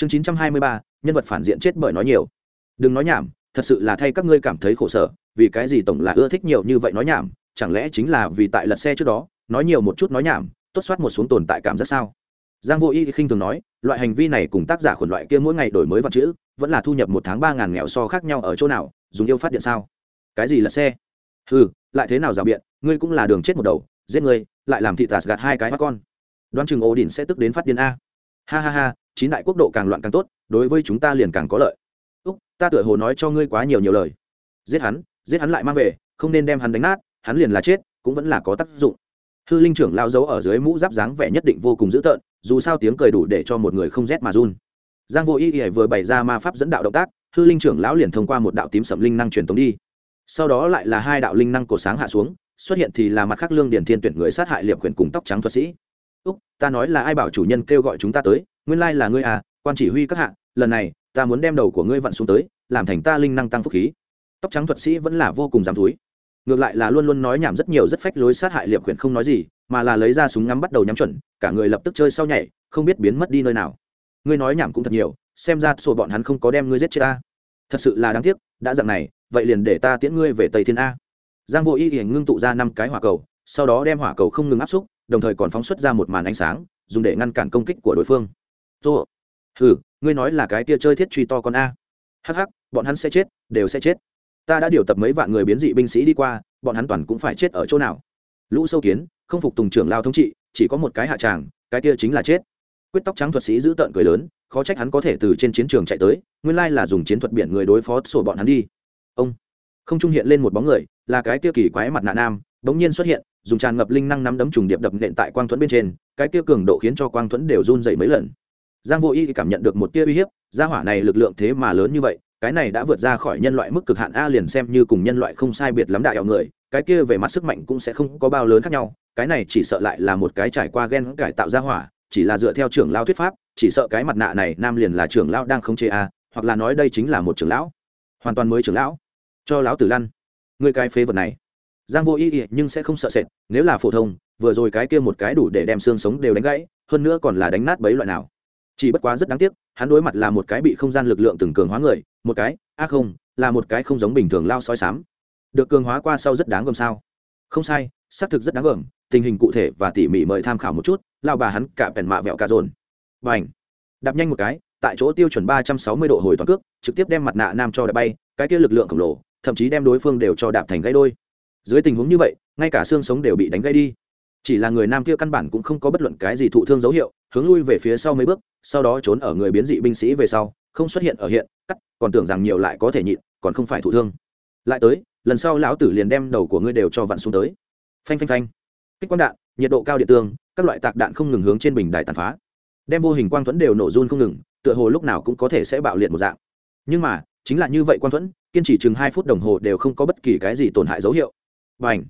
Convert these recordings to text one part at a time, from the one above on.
chương chín trăm hai mươi ba, nhân vật phản diện chết bởi nói nhiều. Đừng nói nhảm, thật sự là thay các ngươi cảm thấy khổ sở, vì cái gì tổng là ưa thích nhiều như vậy nói nhảm, chẳng lẽ chính là vì tại lật xe trước đó, nói nhiều một chút nói nhảm, tốt soát một xuống tồn tại cảm giác sao? Giang vô y khinh thường nói, loại hành vi này cùng tác giả khuẩn loại kia mỗi ngày đổi mới vật chữ, vẫn là thu nhập một tháng ba ngàn nghèo so khác nhau ở chỗ nào, dùng yêu phát điện sao? Cái gì là xe? Ừ lại thế nào rào biện, ngươi cũng là đường chết một đầu, giết ngươi, lại làm thị tạt gạt hai cái mắt con. Đoán chừng ổ đỉnh sẽ tức đến phát điên a. Ha ha ha chín đại quốc độ càng loạn càng tốt, đối với chúng ta liền càng có lợi. Úc, ta tựa hồ nói cho ngươi quá nhiều nhiều lời. Giết hắn giết hắn lại mang về, không nên đem hắn đánh nát, hắn liền là chết, cũng vẫn là có tác dụng. Hư linh trưởng lao giấu ở dưới mũ giáp dáng vẻ nhất định vô cùng dữ tợn, dù sao tiếng cười đủ để cho một người không rét mà run. Giang vô y y vừa bày ra ma pháp dẫn đạo động tác, hư linh trưởng lão liền thông qua một đạo tím sẩm linh năng truyền tống đi. Sau đó lại là hai đạo linh năng cổ sáng hạ xuống, xuất hiện thì là mặt khắc lương Điền thiên tuyển người sát hại liệp quyền cùng tóc trắng thuật sĩ. Úc, ta nói là ai bảo chủ nhân kêu gọi chúng ta tới nguyên lai là ngươi à quan chỉ huy các hạ, lần này, ta muốn đem đầu của ngươi vặn xuống tới, làm thành ta linh năng tăng phúc khí. Tóc trắng thuật sĩ vẫn là vô cùng dám thúi ngược lại là luôn luôn nói nhảm rất nhiều rất phách lối sát hại liệp khuyển không nói gì, mà là lấy ra súng ngắm bắt đầu nhắm chuẩn, cả người lập tức chơi sau nhảy, không biết biến mất đi nơi nào. Ngươi nói nhảm cũng thật nhiều, xem ra sổ bọn hắn không có đem ngươi giết chết ta. Thật sự là đáng tiếc, đã dặn này, vậy liền để ta tiễn ngươi về tây thiên a. Giang vô y thì ngưng tụ ra năm cái hỏa cầu, sau đó đem hỏa cầu không ngừng áp xúc, đồng thời còn phóng xuất ra một màn ánh sáng, dùng để ngăn cản công kích của đối phương tô. Hừ, ngươi nói là cái kia chơi thiết truy to con a. Hh bọn hắn sẽ chết, đều sẽ chết. Ta đã điều tập mấy vạn người biến dị binh sĩ đi qua, bọn hắn toàn cũng phải chết ở chỗ nào? Lũ sâu kiến, không phục tùng trưởng lao thống trị, chỉ có một cái hạ tràng, cái kia chính là chết. Quyết tóc trắng thuật sĩ giữ tợn cười lớn, khó trách hắn có thể từ trên chiến trường chạy tới, nguyên lai là dùng chiến thuật biển người đối phó sổ bọn hắn đi. Ông. Không trung hiện lên một bóng người, là cái kia kỳ quái mặt nạ nam, bỗng nhiên xuất hiện, dùng tràn ngập linh năng nắm đấm trùng điệp đập nện tại quang thuẫn bên trên, cái kia cường độ khiến cho quang thuẫn đều run rẩy mấy lần giang vô y cảm nhận được một tia uy hiếp gia hỏa này lực lượng thế mà lớn như vậy cái này đã vượt ra khỏi nhân loại mức cực hạn a liền xem như cùng nhân loại không sai biệt lắm đại ảo người cái kia về mặt sức mạnh cũng sẽ không có bao lớn khác nhau cái này chỉ sợ lại là một cái trải qua gen cải tạo gia hỏa chỉ là dựa theo trưởng lao thuyết pháp chỉ sợ cái mặt nạ này nam liền là trưởng lão đang không chế a hoặc là nói đây chính là một trưởng lão. Hoàn toàn mới trưởng lão. Cho lão tử lăn. Người cái phế vật này. Giang vô ý, ý nhưng sẽ không sợ sệt nếu là phổ thông vừa rồi cái kia một cái đủ để đem xương sống đều đánh gãy hơn nữa còn là đánh nát bấy loại nào chỉ bất quá rất đáng tiếc, hắn đối mặt là một cái bị không gian lực lượng từng cường hóa người, một cái, a không, là một cái không giống bình thường lao soi sám được cường hóa qua sau rất đáng gờm sao? Không sai, xác thực rất đáng gờm, tình hình cụ thể và tỉ mỉ mời tham khảo một chút, lao bà hắn cả bèn mạ vẹo cả dồn. Và ảnh đạp nhanh một cái, tại chỗ tiêu chuẩn ba trăm sáu mươi độ hồi toàn cước, trực tiếp đem mặt nạ nam cho đạp bay, cái kia lực lượng khổng lồ, thậm chí đem đối phương đều cho đạp thành gãy đôi. Dưới tình huống như vậy, ngay cả xương sống đều bị đánh gãy đi. Chỉ là người nam kia căn bản cũng không có bất luận cái gì thụ thương dấu hiệu hướng lui về phía sau mấy bước, sau đó trốn ở người biến dị binh sĩ về sau, không xuất hiện ở hiện, cắt, còn tưởng rằng nhiều lại có thể nhịn, còn không phải thụ thương. Lại tới, lần sau lão tử liền đem đầu của ngươi đều cho vặn xuống tới. Phanh phanh phanh. Kích quang đạn, nhiệt độ cao điện tương, các loại tạc đạn không ngừng hướng trên bình đài tàn phá. Đem vô hình quang thuẫn đều nổ run không ngừng, tựa hồ lúc nào cũng có thể sẽ bạo liệt một dạng. Nhưng mà, chính là như vậy quang thuẫn, kiên trì chừng hai phút đồng hồ đều không có bất kỳ cái gì tổn hại dấu hiệu. Và ảnh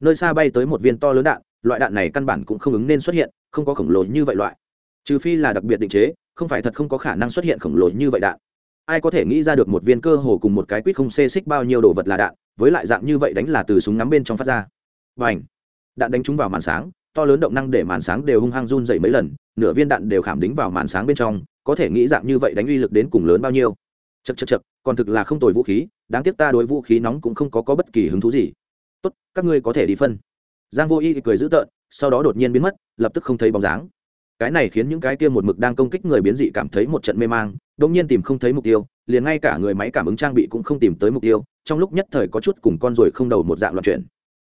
nơi xa bay tới một viên to lớn đạn, loại đạn này căn bản cũng không ứng nên xuất hiện không có khổng lồ như vậy loại. Trừ phi là đặc biệt định chế không phải thật không có khả năng xuất hiện khổng lồ như vậy đạn. Ai có thể nghĩ ra được một viên cơ hồ cùng một cái quýt không xê xích bao nhiêu đồ vật là đạn với lại dạng như vậy đánh là từ súng ngắm bên trong phát ra. Và ảnh đạn đánh trúng vào màn sáng to lớn động năng để màn sáng đều hung hăng run dậy mấy lần nửa viên đạn đều khảm đính vào màn sáng bên trong có thể nghĩ dạng như vậy đánh uy lực đến cùng lớn bao nhiêu. Chật chật chật còn thực là không tồi vũ khí đáng tiếc ta đối vũ khí nóng cũng không có, có bất kỳ hứng thú gì. Tốt các ngươi có thể đi phân. Giang vô y cười dữ tợn sau đó đột nhiên biến mất, lập tức không thấy bóng dáng. Cái này khiến những cái kia một mực đang công kích người biến dị cảm thấy một trận mê mang đông nhiên tìm không thấy mục tiêu, liền ngay cả người máy cảm ứng trang bị cũng không tìm tới mục tiêu, trong lúc nhất thời có chút cùng con rồi không đầu một dạng loạn chuyển.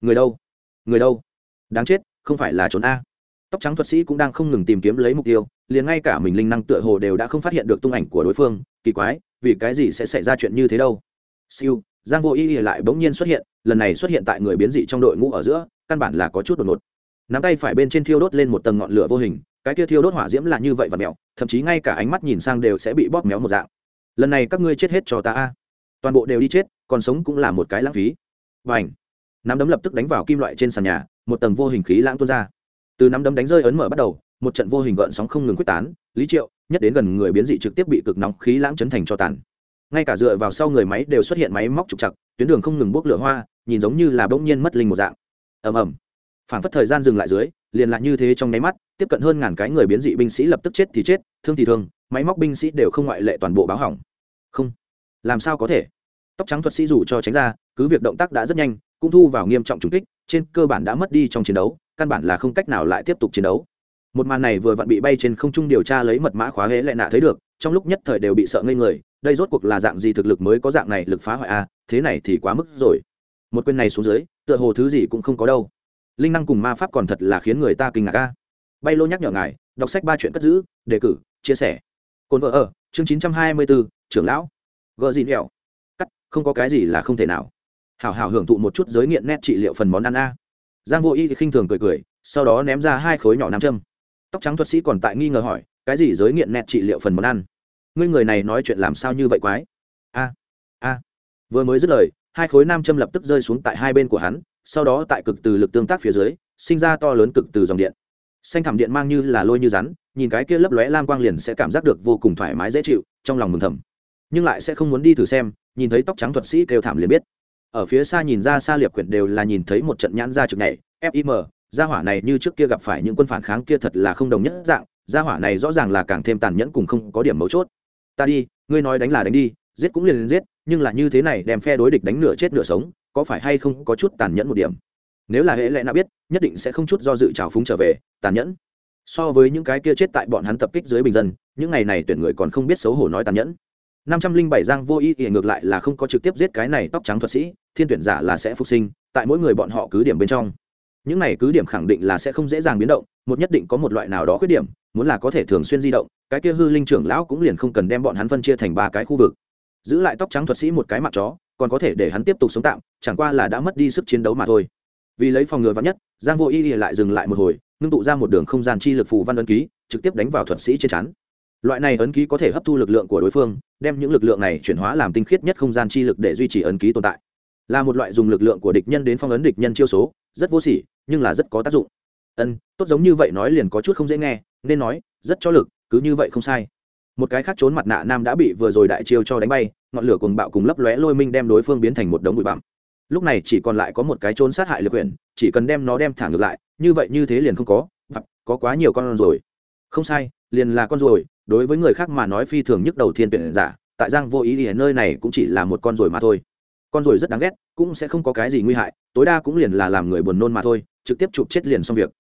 Người đâu? Người đâu? Đáng chết, không phải là trốn a. Tóc trắng thuật sĩ cũng đang không ngừng tìm kiếm lấy mục tiêu, liền ngay cả mình linh năng tựa hồ đều đã không phát hiện được tung ảnh của đối phương, kỳ quái, vì cái gì sẽ xảy ra chuyện như thế đâu? Siêu, giang vô y lại bỗng nhiên xuất hiện, lần này xuất hiện tại người biến dị trong đội ngũ ở giữa, căn bản là có chút đột ngột nắm tay phải bên trên thiêu đốt lên một tầng ngọn lửa vô hình, cái kia thiêu đốt hỏa diễm là như vậy và mèo thậm chí ngay cả ánh mắt nhìn sang đều sẽ bị bóp méo một dạng. Lần này các ngươi chết hết cho ta a. Toàn bộ đều đi chết, còn sống cũng là một cái lãng phí. Và ảnh nắm đấm lập tức đánh vào kim loại trên sàn nhà, một tầng vô hình khí lãng tuôn ra. Từ nắm đấm đánh rơi ấn mở bắt đầu, một trận vô hình gợn sóng không ngừng quyết tán, lý triệu, nhất đến gần người biến dị trực tiếp bị cực nóng khí lãng chấn thành cho tàn. Ngay cả dựa vào sau người máy đều xuất hiện máy móc trục chặt tuyến đường không ngừng bốc lửa hoa, nhìn giống như là bỗng nhiên mất linh một dạng. Ầm ầm phản phất thời gian dừng lại dưới liền lại như thế trong nháy mắt tiếp cận hơn ngàn cái người biến dị binh sĩ lập tức chết thì chết thương thì thương máy móc binh sĩ đều không ngoại lệ toàn bộ báo hỏng. Không làm sao có thể? Tóc trắng thuật sĩ dù cho tránh ra cứ việc động tác đã rất nhanh cũng thu vào nghiêm trọng trùng kích trên cơ bản đã mất đi trong chiến đấu căn bản là không cách nào lại tiếp tục chiến đấu. Một màn này vừa vặn bị bay trên không trung điều tra lấy mật mã khóa hễ lại nạ thấy được trong lúc nhất thời đều bị sợ ngây người đây rốt cuộc là dạng gì thực lực mới có dạng này lực phá hoại a à, thế này thì quá mức rồi. Một quyền này xuống dưới tựa hồ thứ gì cũng không có đâu linh năng cùng ma pháp còn thật là khiến người ta kinh ngạc ca bay lô nhắc nhở ngài, đọc sách ba chuyện cất giữ, đề cử, chia sẻ. Cồn vợ ở, chương chín trăm hai mươi bốn trưởng lão. Gợ gì nhẹo cắt, không có cái gì là không thể nào. Hảo hảo hưởng thụ một chút giới nghiện nét trị liệu phần món ăn a. Giang vô y thì khinh thường cười cười, sau đó ném ra hai khối nhỏ nam châm. Tóc trắng thuật sĩ còn tại nghi ngờ hỏi, cái gì giới nghiện nét trị liệu phần món ăn? Ngươi người này nói chuyện làm sao như vậy quái? A a. Vừa mới dứt lời, hai khối nam châm lập tức rơi xuống tại hai bên của hắn sau đó tại cực từ lực tương tác phía dưới, sinh ra to lớn cực từ dòng điện. Xanh thảm điện mang như là lôi như rắn, nhìn cái kia lấp lóe lam quang liền sẽ cảm giác được vô cùng thoải mái dễ chịu, trong lòng mừng thầm. Nhưng lại sẽ không muốn đi thử xem, nhìn thấy tóc trắng thuật sĩ kêu thảm liền biết. Ở phía xa nhìn ra xa liệp quyển đều là nhìn thấy một trận nhãn ra trực này fim gia hỏa này như trước kia gặp phải những quân phản kháng kia thật là không đồng nhất dạng, gia hỏa này rõ ràng là càng thêm tàn nhẫn cùng không có điểm mấu chốt. Ta đi, ngươi nói đánh là đánh đi, giết cũng liền giết, nhưng là như thế này đem phe đối địch đánh nửa chết nửa sống có phải hay không có chút tàn nhẫn một điểm? Nếu là hệ lẽ nào biết, nhất định sẽ không chút do dự trào phúng trở về, tàn nhẫn. So với những cái kia chết tại bọn hắn tập kích dưới bình dân, những ngày này tuyển người còn không biết xấu hổ nói tàn nhẫn. năm trăm linh bảy giang vô ý ỉa ngược lại là không có trực tiếp giết cái này tóc trắng thuật sĩ, thiên tuyển giả là sẽ phục sinh, tại mỗi người bọn họ cứ điểm bên trong. Những này cứ điểm khẳng định là sẽ không dễ dàng biến động, một nhất định có một loại nào đó khuyết điểm, muốn là có thể thường xuyên di động, cái kia hư linh trưởng lão cũng liền không cần đem bọn hắn phân chia thành ba cái khu vực giữ lại tóc trắng thuật sĩ một cái mặt chó, còn có thể để hắn tiếp tục sống tạm, chẳng qua là đã mất đi sức chiến đấu mà thôi. Vì lấy phòng ngừa vắn nhất, giang vô y lại dừng lại một hồi, ngưng tụ ra một đường không gian chi lực phù văn ấn ký, trực tiếp đánh vào thuật sĩ trên chắn loại này ấn ký có thể hấp thu lực lượng của đối phương, đem những lực lượng này chuyển hóa làm tinh khiết nhất không gian chi lực để duy trì ấn ký tồn tại. Là một loại dùng lực lượng của địch nhân đến phong ấn địch nhân chiêu số, rất vô sỉ, nhưng là rất có tác dụng. Ân, tốt giống như vậy nói liền có chút không dễ nghe, nên nói, rất cho lực, cứ như vậy không sai một cái khác trốn mặt nạ nam đã bị vừa rồi đại chiêu cho đánh bay, ngọn lửa cùng bạo cùng lấp lóe lôi minh đem đối phương biến thành một đống bụi bặm. Lúc này chỉ còn lại có một cái trốn sát hại lực quyển chỉ cần đem nó đem thả ngược lại, như vậy như thế liền không có hoặc có quá nhiều con rồi. Không sai, liền là con rồi, đối với người khác mà nói phi thường nhức đầu thiên tuyển giả, tại giang vô ý thì nơi này cũng chỉ là một con rồi mà thôi. Con rồi rất đáng ghét, cũng sẽ không có cái gì nguy hại, tối đa cũng liền là làm người buồn nôn mà thôi, trực tiếp chụp chết liền xong việc.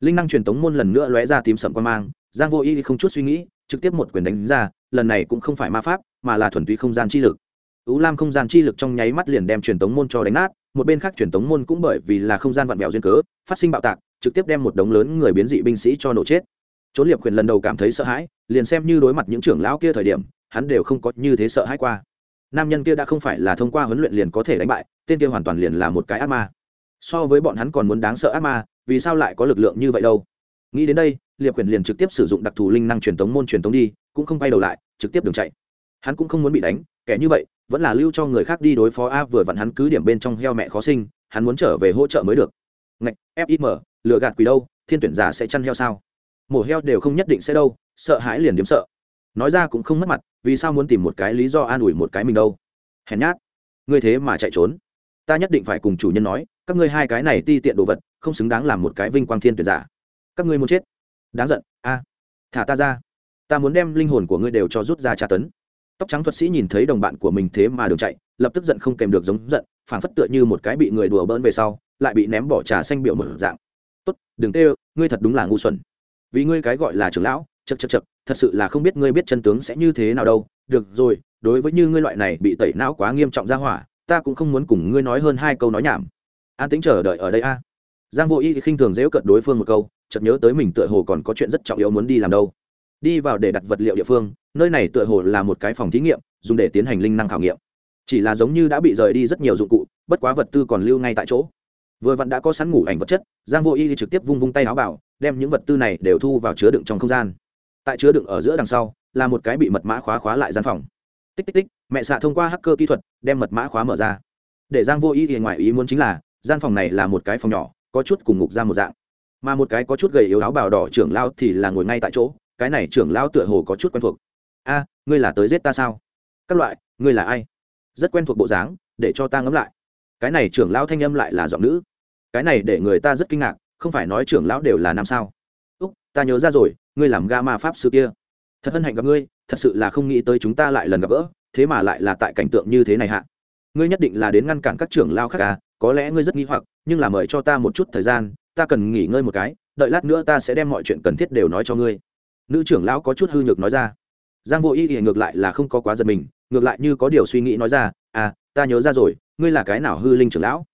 Linh năng truyền tống môn lần nữa lóe ra tím sậm quan mang, giang vô ý không chút suy nghĩ trực tiếp một quyền đánh ra, lần này cũng không phải ma pháp, mà là thuần túy không gian chi lực. U lam không gian chi lực trong nháy mắt liền đem truyền tống môn cho đánh nát, một bên khác truyền tống môn cũng bởi vì là không gian vặn vẹo duyên cớ, phát sinh bạo tạc, trực tiếp đem một đống lớn người biến dị binh sĩ cho nổ chết. Trốn liệp quyền lần đầu cảm thấy sợ hãi, liền xem như đối mặt những trưởng lão kia thời điểm, hắn đều không có như thế sợ hãi qua. Nam nhân kia đã không phải là thông qua huấn luyện liền có thể đánh bại, tên kia hoàn toàn liền là một cái ác ma. So với bọn hắn còn muốn đáng sợ ác ma, vì sao lại có lực lượng như vậy đâu? Nghĩ đến đây, liệp quyền liền trực tiếp sử dụng đặc thù linh năng truyền tống môn truyền tống đi, cũng không bay đầu lại, trực tiếp đường chạy. Hắn cũng không muốn bị đánh, kẻ như vậy, vẫn là lưu cho người khác đi đối phó a, vừa vặn hắn cứ điểm bên trong heo mẹ khó sinh, hắn muốn trở về hỗ trợ mới được. Ngạch fim lựa gạt quỷ đâu, thiên tuyển giả sẽ chăn heo sao? Mổ heo đều không nhất định sẽ đâu, sợ hãi liền điếm sợ. Nói ra cũng không mất mặt, vì sao muốn tìm một cái lý do an ủi một cái mình đâu? Hèn nhát. Ngươi thế mà chạy trốn. Ta nhất định phải cùng chủ nhân nói, các ngươi hai cái này ti tiện đồ vật, không xứng đáng làm một cái vinh quang thiên tuyển giả các ngươi muốn chết. Đáng giận, a. Thả ta ra. Ta muốn đem linh hồn của ngươi đều cho rút ra tra tấn. Tóc trắng thuật sĩ nhìn thấy đồng bạn của mình thế mà đường chạy, lập tức giận không kèm được giống giận phản phất tựa như một cái bị người đùa bỡn về sau, lại bị ném bỏ trà xanh biểu mở dạng. Tốt, đừng tê ngươi thật đúng là ngu xuẩn. Vì ngươi cái gọi là trưởng lão chật chật chật thật sự là không biết ngươi biết chân tướng sẽ như thế nào đâu. Được rồi, đối với như ngươi loại này bị tẩy não quá nghiêm trọng ra hỏa, ta cũng không muốn cùng ngươi nói hơn hai câu nói nhảm. An tính chờ đợi ở đây a. Giang vô y khinh thường dễu cận đối phương một câu chợt nhớ tới mình tựa hồ còn có chuyện rất trọng yếu muốn đi làm đâu. Đi vào để đặt vật liệu địa phương, nơi này tựa hồ là một cái phòng thí nghiệm, dùng để tiến hành linh năng khảo nghiệm. Chỉ là giống như đã bị rời đi rất nhiều dụng cụ, bất quá vật tư còn lưu ngay tại chỗ. Vừa vặn đã có sẵn ngủ ảnh vật chất, giang vô y trực tiếp vung vung tay áo bảo, đem những vật tư này đều thu vào chứa đựng trong không gian. Tại chứa đựng ở giữa đằng sau, là một cái bị mật mã khóa khóa lại gian phòng. Tích tích tích, mẹ xạ thông qua hacker kỹ thuật, đem mật mã khóa mở ra. Để giang vô y thì ngoài ý muốn chính là, gian phòng này là một cái phòng nhỏ, có chút cùng ngục ra một dạng mà một cái có chút gầy yếu áo bào đỏ trưởng lao thì là ngồi ngay tại chỗ, cái này trưởng lao tựa hồ có chút quen thuộc. A, ngươi là tới giết ta sao? Các loại, ngươi là ai? Rất quen thuộc bộ dáng, để cho ta ngẫm lại. Cái này trưởng lao thanh âm lại là giọng nữ. Cái này để người ta rất kinh ngạc, không phải nói trưởng lão đều là nam sao? Úc, ta nhớ ra rồi, ngươi làm ga ma pháp sư kia. Thật hân hạnh gặp ngươi, thật sự là không nghĩ tới chúng ta lại lần gặp gỡ, thế mà lại là tại cảnh tượng như thế này hạ. Ngươi nhất định là đến ngăn cản các trưởng lao khác à có lẽ ngươi rất nghi hoặc, nhưng là mời cho ta một chút thời gian ta cần nghỉ ngơi một cái, đợi lát nữa ta sẽ đem mọi chuyện cần thiết đều nói cho ngươi. Nữ trưởng lão có chút hư nhược nói ra. Giang vô y thì ngược lại là không có quá giật mình, ngược lại như có điều suy nghĩ nói ra à ta nhớ ra rồi, ngươi là cái nào hư linh trưởng lão?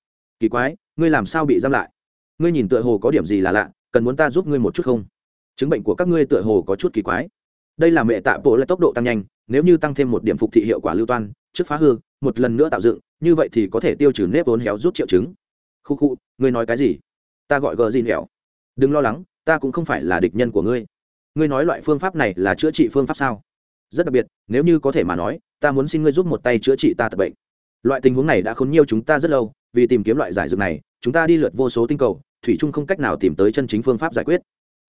Kỳ quái, ngươi làm sao bị giam lại? Ngươi nhìn tựa hồ có điểm gì là lạ, cần muốn ta giúp ngươi một chút không? Chứng bệnh của các ngươi tựa hồ có chút kỳ quái. Đây là mẹ tạ bộ lại tốc độ tăng nhanh, nếu như tăng thêm một điểm phục thị hiệu quả lưu toan, trước phá hư, một lần nữa tạo dựng, như vậy thì có thể tiêu trừ nếp vốn héo rút triệu chứng. Khu khu, ngươi nói cái gì? Ta gọi gờ gì hẻo đừng lo lắng, ta cũng không phải là địch nhân của ngươi. Ngươi nói loại phương pháp này là chữa trị phương pháp sao? Rất đặc biệt, nếu như có thể mà nói, ta muốn xin ngươi giúp một tay chữa trị ta tập bệnh. Loại tình huống này đã khốn nhiều chúng ta rất lâu, vì tìm kiếm loại giải dược này, chúng ta đi lượt vô số tinh cầu, thủy chung không cách nào tìm tới chân chính phương pháp giải quyết.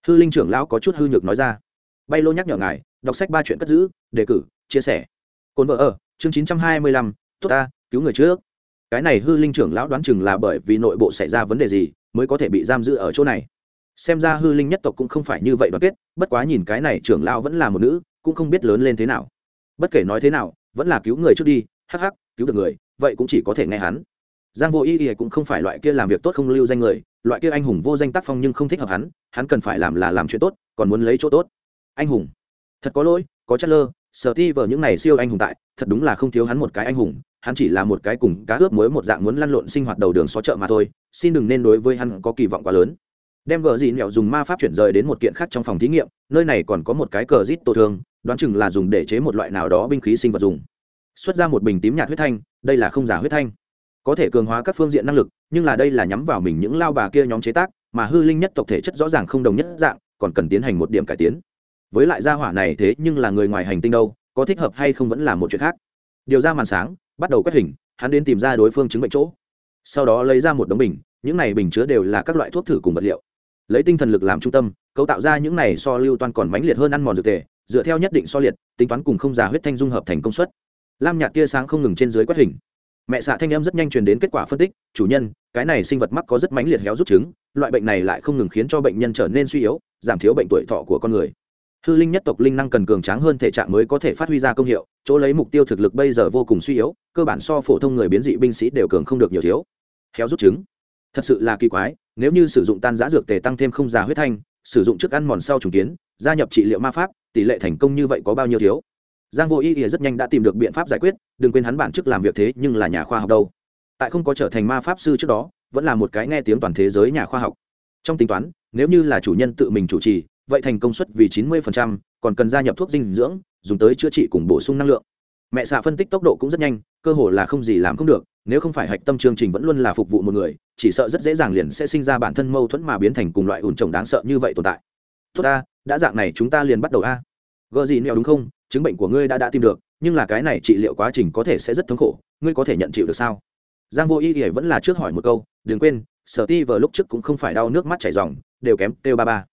Hư linh trưởng lão có chút hư nhược nói ra. Bay lô nhắc nhở ngài, đọc sách ba chuyện cất giữ, đề cử, chia sẻ. Cồn vợ ở, chương chín trăm hai mươi lăm, tốt ta, cứu người trước cái này hư linh trưởng lão đoán chừng là bởi vì nội bộ xảy ra vấn đề gì mới có thể bị giam giữ ở chỗ này. Xem ra hư linh nhất tộc cũng không phải như vậy đoàn kết, bất quá nhìn cái này trưởng lão vẫn là một nữ, cũng không biết lớn lên thế nào. Bất kể nói thế nào, vẫn là cứu người trước đi, hắc hắc, cứu được người, vậy cũng chỉ có thể nghe hắn. Giang vô ý ý cũng không phải loại kia làm việc tốt không lưu danh người, loại kia anh hùng vô danh tác phong nhưng không thích hợp hắn hắn cần phải làm là làm chuyện tốt, còn muốn lấy chỗ tốt. Anh hùng. Thật có lỗi, có chất lơ, sở ti vờ những này siêu anh hùng tại, thật đúng là không thiếu hắn một cái anh hùng hắn chỉ là một cái cùng cá ướp muối một dạng muốn lăn lộn sinh hoạt đầu đường xó chợ mà thôi, xin đừng nên đối với hắn có kỳ vọng quá lớn. Đem gờ gì nẹo dùng ma pháp chuyển rời đến một kiện khác trong phòng thí nghiệm, nơi này còn có một cái cờ rít tổ thương, đoán chừng là dùng để chế một loại nào đó binh khí sinh vật dùng. Xuất ra một bình tím nhạt huyết thanh, đây là không giả huyết thanh. Có thể cường hóa các phương diện năng lực, nhưng là đây là nhắm vào mình những lao bà kia nhóm chế tác, mà hư linh nhất tộc thể chất rõ ràng không đồng nhất dạng, còn cần tiến hành một điểm cải tiến. Với lại gia hỏa này thế nhưng là người ngoài hành tinh đâu, có thích hợp hay không vẫn là một chuyện khác. Điều ra màn sáng bắt đầu quét hình, hắn đến tìm ra đối phương chứng bệnh chỗ. Sau đó lấy ra một đống bình, những này bình chứa đều là các loại thuốc thử cùng vật liệu. Lấy tinh thần lực làm trung tâm, cấu tạo ra những này so lưu toan còn mãnh liệt hơn ăn mòn dược tề dựa theo nhất định so liệt, tính toán cùng không giả huyết thanh dung hợp thành công suất. Lam nhạt tia sáng không ngừng trên dưới quét hình. Mẹ xạ thanh em rất nhanh truyền đến kết quả phân tích, chủ nhân, cái này sinh vật mắc có rất mãnh liệt héo rút trứng loại bệnh này lại không ngừng khiến cho bệnh nhân trở nên suy yếu, giảm thiếu bệnh tuổi thọ của con người hư linh nhất tộc linh năng cần cường tráng hơn thể trạng mới có thể phát huy ra công hiệu, chỗ lấy mục tiêu thực lực bây giờ vô cùng suy yếu, cơ bản so phổ thông người biến dị binh sĩ đều cường không được nhiều thiếu. Héo rút trứng. Thật sự là kỳ quái, nếu như sử dụng tan giã dược tề tăng thêm không già huyết thanh, sử dụng trước ăn mòn sau trùng kiến, gia nhập trị liệu ma pháp, tỷ lệ thành công như vậy có bao nhiêu thiếu? Giang vô ý ý rất nhanh đã tìm được biện pháp giải quyết, đừng quên hắn bản chức làm việc thế nhưng là nhà khoa học đâu. Tại không có trở thành ma pháp sư trước đó, vẫn là một cái nghe tiếng toàn thế giới nhà khoa học. Trong tính toán, nếu như là chủ nhân tự mình chủ trì vậy thành công suất vì chín mươi còn cần gia nhập thuốc dinh dưỡng dùng tới chữa trị cùng bổ sung năng lượng. Mẹ xạ phân tích tốc độ cũng rất nhanh cơ hồ là không gì làm không được nếu không phải hạch tâm chương trình vẫn luôn là phục vụ một người chỉ sợ rất dễ dàng liền sẽ sinh ra bản thân mâu thuẫn mà biến thành cùng loại ủn trồng đáng sợ như vậy tồn tại. Tốt ta đã dạng này chúng ta liền bắt đầu a. Gở gì neo đúng không? Chứng bệnh của ngươi đã đã tìm được nhưng là cái này trị liệu quá trình có thể sẽ rất thống khổ ngươi có thể nhận chịu được sao? Giang vô ý thì vẫn là trước hỏi một câu đừng quên sở ti vừa lúc trước cũng không phải đau nước mắt chảy ròng, đều kém kêu ba ba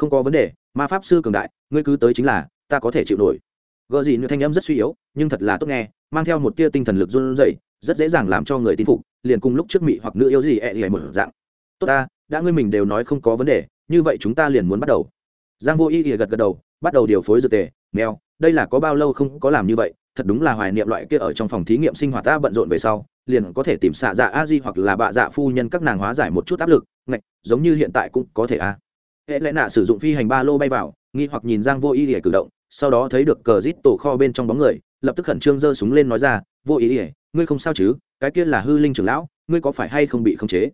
không có vấn đề, ma pháp sư cường đại, ngươi cứ tới chính là, ta có thể chịu nổi. Gợ gì như thanh âm rất suy yếu, nhưng thật là tốt nghe, mang theo một tia tinh thần lực run rẩy, rất dễ dàng làm cho người tin phục, liền cùng lúc trước mị hoặc nữ yếu gì ẹ e một dạng. Tốt ta, đã ngươi mình đều nói không có vấn đề, như vậy chúng ta liền muốn bắt đầu. Giang vô y gật gật đầu, bắt đầu điều phối dược tề. Mèo, đây là có bao lâu không có làm như vậy, thật đúng là hoài niệm loại kia ở trong phòng thí nghiệm sinh hoạt ta bận rộn về sau, liền có thể tìm xạ dạ a di hoặc là bạ dạ phu nhân các nàng hóa giải một chút áp lực. Ngạch, giống như hiện tại cũng có thể a hệ lẽ nạ sử dụng phi hành ba lô bay vào, nghi hoặc nhìn giang vô ý ỉa cử động, sau đó thấy được cờ rít tổ kho bên trong bóng người, lập tức khẩn trương giơ súng lên nói ra, vô ý ỉa ngươi không sao chứ? Cái kia là hư linh trưởng lão, ngươi có phải hay không bị khống chế?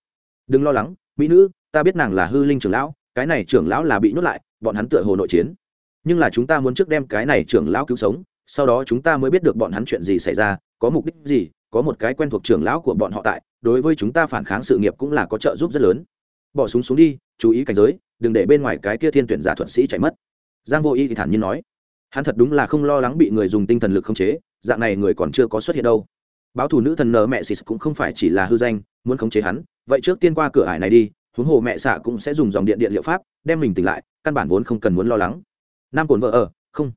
Đừng lo lắng, mỹ nữ, ta biết nàng là hư linh trưởng lão, cái này trưởng lão là bị nhốt lại, bọn hắn tựa hồ nội chiến. Nhưng là chúng ta muốn trước đem cái này trưởng lão cứu sống, sau đó chúng ta mới biết được bọn hắn chuyện gì xảy ra, có mục đích gì, có một cái quen thuộc trưởng lão của bọn họ tại, đối với chúng ta phản kháng sự nghiệp cũng là có trợ giúp rất lớn. Bỏ súng xuống đi, chú ý cảnh giới đừng để bên ngoài cái kia thiên tuyển giả thuật sĩ chạy mất. Giang vô y thì thản nhiên nói, hắn thật đúng là không lo lắng bị người dùng tinh thần lực khống chế, dạng này người còn chưa có xuất hiện đâu. Báo thủ nữ thần nờ mẹ xịt cũng không phải chỉ là hư danh, muốn khống chế hắn, vậy trước tiên qua cửa ải này đi, huống hồ mẹ xạ cũng sẽ dùng dòng điện điện liệu pháp, đem mình tỉnh lại, căn bản vốn không cần muốn lo lắng. Nam cồn vợ ở, không.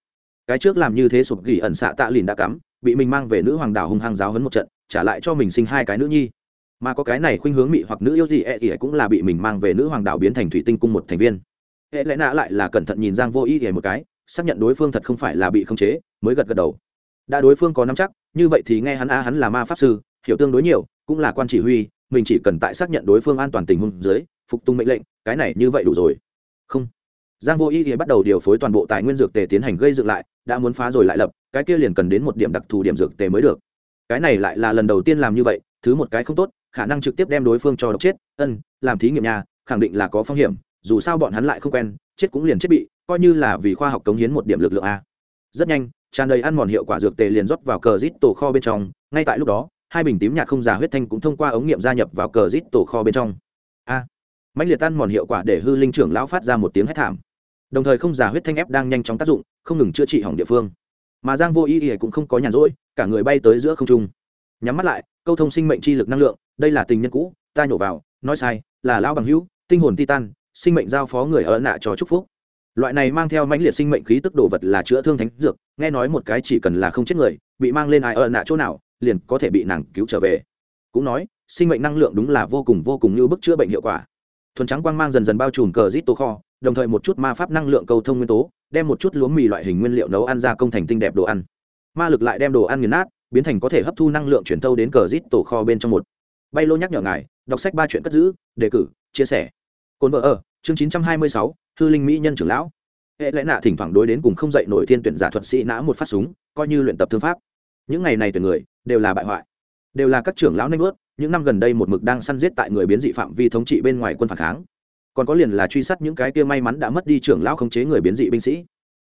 Cái trước làm như thế sụp gỉ ẩn xạ tạ lìn đã cắm, bị mình mang về nữ hoàng đảo hung hăng giáo hấn một trận, trả lại cho mình sinh hai cái nữ nhi mà có cái này khuynh hướng mị hoặc nữ yêu gì e ỉa cũng là bị mình mang về nữ hoàng đảo biến thành thủy tinh cung một thành viên. Hệ lẽ nạ lại là cẩn thận nhìn giang vô ý ỉa một cái, xác nhận đối phương thật không phải là bị khống chế, mới gật gật đầu. Đã đối phương có nắm chắc, như vậy thì nghe hắn a, hắn là ma pháp sư, hiểu tương đối nhiều, cũng là quan chỉ huy, mình chỉ cần tại xác nhận đối phương an toàn tình huống dưới, phục tùng mệnh lệnh, cái này như vậy đủ rồi. Không. Giang vô ý thì bắt đầu điều phối toàn bộ tài nguyên dược tề tiến hành gây dựng lại, đã muốn phá rồi lại lập, cái kia liền cần đến một điểm đặc thù điểm dược tề mới được. Cái này lại là lần đầu tiên làm như vậy, thứ một cái không tốt khả năng trực tiếp đem đối phương cho độc chết. Ân làm thí nghiệm nhà khẳng định là có phong hiểm dù sao bọn hắn lại không quen chết cũng liền chết bị coi như là vì khoa học cống hiến một điểm lực lượng a. Rất nhanh tràn đầy ăn mòn hiệu quả dược tề liền rót vào cờ rít tổ kho bên trong ngay tại lúc đó hai bình tím nhạt không già huyết thanh cũng thông qua ống nghiệm gia nhập vào cờ rít tổ kho bên trong. A. À, mãnh liệt ăn mòn hiệu quả để hư linh trưởng lão phát ra một tiếng hét thảm. Đồng thời không già huyết thanh ép đang nhanh chóng tác dụng không ngừng chữa trị hỏng địa phương. Mà giang vô ý ỉa cũng không có nhàn rỗi cả người bay tới giữa không trung. Nhắm mắt lại câu thông sinh mệnh chi lực năng lượng đây là tình nhân cũ, ta nhổ vào, nói sai, là lão bằng hữu, tinh hồn titan, sinh mệnh giao phó người ở nạ cho chúc phúc. Loại này mang theo mãnh liệt sinh mệnh khí tức đồ vật là chữa thương thánh dược, nghe nói một cái chỉ cần là không chết người, bị mang lên ai ở nạ chỗ nào, liền có thể bị nàng cứu trở về. Cũng nói, sinh mệnh năng lượng đúng là vô cùng vô cùng như bức chữa bệnh hiệu quả. Thuần trắng quang mang dần dần bao trùm cờ rít tô kho, đồng thời một chút ma pháp năng lượng cầu thông nguyên tố, đem một chút lúa mì loại hình nguyên liệu nấu ăn ra công thành tinh đẹp đồ ăn. Ma lực lại đem đồ ăn nghiền nát, biến thành có thể hấp thu năng lượng chuyển thâu đến cờ rít tổ kho bên trong một bay lô nhắc nhở ngài, đọc sách ba chuyện cất giữ, đề cử, chia sẻ. Cồn vợ ở, chương chín trăm hai mươi sáu, hư linh mỹ nhân trưởng lão. Hệ lẽ nạ thỉnh thoảng đối đến cùng không dậy nổi thiên tuyển giả thuật sĩ nã một phát súng, coi như luyện tập thương pháp. Những ngày này tuyển người, đều là bại hoại. Đều là các trưởng lão nanh vớt, những năm gần đây một mực đang săn giết tại người biến dị phạm vi thống trị bên ngoài quân phản kháng. Còn có liền là truy sát những cái kia may mắn đã mất đi trưởng lão khống chế người biến dị binh sĩ.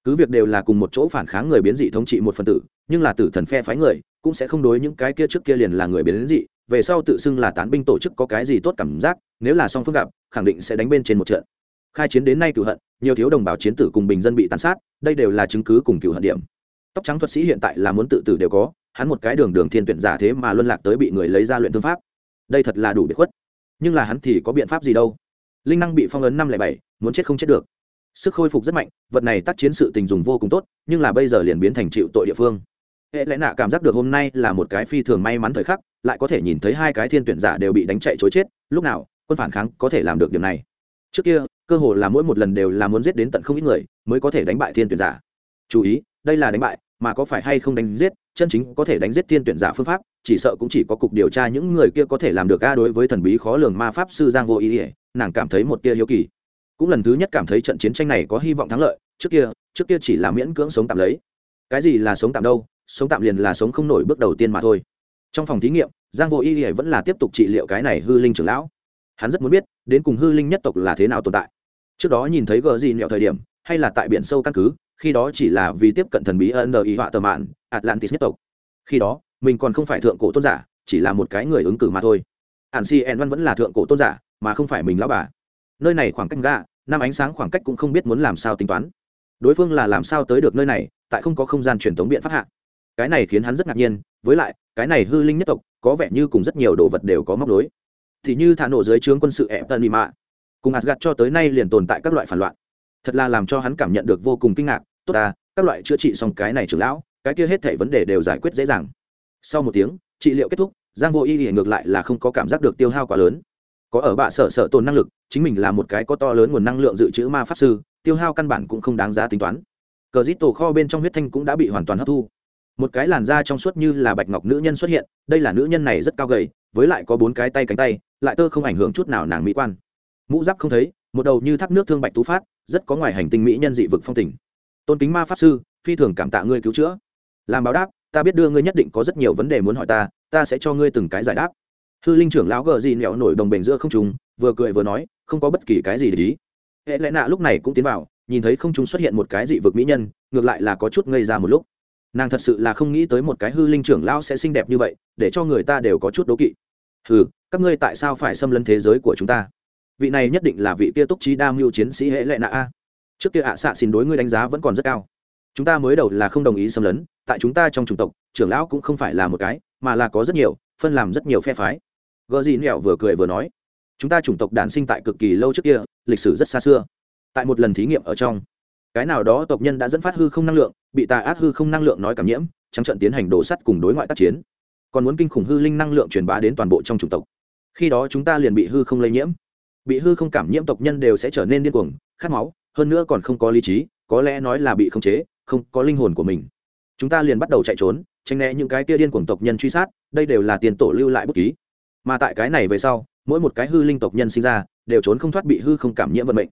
Cứ việc đều là cùng một chỗ phản kháng người biến dị thống trị một phần tử, nhưng là tử thần phe phái người, cũng sẽ không đối những cái kia trước kia liền là người biến dị về sau tự xưng là tán binh tổ chức có cái gì tốt cảm giác, nếu là song phương gặp, khẳng định sẽ đánh bên trên một trận. Khai chiến đến nay cựu hận, nhiều thiếu đồng bào chiến tử cùng bình dân bị tàn sát, đây đều là chứng cứ cùng cựu hận điểm. Tóc trắng thuật sĩ hiện tại là muốn tự tử đều có, hắn một cái đường đường thiên tuyển giả thế mà luân lạc tới bị người lấy ra luyện thương pháp. Đây thật là đủ biệt khuất. Nhưng là hắn thì có biện pháp gì đâu? Linh năng bị phong ấn năm lẻ bảy, muốn chết không chết được. Sức khôi phục rất mạnh, vật này tác chiến sự tình dùng vô cùng tốt, nhưng là bây giờ liền biến thành chịu tội địa phương hệ lẽ nạ cảm giác được hôm nay là một cái phi thường may mắn thời khắc, lại có thể nhìn thấy hai cái thiên tuyển giả đều bị đánh chạy chối chết, lúc nào, quân phản kháng có thể làm được điểm này? Trước kia, cơ hội là mỗi một lần đều là muốn giết đến tận không ít người mới có thể đánh bại thiên tuyển giả. Chú ý, đây là đánh bại, mà có phải hay không đánh giết, chân chính có thể đánh giết thiên tuyển giả phương pháp, chỉ sợ cũng chỉ có cục điều tra những người kia có thể làm được a đối với thần bí khó lường ma pháp sư giang vô ý ỉa nàng cảm thấy một tia hiếu kỳ. Cũng lần thứ nhất cảm thấy trận chiến tranh này có hy vọng thắng lợi, trước kia trước kia chỉ là miễn cưỡng sống tạm lấy. Cái gì là sống tạm đâu sống tạm liền là sống không nổi bước đầu tiên mà thôi. Trong phòng thí nghiệm, giang vô y ỉa vẫn là tiếp tục trị liệu cái này hư linh trưởng lão. Hắn rất muốn biết, đến cùng hư linh nhất tộc là thế nào tồn tại. Trước đó nhìn thấy gờ gì nẹo thời điểm, hay là tại biển sâu căn cứ, khi đó chỉ là vì tiếp cận thần bí ân ý họa tờ mạn, atlantis nhất tộc. Khi đó, mình còn không phải thượng cổ tôn giả, chỉ là một cái người ứng cử mà thôi. Ản si en văn vẫn là thượng cổ tôn giả, mà không phải mình lão bà. Nơi này khoảng cách gạ năm ánh sáng khoảng cách cũng không biết muốn làm sao tính toán. Đối phương là làm sao tới được nơi này, tại không có không gian truyền thống biện pháp hạ cái này khiến hắn rất ngạc nhiên, với lại, cái này hư linh nhất tộc, có vẻ như cùng rất nhiều đồ vật đều có móc đối thì như thả nổ dưới trướng quân sự ẹp tân mạ, cùng asgad cho tới nay liền tồn tại các loại phản loạn. Thật là làm cho hắn cảm nhận được vô cùng kinh ngạc, tốt ta, các loại chữa trị xong cái này trưởng lão, cái kia hết thảy vấn đề đều giải quyết dễ dàng. Sau một tiếng, trị liệu kết thúc, giang vô y thì ngược lại là không có cảm giác được tiêu hao quá lớn. Có ở bạ sở sở tồn năng lực, chính mình là một cái có to lớn nguồn năng lượng dự trữ ma pháp sư, tiêu hao căn bản cũng không đáng giá tính toán. Cờ dít tổ kho bên trong huyết thanh cũng đã bị hoàn toàn hấp thu một cái làn da trong suốt như là bạch ngọc nữ nhân xuất hiện, đây là nữ nhân này rất cao gầy, với lại có bốn cái tay cánh tay, lại tơ không ảnh hưởng chút nào nàng mỹ quan. Mũ giáp không thấy, một đầu như thác nước thương bạch tú phát, rất có ngoài hành tinh mỹ nhân dị vực phong tình. Tôn kính ma pháp sư, phi thường cảm tạ ngươi cứu chữa. Làm báo đáp, ta biết đưa ngươi nhất định có rất nhiều vấn đề muốn hỏi ta ta sẽ cho ngươi từng cái giải đáp. Hư linh trưởng lão gờ gì nẹo nổi đồng bền giữa không trùng vừa cười vừa nói, không có bất kỳ cái gì để ý. Hệ lẽ nạ lúc này cũng tiến vào, nhìn thấy không chúng xuất hiện một cái dị vực mỹ nhân, ngược lại là có chút ngây ra một lúc nàng thật sự là không nghĩ tới một cái hư linh trưởng lão sẽ xinh đẹp như vậy, để cho người ta đều có chút đố kỵ. Hừ, các ngươi tại sao phải xâm lấn thế giới của chúng ta? Vị này nhất định là vị kia túc trí đa mưu chiến sĩ hệ lệ nạ a. Trước kia ạ xạ xin đối ngươi đánh giá vẫn còn rất cao. Chúng ta mới đầu là không đồng ý xâm lấn, tại chúng ta trong chủng tộc, trưởng lão cũng không phải là một cái, mà là có rất nhiều, phân làm rất nhiều phe phái. Gợ gì nẹo vừa cười vừa nói, chúng ta chủng tộc đản sinh tại cực kỳ lâu trước kia, lịch sử rất xa xưa. Tại một lần thí nghiệm ở trong cái nào đó tộc nhân đã dẫn phát hư không năng lượng, bị tà ác hư không năng lượng nói cảm nhiễm, trắng trận tiến hành đổ sắt cùng đối ngoại tác chiến. Còn muốn kinh khủng hư linh năng lượng truyền bá đến toàn bộ trong chủng tộc. Khi đó chúng ta liền bị hư không lây nhiễm. Bị hư không cảm nhiễm tộc nhân đều sẽ trở nên điên cuồng, khát máu, hơn nữa còn không có lý trí, có lẽ nói là bị khống chế, không có linh hồn của mình. Chúng ta liền bắt đầu chạy trốn, tránh né những cái kia điên cuồng tộc nhân truy sát, đây đều là tiền tổ lưu lại bút ký. Mà tại cái này về sau, mỗi một cái hư linh tộc nhân sinh ra, đều trốn không thoát bị hư không cảm nhiễm vận mệnh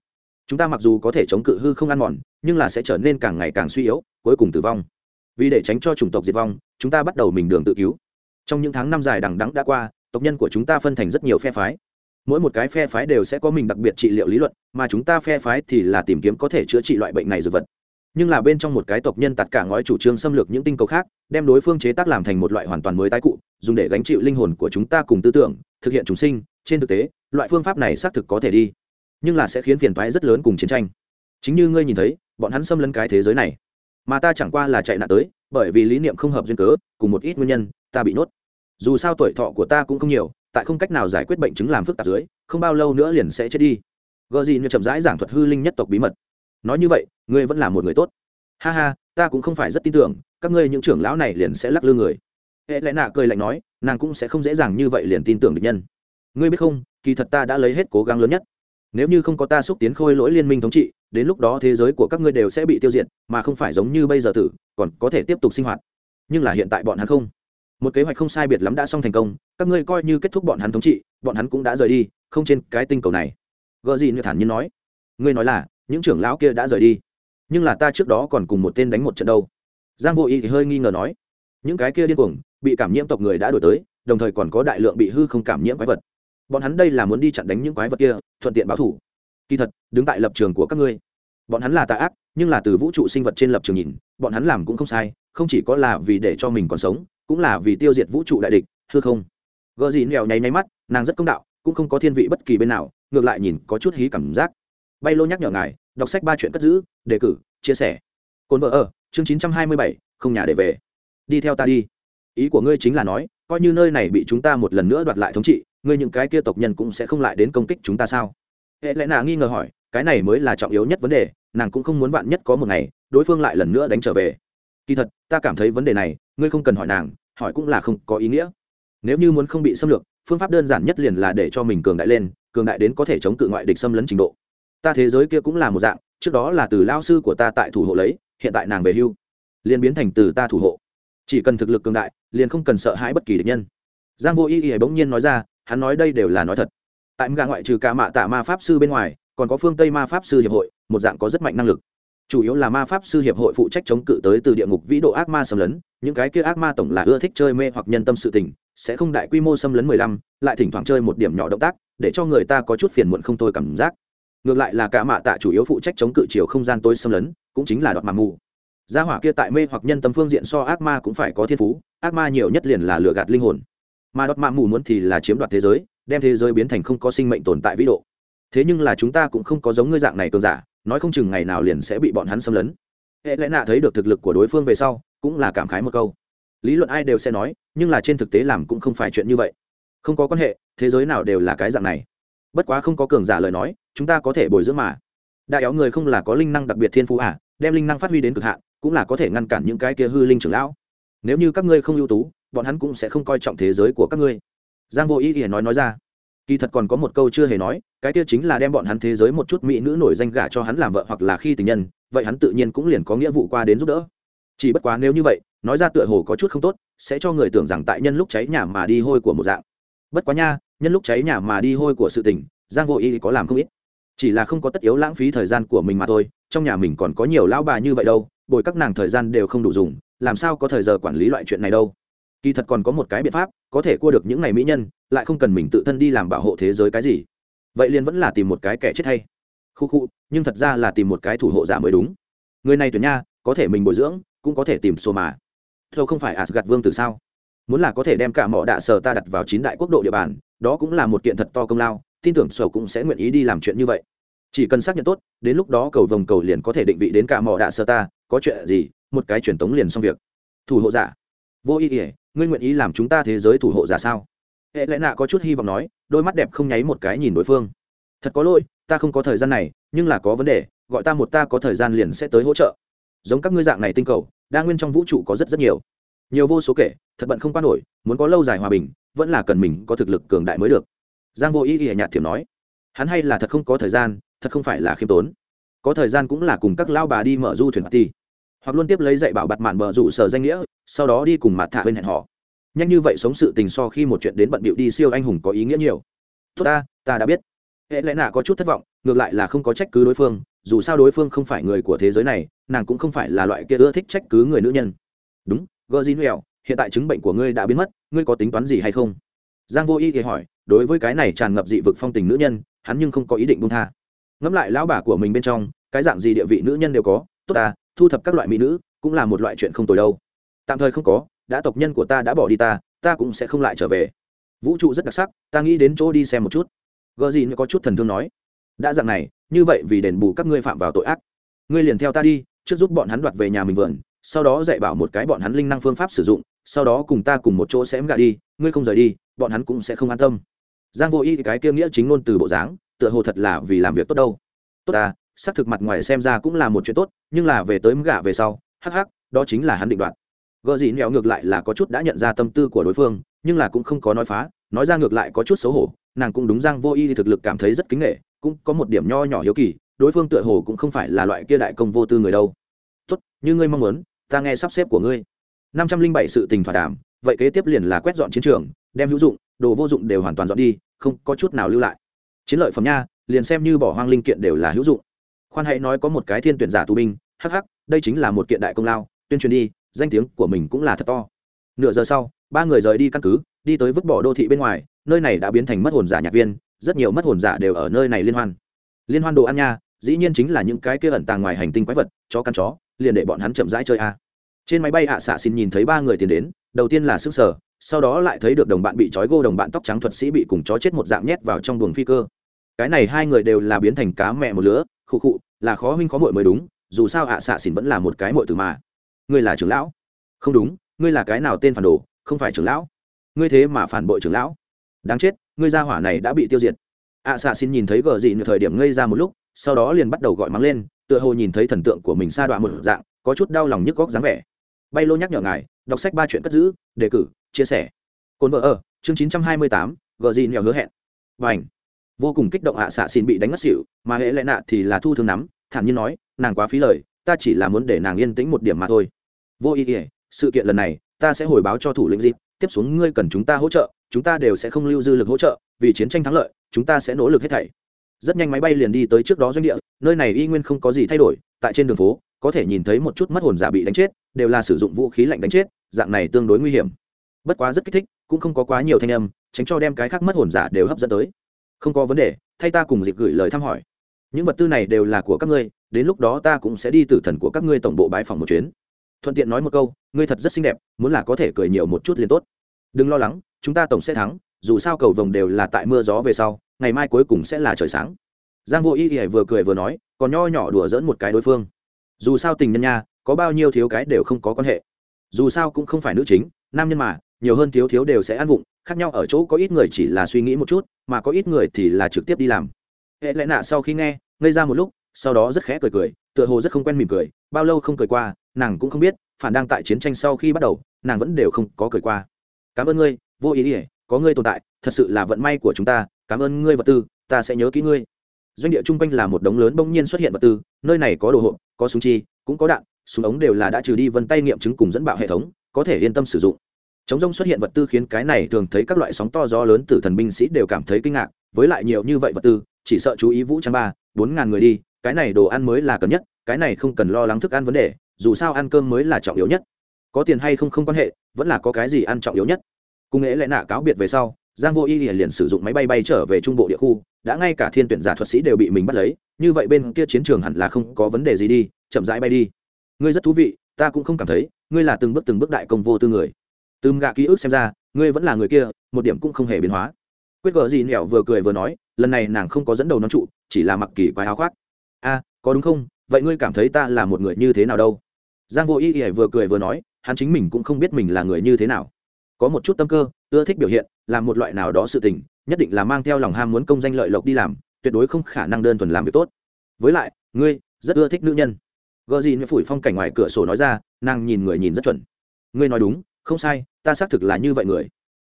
chúng ta mặc dù có thể chống cự hư không ăn mòn, nhưng là sẽ trở nên càng ngày càng suy yếu, cuối cùng tử vong. Vì để tránh cho chủng tộc diệt vong, chúng ta bắt đầu mình đường tự cứu. Trong những tháng năm dài đằng đẵng đã qua, tộc nhân của chúng ta phân thành rất nhiều phe phái. Mỗi một cái phe phái đều sẽ có mình đặc biệt trị liệu lý luận, mà chúng ta phe phái thì là tìm kiếm có thể chữa trị loại bệnh này dược vật. Nhưng là bên trong một cái tộc nhân tạt cả ngói chủ trương xâm lược những tinh cầu khác, đem đối phương chế tác làm thành một loại hoàn toàn mới tái cụ, dùng để gánh chịu linh hồn của chúng ta cùng tư tưởng, thực hiện chúng sinh, trên thực tế, loại phương pháp này xác thực có thể đi nhưng là sẽ khiến phiền toái rất lớn cùng chiến tranh. Chính như ngươi nhìn thấy, bọn hắn xâm lấn cái thế giới này. Mà ta chẳng qua là chạy nạn tới, bởi vì lý niệm không hợp duyên cớ, cùng một ít nguyên nhân, ta bị nốt. Dù sao tuổi thọ của ta cũng không nhiều, tại không cách nào giải quyết bệnh chứng làm phức tạp dưới, không bao lâu nữa liền sẽ chết đi. Gợ gì như chậm rãi giảng thuật hư linh nhất tộc bí mật. Nói như vậy, ngươi vẫn là một người tốt. Ha ha, ta cũng không phải rất tin tưởng, các ngươi những trưởng lão này liền sẽ lắc lư người. Hệ lẽ nạ cười lạnh nói, nàng cũng sẽ không dễ dàng như vậy liền tin tưởng được nhân. Ngươi biết không, kỳ thật ta đã lấy hết cố gắng lớn nhất nếu như không có ta xúc tiến khôi lỗi liên minh thống trị, đến lúc đó thế giới của các ngươi đều sẽ bị tiêu diệt, mà không phải giống như bây giờ tử, còn có thể tiếp tục sinh hoạt. Nhưng là hiện tại bọn hắn không. Một kế hoạch không sai biệt lắm đã xong thành công, các ngươi coi như kết thúc bọn hắn thống trị, bọn hắn cũng đã rời đi, không trên cái tinh cầu này. Gợ gì như thản nhiên nói. Ngươi nói là, những trưởng lão kia đã rời đi. Nhưng là ta trước đó còn cùng một tên đánh một trận đâu. Giang vô ý thì hơi nghi ngờ nói. Những cái kia điên cuồng, bị cảm nhiễm tộc người đã đổi tới, đồng thời còn có đại lượng bị hư không cảm nhiễm quái vật bọn hắn đây là muốn đi chặn đánh những quái vật kia, thuận tiện báo thủ. Kỳ thật, đứng tại lập trường của các ngươi, bọn hắn là tà ác, nhưng là từ vũ trụ sinh vật trên lập trường nhìn, bọn hắn làm cũng không sai, không chỉ có là vì để cho mình còn sống, cũng là vì tiêu diệt vũ trụ đại địch, hư không. Gợ gì nèo nháy nháy mắt, nàng rất công đạo, cũng không có thiên vị bất kỳ bên nào, ngược lại nhìn có chút hí cảm giác. Bay lô nhắc nhở ngài, đọc sách ba chuyện cất giữ, đề cử, chia sẻ. Cồn vợ ở, chương chín trăm hai mươi bảy, không nhà để về. Đi theo ta đi. Ý của ngươi chính là nói, coi như nơi này bị chúng ta một lần nữa đoạt lại thống trị ngươi những cái kia tộc nhân cũng sẽ không lại đến công kích chúng ta sao? Hệ lẽ nạ nghi ngờ hỏi, cái này mới là trọng yếu nhất vấn đề, nàng cũng không muốn bạn nhất có một ngày, đối phương lại lần nữa đánh trở về. Kỳ thật, ta cảm thấy vấn đề này, ngươi không cần hỏi nàng, hỏi cũng là không có ý nghĩa. Nếu như muốn không bị xâm lược, phương pháp đơn giản nhất liền là để cho mình cường đại lên, cường đại đến có thể chống cự ngoại địch xâm lấn trình độ. Ta thế giới kia cũng là một dạng, trước đó là từ lao sư của ta tại thủ hộ lấy, hiện tại nàng về hưu. Liền biến thành từ ta thủ hộ. Chỉ cần thực lực cường đại, liền không cần sợ hãi bất kỳ địch nhân. Giang vô y y bỗng nhiên nói ra hắn nói đây đều là nói thật. Tại mga ngoại trừ cả mạ tạ ma pháp sư bên ngoài, còn có phương tây ma pháp sư hiệp hội, một dạng có rất mạnh năng lực. Chủ yếu là ma pháp sư hiệp hội phụ trách chống cự tới từ địa ngục vĩ độ ác ma xâm lấn, những cái kia ác ma tổng là ưa thích chơi mê hoặc nhân tâm sự tình, sẽ không đại quy mô xâm lấn mười lăm, lại thỉnh thoảng chơi một điểm nhỏ động tác, để cho người ta có chút phiền muộn không thôi cảm giác. Ngược lại là cả mạ tạ chủ yếu phụ trách chống cự chiều không gian tối xâm lấn, cũng chính là đoạt mà mù. Gia hỏa kia tại mê hoặc nhân tâm phương diện so ác ma cũng phải có thiên phú, ác ma nhiều nhất liền là lừa gạt linh hồn mà đọt mạ mù muốn thì là chiếm đoạt thế giới, đem thế giới biến thành không có sinh mệnh tồn tại vĩ độ. Thế nhưng là chúng ta cũng không có giống ngươi dạng này cường giả, nói không chừng ngày nào liền sẽ bị bọn hắn xâm lấn. Hệ lẽ nạ thấy được thực lực của đối phương về sau, cũng là cảm khái một câu. Lý luận ai đều sẽ nói, nhưng là trên thực tế làm cũng không phải chuyện như vậy. Không có quan hệ, thế giới nào đều là cái dạng này. Bất quá không có cường giả lời nói, chúng ta có thể bồi dưỡng mà. Đại éo người không là có linh năng đặc biệt thiên phú à đem linh năng phát huy đến cực hạn, cũng là có thể ngăn cản những cái kia hư linh trưởng lão. Nếu như các ngươi không ưu tú bọn hắn cũng sẽ không coi trọng thế giới của các ngươi. Giang vô ý ý nói nói ra. Kỳ thật còn có một câu chưa hề nói, cái kia chính là đem bọn hắn thế giới một chút mỹ nữ nổi danh gả cho hắn làm vợ hoặc là khi tình nhân, vậy hắn tự nhiên cũng liền có nghĩa vụ qua đến giúp đỡ. Chỉ bất quá nếu như vậy, nói ra tựa hồ có chút không tốt, sẽ cho người tưởng rằng tại nhân lúc cháy nhà mà đi hôi của một dạng. Bất quá nha, nhân lúc cháy nhà mà đi hôi của sự tình, giang vô ý có làm không ít. Chỉ là không có tất yếu lãng phí thời gian của mình mà thôi, trong nhà mình còn có nhiều lão bà như vậy đâu, bồi các nàng thời gian đều không đủ dùng, làm sao có thời giờ quản lý loại chuyện này đâu kỳ thật còn có một cái biện pháp, có thể cua được những ngày mỹ nhân, lại không cần mình tự thân đi làm bảo hộ thế giới cái gì. Vậy liền vẫn là tìm một cái kẻ chết hay. Khu khu, nhưng thật ra là tìm một cái thủ hộ giả mới đúng. Người này tuyển nha, có thể mình bồi dưỡng, cũng có thể tìm số mà. Thâu không phải asgad vương từ sao? Muốn là có thể đem cả mỏ đạ sở ta đặt vào chín đại quốc độ địa bàn, đó cũng là một kiện thật to công lao, tin tưởng sở cũng sẽ nguyện ý đi làm chuyện như vậy. Chỉ cần xác nhận tốt, đến lúc đó cầu vồng cầu liền có thể định vị đến cả mỏ đạ sở ta, có chuyện gì, một cái truyền tống liền xong việc. Thủ hộ giả. Vô ý ỉa ngươi nguyện ý làm chúng ta thế giới thủ hộ giả sao? Hệ lẽ nạ có chút hy vọng nói, đôi mắt đẹp không nháy một cái nhìn đối phương. Thật có lỗi, ta không có thời gian này, nhưng là có vấn đề, gọi ta một ta có thời gian liền sẽ tới hỗ trợ. Giống các ngươi dạng này tinh cầu, đa nguyên trong vũ trụ có rất rất nhiều. Nhiều vô số kể, thật bận không qua nổi, muốn có lâu dài hòa bình, vẫn là cần mình có thực lực cường đại mới được. Giang vô ý ý nhạt thiểm nói, hắn hay là thật không có thời gian, thật không phải là khiêm tốn. Có thời gian cũng là cùng các lao bà đi mở du thuyền party, hoặc luôn tiếp lấy dạy bảo bặt mạn bờ rủ sở danh nghĩa sau đó đi cùng mặt thả bên hẹn họ nhanh như vậy sống sự tình so khi một chuyện đến bận bịu đi siêu anh hùng có ý nghĩa nhiều. Tốt ta ta đã biết. Hệ lẽ nạ có chút thất vọng, ngược lại là không có trách cứ đối phương, dù sao đối phương không phải người của thế giới này, nàng cũng không phải là loại kia ưa thích trách cứ người nữ nhân. Đúng gờ gì nuẹo hiện tại chứng bệnh của ngươi đã biến mất, ngươi có tính toán gì hay không? Giang vô y thì hỏi, đối với cái này tràn ngập dị vực phong tình nữ nhân, hắn nhưng không có ý định buông tha. Ngẫm lại lão bà của mình bên trong, cái dạng gì địa vị nữ nhân đều có, tốt ta, thu thập các loại mỹ nữ, cũng là một loại chuyện không tồi đâu tạm thời không có, đã tộc nhân của ta đã bỏ đi ta ta cũng sẽ không lại trở về. Vũ trụ rất đặc sắc, ta nghĩ đến chỗ đi xem một chút. Gờ gì như có chút thần thương nói. Đã dạng này, như vậy vì đền bù các ngươi phạm vào tội ác, ngươi liền theo ta đi, trước giúp bọn hắn đoạt về nhà mình vườn, sau đó dạy bảo một cái bọn hắn linh năng phương pháp sử dụng, sau đó cùng ta cùng một chỗ sẽ gạ đi, ngươi không rời đi, bọn hắn cũng sẽ không an tâm. Giang vô y cái kia nghĩa chính ngôn từ bộ dáng, tựa hồ thật là vì làm việc tốt đâu. Tốt ta, xác thực mặt ngoài xem ra cũng là một chuyện tốt, nhưng là về tới gạ về sau, hắc hắc, đó chính là hắn định đoạt gợ gì nẹo ngược lại là có chút đã nhận ra tâm tư của đối phương, nhưng là cũng không có nói phá, nói ra ngược lại có chút xấu hổ. Nàng cũng đúng giang vô y thì thực lực cảm thấy rất kính nghệ cũng có một điểm nho nhỏ hiếu kỳ, đối phương tựa hồ cũng không phải là loại kia đại công vô tư người đâu. Tốt, như ngươi mong muốn, ta nghe sắp xếp của ngươi. Năm trăm linh bảy sự tình thỏa đàm, vậy kế tiếp liền là quét dọn chiến trường, đem hữu dụng, đồ vô dụng đều hoàn toàn dọn đi, không có chút nào lưu lại. Chiến lợi phẩm nha, liền xem như bỏ hoang linh kiện đều là hữu dụng. Khoan hãy nói có một cái thiên tuyển giả tù binh, hắc hắc, đây chính là một kiện đại công lao, tuyên truyền đi danh tiếng của mình cũng là thật to. Nửa giờ sau, ba người rời đi căn cứ, đi tới vứt bỏ đô thị bên ngoài, nơi này đã biến thành mất hồn giả nhạc viên, rất nhiều mất hồn giả đều ở nơi này liên hoan. Liên hoan đồ ăn nha, dĩ nhiên chính là những cái kia ẩn tàng ngoài hành tinh quái vật, chó căn chó, liền để bọn hắn chậm rãi chơi a. Trên máy bay ạ xạ xin nhìn thấy ba người tiến đến, đầu tiên là sức sở, sau đó lại thấy được đồng bạn bị trói gô đồng bạn tóc trắng thuật sĩ bị cùng chó chết một dạng nhét vào trong buồng phi cơ. Cái này hai người đều là biến thành cá mẹ một lứa, khụ khụ, là khó huynh khó muội mới đúng, dù sao ạ xạ xin vẫn là một cái muội từ mà ngươi là trưởng lão. Không đúng, ngươi là cái nào tên phản đồ, không phải trưởng lão. Ngươi thế mà phản bội trưởng lão. Đáng chết, ngươi gia hỏa này đã bị tiêu diệt. Ạ xạ xin nhìn thấy gờ dị thời điểm ngây ra một lúc, sau đó liền bắt đầu gọi mắng lên, tựa hồ nhìn thấy thần tượng của mình sa đoạn một dạng, có chút đau lòng nhức góc dáng vẻ. Bay lô nhắc nhở ngài, đọc sách ba chuyện cất giữ, đề cử, chia sẻ. Cồn vợ ở, chương chín trăm hai mươi tám, gờ gì nghèo hứa hẹn. Và ảnh vô cùng kích động ạ xạ xin bị đánh ngất xỉu, mà hệ lẽ nạ thì là thu thương nắm, thản nhiên nói, nàng quá phí lời, ta chỉ là muốn để nàng yên tĩnh một điểm mà thôi vô ý nghĩa sự kiện lần này, ta sẽ hồi báo cho thủ lĩnh dịp tiếp xuống ngươi cần chúng ta hỗ trợ, chúng ta đều sẽ không lưu dư lực hỗ trợ, vì chiến tranh thắng lợi, chúng ta sẽ nỗ lực hết thảy. Rất nhanh máy bay liền đi tới trước đó doanh địa, nơi này y nguyên không có gì thay đổi, tại trên đường phố, có thể nhìn thấy một chút mất hồn giả bị đánh chết, đều là sử dụng vũ khí lạnh đánh chết, dạng này tương đối nguy hiểm. Bất quá rất kích thích, cũng không có quá nhiều thanh âm, tránh cho đem cái khác mất hồn giả đều hấp dẫn tới. Không có vấn đề, thay ta cùng dịp gửi lời thăm hỏi. Những vật tư này đều là của các ngươi, đến lúc đó ta cũng sẽ đi từ thần của các ngươi tổng bộ bãi phòng một chuyến thuận tiện nói một câu, ngươi thật rất xinh đẹp, muốn là có thể cười nhiều một chút liền tốt. Đừng lo lắng, chúng ta tổng sẽ thắng, dù sao cầu vồng đều là tại mưa gió về sau, ngày mai cuối cùng sẽ là trời sáng. Giang vô y y vừa cười vừa nói, còn nho nhỏ đùa dỡn một cái đối phương. Dù sao tình nhân nha, có bao nhiêu thiếu cái đều không có quan hệ. Dù sao cũng không phải nữ chính, nam nhân mà, nhiều hơn thiếu thiếu đều sẽ ăn vụng, khác nhau ở chỗ có ít người chỉ là suy nghĩ một chút, mà có ít người thì là trực tiếp đi làm. Hệ lẽ nạ sau khi nghe, ngây ra một lúc, sau đó rất khẽ cười cười, tựa hồ rất không quen mỉm cười, bao lâu không cười qua nàng cũng không biết, phản đang tại chiến tranh sau khi bắt đầu, nàng vẫn đều không có cười qua. Cảm ơn ngươi, vô ý ỉa có ngươi tồn tại, thật sự là vận may của chúng ta, cảm ơn ngươi vật tư, ta sẽ nhớ kỹ ngươi. Doanh địa chung quanh là một đống lớn bỗng nhiên xuất hiện vật tư, nơi này có đồ hộp, có súng chi, cũng có đạn, súng ống đều là đã trừ đi vân tay nghiệm chứng cùng dẫn bạo hệ thống, có thể yên tâm sử dụng. Chống rông xuất hiện vật tư khiến cái này thường thấy các loại sóng to gió lớn từ thần binh sĩ đều cảm thấy kinh ngạc, với lại nhiều như vậy vật tư, chỉ sợ chú ý vũ trang ba, bốn ngàn người đi, cái này đồ ăn mới là cần nhất, cái này không cần lo lắng thức ăn vấn đề dù sao ăn cơm mới là trọng yếu nhất. Có tiền hay không không quan hệ, vẫn là có cái gì ăn trọng yếu nhất. Cùng nghệ lẽ nạ cáo biệt về sau, giang vô y liền sử dụng máy bay bay trở về trung bộ địa khu, đã ngay cả thiên tuyển giả thuật sĩ đều bị mình bắt lấy, như vậy bên kia chiến trường hẳn là không có vấn đề gì đi, chậm rãi bay đi. Ngươi rất thú vị, ta cũng không cảm thấy, ngươi là từng bước từng bước đại công vô tư người. Từng gạ ký ức xem ra, ngươi vẫn là người kia, một điểm cũng không hề biến hóa. Quyết gở gì nẻo vừa cười vừa nói, lần này nàng không có dẫn đầu nón trụ, chỉ là mặc kỳ quái áo khoác. A, có đúng không? Vậy ngươi cảm thấy ta là một người như thế nào đâu? Giang vô y y vừa cười vừa nói, hắn chính mình cũng không biết mình là người như thế nào. Có một chút tâm cơ, ưa thích biểu hiện, làm một loại nào đó sự tình, nhất định là mang theo lòng ham muốn công danh lợi lộc đi làm, tuyệt đối không khả năng đơn thuần làm việc tốt. Với lại, ngươi, rất ưa thích nữ nhân. Gợ gì như phủi phong cảnh ngoài cửa sổ nói ra, nàng nhìn người nhìn rất chuẩn. Ngươi nói đúng, không sai, ta xác thực là như vậy người.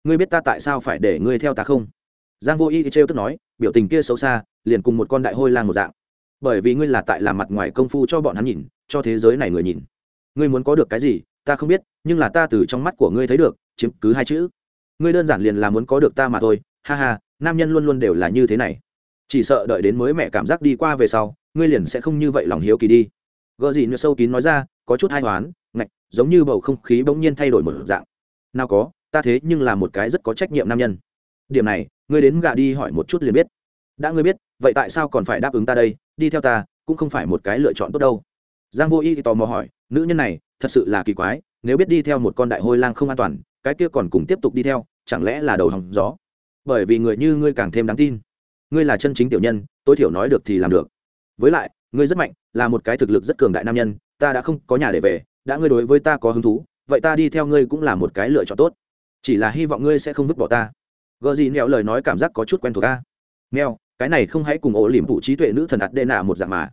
Ngươi biết ta tại sao phải để ngươi theo ta không? Giang vô y trêu tức nói, biểu tình kia xấu xa, liền cùng một con đại hôi lang một dạng. Bởi vì ngươi là tại làm mặt ngoài công phu cho bọn hắn nhìn, cho thế giới này người nhìn ngươi muốn có được cái gì, ta không biết, nhưng là ta từ trong mắt của ngươi thấy được, chiếm cứ hai chữ. Ngươi đơn giản liền là muốn có được ta mà thôi, ha ha, nam nhân luôn luôn đều là như thế này. Chỉ sợ đợi đến mới mẹ cảm giác đi qua về sau, ngươi liền sẽ không như vậy lòng hiếu kỳ đi. Gợ gì nữa sâu kín nói ra, có chút hai hoán, ngạch, giống như bầu không khí bỗng nhiên thay đổi một dạng. Nào có, ta thế nhưng là một cái rất có trách nhiệm nam nhân. Điểm này, ngươi đến gạ đi hỏi một chút liền biết. Đã ngươi biết, vậy tại sao còn phải đáp ứng ta đây? Đi theo ta, cũng không phải một cái lựa chọn tốt đâu giang vô y tò mò hỏi, nữ nhân này, thật sự là kỳ quái, nếu biết đi theo một con đại hôi lang không an toàn, cái kia còn cùng tiếp tục đi theo, chẳng lẽ là đầu hòng gió? Bởi vì người như ngươi càng thêm đáng tin. Ngươi là chân chính tiểu nhân, tối thiểu nói được thì làm được. Với lại, ngươi rất mạnh, là một cái thực lực rất cường đại nam nhân, ta đã không có nhà để về, đã ngươi đối với ta có hứng thú, vậy ta đi theo ngươi cũng là một cái lựa chọn tốt. Chỉ là hy vọng ngươi sẽ không vứt bỏ ta. Gờ gì nẹo lời nói cảm giác có chút quen thuộc ta neo, cái này không hãy cùng ổ liềm phụ trí tuệ nữ thần ạt đê nạ một dạng mà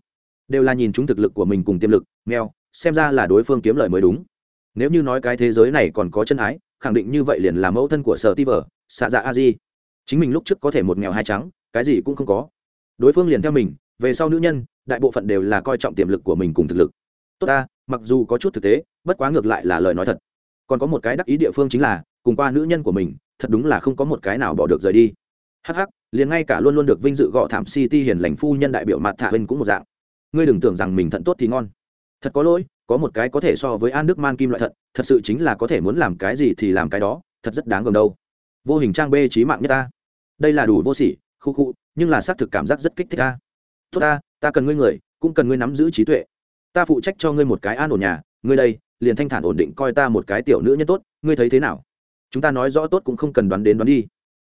đều là nhìn chúng thực lực của mình cùng tiềm lực nghèo, xem ra là đối phương kiếm lời mới đúng. Nếu như nói cái thế giới này còn có chân ái khẳng định như vậy liền là mẫu thân của sở ti vờ xạ dạ a di. Chính mình lúc trước có thể một nghèo hai trắng cái gì cũng không có. Đối phương liền theo mình về sau nữ nhân đại bộ phận đều là coi trọng tiềm lực của mình cùng thực lực. Tốt ta mặc dù có chút thực tế bất quá ngược lại là lời nói thật. Còn có một cái đắc ý địa phương chính là cùng qua nữ nhân của mình thật đúng là không có một cái nào bỏ được rời đi. Hắc hắc liền ngay cả luôn luôn được vinh dự gọ thảm city hiền lành phu nhân đại biểu mặt thả bên cũng một dạng ngươi đừng tưởng rằng mình thận tốt thì ngon. Thật có lỗi, có một cái có thể so với an đức man kim loại thận, thật sự chính là có thể muốn làm cái gì thì làm cái đó, thật rất đáng gờm đâu. Vô hình trang bê trí mạng nhất ta. Đây là đủ vô sỉ, khu khu, nhưng là xác thực cảm giác rất kích thích ta. Tốt ta ta cần ngươi người, cũng cần ngươi nắm giữ trí tuệ. Ta phụ trách cho ngươi một cái an ổn nhà, ngươi đây, liền thanh thản ổn định coi ta một cái tiểu nữ nhân tốt, ngươi thấy thế nào? Chúng ta nói rõ tốt cũng không cần đoán đến đoán đi.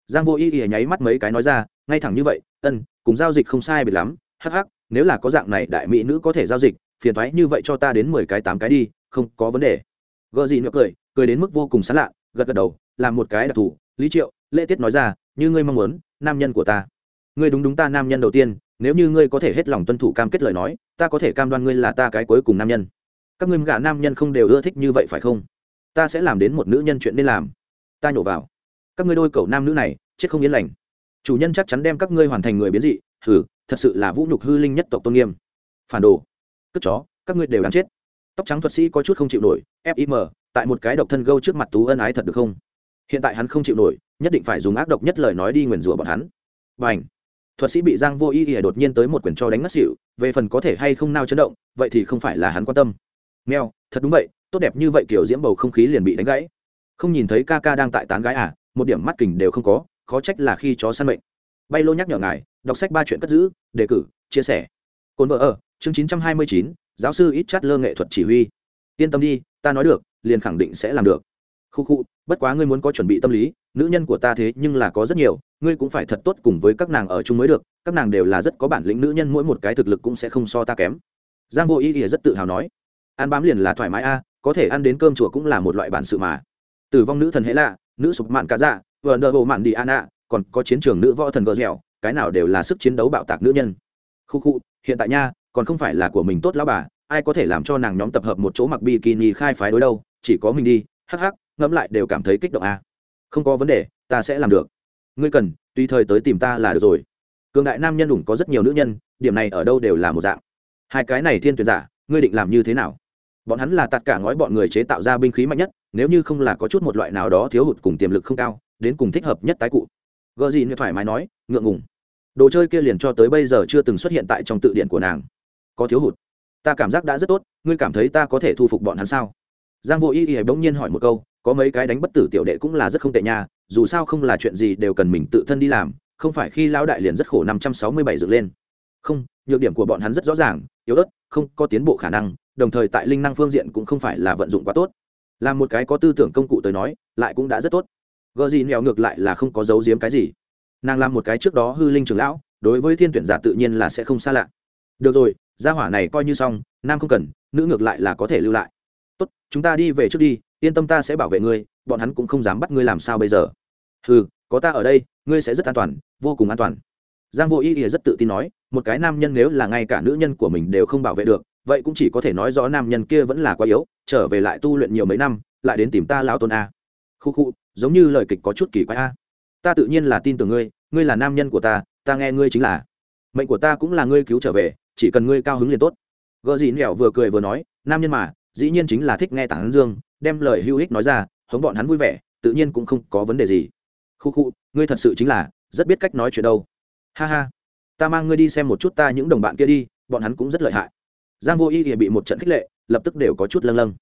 Giang vô ý ỉa nháy mắt mấy cái nói ra, ngay thẳng như vậy, ân, cùng giao dịch không sai biệt lắm, hắc hắc nếu là có dạng này đại mỹ nữ có thể giao dịch, phiền thoái như vậy cho ta đến mười cái tám cái đi, không có vấn đề. Gợ gì nữa cười cười đến mức vô cùng sán lạ, gật gật đầu, làm một cái đặc thù, lý triệu, lễ tiết nói ra, như ngươi mong muốn, nam nhân của ta. Ngươi đúng đúng ta nam nhân đầu tiên, nếu như ngươi có thể hết lòng tuân thủ cam kết lời nói, ta có thể cam đoan ngươi là ta cái cuối cùng nam nhân. Các ngươi gả nam nhân không đều ưa thích như vậy phải không? Ta sẽ làm đến một nữ nhân chuyện nên làm. Ta nhổ vào. Các ngươi đôi cậu nam nữ này, chết không yên lành. Chủ nhân chắc chắn đem các ngươi hoàn thành người biến dị hừ, thật sự là vũ nhục hư linh nhất tộc tôn nghiêm. Phản đồ. Cất chó các ngươi đều đáng chết. Tóc trắng thuật sĩ có chút không chịu nổi fim tại một cái độc thân gâu trước mặt tú ân ái thật được không? Hiện tại hắn không chịu nổi nhất định phải dùng ác độc nhất lời nói đi nguyền rủa bọn hắn. Và h thuật sĩ bị giang vô ý ỉa đột nhiên tới một quyển cho đánh ngất xỉu về phần có thể hay không nao chấn động vậy thì không phải là hắn quan tâm. Mèo thật đúng vậy tốt đẹp như vậy kiểu diễm bầu không khí liền bị đánh gãy. Không nhìn thấy ca ca đang tại tán gái à một điểm mắt kình đều không có khó trách là khi chó săn mệnh bay lô nhắc nhở ngài, đọc sách ba chuyện cất giữ, đề cử, chia sẻ. Cồn vợ ở, chương chín trăm hai mươi chín, giáo sư ít chát lơ nghệ thuật chỉ huy. Yên tâm đi, ta nói được, liền khẳng định sẽ làm được. Khu khu, bất quá ngươi muốn có chuẩn bị tâm lý, nữ nhân của ta thế nhưng là có rất nhiều, ngươi cũng phải thật tốt cùng với các nàng ở chung mới được, các nàng đều là rất có bản lĩnh, nữ nhân mỗi một cái thực lực cũng sẽ không so ta kém. Giang vô ý ỉa rất tự hào nói. Ăn bám liền là thoải mái a, có thể ăn đến cơm chùa cũng là một loại bản sự mà. Tử vong nữ thần hễ lạ, nữ sụp mạn cá dạ vợ nợ bộ mạn đi an ạ còn có chiến trường nữ võ thần gỡ dẻo, cái nào đều là sức chiến đấu bạo tạc nữ nhân. Khu khu, hiện tại nha, còn không phải là của mình tốt lão bà, ai có thể làm cho nàng nhóm tập hợp một chỗ mặc bikini khai phái đối đâu, chỉ có mình đi, hắc hắc, ngẫm lại đều cảm thấy kích động a. Không có vấn đề, ta sẽ làm được. Ngươi cần, tùy thời tới tìm ta là được rồi. Cường đại nam nhân đủng có rất nhiều nữ nhân, điểm này ở đâu đều là một dạng. Hai cái này thiên tuyệt giả, ngươi định làm như thế nào? Bọn hắn là tất cả ngói bọn người chế tạo ra binh khí mạnh nhất, nếu như không là có chút một loại nào đó thiếu hụt cùng tiềm lực không cao, đến cùng thích hợp nhất tái cụ gợ gì như thoải mái nói, ngượng ngùng. Đồ chơi kia liền cho tới bây giờ chưa từng xuất hiện tại trong tự điện của nàng. Có thiếu hụt. Ta cảm giác đã rất tốt, ngươi cảm thấy ta có thể thu phục bọn hắn sao? Giang vô y y bỗng nhiên hỏi một câu, có mấy cái đánh bất tử tiểu đệ cũng là rất không tệ nha, dù sao không là chuyện gì đều cần mình tự thân đi làm, không phải khi lão đại liền rất khổ năm trăm sáu mươi bảy dựng lên. Không, nhược điểm của bọn hắn rất rõ ràng, yếu ớt, không có tiến bộ khả năng, đồng thời tại linh năng phương diện cũng không phải là vận dụng quá tốt. Làm một cái có tư tưởng công cụ tới nói, lại cũng đã rất tốt gợ gì nghèo ngược lại là không có giấu giếm cái gì. Nàng làm một cái trước đó hư linh trưởng lão, đối với thiên tuyển giả tự nhiên là sẽ không xa lạ. Được rồi, gia hỏa này coi như xong, nam không cần, nữ ngược lại là có thể lưu lại. Tốt, chúng ta đi về trước đi, yên tâm ta sẽ bảo vệ ngươi, bọn hắn cũng không dám bắt ngươi làm sao bây giờ. Ừ có ta ở đây, ngươi sẽ rất an toàn, vô cùng an toàn. Giang vô ý ý rất tự tin nói, một cái nam nhân nếu là ngay cả nữ nhân của mình đều không bảo vệ được, vậy cũng chỉ có thể nói rõ nam nhân kia vẫn là quá yếu, trở về lại tu luyện nhiều mấy năm, lại đến tìm ta lão tôn a. Khu khu giống như lời kịch có chút kỳ quái a. Ta tự nhiên là tin tưởng ngươi ngươi là nam nhân của ta ta nghe ngươi chính là. Mệnh của ta cũng là ngươi cứu trở về, chỉ cần ngươi cao hứng liền tốt. Gợ gì nẹo vừa cười vừa nói, nam nhân mà, dĩ nhiên chính là thích nghe tảng dương, đem lời hữu ích nói ra, hống bọn hắn vui vẻ, tự nhiên cũng không có vấn đề gì. Khu khu, ngươi thật sự chính là, rất biết cách nói chuyện đâu. Ha ha. Ta mang ngươi đi xem một chút ta những đồng bạn kia đi, bọn hắn cũng rất lợi hại. Giang vô y thì bị một trận khích lệ, lập tức đều có chút lâng lâng.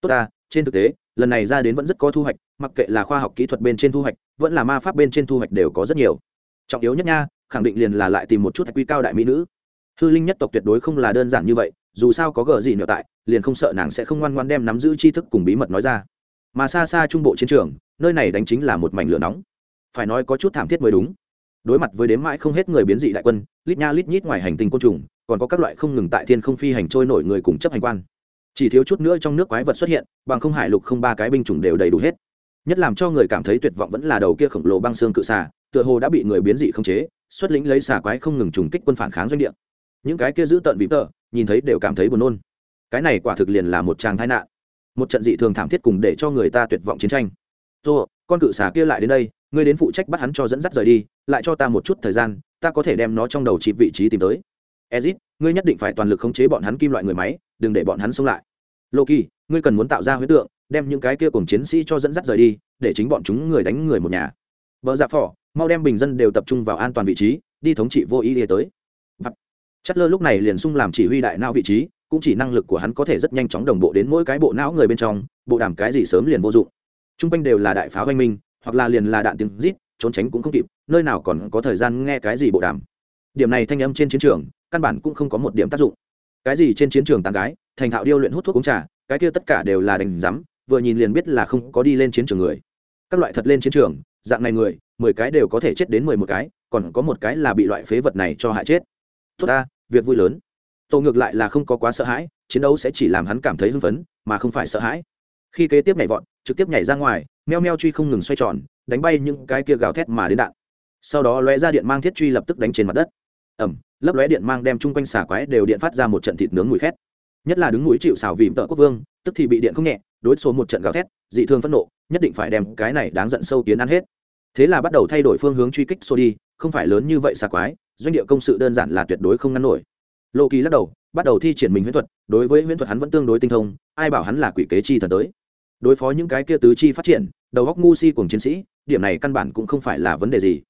Tốt ta, trên thực tế lần này ra đến vẫn rất có thu hoạch, mặc kệ là khoa học kỹ thuật bên trên thu hoạch, vẫn là ma pháp bên trên thu hoạch đều có rất nhiều. Trọng yếu nhất nha, khẳng định liền là lại tìm một chút quy cao đại mỹ nữ. Hư linh nhất tộc tuyệt đối không là đơn giản như vậy, dù sao có gờ gì nữa tại, liền không sợ nàng sẽ không ngoan ngoan đem nắm giữ tri thức cùng bí mật nói ra. Mà xa xa trung bộ chiến trường, nơi này đánh chính là một mảnh lửa nóng. Phải nói có chút thảm thiết mới đúng. Đối mặt với đếm mãi không hết người biến dị đại quân, lít nha lít nhít ngoài hành tinh côn trùng, còn có các loại không ngừng tại thiên không phi hành trôi nổi người cùng chấp hành quan chỉ thiếu chút nữa trong nước quái vật xuất hiện, bằng không hải lục không ba cái binh chủng đều đầy đủ hết. Nhất làm cho người cảm thấy tuyệt vọng vẫn là đầu kia khổng lồ băng xương cự xà, tựa hồ đã bị người biến dị không chế, xuất lĩnh lấy xà quái không ngừng trùng kích quân phản kháng doanh địa. Những cái kia giữ tận vĩ tợ, nhìn thấy đều cảm thấy buồn nôn. Cái này quả thực liền là một tràng tai nạn. Một trận dị thường thảm thiết cùng để cho người ta tuyệt vọng chiến tranh. Tô, con cự xà kia lại đến đây, ngươi đến phụ trách bắt hắn cho dẫn dắt rời đi, lại cho ta một chút thời gian, ta có thể đem nó trong đầu chịp vị trí tìm tới. Ezit, ngươi nhất định phải toàn lực khống chế bọn hắn kim loại người máy đừng để bọn hắn xông lại. Loki, ngươi cần muốn tạo ra huyết tượng, đem những cái kia cùng chiến sĩ cho dẫn dắt rời đi, để chính bọn chúng người đánh người một nhà. Vợ dạ phỏ, mau đem bình dân đều tập trung vào an toàn vị trí, đi thống trị vô ý lìa tới. Chất lơ lúc này liền sung làm chỉ huy đại não vị trí, cũng chỉ năng lực của hắn có thể rất nhanh chóng đồng bộ đến mỗi cái bộ não người bên trong, bộ đàm cái gì sớm liền vô dụng. T r u n g quanh đều là đại pháo oanh minh, hoặc là liền là đạn tiếng rít, trốn tránh cũng không kịp, nơi nào còn có thời gian nghe cái gì bộ đàm điểm này thanh âm trên chiến trường, căn bản cũng không có một điểm tác dụng cái gì trên chiến trường tàn gái, thành thạo điêu luyện hút thuốc uống trà, cái kia tất cả đều là đành rắm vừa nhìn liền biết là không có đi lên chiến trường người. Các loại thật lên chiến trường, dạng này người, mười cái đều có thể chết đến mười một cái, còn có một cái là bị loại phế vật này cho hại chết. Tốt ta, việc vui lớn. Tổ ngược lại là không có quá sợ hãi, chiến đấu sẽ chỉ làm hắn cảm thấy hưng phấn, mà không phải sợ hãi. Khi kế tiếp nhảy vọt, trực tiếp nhảy ra ngoài, meo meo truy không ngừng xoay tròn, đánh bay những cái kia gào thét mà đến đạn. Sau đó lóe ra điện mang thiết truy lập tức đánh trên mặt đất ẩm, lấp lóe điện mang đem chung quanh xà quái đều điện phát ra một trận thịt nướng mùi khét. Nhất là đứng mũi chịu xào vìm tợ quốc vương, tức thì bị điện không nhẹ, đối số một trận gào thét, dị thương phẫn nộ, nhất định phải đem cái này đáng giận sâu kiến ăn hết. Thế là bắt đầu thay đổi phương hướng truy kích xô đi, không phải lớn như vậy xà quái, doanh địa công sự đơn giản là tuyệt đối không ngăn nổi. Lộ kỳ lắc đầu, bắt đầu thi triển mình huyễn thuật, đối với huyễn thuật hắn vẫn tương đối tinh thông, ai bảo hắn là quỷ kế chi thần tới. Đối phó những cái kia tứ chi phát triển, đầu góc ngu si cùng chiến sĩ, điểm này căn bản cũng không phải là vấn đề gì.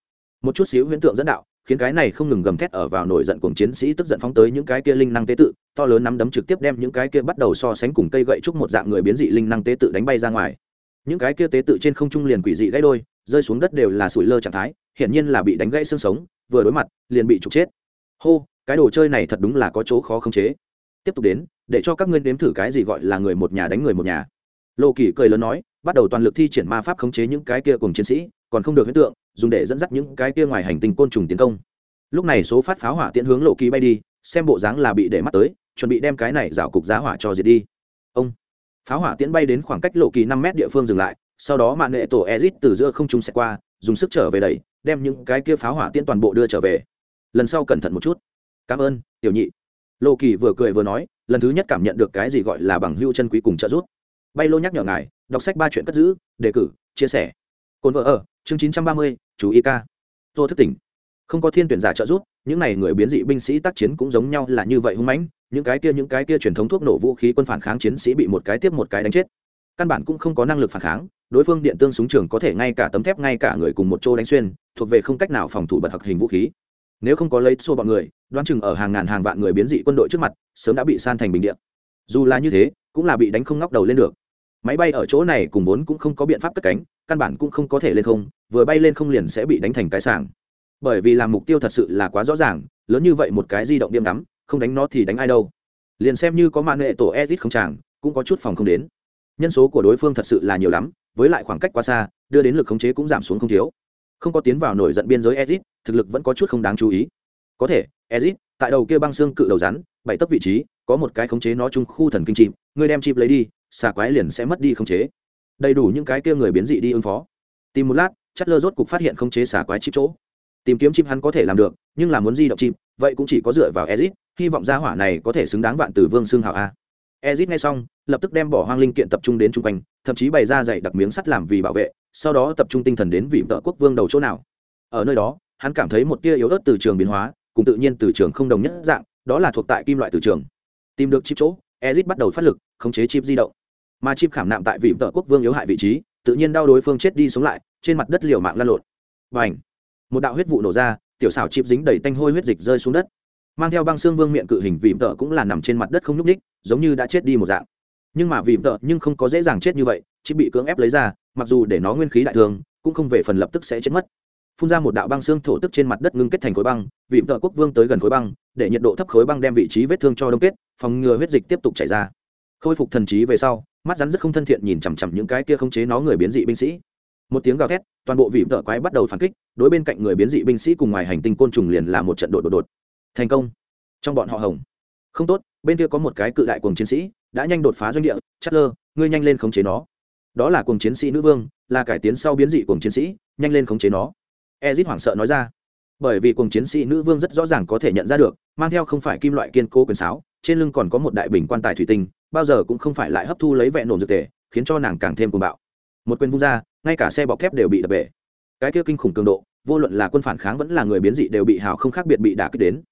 Một chút xíu huyễn tượng dẫn đạo khiến cái này không ngừng gầm thét ở vào nổi giận cùng chiến sĩ tức giận phóng tới những cái kia linh năng tế tự, to lớn nắm đấm trực tiếp đem những cái kia bắt đầu so sánh cùng cây gậy trúc một dạng người biến dị linh năng tế tự đánh bay ra ngoài. Những cái kia tế tự trên không trung liền quỷ dị gãy đôi, rơi xuống đất đều là sủi lơ trạng thái, hiển nhiên là bị đánh gãy xương sống, vừa đối mặt, liền bị trục chết. Hô, cái đồ chơi này thật đúng là có chỗ khó khống chế. Tiếp tục đến, để cho các ngươi nếm thử cái gì gọi là người một nhà đánh người một nhà. Lộ kỳ cười lớn nói, bắt đầu toàn lực thi triển ma pháp khống chế những cái kia cùng chiến sĩ, còn không được hiện tượng dùng để dẫn dắt những cái kia ngoài hành tinh côn trùng tiến công. Lúc này số phát pháo hỏa tiễn hướng lộ kỳ bay đi, xem bộ dáng là bị để mắt tới, chuẩn bị đem cái này rào cục giá hỏa cho diệt đi. Ông, pháo hỏa tiễn bay đến khoảng cách lộ kỳ năm mét địa phương dừng lại, sau đó mạng nghệ tổ ezit từ giữa không trung sẽ qua, dùng sức trở về đẩy, đem những cái kia pháo hỏa tiễn toàn bộ đưa trở về. Lần sau cẩn thận một chút. Cảm ơn, tiểu nhị. Lô kỳ vừa cười vừa nói, lần thứ nhất cảm nhận được cái gì gọi là bằng hưu chân quý cùng trợ giúp. Bay lô nhắc nhở ngài, đọc sách ba chuyện cất giữ, đề cử, chia sẻ cồn vợ ở, chương chín trăm ba mươi, chú ý ca tô thức tỉnh. Không có thiên tuyển giả trợ giúp, những n à y người biến dị binh sĩ tác chiến cũng giống nhau là như vậy hung mãnh, những cái kia những cái kia truyền thống thuốc nổ vũ khí quân phản kháng chiến sĩ bị một cái tiếp một cái đánh chết. Căn bản cũng không có năng lực phản kháng, đối phương điện tương súng trường có thể ngay cả tấm thép ngay cả người cùng một chỗ đánh xuyên, thuộc về không cách nào phòng thủ bật học hình vũ khí. Nếu không có lấy xô bọn người, đoán chừng ở hàng ngàn hàng vạn người biến dị quân đội trước mặt, sớm đã bị san thành bình điện dù là như thế, cũng là bị đánh không ngóc đầu lên được máy bay ở chỗ này cùng vốn cũng không có biện pháp cất cánh, căn bản cũng không có thể lên không, vừa bay lên không liền sẽ bị đánh thành cái sảng. Bởi vì làm mục tiêu thật sự là quá rõ ràng, lớn như vậy một cái di động điểm đắm không đánh nó thì đánh ai đâu. Liền xem như có mạng nghệ tổ edit không chàng, cũng có chút phòng không đến. Nhân số của đối phương thật sự là nhiều lắm, với lại khoảng cách quá xa, đưa đến lực khống chế cũng giảm xuống không thiếu. Không có tiến vào nổi giận biên giới edit thực lực vẫn có chút không đáng chú ý. Có thể edit tại đầu kia băng xương cự đầu rắn, bảy tấc vị trí, có một cái khống chế nó chung khu thần kinh chìm ngươi đem chim lấy đi xà quái liền sẽ mất đi khống chế. Đầy đủ những cái kia người biến dị đi ứng phó. Tìm một lát chất lơ rốt cục phát hiện khống chế xà quái chip chỗ. Tìm kiếm chim hắn có thể làm được, nhưng là muốn di động chim vậy cũng chỉ có dựa vào ezit, hy vọng gia hỏa này có thể xứng đáng vạn từ vương xương hảo a. Ezit nghe xong, lập tức đem bỏ hoang linh kiện tập trung đến chung quanh, thậm chí bày ra dạy đặc miếng sắt làm vì bảo vệ, sau đó tập trung tinh thần đến vị vợ quốc vương đầu chỗ nào. Ở nơi đó, hắn cảm thấy một tia yếu ớt từ trường biến hóa, cùng tự nhiên từ trường không đồng nhất dạng, đó là thuộc tại kim loại từ trường. Tìm được chip chỗ ezit bắt đầu phát lực khống chế chip di động. Mà chip khảm nạm tại vị tợ quốc vương yếu hại vị trí tự nhiên đau đối phương chết đi sống lại trên mặt đất liều mạng lăn lộn. Bành! một đạo huyết vụ nổ ra tiểu xảo chip dính đầy tanh hôi huyết dịch rơi xuống đất. Mang theo băng xương vương miệng cự hình vị tợ cũng là nằm trên mặt đất không nhúc nhích, giống như đã chết đi một dạng. Nhưng mà vị tợ nhưng không có dễ dàng chết như vậy chỉ bị cưỡng ép lấy ra mặc dù để nó nguyên khí đại thường cũng không về phần lập tức sẽ chết mất phun ra một đạo băng xương thổ tức trên mặt đất ngưng kết thành khối băng, vị vợ quốc vương tới gần khối băng, để nhiệt độ thấp khối băng đem vị trí vết thương cho đông kết, phòng ngừa huyết dịch tiếp tục chảy ra. Khôi phục thần trí về sau, mắt rắn rất không thân thiện nhìn chằm chằm những cái kia không chế nó người biến dị binh sĩ. Một tiếng gào thét, toàn bộ vị vợ quái bắt đầu phản kích, đối bên cạnh người biến dị binh sĩ cùng ngoài hành tinh côn trùng liền là một trận đột đột đột. Thành công. Trong bọn họ hồng. Không tốt, bên kia có một cái cự đại cuồng chiến sĩ, đã nhanh đột phá doanh địa chất lơ ngươi nhanh lên khống chế nó. Đó là cuồng chiến sĩ nữ vương, là cải tiến sau biến dị cuồng chiến sĩ, nhanh lên khống chế nó ezit hoảng sợ nói ra. Bởi vì cùng chiến sĩ nữ vương rất rõ ràng có thể nhận ra được, mang theo không phải kim loại kiên cố quyền sáo, trên lưng còn có một đại bình quan tài thủy tinh, bao giờ cũng không phải lại hấp thu lấy vẹn nổ dược tề khiến cho nàng càng thêm cuồng bạo. Một quyền vung ra, ngay cả xe bọc thép đều bị đập bể. Cái kia kinh khủng cường độ, vô luận là quân phản kháng vẫn là người biến dị đều bị hào không khác biệt bị đả kích đến.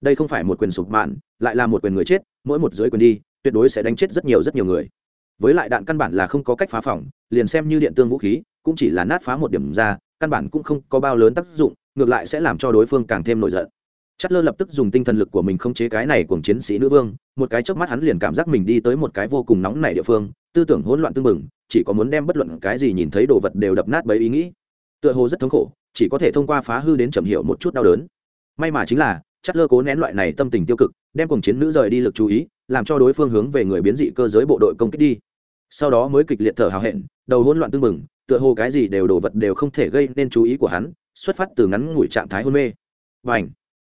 Đây không phải một quyền sụp mạn, lại là một quyền người chết, mỗi một dưới quyền đi, tuyệt đối sẽ đánh chết rất nhiều rất nhiều người. Với lại đạn căn bản là không có cách phá phòng, liền xem như điện tương vũ khí, cũng chỉ là nát phá một điểm ra căn bản cũng không có bao lớn tác dụng, ngược lại sẽ làm cho đối phương càng thêm nổi giận. Chất lơ lập tức dùng tinh thần lực của mình không chế cái này cùng chiến sĩ nữ vương, một cái chớp mắt hắn liền cảm giác mình đi tới một cái vô cùng nóng nảy địa phương, tư tưởng hỗn loạn tương mừng chỉ có muốn đem bất luận cái gì nhìn thấy đồ vật đều đập nát bấy ý nghĩ. Tựa hồ rất thống khổ, chỉ có thể thông qua phá hư đến chậm hiểu một chút đau đớn. May mà chính là chất lơ cố nén loại này tâm tình tiêu cực, đem cùng chiến nữ rời đi lực chú ý, làm cho đối phương hướng về người biến dị cơ giới bộ đội công kích đi. Sau đó mới kịch liệt thở hào hẹn, đầu hỗn loạn tương mừng tựa hồ cái gì đều đồ vật đều không thể gây nên chú ý của hắn, xuất phát từ ngắn ngủi trạng thái hôn mê. Và ảnh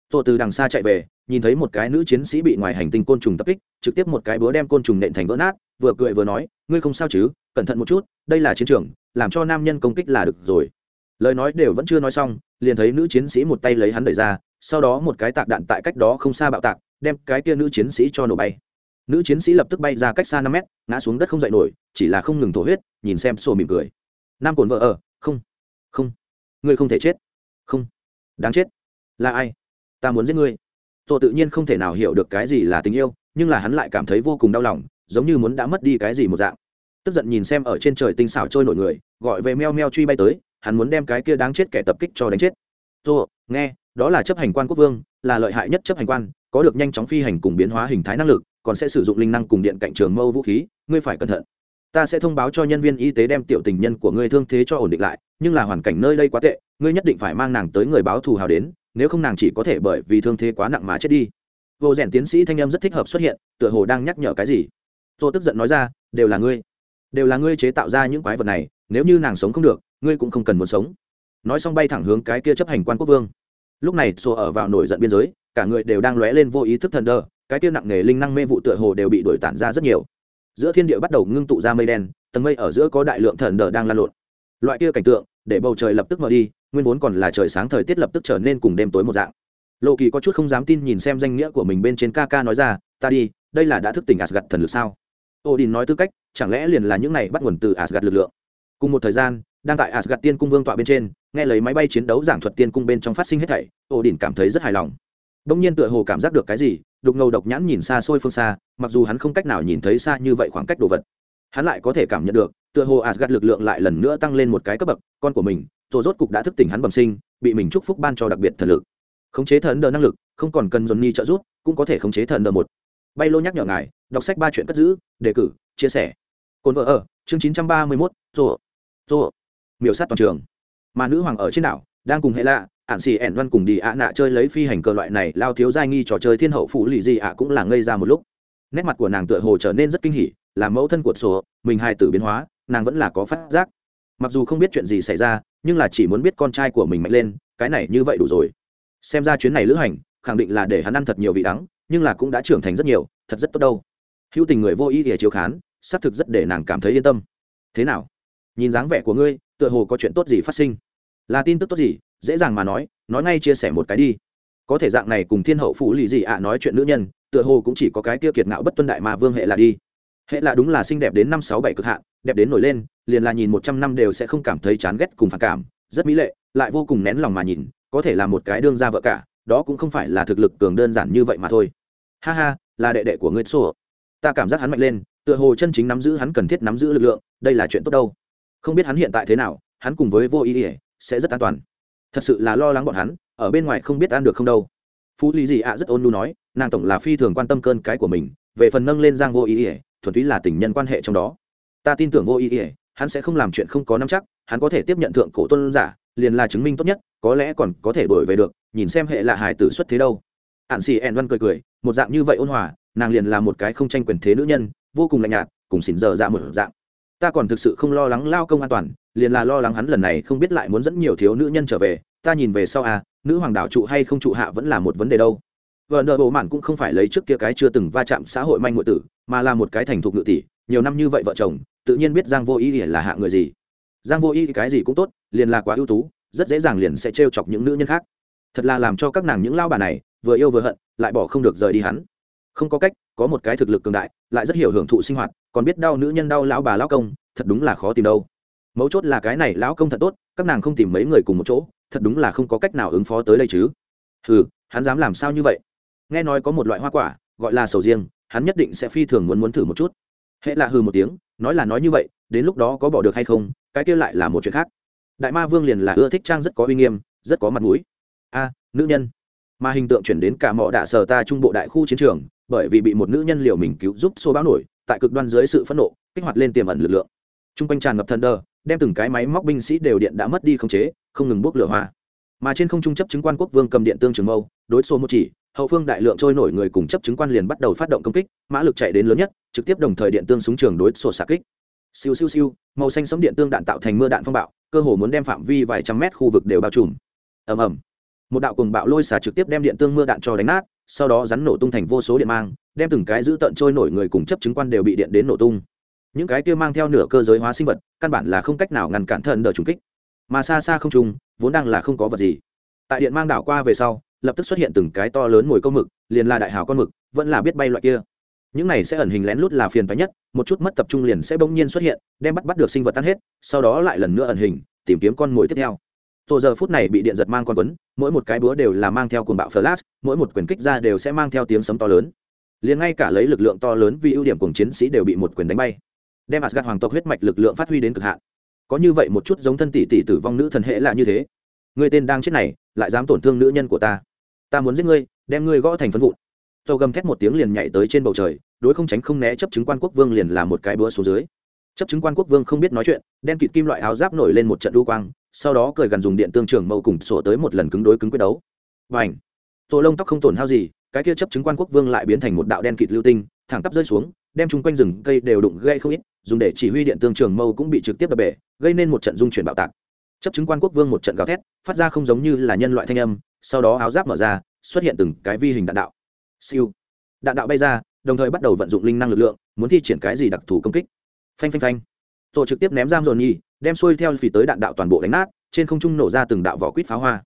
tổ từ đằng xa chạy về, nhìn thấy một cái nữ chiến sĩ bị ngoài hành tinh côn trùng tập kích, trực tiếp một cái búa đem côn trùng nện thành vỡ nát, vừa cười vừa nói, ngươi không sao chứ? Cẩn thận một chút, đây là chiến trường, làm cho nam nhân công kích là được rồi. Lời nói đều vẫn chưa nói xong, liền thấy nữ chiến sĩ một tay lấy hắn đẩy ra, sau đó một cái tạc đạn tại cách đó không xa bạo tạc, đem cái kia nữ chiến sĩ cho nổ bay. Nữ chiến sĩ lập tức bay ra cách xa năm mét, ngã xuống đất không dậy nổi, chỉ là không ngừng thổ huyết, nhìn xem sổ mỉm cười nam cồn vợ ở, không không. Ngươi không thể chết. Không. Đáng chết. Là ai? Ta muốn giết ngươi. Tôi tự nhiên không thể nào hiểu được cái gì là tình yêu, nhưng là hắn lại cảm thấy vô cùng đau lòng, giống như muốn đã mất đi cái gì một dạng. Tức giận nhìn xem ở trên trời tinh xảo trôi nổi người, gọi về meo meo truy bay tới, hắn muốn đem cái kia đáng chết kẻ tập kích cho đánh chết. Tôi nghe, đó là chấp hành quan quốc vương, là lợi hại nhất chấp hành quan, có được nhanh chóng phi hành cùng biến hóa hình thái năng lực, còn sẽ sử dụng linh năng cùng điện cạnh trường mâu vũ khí, ngươi phải cẩn thận ta sẽ thông báo cho nhân viên y tế đem tiểu tình nhân của ngươi thương thế cho ổn định lại, nhưng là hoàn cảnh nơi đây quá tệ, ngươi nhất định phải mang nàng tới người báo thù hào đến, nếu không nàng chỉ có thể bởi vì thương thế quá nặng mà chết đi. Vô rèn tiến sĩ thanh em rất thích hợp xuất hiện, tựa hồ đang nhắc nhở cái gì. Tô tức giận nói ra, đều là ngươi, đều là ngươi chế tạo ra những quái vật này, nếu như nàng sống không được, ngươi cũng không cần muốn sống. Nói xong bay thẳng hướng cái kia chấp hành quan quốc vương. Lúc này xô ở vào nổi giận biên giới, cả người đều đang lóe lên vô ý thức thần đơ, cái kia nặng nề linh năng mê vụ tựa hồ đều bị đổi tản ra rất nhiều giữa thiên địa bắt đầu ngưng tụ ra mây đen, tầng mây ở giữa có đại lượng thần đờ đang lan lộn. Loại kia cảnh tượng, để bầu trời lập tức mở đi, nguyên vốn còn là trời sáng thời tiết lập tức trở nên cùng đêm tối một dạng. Lộ kỳ có chút không dám tin nhìn xem danh nghĩa của mình bên trên ca ca nói ra, ta đi, đây là đã thức tỉnh asgad thần lực sao? Odin nói tư cách, chẳng lẽ liền là những này bắt nguồn từ asgad lực lượng? Cùng một thời gian, đang tại asgad tiên cung vương tọa bên trên, nghe lấy máy bay chiến đấu giảng thuật tiên cung bên trong phát sinh hết thảy, odin cảm thấy rất hài lòng. Đông nhiên tựa hồ cảm giác được cái gì đục ngầu độc nhãn nhìn xa xôi phương xa mặc dù hắn không cách nào nhìn thấy xa như vậy khoảng cách đồ vật. Hắn lại có thể cảm nhận được tựa hồ asgad lực lượng lại lần nữa tăng lên một cái cấp bậc con của mình rồi rốt cục đã thức tỉnh hắn bẩm sinh bị mình chúc phúc ban cho đặc biệt thần lực. Khống chế thần đờ năng lực không còn cần dồn ni trợ giúp cũng có thể khống chế thần đờ một. Bay lô nhắc nhở ngài đọc sách ba chuyện cất giữ đề cử chia sẻ. Cồn vợ ở chương chín trăm ba mươi mốt Rô, Rô, miểu sát toàn trường. Mà nữ hoàng ở trên đảo đang cùng hệ lạ ạn xì ẻn văn cùng đi ạ nạ chơi lấy phi hành cơ loại này, lao thiếu giai nghi trò chơi thiên hậu phụ lì gì ạ cũng là ngây ra một lúc. Nét mặt của nàng tựa hồ trở nên rất kinh hỉ, là mẫu thân của sổ, mình hai tử biến hóa, nàng vẫn là có phát giác. Mặc dù không biết chuyện gì xảy ra, nhưng là chỉ muốn biết con trai của mình mạnh lên, cái này như vậy đủ rồi. Xem ra chuyến này lữ hành, khẳng định là để hắn ăn thật nhiều vị đắng, nhưng là cũng đã trưởng thành rất nhiều, thật rất tốt đâu. Hữu tình người vô ý để chiếu khán, xác thực rất để nàng cảm thấy yên tâm. Thế nào? Nhìn dáng vẻ của ngươi, tựa hồ có chuyện tốt gì phát sinh? Là tin tức tốt gì? Dễ dàng mà nói nói ngay chia sẻ một cái đi. Có thể dạng này cùng thiên hậu phụ lì gì ạ nói chuyện nữ nhân, tựa hồ cũng chỉ có cái tiêu kiệt ngạo bất tuân đại mà vương hệ là đi. Hệ là đúng là xinh đẹp đến năm sáu bảy cực hạn, đẹp đến nổi lên, liền là nhìn một trăm năm đều sẽ không cảm thấy chán ghét cùng phản cảm, rất mỹ lệ, lại vô cùng nén lòng mà nhìn, có thể là một cái đương ra vợ cả, đó cũng không phải là thực lực cường đơn giản như vậy mà thôi. Ha ha, là đệ đệ của ngươi sổ ta cảm giác hắn mạnh lên, tựa hồ chân chính nắm giữ hắn cần thiết nắm giữ lực lượng, đây là chuyện tốt đâu. Không biết hắn hiện tại thế nào, hắn cùng với vô ý ỉa sẽ rất an toàn thật sự là lo lắng bọn hắn, ở bên ngoài không biết ăn được không đâu. Phú lý gì ạ rất ôn nu nói, nàng tổng là phi thường quan tâm cơn cái của mình, về phần nâng lên giang vô ý ỉa thuần túy là tình nhân quan hệ trong đó. Ta tin tưởng vô ý ỉa hắn sẽ không làm chuyện không có nắm chắc, hắn có thể tiếp nhận thượng cổ tôn giả, liền là chứng minh tốt nhất, có lẽ còn có thể đổi về được, nhìn xem hệ là hải tử xuất thế đâu. Ạn xì ẹn văn cười cười, một dạng như vậy ôn hòa, nàng liền là một cái không tranh quyền thế nữ nhân, vô cùng lạnh nhạt, cùng xỉn giờ dạ một dạng ta còn thực sự không lo lắng lao công an toàn, liền là lo lắng hắn lần này không biết lại muốn dẫn nhiều thiếu nữ nhân trở về, ta nhìn về sau à nữ hoàng đảo trụ hay không trụ hạ vẫn là một vấn đề đâu. Vợ nợ bộ mạn cũng không phải lấy trước kia cái chưa từng va chạm xã hội manh ngụy tử, mà là một cái thành thục ngự tỷ, nhiều năm như vậy vợ chồng, tự nhiên biết giang vô ý là hạ người gì. Giang vô ý cái gì cũng tốt, liền là quá ưu tú, rất dễ dàng liền sẽ trêu chọc những nữ nhân khác. Thật là làm cho các nàng những lao bà này, vừa yêu vừa hận, lại bỏ không được rời đi hắn. Không có cách có một cái thực lực cường đại, lại rất hiểu hưởng thụ sinh hoạt, còn biết đau nữ nhân đau lão bà lão công, thật đúng là khó tìm đâu. Mấu chốt là cái này lão công thật tốt, các nàng không tìm mấy người cùng một chỗ, thật đúng là không có cách nào ứng phó tới đây chứ. Ừ hắn dám làm sao như vậy? Nghe nói có một loại hoa quả, gọi là sầu riêng, hắn nhất định sẽ phi thường muốn muốn thử một chút. Hễ là hừ một tiếng, nói là nói như vậy, đến lúc đó có bỏ được hay không, cái kia lại là một chuyện khác. Đại ma vương liền là ưa thích trang rất có uy nghiêm, rất có mặt mũi. A, nữ nhân. Mà hình tượng chuyển đến cả mỏ đạ sở ta trung bộ đại khu chiến trường bởi vì bị một nữ nhân liều mình cứu giúp xô bão nổi, tại cực đoan dưới sự phẫn nộ, kích hoạt lên tiềm ẩn lực lượng. T r u n g quanh tràn ngập thần đơ đem từng cái máy móc binh sĩ đều điện đã mất đi khống chế, không ngừng bốc lửa hoa mà trên không trung chấp chứng quan quốc vương cầm điện tương trường mâu đối xô một chỉ, hậu phương đại lượng trôi nổi người cùng chấp chứng quan liền bắt đầu phát động công kích, mã lực chạy đến lớn nhất, trực tiếp đồng thời điện tương súng trường đối xô xạ kích. Siêu siêu siêu, màu xanh sống điện tương đạn tạo thành mưa đạn phong bạo, cơ hồ muốn đem phạm vi vài trăm mét khu vực đều bao trùm. Ầm ầm. Một đạo cùng bạo lôi xả trực tiếp đem điện tương mưa đạn cho đánh nát sau đó rắn nổ tung thành vô số điện mang, đem từng cái giữ tận trôi nổi người cùng chấp chứng quan đều bị điện đến nổ tung. Những cái kia mang theo nửa cơ giới hóa sinh vật, căn bản là không cách nào ngăn cản thần đỡ trùng kích. Mà xa xa không trùng vốn đang là không có vật gì. Tại điện mang đảo qua về sau, lập tức xuất hiện từng cái to lớn mồi câu mực, liền là đại hào con mực, vẫn là biết bay loại kia. Những này sẽ ẩn hình lén lút là phiền toái nhất, một chút mất tập trung liền sẽ bỗng nhiên xuất hiện, đem bắt bắt được sinh vật tan hết, sau đó lại lần nữa ẩn hình, tìm kiếm con mồi tiếp theo. Tô giờ phút này bị điện giật mang con quấn, mỗi một cái búa đều là mang theo cuồng bạo flash, mỗi một quyền kích ra đều sẽ mang theo tiếng sấm to lớn. Liền ngay cả lấy lực lượng to lớn vì ưu điểm cùng chiến sĩ đều bị một quyền đánh bay. Đem Asgard hoàng tộc huyết mạch lực lượng phát huy đến cực hạn. Có như vậy một chút giống thân tỷ tỷ tử vong nữ thần hệ là như thế. Người tên đang chết này, lại dám tổn thương nữ nhân của ta. Ta muốn giết ngươi, đem ngươi gõ thành phân vụn. Tô gầm thét một tiếng liền nhảy tới trên bầu trời, đối không tránh không né chấp chứng quan quốc vương liền là một cái búa xuống dưới. Chấp chứng quan quốc vương không biết nói chuyện, đen kịt kim loại áo giáp nổi lên một trận đu quang, sau đó cười gần dùng điện tương trường mâu cùng sổ tới một lần cứng đối cứng quyết đấu. Và ảnh tổ lông tóc không tổn hao gì, cái kia chấp chứng quan quốc vương lại biến thành một đạo đen kịt lưu tinh, thẳng tắp rơi xuống, đem chung quanh rừng cây đều đụng gây không ít, dùng để chỉ huy điện tương trường mâu cũng bị trực tiếp đập bể, gây nên một trận dung chuyển bạo tạc. Chấp chứng quan quốc vương một trận gào thét, phát ra không giống như là nhân loại thanh âm, sau đó áo giáp mở ra, xuất hiện từng cái vi hình đạn đạo. Siêu. Đạn đạo bay ra, đồng thời bắt đầu vận dụng linh năng lực lượng, muốn thi triển cái gì đặc thù công kích. Phanh phanh phanh rồi trực tiếp ném giam dồn nhi đem xuôi theo phì tới đạn đạo toàn bộ đánh nát, trên không trung nổ ra từng đạo vỏ quýt pháo hoa.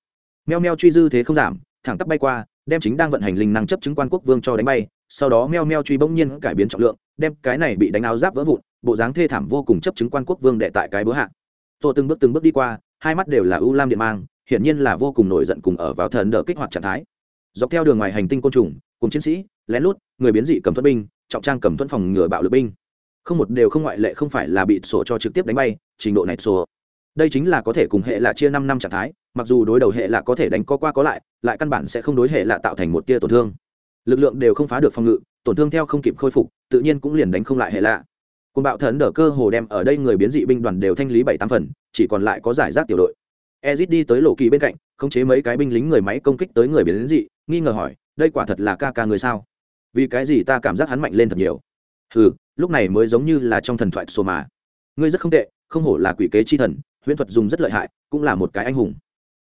Meo meo truy dư thế không giảm, thẳng tắp bay qua, đem chính đang vận hành linh năng chấp chứng quan quốc vương cho đánh bay, sau đó meo meo truy bỗng nhiên cải biến trọng lượng, đem cái này bị đánh áo giáp vỡ vụn, bộ dáng thê thảm vô cùng chấp chứng quan quốc vương đệ tại cái bữa hạ. Tôi từng bước từng bước đi qua, hai mắt đều là ưu lam điện mang, hiển nhiên là vô cùng nổi giận cùng ở vào thần đỡ kích hoạt trạng thái. Dọc theo đường ngoài hành tinh côn trùng, cùng chiến sĩ, lén lút, người biến dị cầm thuẫn binh, trọng trang cầm thuẫn phòng ngừa bạo lực binh không một đều không ngoại lệ không phải là bị sổ cho trực tiếp đánh bay, trình độ này sổ. Đây chính là có thể cùng hệ lạ chia năm năm trạng thái, mặc dù đối đầu hệ lạ có thể đánh có qua có lại lại căn bản sẽ không đối hệ lạ tạo thành một tia tổn thương. Lực lượng đều không phá được phòng ngự, tổn thương theo không kịp khôi phục, tự nhiên cũng liền đánh không lại hệ lạ. Côn bạo thần đỡ cơ hồ đem ở đây người biến dị binh đoàn đều thanh lý bảy tám phần, chỉ còn lại có giải rác tiểu đội. Ezit đi tới lộ kỳ bên cạnh, khống chế mấy cái binh lính người máy công kích tới người biến dị, nghi ngờ hỏi, đây quả thật là ca ca người sao? Vì cái gì ta cảm giác hắn mạnh lên thật nhiều? Ừ lúc này mới giống như là trong thần thoại sô mà. Ngươi rất không tệ, không hổ là quỷ kế chi thần, huyễn thuật dùng rất lợi hại, cũng là một cái anh hùng.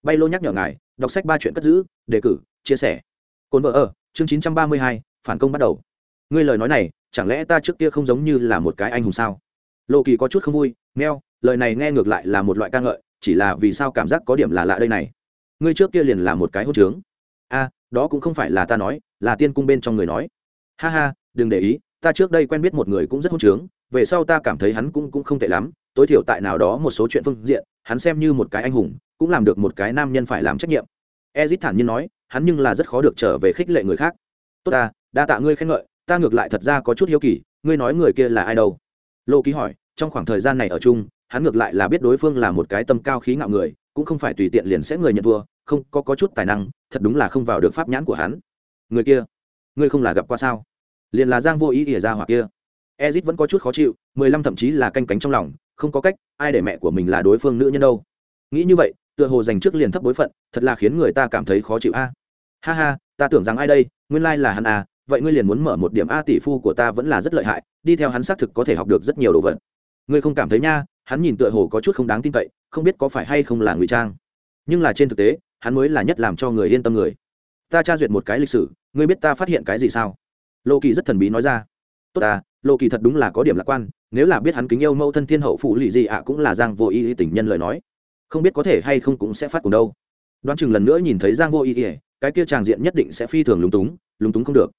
Bay lô nhắc nhở ngài, đọc sách ba chuyện cất giữ, đề cử, chia sẻ. Cồn vợ ở, chương chín trăm ba mươi hai, phản công bắt đầu. Ngươi lời nói này, chẳng lẽ ta trước kia không giống như là một cái anh hùng sao? Lộ kỳ có chút không vui meo lời này nghe ngược lại là một loại ca ngợi, chỉ là vì sao cảm giác có điểm là lạ đây này. Ngươi trước kia liền là một cái hỗn trướng. A, đó cũng không phải là ta nói, là tiên cung bên trong người nói. Ha ha, đừng để ý ta trước đây quen biết một người cũng rất hôn trướng về sau ta cảm thấy hắn cũng cũng không tệ lắm tối thiểu tại nào đó một số chuyện phương diện hắn xem như một cái anh hùng cũng làm được một cái nam nhân phải làm trách nhiệm. Ezit thản nhiên nói hắn nhưng là rất khó được trở về khích lệ người khác. Tốt ta đa tạ ngươi khen ngợi ta ngược lại thật ra có chút hiếu kỳ ngươi nói người kia là ai đâu? Lô ký hỏi trong khoảng thời gian này ở chung hắn ngược lại là biết đối phương là một cái tâm cao khí ngạo người cũng không phải tùy tiện liền sẽ người nhận thua không có, có chút tài năng thật đúng là không vào được pháp nhãn của hắn. Người kia ngươi không là gặp qua sao? Liền là giang vô ý ỉa ra hoặc kia. Ezit vẫn có chút khó chịu, mười lăm thậm chí là canh cánh trong lòng, không có cách, ai để mẹ của mình là đối phương nữ nhân đâu. Nghĩ như vậy, tựa hồ dành trước liền thấp bối phận, thật là khiến người ta cảm thấy khó chịu a. Ha ha, ta tưởng rằng ai đây, nguyên lai là hắn à vậy ngươi liền muốn mở một điểm a tỷ phu của ta vẫn là rất lợi hại, đi theo hắn xác thực có thể học được rất nhiều đồ vật. Ngươi không cảm thấy nha, hắn nhìn tựa hồ có chút không đáng tin cậy, không biết có phải hay không là ngụy trang. Nhưng là trên thực tế, hắn mới là nhất làm cho người yên tâm người. Ta tra duyệt một cái lịch sử, ngươi biết ta phát hiện cái gì sao? Lô kỳ rất thần bí nói ra. Tốt ta lô kỳ thật đúng là có điểm lạc quan nếu là biết hắn kính yêu mẫu thân thiên hậu phụ lì gì ạ cũng là giang vô ý, ý tình nhân lời nói. Không biết có thể hay không cũng sẽ phát cùng đâu. Đoán chừng lần nữa nhìn thấy giang vô ý, ý cái kia tràng diện nhất định sẽ phi thường lúng túng lúng túng không được.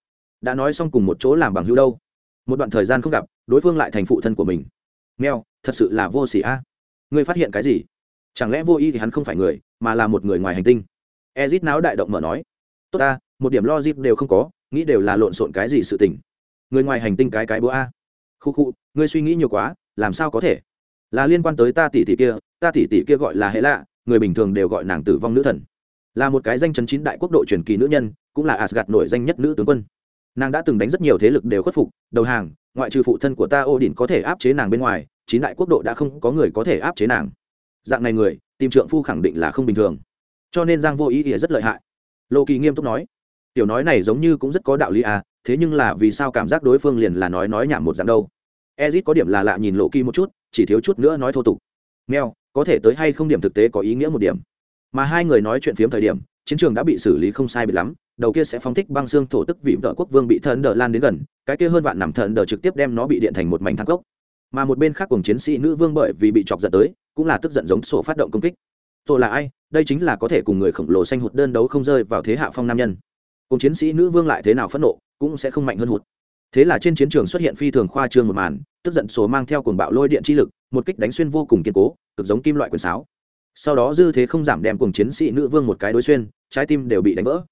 Đã nói xong cùng một chỗ làm bằng hữu đâu. Một đoạn thời gian không gặp đối phương lại thành phụ thân của mình. Nghèo thật sự là vô s ỉ a. Ngươi phát hiện cái gì? Chẳng lẽ vô ý thì hắn không phải người mà là một người ngoài hành tinh? Ezit náo đại động mở nói. Tốt ta một điểm lo dịp đều không có nghĩ đều là lộn xộn cái gì sự tình. Người ngoài hành tinh cái cái búa a. Khu khu, ngươi suy nghĩ nhiều quá, làm sao có thể? Là liên quan tới ta tỷ tỷ kia, ta tỷ tỷ kia gọi là hệ lạ, người bình thường đều gọi nàng tử vong nữ thần. Là một cái danh chấn chín đại quốc độ truyền kỳ nữ nhân, cũng là asgad nổi danh nhất nữ tướng quân. Nàng đã từng đánh rất nhiều thế lực đều khuất phục, đầu hàng, ngoại trừ phụ thân của ta ô đình có thể áp chế nàng bên ngoài, chín đại quốc độ đã không có người có thể áp chế nàng. Dạng này người, tìm trượng phu khẳng định là không bình thường. Cho nên giang vô ý ỉa rất lợi hại. Lộ kỳ nghiêm túc nói tiểu nói này giống như cũng rất có đạo lý à thế nhưng là vì sao cảm giác đối phương liền là nói nói nhảm một dạng đâu? Ezit có điểm là lạ nhìn lộ kỳ một chút, chỉ thiếu chút nữa nói thô tục. Nghèo có thể tới hay không điểm thực tế có ý nghĩa một điểm. Mà hai người nói chuyện phiếm thời điểm, chiến trường đã bị xử lý không sai bị lắm, đầu kia sẽ phóng thích băng xương thổ tức vị vợ quốc vương bị thần đờ lan đến gần, cái kia hơn vạn nằm thần đờ trực tiếp đem nó bị điện thành một mảnh thang cốc. Mà một bên khác cùng chiến sĩ nữ vương bởi vì bị chọc giận tới, cũng là tức giận giống sổ phát động công kích. Tôi là ai? Đây chính là có thể cùng người khổng lồ xanh hụt đơn đấu không rơi vào thế hạ phong nam nhân cùng chiến sĩ nữ vương lại thế nào phẫn nộ, cũng sẽ không mạnh hơn hụt. Thế là trên chiến trường xuất hiện phi thường khoa trương một màn, tức giận số mang theo cuồng bạo lôi điện chi lực, một kích đánh xuyên vô cùng kiên cố, cực giống kim loại quyền sáo. Sau đó dư thế không giảm đem cùng chiến sĩ nữ vương một cái đối xuyên, trái tim đều bị đánh vỡ.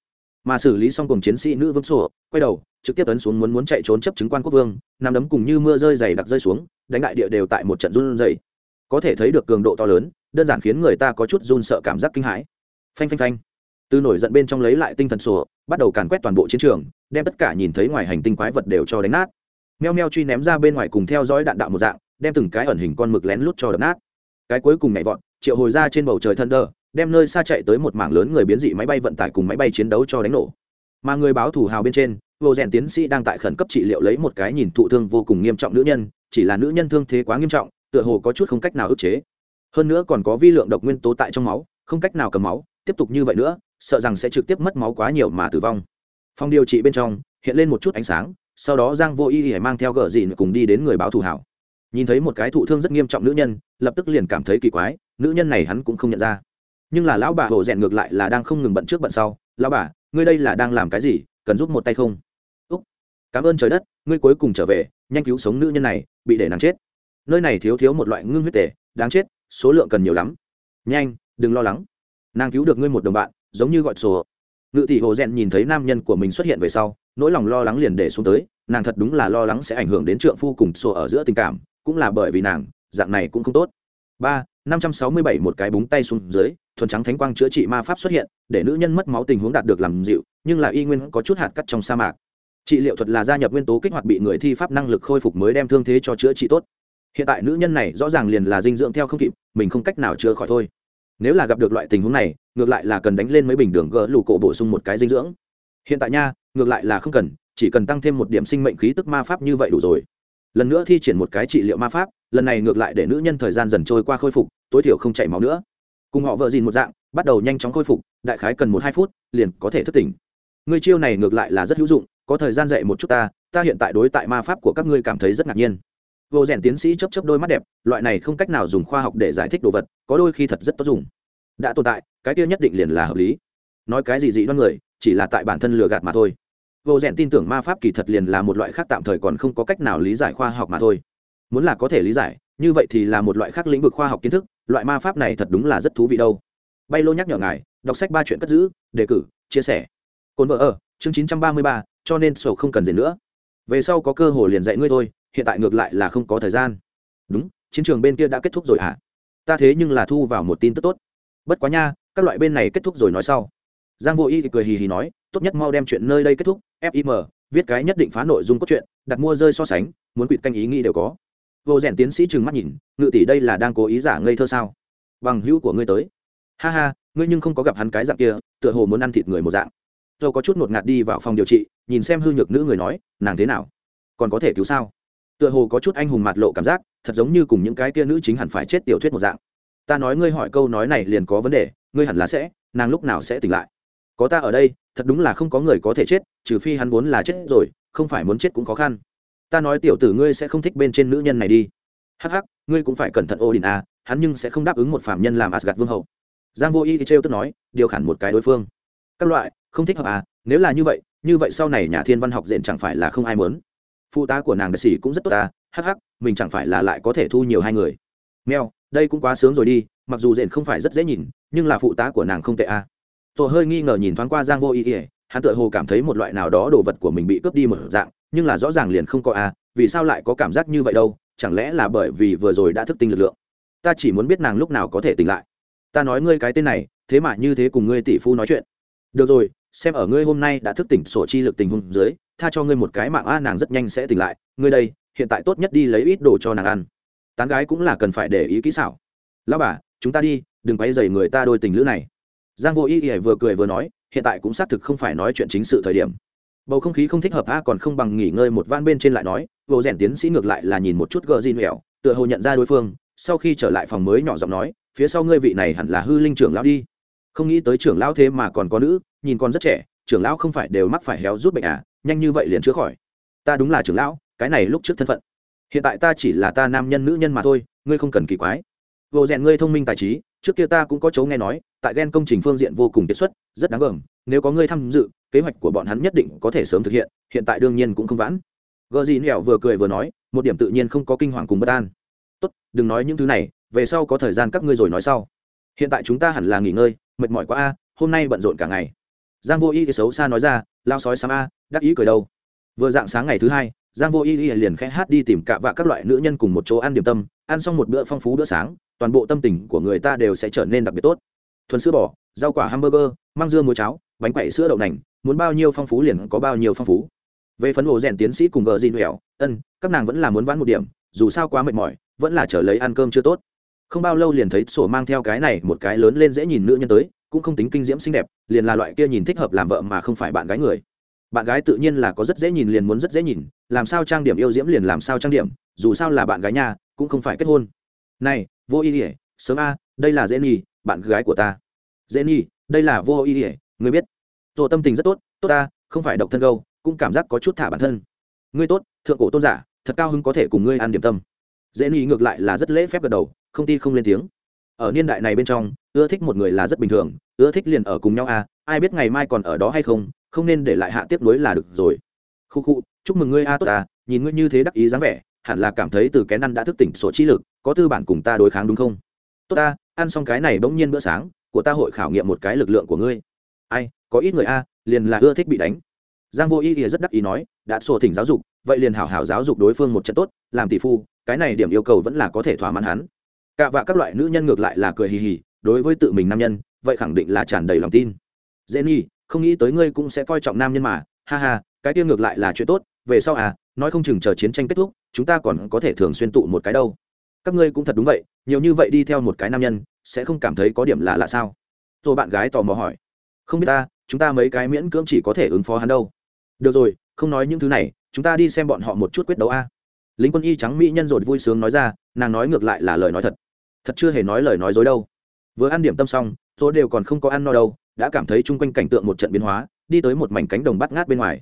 Mà xử lý xong cùng chiến sĩ nữ vương sổ, quay đầu, trực tiếp tấn xuống muốn muốn chạy trốn chấp chứng quan quốc vương, nằm đấm cùng như mưa rơi dày đặc rơi xuống, đánh đại địa đều tại một trận run dày có thể thấy được cường độ to lớn, đơn giản khiến người ta có chút run sợ cảm giác kinh hãi. Phanh phanh phanh từ nổi giận bên trong lấy lại tinh thần sổ, bắt đầu càn quét toàn bộ chiến trường, đem tất cả nhìn thấy ngoài hành tinh quái vật đều cho đánh nát. Meo meo truy ném ra bên ngoài cùng theo dõi đạn đạo một dạng, đem từng cái ẩn hình con mực lén lút cho đập nát. Cái cuối cùng nhảy vọt, triệu hồi ra trên bầu trời thân đơ đem nơi xa chạy tới một mảng lớn người biến dị máy bay vận tải cùng máy bay chiến đấu cho đánh nổ. Mà người báo thủ hào bên trên, vô rèn tiến sĩ đang tại khẩn cấp trị liệu lấy một cái nhìn thụ thương vô cùng nghiêm trọng nữ nhân, chỉ là nữ nhân thương thế quá nghiêm trọng, tựa hồ có chút không cách nào ức chế. Hơn nữa còn có vi lượng độc nguyên tố tại trong máu, không cách nào cầm máu, tiếp tục như vậy nữa sợ rằng sẽ trực tiếp mất máu quá nhiều mà tử vong. Phòng điều trị bên trong, hiện lên một chút ánh sáng, sau đó giang vô y hãy mang theo gờ dìn cùng đi đến người báo thù hảo. Nhìn thấy một cái thụ thương rất nghiêm trọng nữ nhân, lập tức liền cảm thấy kỳ quái, nữ nhân này hắn cũng không nhận ra. Nhưng là lão bà hồ rèn ngược lại là đang không ngừng bận trước bận sau, lão bà, ngươi đây là đang làm cái gì, cần giúp một tay không? Úc, cảm ơn trời đất, ngươi cuối cùng trở về, nhanh cứu sống nữ nhân này, bị để nàng chết. Nơi này thiếu thiếu một loại ngưng huyết tể đáng chết, số lượng cần nhiều lắm. Nhanh, đừng lo lắng. Nàng cứu được ngươi một đồng bạn giống như gọi sổ. Ngự tỷ hồ rèn nhìn thấy nam nhân của mình xuất hiện về sau, nỗi lòng lo lắng liền để xuống tới, nàng thật đúng là lo lắng sẽ ảnh hưởng đến trượng phu cùng sổ ở giữa tình cảm, cũng là bởi vì nàng, dạng này cũng không tốt. Ba, năm trăm sáu mươi bảy một cái búng tay xuống dưới, thuần trắng thánh quang chữa trị ma pháp xuất hiện, để nữ nhân mất máu tình huống đạt được làm dịu, nhưng là y nguyên có chút hạt cắt trong sa mạc. Trị liệu thuật là gia nhập nguyên tố kích hoạt bị người thi pháp năng lực khôi phục mới đem thương thế cho chữa trị tốt. Hiện tại nữ nhân này rõ ràng liền là dinh dưỡng theo không kịp, mình không cách nào chữa khỏi thôi nếu là gặp được loại tình huống này, ngược lại là cần đánh lên mấy bình đường gỡ lù cổ bổ sung một cái dinh dưỡng. Hiện tại nha, ngược lại là không cần, chỉ cần tăng thêm một điểm sinh mệnh khí tức ma pháp như vậy đủ rồi. Lần nữa thi triển một cái trị liệu ma pháp, lần này ngược lại để nữ nhân thời gian dần trôi qua khôi phục, tối thiểu không chảy máu nữa. Cùng họ vợ dìn một dạng, bắt đầu nhanh chóng khôi phục, đại khái cần một hai phút, liền có thể thức tỉnh. Ngươi chiêu này ngược lại là rất hữu dụng, có thời gian dạy một chút ta ta hiện tại đối tại ma pháp của các ngươi cảm thấy rất ngạc nhiên vô rèn tiến sĩ chấp chấp đôi mắt đẹp, loại này không cách nào dùng khoa học để giải thích đồ vật, có đôi khi thật rất tốt dùng. Đã tồn tại, cái kia nhất định liền là hợp lý. Nói cái gì dị đoan người, chỉ là tại bản thân lừa gạt mà thôi. Vô rèn tin tưởng ma pháp kỳ thật liền là một loại khác tạm thời còn không có cách nào lý giải khoa học mà thôi. Muốn là có thể lý giải, như vậy thì là một loại khác lĩnh vực khoa học kiến thức, loại ma pháp này thật đúng là rất thú vị đâu. Bay lô nhắc nhở ngài, đọc sách ba chuyện cất giữ, đề cử, chia sẻ. Cồn vợ ở, chương chín trăm ba mươi ba, cho nên sổ không cần gì nữa. Về sau có cơ hội liền dạy ngươi thôi hiện tại ngược lại là không có thời gian. Đúng, chiến trường bên kia đã kết thúc rồi hả? À? ta thế nhưng là thu vào một tin tức tốt. Bất quá nha, các loại bên này kết thúc rồi nói sau. Giang vô y cười hì hì nói, tốt nhất mau đem chuyện nơi đây kết thúc. Fim viết cái nhất định phá nội dung cốt truyện, đặt mua rơi so sánh, muốn quỵt canh ý nghĩ đều có. Vô rèn tiến sĩ trừng mắt nhìn, ngự tỷ đây là đang cố ý giả ngây thơ sao? Bằng hữu của ngươi tới. Ha ha, ngươi nhưng không có gặp hắn cái dạng kia, tựa hồ muốn ăn thịt người một dạng. Dâu có chút ngột ngạt đi vào phòng điều trị, nhìn xem hư nhược nữ người nói, nàng thế nào? Còn có thể cứu sao? Tựa hồ có chút anh hùng mặt lộ cảm giác, thật giống như cùng những cái kia nữ chính hẳn phải chết tiểu thuyết một dạng. Ta nói ngươi hỏi câu nói này liền có vấn đề, ngươi hẳn là sẽ, nàng lúc nào sẽ tỉnh lại? Có ta ở đây, thật đúng là không có người có thể chết, trừ phi hắn vốn là chết rồi, không phải muốn chết cũng khó khăn. Ta nói tiểu tử ngươi sẽ không thích bên trên nữ nhân này đi. Hắc hắc, ngươi cũng phải cẩn thận ô đình a hắn nhưng sẽ không đáp ứng một phạm nhân làm asgad vương hậu. Giang vô y thì trêu tức nói, điều khản một cái đối phương. Các loại, không thích hợp à nếu là như vậy như vậy sau này nhà thiên văn học diện chẳng phải là không ai muốn phụ tá của nàng đại sĩ cũng rất tốt ta, hắc hắc, mình chẳng phải là lại có thể thu nhiều hai người. Mèo, đây cũng quá sướng rồi đi, mặc dù diện không phải rất dễ nhìn, nhưng là phụ tá của nàng không tệ à. Tôi hơi nghi ngờ nhìn thoáng qua giang vô ý ỉa hắn tựa hồ cảm thấy một loại nào đó đồ vật của mình bị cướp đi một dạng, nhưng là rõ ràng liền không có à vì sao lại có cảm giác như vậy đâu, chẳng lẽ là bởi vì vừa rồi đã thức tinh lực lượng? Ta chỉ muốn biết nàng lúc nào có thể tỉnh lại. Ta nói ngươi cái tên này, thế mà như thế cùng ngươi tỷ phu nói chuyện. Được rồi xem ở ngươi hôm nay đã thức tỉnh sổ chi lực tình huống dưới, tha cho ngươi một cái mạng a, nàng rất nhanh sẽ tỉnh lại. Ngươi đây, hiện tại tốt nhất đi lấy ít đồ cho nàng ăn. Tán gái cũng là cần phải để ý kỹ xảo. Lão bà, chúng ta đi, đừng quay dày người ta đôi tình lữ này. Giang vô ý ỉa vừa cười vừa nói, hiện tại cũng xác thực không phải nói chuyện chính sự thời điểm. Bầu không khí không thích hợp a, còn không bằng nghỉ ngơi một van bên trên lại nói, vô rèn tiến sĩ ngược lại là nhìn một chút gờ di mẹo tựa hồ nhận ra đối phương, sau khi trở lại phòng mới nhỏ giọng nói, phía sau ngươi vị này hẳn là hư linh trưởng lão đi. Không nghĩ tới trưởng lão thế mà còn có nữ nhìn con rất trẻ, trưởng lão không phải đều mắc phải héo rút bệnh à nhanh như vậy liền chữa khỏi. Ta đúng là trưởng lão, cái này lúc trước thân phận. Hiện tại ta chỉ là ta nam nhân nữ nhân mà thôi, ngươi không cần kỳ quái. Vô rèn ngươi thông minh tài trí, trước kia ta cũng có chấu nghe nói, tại ghen công trình phương diện vô cùng kiệt xuất, rất đáng gờm, nếu có ngươi tham dự, kế hoạch của bọn hắn nhất định có thể sớm thực hiện hiện tại đương nhiên cũng không vãn. Gờ gì nẻo vừa cười vừa nói, một điểm tự nhiên không có kinh hoàng cùng bất an. Tốt, đừng nói những thứ này, về sau có thời gian các ngươi rồi nói sau. Hiện tại chúng ta hẳn là nghỉ ngơi, mệt mỏi quá a, hôm nay bận rộn cả ngày giang vô y thì xấu xa nói ra lao sói xám a, đắc ý cười đâu. Vừa dạng sáng ngày thứ hai, giang vô y liền khẽ hát đi tìm cạ vạ các loại nữ nhân cùng một chỗ ăn điểm tâm, ăn xong một bữa phong phú bữa sáng, toàn bộ tâm tình của người ta đều sẽ trở nên đặc biệt tốt. Thuần sữa bò, rau quả hamburger, măng dưa muối cháo, bánh quậy sữa đậu nành, muốn bao nhiêu phong phú liền có bao nhiêu phong phú. Về phấn ổ rèn tiến sĩ cùng gờ di nhuẹo ân, các nàng vẫn là muốn vãn một điểm, dù sao quá mệt mỏi, vẫn là trở lấy ăn cơm chưa tốt. Không bao lâu liền thấy sổ mang theo cái này một cái lớn lên dễ nhìn nữ nhân tới cũng không tính kinh diễm xinh đẹp, liền là loại kia nhìn thích hợp làm vợ mà không phải bạn gái người. Bạn gái tự nhiên là có rất dễ nhìn liền muốn rất dễ nhìn, làm sao trang điểm yêu diễm liền làm sao trang điểm, dù sao là bạn gái nhà cũng không phải kết hôn. Này, vô ý ỉa sớm a, đây là dễ nhi bạn gái của ta. Dễ nhi đây là vô ý ỉa người biết. Rồi tâm tình rất tốt tốt ta, không phải độc thân gâu cũng cảm giác có chút thả bản thân. Ngươi tốt, thượng cổ tôn giả, thật cao hứng có thể cùng ngươi ăn điểm tâm. Dễ nhi ngược lại là rất lễ phép gật đầu, không ti không lên tiếng ở niên đại này bên trong, ưa thích một người là rất bình thường, ưa thích liền ở cùng nhau à ai biết ngày mai còn ở đó hay không không nên để lại hạ tiếp nối là được rồi. Khu khu, chúc mừng ngươi a, tốt à nhìn ngươi như thế đắc ý dáng vẻ, hẳn là cảm thấy từ cái năn đã thức tỉnh sổ trí lực, có tư bản cùng ta đối kháng đúng không? Tốt ta, ăn xong cái này bỗng nhiên bữa sáng, của ta hội khảo nghiệm một cái lực lượng của ngươi. Ai, có ít người a, liền là ưa thích bị đánh. Giang vô ý thì rất đắc ý nói, đã sổ thỉnh giáo dục, vậy liền hảo hảo giáo dục đối phương một trận tốt, làm tỷ phu, cái này điểm yêu cầu vẫn là có thể thỏa mãn hắn cả vạ các loại nữ nhân ngược lại là cười hì hì, đối với tự mình nam nhân, vậy khẳng định là tràn đầy lòng tin. Dễ nhi không nghĩ tới ngươi cũng sẽ coi trọng nam nhân mà, ha ha, cái kia ngược lại là chuyện tốt, về sau à nói không chừng chờ chiến tranh kết thúc, chúng ta còn có thể thường xuyên tụ một cái đâu. Các ngươi cũng thật đúng vậy, nhiều như vậy đi theo một cái nam nhân, sẽ không cảm thấy có điểm lạ lạ sao? Rồi bạn gái tò mò hỏi. Không biết ta, chúng ta mấy cái miễn cưỡng chỉ có thể ứng phó hắn đâu. Được rồi, không nói những thứ này, chúng ta đi xem bọn họ một chút quyết đấu a. Lính quân y trắng mỹ nhân rồi vui sướng nói ra, nàng nói ngược lại là lời nói thật thật chưa hề nói lời nói dối đâu. Vừa ăn điểm tâm xong rồi đều còn không có ăn no đâu, đã cảm thấy chung quanh cảnh tượng một trận biến hóa, đi tới một mảnh cánh đồng bắt ngát bên ngoài.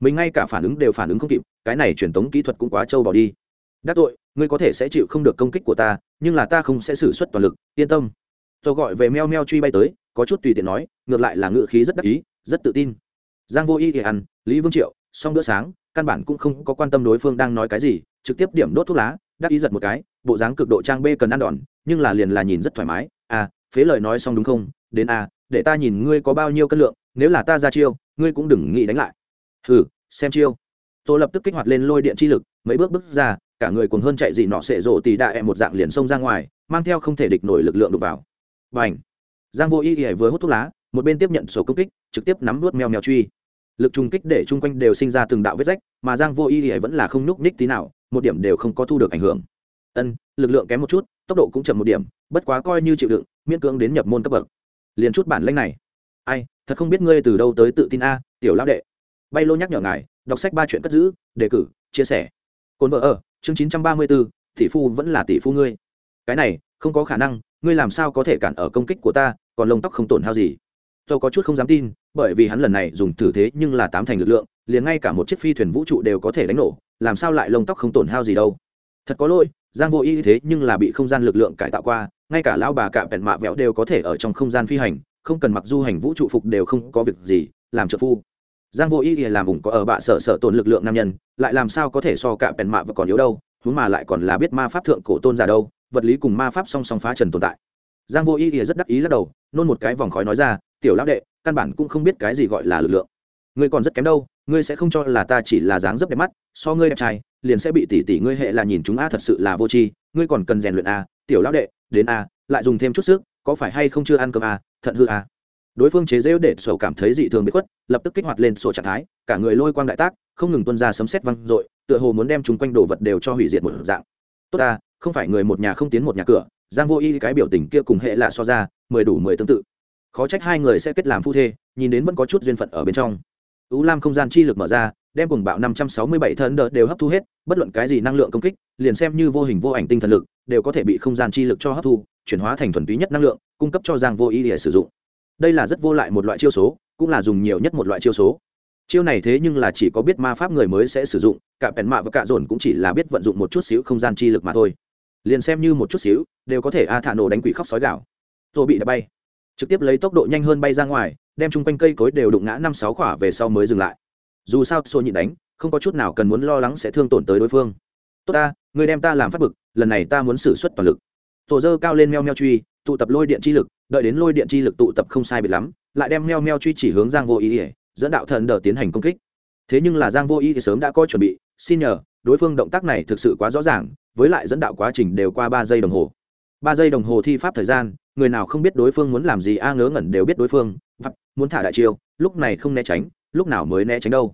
Mình ngay cả phản ứng đều phản ứng không kịp, cái này truyền thống kỹ thuật cũng quá trâu bỏ đi. Đắc tội, ngươi có thể sẽ chịu không được công kích của ta, nhưng là ta không sẽ xử suất toàn lực, yên tâm. Tôi gọi về meo meo truy bay tới, có chút tùy tiện nói, ngược lại là ngự khí rất đắc ý, rất tự tin. Giang vô y thì ăn, lý vương triệu, xong bữa sáng, căn bản cũng không có quan tâm đối phương đang nói cái gì, trực tiếp điểm đốt thuốc lá đắc ý giật một cái, bộ dáng cực độ trang b cần ăn đòn, nhưng là liền là nhìn rất thoải mái. À phế lời nói xong đúng không? Đến à để ta nhìn ngươi có bao nhiêu cân lượng, nếu là ta ra chiêu, ngươi cũng đừng nghĩ đánh lại. Ừ xem chiêu. Tôi lập tức kích hoạt lên lôi điện chi lực, mấy bước bước ra, cả người cuồng hơn chạy gì nọ sệ rộ tì đạ em một dạng liền xông ra ngoài, mang theo không thể địch nổi lực lượng đục vào. Và giang vô y y vừa hút thuốc lá, một bên tiếp nhận sổ công kích, trực tiếp nắm vút mèo mèo truy. Lực trùng kích để chung quanh đều sinh ra từng đạo vết rách, mà giang vô y y vẫn là không nhúc ních tí nào một điểm đều không có thu được ảnh hưởng. Ân lực lượng kém một chút tốc độ cũng chậm một điểm bất quá coi như chịu đựng miễn cưỡng đến nhập môn cấp bậc. Liền chút bản lanh này. Ai thật không biết ngươi từ đâu tới tự tin a tiểu lão đệ. Bay lô nhắc nhở ngài đọc sách ba chuyện cất giữ đề cử chia sẻ. Cồn vợ ở chương chín trăm ba mươi bốn tỷ phu vẫn là tỷ phu ngươi. Cái này không có khả năng ngươi làm sao có thể cản ở công kích của ta còn lông tóc không tổn hao gì. Châu có chút không dám tin, bởi vì hắn lần này dùng thử thế nhưng là tám thành lực lượng, liền ngay cả một chiếc phi thuyền vũ trụ đều có thể đánh nổ, làm sao lại lông tóc không tổn hao gì đâu. Thật có lỗi, Giang Vô Y thế nhưng là bị không gian lực lượng cải tạo qua, ngay cả lão bà cạm bẹn mạ vẹo đều có thể ở trong không gian phi hành, không cần mặc du hành vũ trụ phục đều không có việc gì, làm trợ phu. Giang Vô Y làm ủng có ở bạ sở sở tổn lực lượng nam nhân, lại làm sao có thể so cạm bẹn mạ và còn yếu đâu, huống mà lại còn là biết ma pháp thượng cổ tôn giả đâu, vật lý cùng ma pháp song song phá trần tồn tại. Giang Vô Y rất đắc ý lắc đầu, nôn một cái vòng khói nói ra, tiểu lão đệ, căn bản cũng không biết cái gì gọi là lực lượng ngươi còn rất kém đâu, ngươi sẽ không cho là ta chỉ là dáng dấp đẹp mắt, so ngươi đẹp trai, liền sẽ bị tỷ tỷ ngươi hệ là nhìn chúng a thật sự là vô tri, ngươi còn cần rèn luyện a tiểu lão đệ, đến a lại dùng thêm chút sức, có phải hay không chưa ăn cơm a thận hư a đối phương chế rêu để sổ cảm thấy dị thường bị khuất, lập tức kích hoạt lên sổ trạng thái, cả người lôi quang đại tác, không ngừng tuân ra sấm sét văng dội, tựa hồ muốn đem chúng quanh đồ vật đều cho hủy diệt một dạng. Tốt ta, không phải người một nhà không tiến một nhà cửa, giang vô y cái biểu tình kia cùng hệ là so ra, mười đủ mười tương tự. Khó trách hai người sẽ kết làm phu thê, nhìn đến vẫn có chút duyên phận ở bên trong u lam không gian chi lực mở ra, đem cùng bạo 567 thần đợt đều hấp thu hết, bất luận cái gì năng lượng công kích, liền xem như vô hình vô ảnh tinh thần lực, đều có thể bị không gian chi lực cho hấp thu, chuyển hóa thành thuần túy nhất năng lượng, cung cấp cho giang vô ý để sử dụng. Đây là rất vô lại một loại chiêu số, cũng là dùng nhiều nhất một loại chiêu số. Chiêu này thế nhưng là chỉ có biết ma pháp người mới sẽ sử dụng, cả bèn mạ và cả dồn cũng chỉ là biết vận dụng một chút xíu không gian chi lực mà thôi. Liền xem như một chút xíu, đều có thể a thả nổ đánh quỷ khóc sói gạo rồi bị đập bay trực tiếp lấy tốc độ nhanh hơn bay ra ngoài, đem chung quanh cây cối đều đụng ngã năm sáu khỏa về sau mới dừng lại. Dù sao xô nhịn đánh, không có chút nào cần muốn lo lắng sẽ thương tổn tới đối phương. Tốt ta, người đem ta làm phát bực, lần này ta muốn xử suất toàn lực. Tổ dơ cao lên meo meo truy, tụ tập lôi điện chi lực, đợi đến lôi điện chi lực tụ tập không sai biệt lắm, lại đem meo meo truy chỉ hướng giang vô ý ỉa dẫn đạo thần đờ tiến hành công kích. Thế nhưng là giang vô ý thì sớm đã có chuẩn bị, xin nhờ, đối phương động tác này thực sự quá rõ ràng, với lại dẫn đạo quá trình đều qua ba giây đồng hồ ba giây đồng hồ thi pháp thời gian, người nào không biết đối phương muốn làm gì, a ngớ ngẩn đều biết đối phương vặt muốn thả đại chiêu, lúc này không né tránh, lúc nào mới né tránh đâu.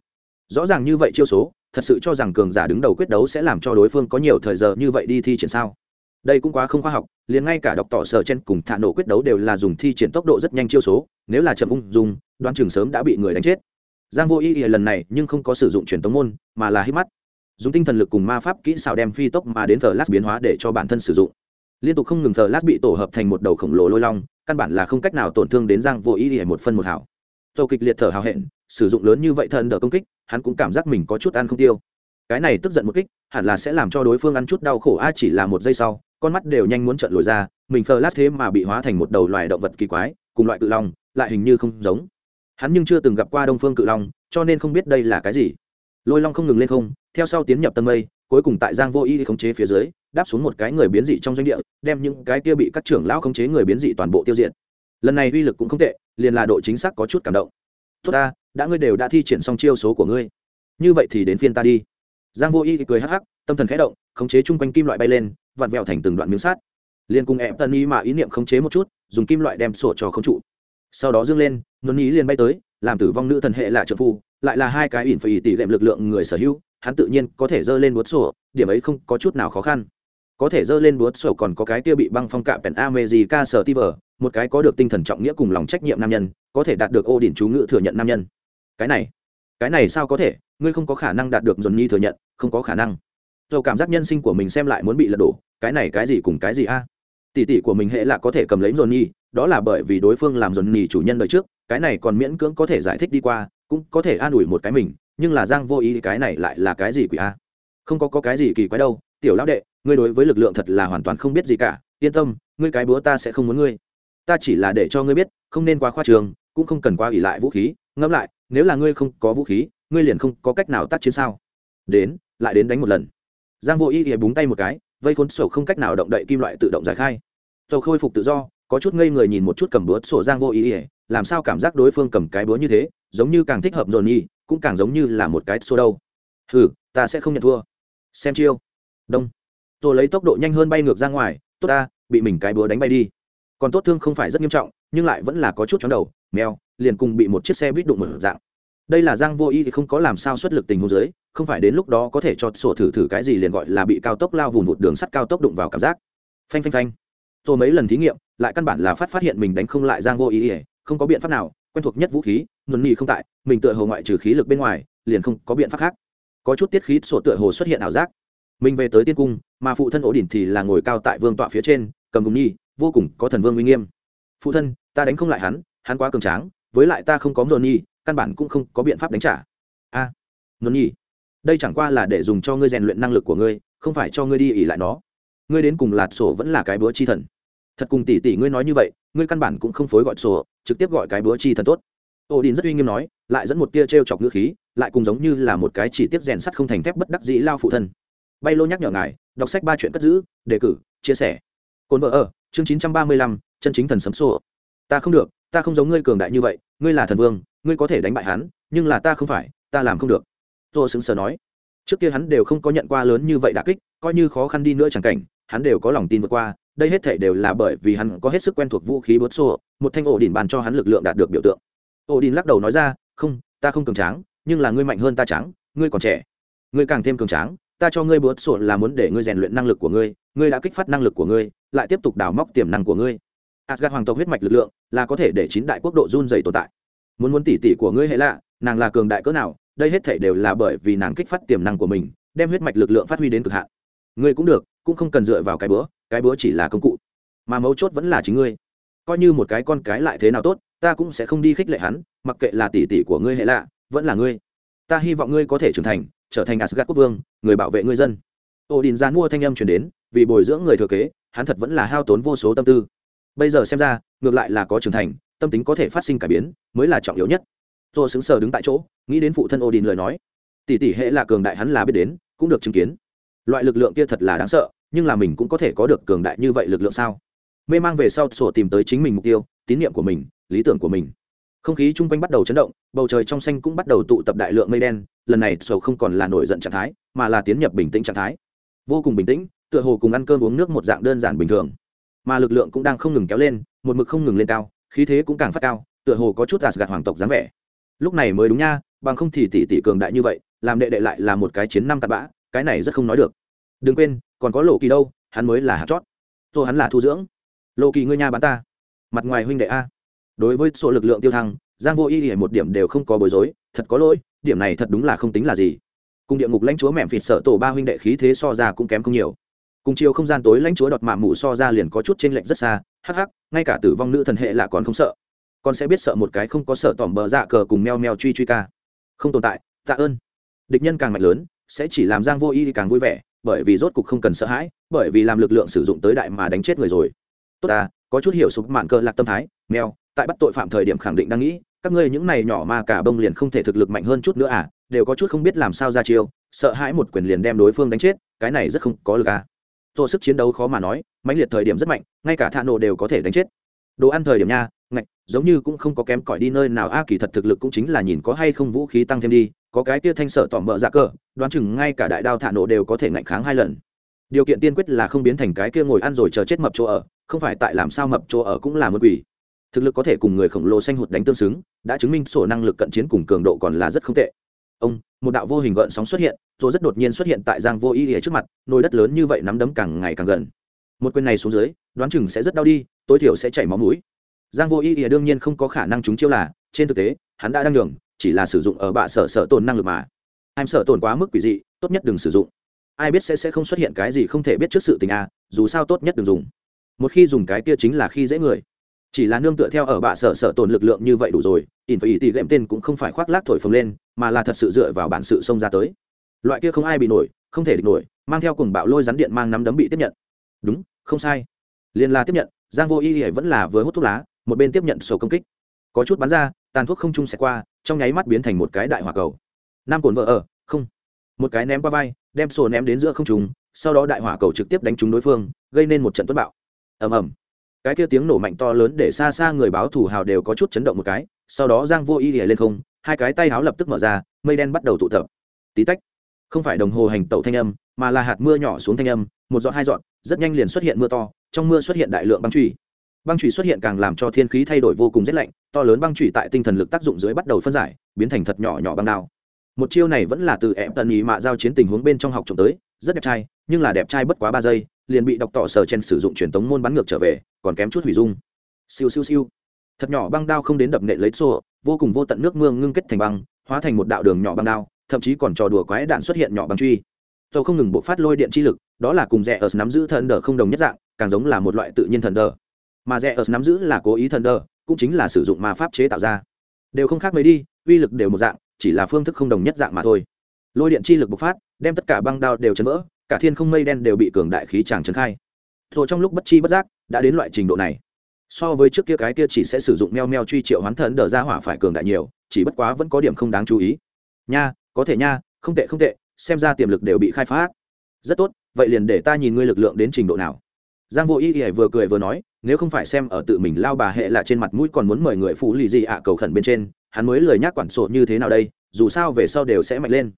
Rõ ràng như vậy chiêu số, thật sự cho rằng cường giả đứng đầu quyết đấu sẽ làm cho đối phương có nhiều thời giờ như vậy đi thi triển sao? Đây cũng quá không khoa học, liền ngay cả đọc tỏ sở chen cùng thả nổ quyết đấu đều là dùng thi triển tốc độ rất nhanh chiêu số, nếu là chậm ung dung, đoán chừng sớm đã bị người đánh chết. Giang vô ý ý lần này nhưng không có sử dụng truyền tống môn, mà là hít mắt. Dùng tinh thần lực cùng ma pháp kỹ xảo đem phi tốc mà đến thờ lát biến hóa để cho bản thân sử dụng liên tục không ngừng thờ lát bị tổ hợp thành một đầu khổng lồ lôi long, căn bản là không cách nào tổn thương đến giang vô ý để một phân một hảo. Dầu kịch liệt thở hào hẹn, sử dụng lớn như vậy thần đỡ công kích, hắn cũng cảm giác mình có chút ăn không tiêu. Cái này tức giận một kích, hẳn là sẽ làm cho đối phương ăn chút đau khổ, a, chỉ là một giây sau, con mắt đều nhanh muốn trợn lồi ra, mình phờ lát thế mà bị hóa thành một đầu loài động vật kỳ quái, cùng loại cự long, lại hình như không giống. Hắn nhưng chưa từng gặp qua đông phương cự long, cho nên không biết đây là cái gì. Lôi long không ngừng lên không, theo sau tiến nhập tầng mây cuối cùng tại giang vô y khống chế phía dưới đáp xuống một cái người biến dị trong doanh địa đem những cái kia bị các trưởng lão khống chế người biến dị toàn bộ tiêu diệt. Lần này uy lực cũng không tệ liền là độ chính xác có chút cảm động. Tốt ta đã ngươi đều đã thi triển xong chiêu số của ngươi. Như vậy thì đến phiên ta đi. Giang vô y cười hắc hắc tâm thần khẽ động khống chế chung quanh kim loại bay lên vặn vẹo thành từng đoạn miếng sắt, liền cùng ép tân y mà ý niệm khống chế một chút dùng kim loại đem sổ cho khống trụ. Sau đó dương lên nôn ý liền bay tới làm tử vong nữ thần hệ là trợ phu lại là hai cái ỉn phải tỷ lệm lực lượng người sở hữu hắn tự nhiên có thể dơ lên búa sổ, điểm ấy không có chút nào khó khăn. Có thể dơ lên búa sổ còn có cái kia bị băng phong cạm pèn amejica sở vờ một cái có được tinh thần trọng nghĩa cùng lòng trách nhiệm nam nhân, có thể đạt được ô điển chú ngữ thừa nhận nam nhân. Cái này cái này sao có thể? Ngươi không có khả năng đạt được dồn nhi thừa nhận, không có khả năng. Dầu cảm giác nhân sinh của mình xem lại muốn bị lật đổ, cái này cái gì cùng cái gì a? Tỷ tỷ của mình hệ là có thể cầm lấy dồn nhi đó là bởi vì đối phương làm dồn nhi chủ nhân đời trước, cái này còn miễn cưỡng có thể giải thích đi qua, cũng có thể an ủi một cái mình nhưng là giang vô ý cái này lại là cái gì quỷ a? Không có, có cái gì kỳ quái đâu. Tiểu lão đệ ngươi đối với lực lượng thật là hoàn toàn không biết gì cả. Yên tâm ngươi cái búa ta sẽ không muốn ngươi. Ta chỉ là để cho ngươi biết không nên quá khoa trường cũng không cần quá ỉ lại vũ khí. Ngẫm lại nếu là ngươi không có vũ khí ngươi liền không có cách nào tác chiến sao? Đến lại đến đánh một lần. Giang vô ý thì búng tay một cái vây khốn sổ không cách nào động đậy kim loại tự động giải khai. Sổ khôi phục tự do có chút ngây người nhìn một chút cầm búa sổ giang vô ý ỉa làm sao cảm giác đối phương cầm cái búa như thế giống như càng thích hợp dồn nhi cũng càng giống như là một cái xô đâu. Hừ, ta sẽ không nhận thua. Xem chiêu. Đông. Tôi lấy tốc độ nhanh hơn bay ngược ra ngoài, tốt ta, bị mình cái búa đánh bay đi. Còn tốt thương không phải rất nghiêm trọng, nhưng lại vẫn là có chút chóng đầu, mèo, liền cùng bị một chiếc xe buýt đụng một dạng. Đây là giang vô y thì không có làm sao xuất lực tình huống dưới, không phải đến lúc đó có thể cho sổ thử thử cái gì liền gọi là bị cao tốc lao vùn vụt đường sắt cao tốc đụng vào cảm giác. Phanh phanh phanh. Tôi mấy lần thí nghiệm, lại căn bản là phát phát hiện mình đánh không lại giang vô y không có biện pháp nào quen thuộc nhất vũ khí nhuần nhì không tại mình tựa hồ ngoại trừ khí lực bên ngoài liền không có biện pháp khác. Có chút tiết khí sổ tựa hồ xuất hiện ảo giác. Mình về tới tiên cung mà phụ thân ổ đỉnh thì là ngồi cao tại vương tọa phía trên cầm cùng nhi vô cùng có thần vương uy nghiêm. Phụ thân ta đánh không lại hắn hắn quá cường tráng với lại ta không có dồn nhi căn bản cũng không có biện pháp đánh trả. A à, dồn nhi đây chẳng qua là để dùng cho ngươi rèn luyện năng lực của ngươi không phải cho ngươi đi ỉ lại nó. Ngươi đến cùng lạt sổ vẫn là cái búa chi thần thật cùng tỷ tỷ ngươi nói như vậy, ngươi căn bản cũng không phối gọi sổ, trực tiếp gọi cái búa chi thần tốt. Ô đình rất uy nghiêm nói, lại dẫn một tia t r e o chọc ngữ khí, lại cùng giống như là một cái chỉ tiếp rèn sắt không thành thép bất đắc dĩ lao phụ thân. Bay lô nhắc nhở ngài, đọc sách ba chuyện cất giữ, đề cử, chia sẻ. Cồn vợ ở, chương chín trăm ba mươi lăm, chân chính thần sấm sổ. Ta không được, ta không giống ngươi cường đại như vậy, ngươi là thần vương, ngươi có thể đánh bại hắn, nhưng là ta không phải, ta làm không được. Tô xứng sờ nói. Trước kia hắn đều không có nhận qua lớn như vậy đà kích, coi như khó khăn đi nữa chẳng cảnh hắn đều có lòng tin vượt qua, đây hết thể đều là bởi vì hắn có hết sức quen thuộc vũ khí bớt xô, một thanh ổ đỉnh bàn cho hắn lực lượng đạt được biểu tượng. Ổ đỉnh lắc đầu nói ra, không, ta không cường tráng, nhưng là ngươi mạnh hơn ta trắng ngươi còn trẻ. Ngươi càng thêm cường tráng, ta cho ngươi bớt xô là muốn để ngươi rèn luyện năng lực của ngươi ngươi đã kích phát năng lực của ngươi, lại tiếp tục đào móc tiềm năng của ngươi. Asgard hoàng tộc huyết mạch lực lượng là có thể để chín đại quốc độ run dày tồn tại. Muốn muốn tỉ tỉ của ngươi hệ lạ, nàng là cường đại cỡ nào, đây hết thể đều là bởi vì nàng kích phát tiềm năng của mình, đem huyết mạch lực lượng phát huy đến cực hạn. Ngươi cũng được cũng không cần dựa vào cái bữa cái bữa chỉ là công cụ. Mà mấu chốt vẫn là chính ngươi. Coi như một cái con cái lại thế nào tốt, ta cũng sẽ không đi khích lệ hắn, mặc kệ là tỷ tỷ của ngươi hệ lạ vẫn là ngươi. Ta hy vọng ngươi có thể trưởng thành, trở thành asgad quốc vương, người bảo vệ ngươi dân. Ô đình gian mua thanh âm chuyển đến, vì bồi dưỡng người thừa kế, hắn thật vẫn là hao tốn vô số tâm tư. Bây giờ xem ra, ngược lại là có trưởng thành, tâm tính có thể phát sinh cải biến, mới là trọng yếu nhất. Tôi xứng sờ đứng tại chỗ, nghĩ đến phụ thân ô đình lời nói. Tỷ tỷ hệ là cường đại hắn là biết đến, cũng được chứng kiến. Loại lực lượng kia thật là đáng sợ nhưng là mình cũng có thể có được cường đại như vậy lực lượng sao? Mê mang về sau sổ tìm tới chính mình mục tiêu, tín nhiệm của mình, lý tưởng của mình. Không khí chung quanh bắt đầu chấn động, bầu trời trong xanh cũng bắt đầu tụ tập đại lượng mây đen, lần này sổ không còn là nổi giận trạng thái, mà là tiến nhập bình tĩnh trạng thái. Vô cùng bình tĩnh, tựa hồ cùng ăn cơm uống nước một dạng đơn giản bình thường. Mà lực lượng cũng đang không ngừng kéo lên, một mực không ngừng lên cao, khí thế cũng càng phát cao, tựa hồ có chút gạt gạt hoàng tộc dáng vẻ. Lúc này mới đúng nha, bằng không thì tỷ tỷ cường đại như vậy, làm đệ đệ lại là một cái chiến năm tạt bã, cái này rất không nói được đừng quên, còn có lộ kỳ đâu, hắn mới là hạt chót. Rồi hắn là thu dưỡng. Lộ kỳ ngươi nha bán ta. Mặt ngoài huynh đệ a. Đối với số lực lượng tiêu thăng, giang vô y thì một điểm đều không có bối rối, thật có lỗi, điểm này thật đúng là không tính là gì. Cùng địa ngục lãnh chúa mẹm phịt sợ tổ ba huynh đệ khí thế so ra cũng kém không nhiều. Cùng chiều không gian tối lãnh chúa đọt mạ mụ so ra liền có chút trên lệnh rất xa, hắc hắc, ngay cả tử vong nữ thần hệ là còn không sợ. Con sẽ biết sợ một cái không có sợ tỏm bờ dạ cờ cùng meo meo truy truy ca. Không tồn tại, tạ ơn. Địch nhân càng mạnh lớn, sẽ chỉ làm giang vô y càng vui vẻ bởi vì rốt cục không cần sợ hãi, bởi vì làm lực lượng sử dụng tới đại mà đánh chết người rồi. Tốt ta, có chút hiểu sụp mạn cơ lạc tâm thái, mèo, tại bắt tội phạm thời điểm khẳng định đang nghĩ, các ngươi những này nhỏ mà cả bông liền không thể thực lực mạnh hơn chút nữa à đều có chút không biết làm sao ra chiêu, sợ hãi một quyền liền đem đối phương đánh chết, cái này rất không có lực à. Do sức chiến đấu khó mà nói, mãnh liệt thời điểm rất mạnh, ngay cả thạ nổ đều có thể đánh chết. Đồ ăn thời điểm nha, ngạch, giống như cũng không có kém cỏi đi nơi nào, a, kỳ thật thực lực cũng chính là nhìn có hay không vũ khí tăng thêm đi có cái kia thanh sở tỏm bợ dạ cờ đoán chừng ngay cả đại đao thả nổ đều có thể ngạnh kháng hai lần. Điều kiện tiên quyết là không biến thành cái kia ngồi ăn rồi chờ chết mập chỗ ở, không phải tại làm sao mập chỗ ở cũng là một quỷ. Thực lực có thể cùng người khổng lồ xanh hụt đánh tương xứng, đã chứng minh sổ năng lực cận chiến cùng cường độ còn là rất không tệ. Ông, một đạo vô hình gợn sóng xuất hiện, rồi rất đột nhiên xuất hiện tại giang vô ý ỉa trước mặt, nồi đất lớn như vậy nắm đấm càng ngày càng gần. Một quyền này xuống dưới, đoán chừng sẽ rất đau đi, tối thiểu sẽ chảy máu mũi. Giang vô ý ỉa đương nhiên không có khả năng chúng chiêu là, trên thực tế, hắn đã đang đường chỉ là sử dụng ở bạ sở sở tồn năng lực mà. Em sợ tồn quá mức quỷ dị tốt nhất đừng sử dụng. Ai biết sẽ sẽ không xuất hiện cái gì không thể biết trước sự tình a à, dù sao tốt nhất đừng dùng. Một khi dùng cái kia chính là khi dễ người. Chỉ là nương tựa theo ở bạ sở sở tồn lực lượng như vậy đủ rồi in phải ý tỷ gệm tên cũng không phải khoác lác thổi phồng lên mà là thật sự dựa vào bản sự xông ra tới. Loại kia không ai bị nổi không thể địch nổi mang theo cùng bạo lôi rắn điện mang nắm đấm bị tiếp nhận. Đúng không sai. Liền là tiếp nhận giang vô y vẫn là vừa hút thuốc lá một bên tiếp nhận sổ công kích. Có chút bắn ra tàn thuốc không trung sẽ qua trong nháy mắt biến thành một cái đại hỏa cầu. Nam cồn vợ ở không. Một cái ném qua vai đem sổ ném đến giữa không trung, sau đó đại hỏa cầu trực tiếp đánh trúng đối phương gây nên một trận tuất bạo. Ầm ầm. Cái kia tiếng nổ mạnh to lớn để xa xa người báo thủ hào đều có chút chấn động một cái sau đó giang vô y ỉa lên không hai cái tay háo lập tức mở ra mây đen bắt đầu tụ tập. Tí tách. Không phải đồng hồ hành tẩu thanh âm mà là hạt mưa nhỏ xuống thanh âm một giọt hai giọt rất nhanh liền xuất hiện mưa to trong mưa xuất hiện đại lượng băng trụy băng trụy xuất hiện càng làm cho thiên khí thay đổi vô cùng rét lạnh to lớn băng chủy tại tinh thần lực tác dụng dưới bắt đầu phân giải, biến thành thật nhỏ nhỏ băng đao. Một chiêu này vẫn là từ em tần ý mạ giao chiến tình huống bên trong học trộm tới, rất đẹp trai, nhưng là đẹp trai bất quá ba giây, liền bị đọc tỏ sở chen sử dụng truyền tống môn bắn ngược trở về, còn kém chút hủy dung. Siêu siêu siêu. Thật nhỏ băng đao không đến đập nệ lấy xô, vô cùng vô tận nước mương ngưng kết thành băng, hóa thành một đạo đường nhỏ băng đao, thậm chí còn trò đùa quái đạn xuất hiện nhỏ băng truy. Dầu không ngừng bộ phát lôi điện chi lực, đó là cùng rẽ ở nắm giữ thần đờ không đồng nhất dạng, càng giống là một loại tự nhiên thần đờ. Mà rẽ ở nắm giữ là cố ý thần đờ cũng chính là sử dụng ma pháp chế tạo ra. Đều không khác mấy đi, uy lực đều một dạng, chỉ là phương thức không đồng nhất dạng mà thôi. Lôi điện chi lực bộc phát, đem tất cả băng đao đều chấn vỡ, cả thiên không mây đen đều bị cường đại khí tràng trấn khai. Rồi trong lúc bất chi bất giác, đã đến loại trình độ này. So với trước kia cái kia chỉ sẽ sử dụng meo meo truy triệu hoán thần đờ ra hỏa phải cường đại nhiều, chỉ bất quá vẫn có điểm không đáng chú ý. Nha, có thể nha, không tệ không tệ, xem ra tiềm lực đều bị khai phá rất tốt, vậy liền để ta nhìn ngươi lực lượng đến trình độ nào. Giang vô ý ỉa vừa cười vừa nói nếu không phải xem ở tự mình lao bà hệ là trên mặt mũi còn muốn mời người phụ lì gì ạ, cầu khẩn bên trên, hắn mới lời nhắc quản sổ như thế nào đây, dù sao về sau đều sẽ mạnh lên.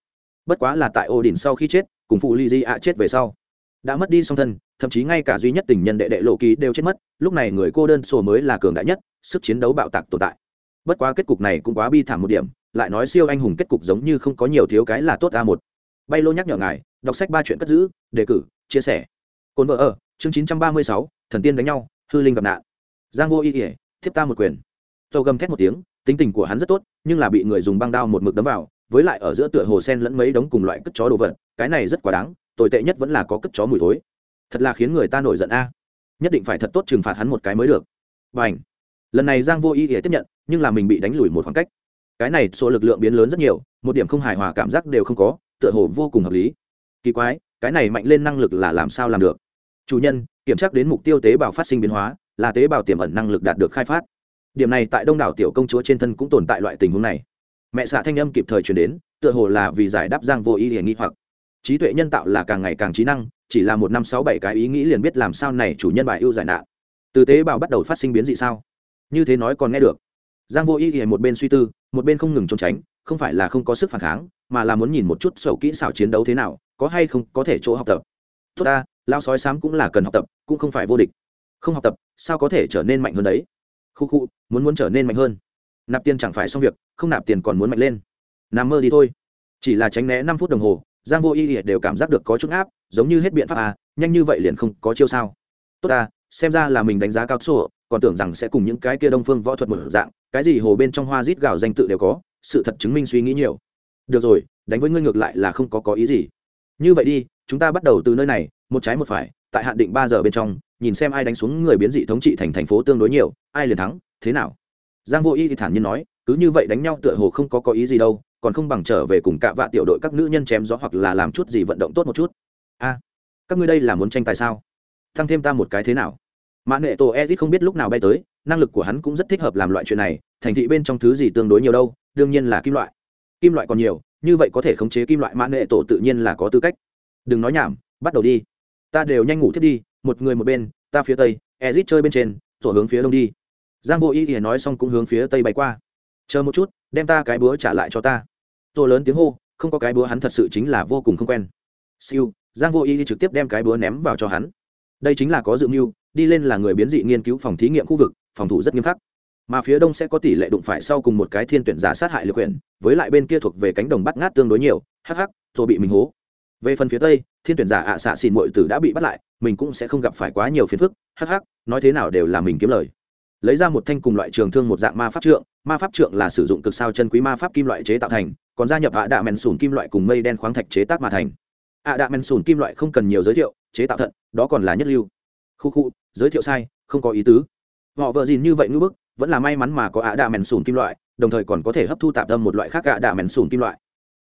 Bất quá là tại ô đình sau khi chết, cùng phụ lì gì ạ chết về sau. Đã mất đi song thân, thậm chí ngay cả duy nhất tình nhân đệ đệ lộ ký đều chết mất, lúc này người cô đơn sổ mới là cường đại nhất, sức chiến đấu bạo tạc tồn tại. Bất quá kết cục này cũng quá bi thảm một điểm, lại nói siêu anh hùng kết cục giống như không có nhiều thiếu cái là tốt a một. Bay lô nhắc nhở ngài, đọc sách ba chuyện cất giữ, đề cử, chia sẻ. Cồn vợ ở, chương chín trăm ba mươi sáu, thần tiên đánh nhau hư linh gặp nạn. Giang vô y ỉa thiếp ta một quyền. Châu gầm thét một tiếng, tính tình của hắn rất tốt, nhưng là bị người dùng băng đao một mực đấm vào, với lại ở giữa tựa hồ sen lẫn mấy đống cùng loại cất chó đồ vật, cái này rất quá đáng, tồi tệ nhất vẫn là có cất chó mùi thối. Thật là khiến người ta nổi giận a. Nhất định phải thật tốt trừng phạt hắn một cái mới được. Và ảnh lần này giang vô y ỉa tiếp nhận, nhưng là mình bị đánh lùi một khoảng cách. Cái này số lực lượng biến lớn rất nhiều, một điểm không hài hòa cảm giác đều không có, tựa hồ vô cùng hợp lý. Kỳ quái, cái này mạnh lên năng lực là làm sao làm được? Chủ nhân kiểm tra đến mục tiêu tế bào phát sinh biến hóa, là tế bào tiềm ẩn năng lực đạt được khai phát. Điểm này tại đông đảo tiểu công chúa trên thân cũng tồn tại loại tình huống này. Mẹ xạ thanh âm kịp thời chuyển đến, tựa hồ là vì giải đáp giang vô ý hiển nghi hoặc. Trí tuệ nhân tạo là càng ngày càng trí năng, chỉ là một năm sáu bảy cái ý nghĩ liền biết làm sao này chủ nhân bài ưu giải nạn. Từ tế bào bắt đầu phát sinh biến dị sao? Như thế nói còn nghe được. Giang vô ý liền một bên suy tư, một bên không ngừng trốn tránh, không phải là không có sức phản kháng, mà là muốn nhìn một chút sầu kỹ xảo chiến đấu thế nào, có hay không có thể chỗ học tập. Tốt ta lao sói sám cũng là cần học tập cũng không phải vô địch. Không học tập sao có thể trở nên mạnh hơn đấy? Khu khu muốn muốn trở nên mạnh hơn. Nạp tiền chẳng phải xong việc không nạp tiền còn muốn mạnh lên. Nằm mơ đi thôi. Chỉ là tránh né năm phút đồng hồ giang vô y đều cảm giác được có chút áp giống như hết biện pháp à nhanh như vậy liền không có chiêu sao. Tốt à, xem ra là mình đánh giá cao sổ còn tưởng rằng sẽ cùng những cái kia đông phương võ thuật một dạng cái gì hồ bên trong hoa rít gạo danh tự đều có sự thật chứng minh suy nghĩ nhiều. Được rồi đánh với ngươi ngược lại là không có có ý gì. Như vậy đi chúng ta bắt đầu từ nơi này một trái một phải tại hạn định ba giờ bên trong, nhìn xem ai đánh xuống người biến dị thống trị thành thành phố tương đối nhiều, ai liền thắng, thế nào? Giang vô y thì thản nhiên nói, cứ như vậy đánh nhau tựa hồ không có có ý gì đâu, còn không bằng trở về cùng cạ vạ tiểu đội các nữ nhân chém gió hoặc là làm chút gì vận động tốt một chút. A, các ngươi đây là muốn tranh tài sao? Thăng thêm ta một cái thế nào? Mã nệ tổ edit không biết lúc nào bay tới, năng lực của hắn cũng rất thích hợp làm loại chuyện này, thành thị bên trong thứ gì tương đối nhiều đâu, đương nhiên là kim loại. Kim loại còn nhiều, như vậy có thể khống chế kim loại mã nệ tổ tự nhiên là có tư cách. Đừng nói nhảm, bắt đầu đi ta đều nhanh ngủ thiết đi, một người một bên, ta phía tây, ezit chơi bên trên rồi hướng phía đông đi. Giang vô ý thì nói xong cũng hướng phía tây bay qua. Chờ một chút, đem ta cái búa trả lại cho ta. Rồi lớn tiếng hô, không có cái búa hắn thật sự chính là vô cùng không quen. Siêu, giang vô ý trực tiếp đem cái búa ném vào cho hắn. Đây chính là có dự mưu, đi lên là người biến dị nghiên cứu phòng thí nghiệm khu vực, phòng thủ rất nghiêm khắc. Mà phía đông sẽ có tỷ lệ đụng phải sau cùng một cái thiên tuyển giả sát hại lực quyển với lại bên kia thuộc về cánh đồng bắt ngát tương đối nhiều. Hắc hắc rồi bị mình hố về phần phía tây, thiên tuyển giả ạ à xạ xìn mội tử đã bị bắt lại, mình cũng sẽ không gặp phải quá nhiều phiền phức. Hắc hắc, nói thế nào đều là mình kiếm lời. Lấy ra một thanh cùng loại trường thương một dạng ma pháp trượng, ma pháp trượng là sử dụng cực sao chân quý ma pháp kim loại chế tạo thành, còn gia nhập ạ đạ mèn sùn kim loại cùng mây đen khoáng thạch chế tác mà thành. Ạ đạ mèn sùn kim loại không cần nhiều giới thiệu, chế tạo thận đó còn là nhất lưu. Khu khu, giới thiệu sai, không có ý tứ. Họ vợ gìn như vậy ngưỡng bức, vẫn là may mắn mà có ạ đạ mèn sùn kim loại, đồng thời còn có thể hấp thu tạp tâm một loại khác ạ đạ mèn sùn kim loại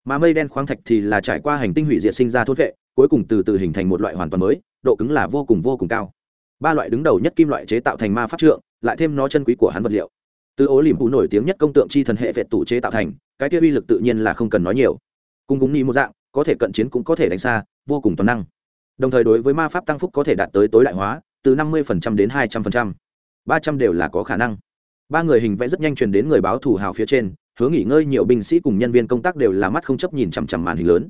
mà mây đen khoáng thạch thì là trải qua hành tinh hủy diệt sinh ra thốt vệ, cuối cùng từ từ hình thành một loại hoàn toàn mới, độ cứng là vô cùng vô cùng cao. Ba loại đứng đầu nhất kim loại chế tạo thành ma pháp trượng, lại thêm nó chân quý của hắn vật liệu. Từ ố liềm phụ nổi tiếng nhất công tượng chi thần hệ vệ tủ chế tạo thành, cái kia uy lực tự nhiên là không cần nói nhiều. Cung cúng ni một dạng, có thể cận chiến cũng có thể đánh xa, vô cùng toàn năng. Đồng thời đối với ma pháp tăng phúc có thể đạt tới tối đại hóa, từ năm mươi đến hai trăm linh ba trăm đều là có khả năng. Ba người hình vẽ rất nhanh truyền đến người báo thủ hào phía trên hướng nghỉ ngơi nhiều binh sĩ cùng nhân viên công tác đều là mắt không chấp nhìn chằm chằm màn hình lớn.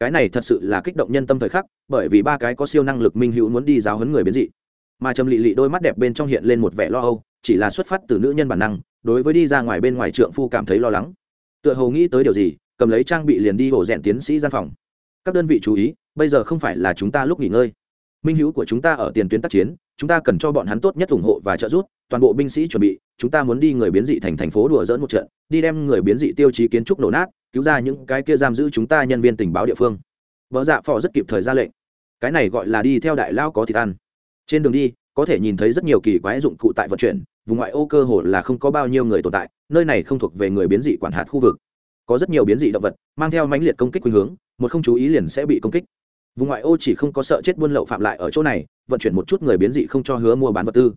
Cái này thật sự là kích động nhân tâm thời khắc, bởi vì ba cái có siêu năng lực minh hữu muốn đi giáo huấn người biến dị. Mà trầm lị lị đôi mắt đẹp bên trong hiện lên một vẻ lo âu, chỉ là xuất phát từ nữ nhân bản năng, đối với đi ra ngoài bên ngoài trượng phu cảm thấy lo lắng. Tựa hồ nghĩ tới điều gì, cầm lấy trang bị liền đi hổ rèn tiến sĩ gian phòng. Các đơn vị chú ý, bây giờ không phải là chúng ta lúc nghỉ ngơi minh hữu của chúng ta ở tiền tuyến tác chiến, chúng ta cần cho bọn hắn tốt nhất ủng hộ và trợ giúp. Toàn bộ binh sĩ chuẩn bị, chúng ta muốn đi người biến dị thành thành phố đùa dỡn một trận, đi đem người biến dị tiêu chí kiến trúc nổ nát, cứu ra những cái kia giam giữ chúng ta nhân viên tình báo địa phương. Vợ dạ phò rất kịp thời ra lệnh. Cái này gọi là đi theo đại lao có thịt ăn. Trên đường đi, có thể nhìn thấy rất nhiều kỳ quái dụng cụ tại vận chuyển, vùng ngoại ô cơ hồ là không có bao nhiêu người tồn tại, nơi này không thuộc về người biến dị quản hạt khu vực. Có rất nhiều biến dị động vật, mang theo mãnh liệt công kích khuynh hướng, một không chú ý liền sẽ bị công kích vùng ngoại ô chỉ không có sợ chết buôn lậu phạm lại ở chỗ này, vận chuyển một chút người biến dị không cho hứa mua bán vật tư.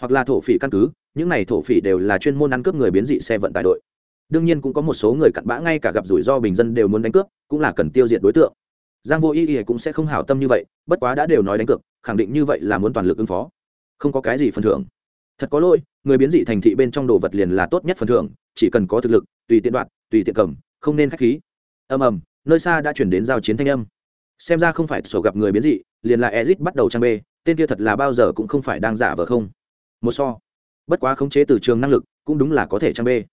Hoặc là thổ phỉ căn cứ, những này thổ phỉ đều là chuyên môn ăn cướp người biến dị xe vận tải đội. Đương nhiên cũng có một số người cặn bã ngay cả gặp rủi ro bình dân đều muốn đánh cướp, cũng là cần tiêu diệt đối tượng. Giang vô y y cũng sẽ không hảo tâm như vậy, bất quá đã đều nói đánh cược, khẳng định như vậy là muốn toàn lực ứng phó. Không có cái gì phần thưởng. Thật có lỗi, người biến dị thành thị bên trong đồ vật liền là tốt nhất phần thưởng, chỉ cần có thực lực, tùy tiện đoạt, tùy tiện cầm, không nên khách khí. Ầm ầm, nơi xa đã chuyển đến giao chiến thanh âm xem ra không phải sổ gặp người biến dị, liền là ezit bắt đầu trang bê tên kia thật là bao giờ cũng không phải đang giả vờ không. Một so. Bất quá khống chế từ trường năng lực, cũng đúng là có thể trang bê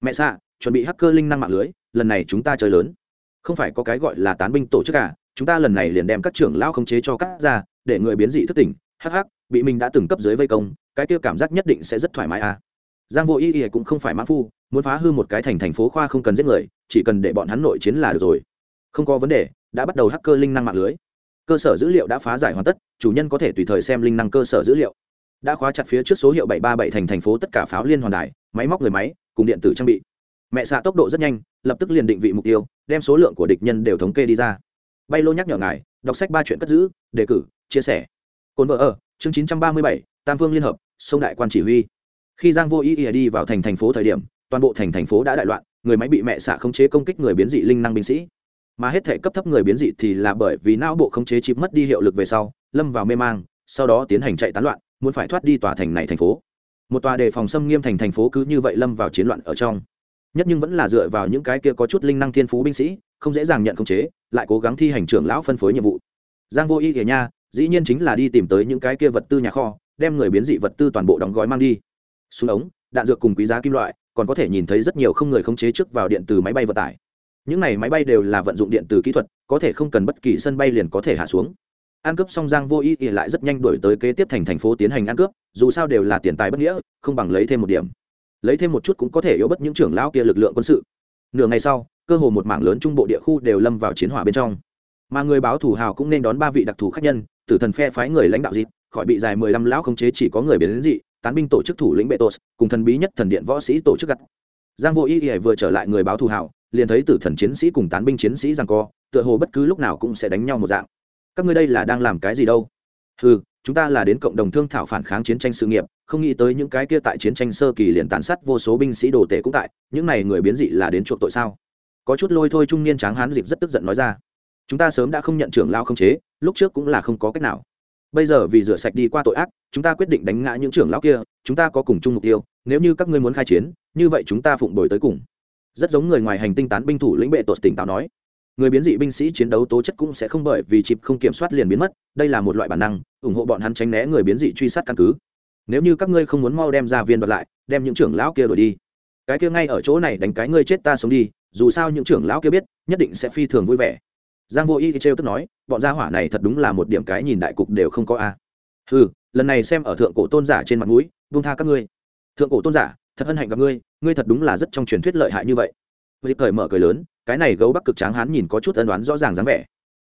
mẹ xạ, chuẩn bị hacker linh năng mạng lưới, lần này chúng ta chơi lớn. Không phải có cái gọi là tán binh tổ chức à chúng ta lần này liền đem các trưởng lao khống chế cho các ra để người biến dị thức tỉnh. Hắc hắc, bị mình đã từng cấp dưới vây công, cái kia cảm giác nhất định sẽ rất thoải mái à. Giang vô y y cũng không phải mã phu, muốn phá hư một cái thành thành phố khoa không cần giết người, chỉ cần để bọn hắn nội chiến là được rồi. Không có vấn đề đã bắt đầu hacker linh năng mạng lưới. Cơ sở dữ liệu đã phá giải hoàn tất chủ nhân có thể tùy thời xem linh năng cơ sở dữ liệu. Đã khóa chặt phía trước số hiệu 737 thành thành phố tất cả pháo liên hoàn đài máy móc người máy cùng điện tử trang bị. Mẹ xạ tốc độ rất nhanh lập tức liền định vị mục tiêu đem số lượng của địch nhân đều thống kê đi ra. Bay lô nhắc nhở ngài đọc sách ba chuyện cất giữ đề cử chia sẻ. Cồn vợ ở chương 937, tam vương liên hợp sông đại quan chỉ huy. Khi giang vô ý ý đi vào thành thành phố thời điểm toàn bộ thành thành phố đã đại loạn người máy bị mẹ xạ khống chế công kích người biến dị linh năng binh sĩ mà hết thể cấp thấp người biến dị thì là bởi vì não bộ khống chế chip mất đi hiệu lực về sau, lâm vào mê mang, sau đó tiến hành chạy tán loạn, muốn phải thoát đi tòa thành này thành phố. Một tòa đề phòng xâm nghiêm thành thành phố cứ như vậy lâm vào chiến loạn ở trong. Nhất nhưng vẫn là dựa vào những cái kia có chút linh năng thiên phú binh sĩ, không dễ dàng nhận khống chế, lại cố gắng thi hành trưởng lão phân phối nhiệm vụ. Giang vô y kìa nha, dĩ nhiên chính là đi tìm tới những cái kia vật tư nhà kho, đem người biến dị vật tư toàn bộ đóng gói mang đi. Súng ống, đạn dược cùng quý giá kim loại, còn có thể nhìn thấy rất nhiều không người khống chế trước vào điện từ máy bay vận tải những này máy bay đều là vận dụng điện từ kỹ thuật, có thể không cần bất kỳ sân bay liền có thể hạ xuống. Ăn cướp xong giang vô ý ỉa lại rất nhanh đổi tới kế tiếp thành thành phố tiến hành ăn cướp, dù sao đều là tiền tài bất nghĩa, không bằng lấy thêm một điểm. Lấy thêm một chút cũng có thể yếu bất những trưởng lão kia lực lượng quân sự. Nửa ngày sau, cơ hồ một mảng lớn trung bộ địa khu đều lâm vào chiến hỏa bên trong. Mà người báo thủ hào cũng nên đón ba vị đặc thù khách nhân, tử thần phe phái người lãnh đạo dịp, khỏi bị dài mười lăm lão không chế chỉ có người biến đến dị, tán binh tổ chức thủ lĩnh bệ tos cùng thần bí nhất thần điện võ sĩ tổ chức gặt. Giang vô ý ỉa vừa trở lại người báo thủ hào liền thấy tử thần chiến sĩ cùng tán binh chiến sĩ rằng co, tựa hồ bất cứ lúc nào cũng sẽ đánh nhau một dạng. Các ngươi đây là đang làm cái gì đâu? Ừ chúng ta là đến cộng đồng thương thảo phản kháng chiến tranh sự nghiệp, không nghĩ tới những cái kia tại chiến tranh sơ kỳ liền tàn sát vô số binh sĩ đồ tể cũng tại, những này người biến dị là đến chuộc tội sao? Có chút lôi thôi trung niên tráng hán dịp rất tức giận nói ra. Chúng ta sớm đã không nhận trưởng lao không chế, lúc trước cũng là không có cách nào. Bây giờ vì rửa sạch đi qua tội ác, chúng ta quyết định đánh ngã những trưởng lão kia, chúng ta có cùng chung mục tiêu, nếu như các ngươi muốn khai chiến, như vậy chúng ta phụng đổi tới cùng rất giống người ngoài hành tinh tán binh thủ lĩnh bệ tột tỉnh táo nói. Người biến dị binh sĩ chiến đấu tố chất cũng sẽ không bởi vì chịp không kiểm soát liền biến mất, đây là một loại bản năng, ủng hộ bọn hắn tránh né người biến dị truy sát căn cứ. Nếu như các ngươi không muốn mau đem ra viên đoạt lại, đem những trưởng lão kia đổi đi. Cái kia ngay ở chỗ này đánh cái ngươi chết ta sống đi, dù sao những trưởng lão kia biết, nhất định sẽ phi thường vui vẻ. Giang vô y trêu tức nói, bọn gia hỏa này thật đúng là một điểm cái nhìn đại cục đều không có a. À. ừ lần này xem ở thượng cổ tôn giả trên mặt mũi, buông tha các ngươi. Thượng cổ tôn giả thật hân hạnh gặp ngươi ngươi thật đúng là rất trong truyền thuyết lợi hại như vậy. Dịp thời mở cười lớn, cái này gấu bắc cực tráng hán nhìn có chút ân đoán rõ ràng dáng vẻ.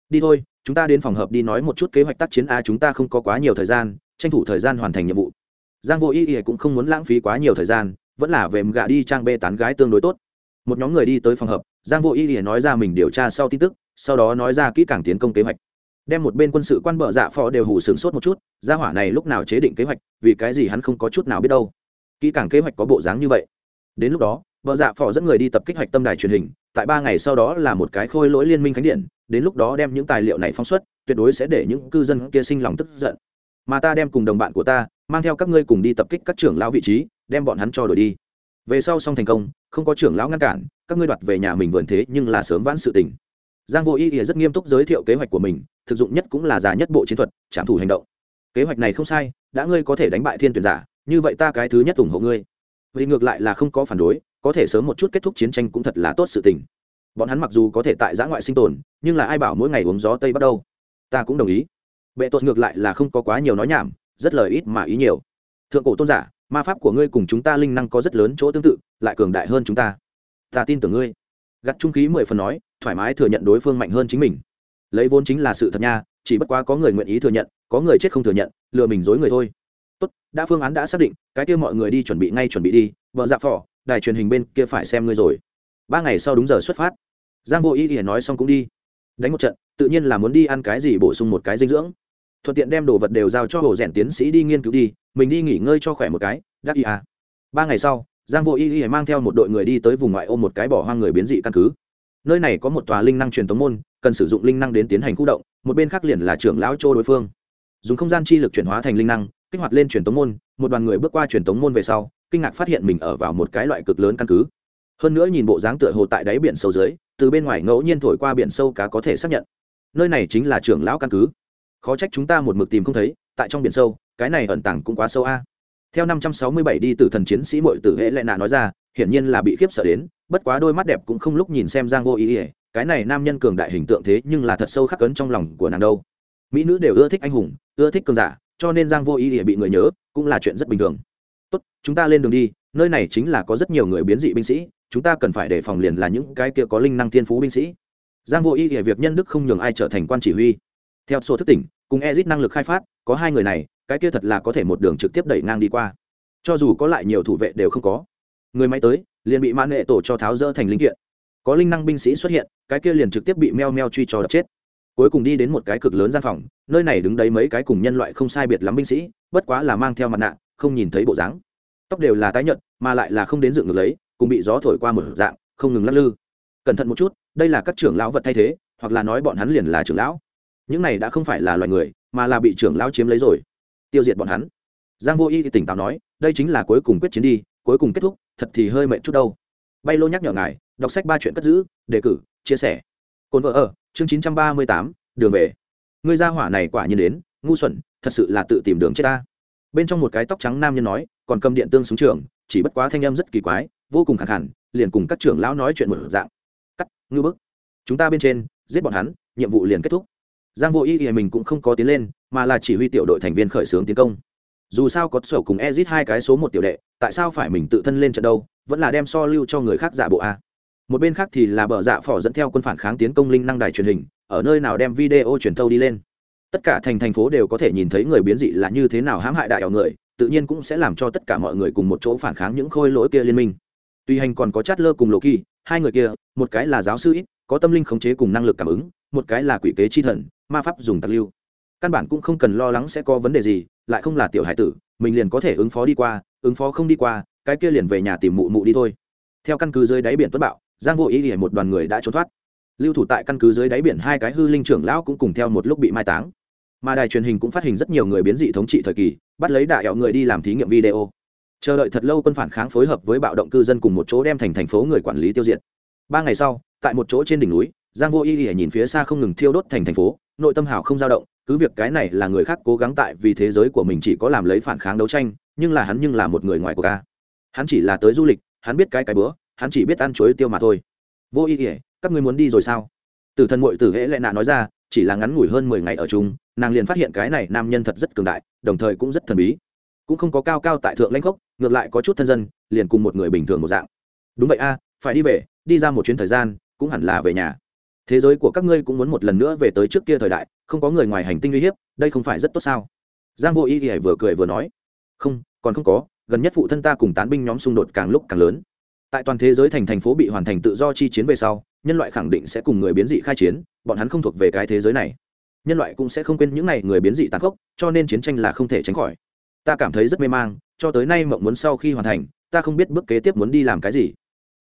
Đi thôi, chúng ta đến phòng hợp đi nói một chút kế hoạch tác chiến a, chúng ta không có quá nhiều thời gian, tranh thủ thời gian hoàn thành nhiệm vụ. Giang vô ý ý cũng không muốn lãng phí quá nhiều thời gian, vẫn là về gạ đi trang bê tán gái tương đối tốt. Một nhóm người đi tới phòng hợp, giang vô ý ý nói ra mình điều tra sau tin tức, sau đó nói ra kỹ càng tiến công kế hoạch. Đem một bên quân sự quan bợ dạ phò đều hủ sướng sốt một chút, gia hỏa này lúc nào chế định kế hoạch, vì cái gì hắn không có chút nào biết đâu kỹ càng kế hoạch có bộ dáng như vậy. Đến lúc đó, vợ dạ phò dẫn người đi tập kích hoạch tâm đài truyền hình, tại ba ngày sau đó là một cái khôi lỗi liên minh khánh điện, đến lúc đó đem những tài liệu này phóng xuất, tuyệt đối sẽ để những cư dân kia sinh lòng tức giận. Mà ta đem cùng đồng bạn của ta, mang theo các ngươi cùng đi tập kích các trưởng lão vị trí, đem bọn hắn cho đổi đi. Về sau xong thành công, không có trưởng lão ngăn cản, các ngươi đoạt về nhà mình vườn thế nhưng là sớm vãn sự tình. Giang vô ý ỉa rất nghiêm túc giới thiệu kế hoạch của mình, thực dụng nhất cũng là già nhất bộ chiến thuật, trảm thủ hành động. Kế hoạch này không sai, đã ngươi có thể đánh bại thiên tuyển giả như vậy ta cái thứ nhất ủng hộ ngươi. Vì ngược lại là không có phản đối, có thể sớm một chút kết thúc chiến tranh cũng thật là tốt sự tình. Bọn hắn mặc dù có thể tại giã ngoại sinh tồn, nhưng là ai bảo mỗi ngày uống gió tây bắt đầu ta cũng đồng ý. Bệ tốt ngược lại là không có quá nhiều nói nhảm, rất lời ít mà ý nhiều. Thượng cổ tôn giả, ma pháp của ngươi cùng chúng ta linh năng có rất lớn chỗ tương tự, lại cường đại hơn chúng ta. Ta tin tưởng ngươi. Gặt trung khí mười phần nói, thoải mái thừa nhận đối phương mạnh hơn chính mình. Lấy vốn chính là sự thật nha, chỉ bất quá có người nguyện ý thừa nhận, có người chết không thừa nhận, lừa mình dối người thôi đã phương án đã xác định, cái kia mọi người đi chuẩn bị ngay chuẩn bị đi, vợ dạ phỏ, đài truyền hình bên kia phải xem ngươi rồi. Ba ngày sau đúng giờ xuất phát. Giang vô ý ỉa nói xong cũng đi. Đánh một trận, tự nhiên là muốn đi ăn cái gì bổ sung một cái dinh dưỡng. Thuận tiện đem đồ vật đều giao cho hồ rèn tiến sĩ đi nghiên cứu đi, mình đi nghỉ ngơi cho khỏe một cái, đắc ý à. ba ngày sau, giang vô y y mang theo một đội người đi tới vùng ngoại ô một cái bỏ hoang người biến dị căn cứ. Nơi này có một tòa linh năng truyền tống môn, cần sử dụng linh năng đến tiến hành khu động, một bên khác liền là trưởng lão châu đối phương. Dùng không gian chi lực chuyển hóa thành linh năng kích hoạt lên truyền tống môn, một đoàn người bước qua truyền tống môn về sau, kinh ngạc phát hiện mình ở vào một cái loại cực lớn căn cứ. Hơn nữa nhìn bộ dáng tựa hồ tại đáy biển sâu dưới, từ bên ngoài ngẫu nhiên thổi qua biển sâu cá có thể xác nhận. Nơi này chính là trưởng lão căn cứ. Khó trách chúng ta một mực tìm không thấy, tại trong biển sâu, cái này ẩn tàng cũng quá sâu a. Theo năm trăm sáu mươi bảy đi từ thần chiến sĩ mội tử hệ lệ nạ nói ra, hiển nhiên là bị khiếp sợ đến, bất quá đôi mắt đẹp cũng không lúc nhìn xem giang vô ý ỉa, cái này nam nhân cường đại hình tượng thế nhưng là thật sâu khắc cấn trong lòng của nàng đâu. Mỹ nữ đều ưa thích anh hùng, ưa thích cường giả cho nên giang vô ý địa bị người nhớ, cũng là chuyện rất bình thường. Tốt, chúng ta lên đường đi, nơi này chính là có rất nhiều người biến dị binh sĩ, chúng ta cần phải đề phòng liền là những cái kia có linh năng thiên phú binh sĩ. Giang vô ý địa việc nhân đức không nhường ai trở thành quan chỉ huy. Theo số thức tỉnh, cùng ezit năng lực khai phát, có hai người này, cái kia thật là có thể một đường trực tiếp đẩy ngang đi qua. Cho dù có lại nhiều thủ vệ đều không có. Người máy tới, liền bị mãn nghệ tổ cho tháo rỡ thành linh kiện. Có linh năng binh sĩ xuất hiện, cái kia liền trực tiếp bị meo meo truy cho đập chết cuối cùng đi đến một cái cực lớn gian phòng, nơi này đứng đấy mấy cái cùng nhân loại không sai biệt lắm binh sĩ, bất quá là mang theo mặt nạ, không nhìn thấy bộ dáng. Tóc đều là tái nhợt, mà lại là không đến dựng ngược lấy, cùng bị gió thổi qua một dạng, không ngừng lắc lư. Cẩn thận một chút, đây là các trưởng lão vật thay thế, hoặc là nói bọn hắn liền là trưởng lão. Những này đã không phải là loài người, mà là bị trưởng lão chiếm lấy rồi. Tiêu diệt bọn hắn. Giang vô y thì tỉnh táo nói, đây chính là cuối cùng quyết chiến đi, cuối cùng kết thúc, thật thì hơi mệt chút đâu. Bay lô nhắc nhở ngài, đọc sách ba chuyện cất giữ, đề cử, chia sẻ. Cồn vợ ở chương chín trăm ba mươi tám, đường về. Ngươi ra hỏa này quả nhiên đến, ngu xuẩn, thật sự là tự tìm đường chết ta. Bên trong một cái tóc trắng nam nhân nói, còn cầm điện tương xuống trường, chỉ bất quá thanh âm rất kỳ quái, vô cùng khẳng hẳn liền cùng các trưởng lão nói chuyện một dạng. Cắt ngư bức. Chúng ta bên trên, giết bọn hắn, nhiệm vụ liền kết thúc. Giang vô ý ý mình cũng không có tiến lên, mà là chỉ huy tiểu đội thành viên khởi xướng tiến công. Dù sao có sổ cùng ezit hai cái số một tiểu đệ, tại sao phải mình tự thân lên trận đâu, vẫn là đem so lưu cho người khác giả bộ a một bên khác thì là bờ dạ phỏ dẫn theo quân phản kháng tiến công linh năng đài truyền hình, ở nơi nào đem video truyền thâu đi lên. Tất cả thành thành phố đều có thể nhìn thấy người biến dị là như thế nào hãm hại đại ảo người, tự nhiên cũng sẽ làm cho tất cả mọi người cùng một chỗ phản kháng những khôi lỗi kia liên minh. Tuy hành còn có chát lơ cùng lộ kỳ hai người kia, một cái là giáo sư ít, có tâm linh khống chế cùng năng lực cảm ứng, một cái là quỷ kế chi thần, ma pháp dùng tặc lưu. Căn bản cũng không cần lo lắng sẽ có vấn đề gì, lại không là tiểu hải tử, mình liền có thể ứng phó đi qua, ứng phó không đi qua, cái kia liền về nhà tìm mụ mụ đi thôi. Theo căn cứ dưới đáy biển tuất bạo giang vô ý thì một đoàn người đã trốn thoát. Lưu thủ tại căn cứ dưới đáy biển hai cái hư linh trưởng lão cũng cùng theo một lúc bị mai táng. Mà đài truyền hình cũng phát hình rất nhiều người biến dị thống trị thời kỳ, bắt lấy đại hẹo người đi làm thí nghiệm video. Chờ đợi thật lâu quân phản kháng phối hợp với bạo động cư dân cùng một chỗ đem thành thành phố người quản lý tiêu diệt. Ba ngày sau, tại một chỗ trên đỉnh núi, giang vô y y nhìn phía xa không ngừng thiêu đốt thành thành phố, nội tâm hào không dao động, cứ việc cái này là người khác cố gắng tại vì thế giới của mình chỉ có làm lấy phản kháng đấu tranh, nhưng là hắn nhưng là một người ngoài của ca hắn chỉ là tới du lịch, hắn biết cái cái bữa hắn chỉ biết ăn chuối tiêu mà thôi. Vô ý ỉa các ngươi muốn đi rồi sao? Từ thân mội tử hễ lệ nạ nói ra, chỉ là ngắn ngủi hơn mười ngày ở chung, nàng liền phát hiện cái này nam nhân thật rất cường đại, đồng thời cũng rất thần bí. Cũng không có cao cao tại thượng lãnh khốc ngược lại có chút thân dân, liền cùng một người bình thường một dạng. Đúng vậy a, phải đi về, đi ra một chuyến thời gian, cũng hẳn là về nhà. Thế giới của các ngươi cũng muốn một lần nữa về tới trước kia thời đại, không có người ngoài hành tinh uy hiếp, đây không phải rất tốt sao? Giang vô ý nghĩa vừa cười vừa nói. Không, còn không có, gần nhất phụ thân ta cùng tán binh nhóm xung đột càng lúc càng lớn tại toàn thế giới thành thành phố bị hoàn thành tự do chi chiến về sau, nhân loại khẳng định sẽ cùng người biến dị khai chiến, bọn hắn không thuộc về cái thế giới này. Nhân loại cũng sẽ không quên những n à y người biến dị tàn khốc, cho nên chiến tranh là không thể tránh khỏi. Ta cảm thấy rất mê mang, cho tới nay mộng muốn sau khi hoàn thành, ta không biết bước kế tiếp muốn đi làm cái gì.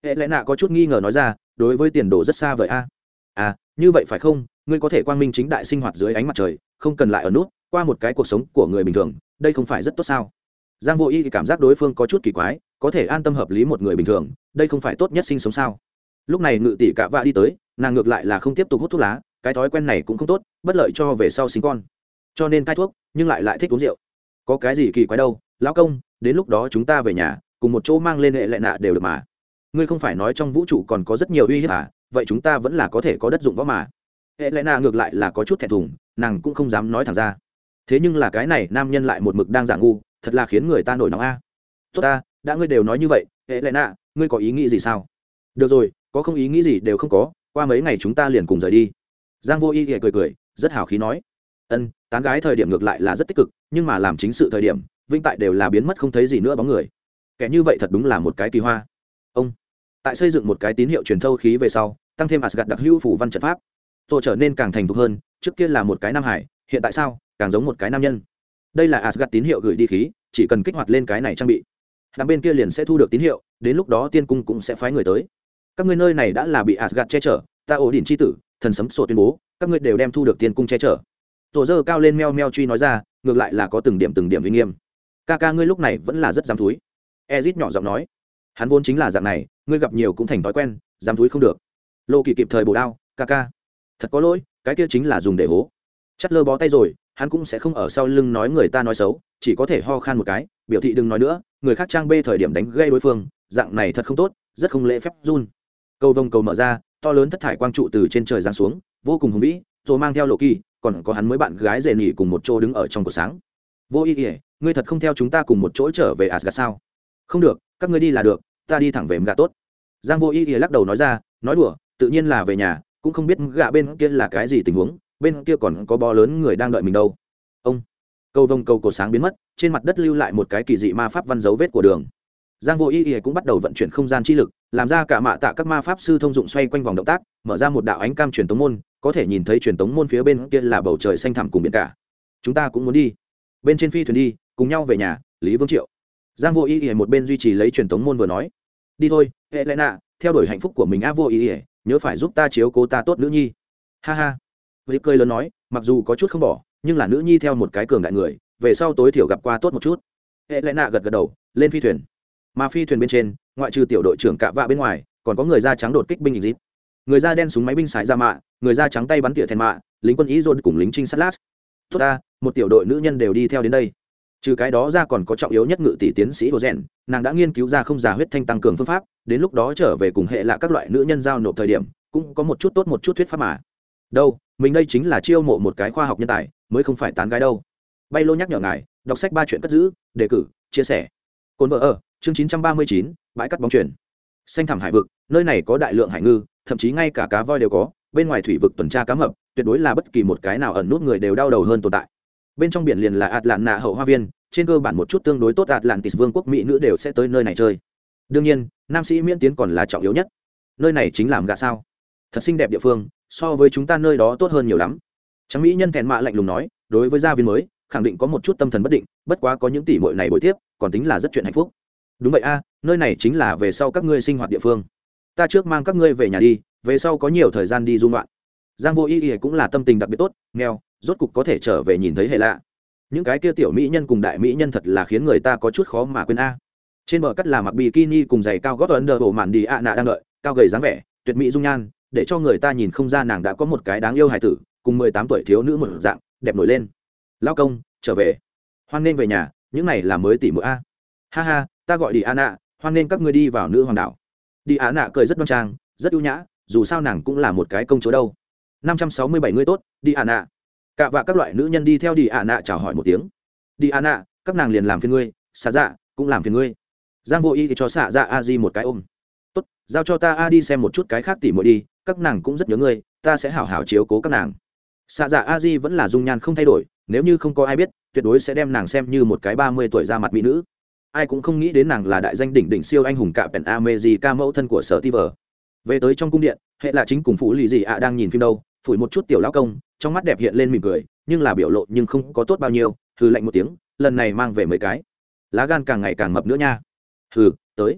Hệ lẽ nạ có chút nghi ngờ nói ra, đối với tiền đồ rất xa vậy a. À như vậy phải không? Ngươi có thể quang minh chính đại sinh hoạt dưới ánh mặt trời, không cần lại ở nút, qua một cái cuộc sống của người bình thường, đây không phải rất tốt sao? Giang vô y thì cảm giác đối phương có chút kỳ quái có thể an tâm hợp lý một người bình thường, đây không phải tốt nhất sinh sống sao? Lúc này ngự tỷ cạ vạ đi tới, nàng ngược lại là không tiếp tục hút thuốc lá, cái thói quen này cũng không tốt, bất lợi cho về sau sinh con. Cho nên cai thuốc, nhưng lại lại thích uống rượu. Có cái gì kỳ quái đâu, lão công, đến lúc đó chúng ta về nhà, cùng một chỗ mang lên hệ lệ nạ đều được mà. Ngươi không phải nói trong vũ trụ còn có rất nhiều uy hiếp à vậy chúng ta vẫn là có thể có đất dụng võ mà. Hệ lệ nạ ngược lại là có chút thẹn thùng, nàng cũng không dám nói thẳng ra. Thế nhưng là cái này nam nhân lại một mực đang giả ngu, thật là khiến người ta nổi nóng a. Tốt ta đã ngươi đều nói như vậy, hệ lệ nạ, ngươi có ý nghĩ gì sao? Được rồi, có không ý nghĩ gì đều không có, qua mấy ngày chúng ta liền cùng rời đi. Giang vô y thì cười cười, rất hào khí nói. Ân, tán gái thời điểm ngược lại là rất tích cực, nhưng mà làm chính sự thời điểm vinh tại đều là biến mất không thấy gì nữa bóng người. Kẻ như vậy thật đúng là một cái kỳ hoa. Ông, tại xây dựng một cái tín hiệu truyền thâu khí về sau, tăng thêm asgad đặc hữu phủ văn trận pháp rồi trở nên càng thành thục hơn, trước kia là một cái nam hải, hiện tại sao, càng giống một cái nam nhân. Đây là asgad tín hiệu gửi đi khí, chỉ cần kích hoạt lên cái này trang bị đằng bên kia liền sẽ thu được tín hiệu, đến lúc đó tiên cung cũng sẽ phái người tới. Các ngươi nơi này đã là bị asgad che chở, ta ổ đỉnh c h i tử, thần sấm sổ tuyên bố, các ngươi đều đem thu được tiên cung che chở. Tổ dơ cao lên meo meo truy nói ra, ngược lại là có từng điểm từng điểm uy nghiêm. Ca ca ngươi lúc này vẫn là rất dám thúi. Ezit nhỏ giọng nói, hắn vốn chính là dạng này, ngươi gặp nhiều cũng thành thói quen, dám thúi không được. Lộ kỳ kịp thời bổ đao, ca ca, thật có lỗi, cái kia chính là dùng để hố. Chắt lơ bó tay rồi, hắn cũng sẽ không ở sau lưng nói người ta nói xấu, chỉ có thể ho khan một cái biểu thị đừng nói nữa, người khác trang bê thời điểm đánh gây đối phương, dạng này thật không tốt, rất không lễ phép, run. Cầu vông cầu mở ra, to lớn thất thải quang trụ từ trên trời giáng xuống, vô cùng hùng vĩ, rồi mang theo lộ kỳ, còn có hắn mới bạn gái rể nỉ cùng một chỗ đứng ở trong cuộc sáng. Vô ý ỉa ngươi thật không theo chúng ta cùng một chỗ trở về asgad sao? Không được, các ngươi đi là được, ta đi thẳng về gà tốt. Giang vô ý ỉa lắc đầu nói ra, nói đùa, tự nhiên là về nhà, cũng không biết gạ bên kia là cái gì tình huống, bên kia còn có bò lớn người đang đợi mình đâu. Ông cầu vồng cầu cổ sáng biến mất trên mặt đất lưu lại một cái kỳ dị ma pháp văn dấu vết của đường. Giang vô Y Y cũng bắt đầu vận chuyển không gian chi lực làm ra cả mạ tạ các ma pháp sư thông dụng xoay quanh vòng động tác mở ra một đạo ánh cam truyền tống môn có thể nhìn thấy truyền tống môn phía bên kia là bầu trời xanh thẳm cùng biển cả. Chúng ta cũng muốn đi. Bên trên phi thuyền đi cùng nhau về nhà lý vương triệu. Giang vô Y Y một bên duy trì lấy truyền tống môn vừa nói. Đi thôi hệ lẽ nạ theo đuổi hạnh phúc của mình a vô Y Y, nhớ phải giúp ta chiếu cố ta tốt nữ nhi. Ha ha. Dịp cười lớn nói mặc dù có chút không bỏ nhưng là nữ nhi theo một cái cường đại người, về sau tối thiểu gặp qua tốt một chút. Hệ lẽ nạ gật gật đầu, lên phi thuyền. Mà phi thuyền bên trên, ngoại trừ tiểu đội trưởng cạ vạ bên ngoài, còn có người da trắng đột kích binh dịch dịp người da đen súng máy binh sải ra mạ, người da trắng tay bắn tỉa thèn mạ, lính quân ý dồn cùng lính trinh sát lát. Tốt ta, một tiểu đội nữ nhân đều đi theo đến đây. Trừ cái đó ra còn có trọng yếu nhất ngự tỷ tiến sĩ đồ rèn, nàng đã nghiên cứu ra không già huyết thanh tăng cường phương pháp, đến lúc đó trở về cùng hệ là các loại nữ nhân giao nộp thời điểm, cũng có một chút tốt một chút thuyết pháp mà. Đâu, mình đây chính là chiêu mộ một cái khoa học nhân tài mới không phải tán gái đâu. Bay lô nhắc nhở ngài, đọc sách ba chuyện cất giữ, đề cử, chia sẻ. Cồn vợ ở, chương chín trăm ba mươi chín, bãi cắt bóng chuyển xanh thảm hải vực, nơi này có đại lượng hải ngư, thậm chí ngay cả cá voi đều có, bên ngoài thủy vực tuần tra cá mập, tuyệt đối là bất kỳ một cái nào ẩn nút người đều đau đầu hơn tồn tại. Bên trong biển liền là ạt lạn nạ hậu hoa viên, trên cơ bản một chút tương đối tốt ạt lạn tịt vương quốc mỹ nữ đều sẽ tới nơi này chơi. Đương nhiên, nam sĩ miễn tiến còn là trọng yếu nhất. Nơi này chính làm gạ sao? Thật xinh đẹp địa phương, so với chúng ta nơi đó tốt hơn nhiều lắm trắng mỹ nhân thẹn mạ lạnh lùng nói, đối với gia viên mới, khẳng định có một chút tâm thần bất định, bất quá có những tỷ muội này buổi tiếp, còn tính là rất chuyện hạnh phúc. Đúng vậy a, nơi này chính là về sau các ngươi sinh hoạt địa phương. Ta trước mang các ngươi về nhà đi, về sau có nhiều thời gian đi dung loạn giang vô y y cũng là tâm tình đặc biệt tốt, nghèo, rốt cục có thể trở về nhìn thấy hệ lạ. Những cái kia tiểu mỹ nhân cùng đại mỹ nhân thật là khiến người ta có chút khó mà quên a. Trên bờ cắt là mặc bikini cùng giày cao gót ấn đờ bộ màn đi ạ nạ đang đợi, cao gầy dáng vẻ, tuyệt mỹ dung nhan, để cho người ta nhìn không ra nàng đã có một cái đáng yêu hài tử cùng mười tám tuổi thiếu nữ một dạng, đẹp nổi lên. Lao công, trở về. Hoan nên về nhà, những này là mới tỷ mũi a. Ha ha, ta gọi đi a nạ hoan nên các ngươi đi vào nữ hoàng đảo. Đi a nạ cười rất đoan trang, rất ưu nhã, dù sao nàng cũng là một cái công chúa đâu. Năm trăm sáu mươi bảy người tốt, đi a nạ cạ và các loại nữ nhân đi theo đi a nạ chào hỏi một tiếng. Đi a nạ các nàng liền làm phiền ngươi xả dạ cũng làm phiền ngươi. Giang vô y thì cho xả dạ a di một cái ôm. Tốt, giao cho ta a đi xem một chút cái khác tỉ mỗi đi, các nàng cũng rất nhớ ngươi, ta sẽ hảo hảo chiếu cố các nàng xạ dạ a di vẫn là dung nhan không thay đổi, nếu như không có ai biết, tuyệt đối sẽ đem nàng xem như một cái ba mươi tuổi ra mặt mỹ nữ. Ai cũng không nghĩ đến nàng là đại danh đỉnh đỉnh siêu anh hùng cạp pèn amezi ca mẫu thân của sở ti vờ về tới trong cung điện, hệ là chính cùng phụ lì gì ạ đang nhìn phim đâu, phủi một chút tiểu lão công, trong mắt đẹp hiện lên mỉm cười, nhưng là biểu lộ nhưng không có tốt bao nhiêu, hừ lạnh một tiếng, lần này mang về mấy cái. Lá gan càng ngày càng mập nữa nha. Hừ, tới.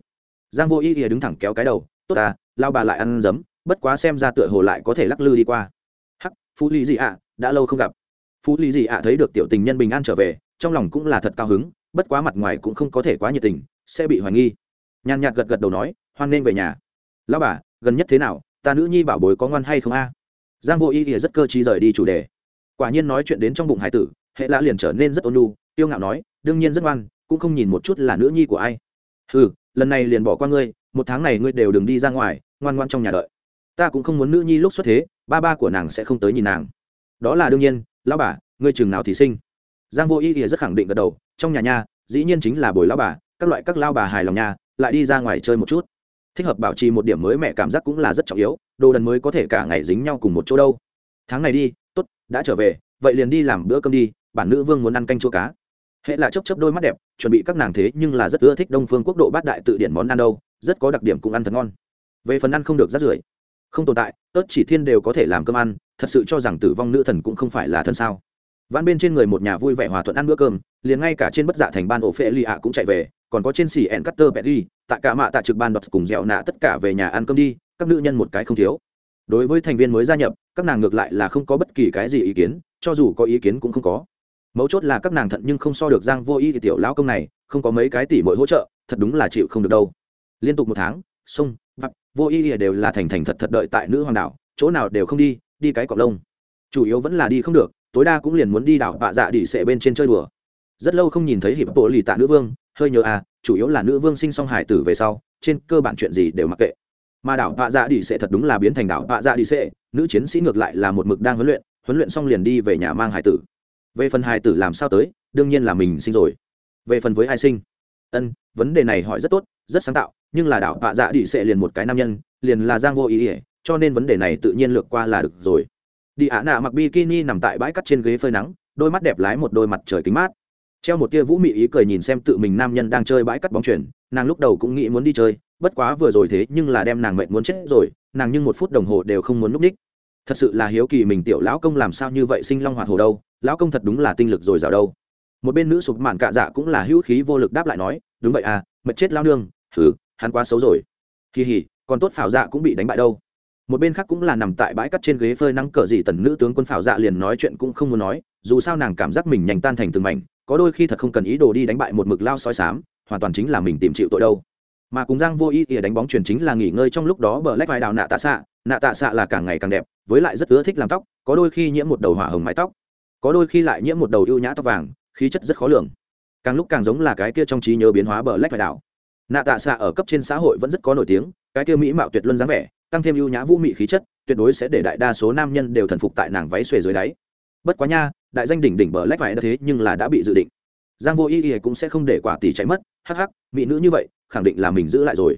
Giang vô ý ý đứng thẳng kéo cái đầu, tốt ta lao bà lại ăn giấm, bất quá xem ra tựa hồ lại có thể lắc lư đi qua phú lý dị ạ, đã lâu không gặp. Phú lý dị ạ thấy được tiểu tình nhân bình an trở về, trong lòng cũng là thật cao hứng, bất quá mặt ngoài cũng không có thể quá nhiệt tình, sẽ bị hoài nghi. Nhàn nhạt gật gật đầu nói, hoan nên về nhà. Lão bà, gần nhất thế nào? Ta nữ nhi bảo bối có ngoan hay không a? Giang vô y thì rất cơ t rời đi chủ đề. Quả nhiên nói chuyện đến trong bụng hải tử, hệ lạ liền trở nên rất ôn nhu tiêu ngạo nói, đương nhiên rất ngoan, cũng không nhìn một chút là nữ nhi của ai. Ừ lần này liền bỏ qua ngươi, một tháng này ngươi đều đừng đi ra ngoài, ngoan ngoan trong nhà đợi. Ta cũng không muốn nữ nhi lúc xuất thế ba ba của nàng sẽ không tới nhìn nàng. Đó là đương nhiên, lão bà, ngươi chừng nào thì sinh. Giang vô ý thì rất khẳng định gật đầu, trong nhà nha, dĩ nhiên chính là bồi lão bà, các loại các lao bà hài lòng nha, lại đi ra ngoài chơi một chút. Thích hợp bảo trì một điểm mới mẹ cảm giác cũng là rất trọng yếu, đồ đần mới có thể cả ngày dính nhau cùng một chỗ đâu. Tháng này đi, tốt, đã trở về, vậy liền đi làm bữa cơm đi, bản nữ vương muốn ăn canh chua cá. Hệ là chấp chấp đôi mắt đẹp, chuẩn bị các nàng thế nhưng là rất ưa thích đông phương quốc độ bát đại tự điển món ăn đâu, rất có đặc điểm cũng ăn thật ngon. Về phần ăn không được rát rưởi không tồn tại, ớt chỉ thiên đều có thể làm cơm ăn, thật sự cho rằng tử vong nữ thần cũng không phải là thân sao. Vãn bên trên người một nhà vui vẻ hòa thuận ăn bữa cơm, liền ngay cả trên bất dạ thành ban ổ phê lì ạ cũng chạy về, còn có trên xỉ ẹn cutter đi tại cả mạ tạ trực ban đọc cùng dẻo nạ tất cả về nhà ăn cơm đi, các nữ nhân một cái không thiếu. Đối với thành viên mới gia nhập, các nàng ngược lại là không có bất kỳ cái gì ý kiến, cho dù có ý kiến cũng không có. Mấu chốt là các nàng thận nhưng không so được giang vô y thì tiểu lão công này, không có mấy cái tỷ mỗi hỗ trợ, thật đúng là chịu không được đâu. Liên tục một tháng, sông vô y đều là thành thành thật thật đợi tại nữ hoàng đảo, chỗ nào đều không đi đi cái cọc lông. Chủ yếu vẫn là đi không được, tối đa cũng liền muốn đi đảo bạ dạ đỉ sệ bên trên chơi đùa. Rất lâu không nhìn thấy hiệp bộ lì tạ nữ vương, hơi nhớ à chủ yếu là nữ vương sinh xong hải tử về sau, trên cơ bản chuyện gì đều mặc kệ. Mà đảo bạ dạ đỉ sệ thật đúng là biến thành đảo bạ dạ đỉ sệ, nữ chiến sĩ ngược lại là một mực đang huấn luyện huấn luyện xong liền đi về nhà mang hải tử. Về phần hải tử làm sao tới, đương nhiên là mình sinh rồi. Về phần với ai sinh ân, vấn đề này hỏi rất tốt, rất sáng tạo, nhưng là đảo tạ dạ đi sệ liền một cái nam nhân, liền là giang vô ý ỉa, cho nên vấn đề này tự nhiên lược qua là được rồi. Đi ạ nạ mặc bikini nằm tại bãi cắt trên ghế phơi nắng, đôi mắt đẹp lái một đôi mặt trời kính mát. Treo một tia vũ mị ý cười nhìn xem tự mình nam nhân đang chơi bãi cắt bóng chuyển nàng lúc đầu cũng nghĩ muốn đi chơi, bất quá vừa rồi thế nhưng là đem nàng mệnh muốn chết rồi, nàng nhưng một phút đồng hồ đều không muốn núp ních. thật sự là hiếu kỳ mình tiểu lão công làm sao như vậy sinh long hoạt hồ đâu, lão công thật đúng là tinh lực rồi rào đâu một bên nữ sụp mạn cạ dạ cũng là hữu khí vô lực đáp lại nói, đúng vậy à mệt chết lao nương thử hắn quá xấu rồi. Kỳ hỉ, còn tốt phảo dạ cũng bị đánh bại đâu. Một bên khác cũng là nằm tại bãi cắt trên ghế phơi nắng cờ gì tần nữ tướng quân phảo dạ liền nói chuyện cũng không muốn nói, dù sao nàng cảm giác mình nhanh tan thành từng mảnh, có đôi khi thật không cần ý đồ đi đánh bại một mực lao soi sám hoàn toàn chính là mình tìm chịu tội đâu. Mà cùng giang vô ý ỉa đánh bóng truyền chính là nghỉ ngơi trong lúc đó bờ lách vai đào nạ tạ xạ, nạ tạ xạ là càng ngày càng đẹp, với lại rất ưa thích làm tóc, có đôi khi nhiễm một đầu hỏa hồng mái tóc, có đôi khi lại nhiễm một đầu ưu nhã tóc vàng khí chất rất khó lường. Càng lúc càng giống là cái kia trong trí nhớ biến hóa bờ lách phải đảo. Nạ tạ xạ ở cấp trên xã hội vẫn rất có nổi tiếng, cái kia mỹ mạo tuyệt luân dáng vẻ, tăng thêm ưu nhã vũ mị khí chất, tuyệt đối sẽ để đại đa số nam nhân đều thần phục tại nàng váy xuề dưới đáy. Bất quá nha, đại danh đỉnh đỉnh bờ lách phải đã thế nhưng là đã bị dự định. Giang vô y y cũng sẽ không để quả tỷ cháy mất, hắc hắc, mỹ nữ như vậy, khẳng định là mình giữ lại rồi.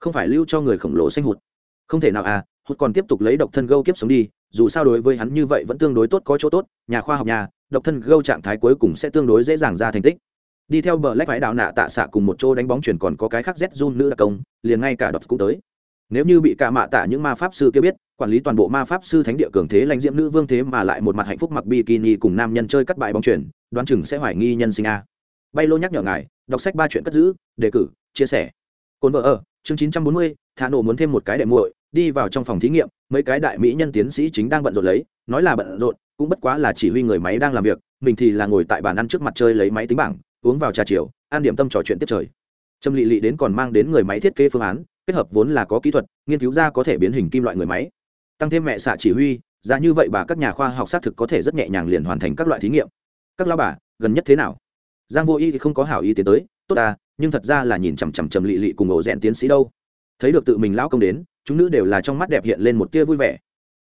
Không phải lưu cho người khổng lồ xanh hụt. Không thể nào à hụt còn tiếp tục lấy độc thân gâu kiếp sống đi, dù sao đối với hắn như vậy vẫn tương đối tốt, có chỗ tốt, nhà khoa học nhà độc thân gâu trạng thái cuối cùng sẽ tương đối dễ dàng ra thành tích. Đi theo bờ lách vải đạo nạ tạ xạ cùng một chỗ đánh bóng chuyển còn có cái khác z run nữ đặc công, liền ngay cả đọc cũng tới. Nếu như bị cả mạ tạ những ma pháp sư kia biết, quản lý toàn bộ ma pháp sư thánh địa cường thế lãnh diễm nữ vương thế mà lại một mặt hạnh phúc mặc bikini cùng nam nhân chơi cắt bại bóng chuyển đoán chừng sẽ hoài nghi nhân sinh a. Bay lô nhắc nhở ngài, đọc sách ba chuyện cất giữ, đề cử, chia sẻ. Cồn vợ ở, chương chín trăm bốn mươi, thả nổ muốn thêm một cái đệm muội, đi vào trong phòng thí nghiệm, mấy cái đại mỹ nhân tiến sĩ chính đang bận rộn lấy, nói là bận rộn cũng bất quá là chỉ huy người máy đang làm việc, mình thì là ngồi tại bàn ăn trước mặt chơi lấy máy tính bảng, uống vào trà chiều, ăn điểm tâm trò chuyện tiếp trời. Trâm lị lị đến còn mang đến người máy thiết kế phương án, kết hợp vốn là có kỹ thuật, nghiên cứu ra có thể biến hình kim loại người máy. Tăng thêm mẹ xạ chỉ huy, ra như vậy bà các nhà khoa học xác thực có thể rất nhẹ nhàng liền hoàn thành các loại thí nghiệm. Các lao bà, gần nhất thế nào? Giang vô y thì không có hảo ý tiến tới, tốt ta, nhưng thật ra là nhìn chằm chằm chằm lị lị cùng ổ rẽn tiến sĩ đâu. Thấy được tự mình lão công đến, chúng nữ đều là trong mắt đẹp hiện lên một tia vui vẻ.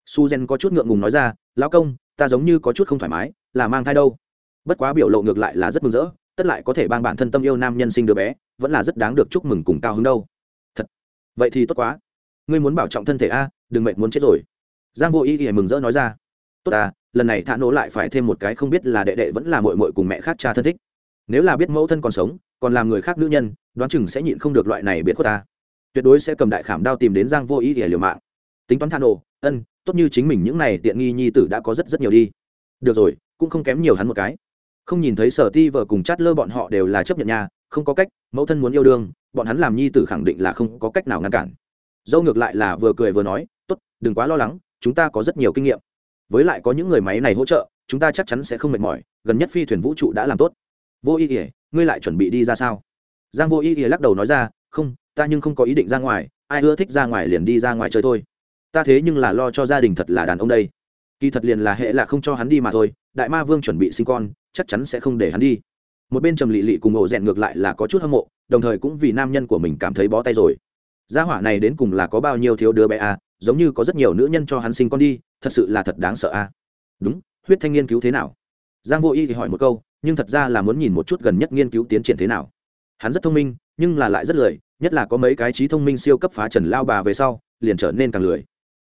Su gen có chút ngượng ngùng nói ra, lão công ta giống như có chút không thoải mái là mang thai đâu. Bất quá biểu lộ ngược lại là rất mừng rỡ tất lại có thể bang bản thân tâm yêu nam nhân sinh đứa bé vẫn là rất đáng được chúc mừng cùng cao hứng đâu. Thật. Vậy thì tốt quá. Ngươi muốn bảo trọng thân thể a đừng mệnh muốn chết rồi. Giang vô ý thì mừng rỡ nói ra. Tốt à, lần này thả nổ lại phải thêm một cái không biết là đệ đệ vẫn là mội mội cùng mẹ khác cha thân thích. Nếu là biết mẫu thân còn sống còn làm người khác nữ nhân đoán chừng sẽ nhịn không được loại này biết của ta. Tuyệt đối sẽ cầm đại khảm đao tìm đến giang vô ý để liều mạng. Tính toán thả nổ ân tốt như chính mình những này tiện nghi nhi tử đã có rất rất nhiều đi. Được rồi, cũng không kém nhiều hắn một cái. Không nhìn thấy sở ti vợ cùng chát lơ bọn họ đều là chấp nhận nhà không có cách, mẫu thân muốn yêu đương, bọn hắn làm nhi tử khẳng định là không có cách nào ngăn cản. Dâu ngược lại là vừa cười vừa nói, tốt, đừng quá lo lắng, chúng ta có rất nhiều kinh nghiệm. Với lại có những người máy này hỗ trợ, chúng ta chắc chắn sẽ không mệt mỏi, gần nhất phi thuyền vũ trụ đã làm tốt. Vô ý ỉa ngươi lại chuẩn bị đi ra sao? Giang vô ý ỉa lắc đầu nói ra, không, ta nhưng không có ý định ra ngoài, ai ưa thích ra ngoài liền đi ra ngoài chơi thôi ta thế nhưng là lo cho gia đình thật là đàn ông đây. Kỳ thật liền là hệ là không cho hắn đi mà thôi đại ma vương chuẩn bị sinh con chắc chắn sẽ không để hắn đi. Một bên trầm lị lị cùng ổ rèn ngược lại là có chút hâm mộ đồng thời cũng vì nam nhân của mình cảm thấy bó tay rồi. Gia hỏa này đến cùng là có bao nhiêu thiếu đứa bé à, giống như có rất nhiều nữ nhân cho hắn sinh con đi thật sự là thật đáng sợ à. đúng huyết thanh nghiên cứu thế nào? Giang vô y thì hỏi một câu nhưng thật ra là muốn nhìn một chút gần nhất nghiên cứu tiến triển thế nào. Hắn rất thông minh nhưng là lại rất lười nhất là có mấy cái trí thông minh siêu cấp phá trần lao bà về sau liền trở nên càng lười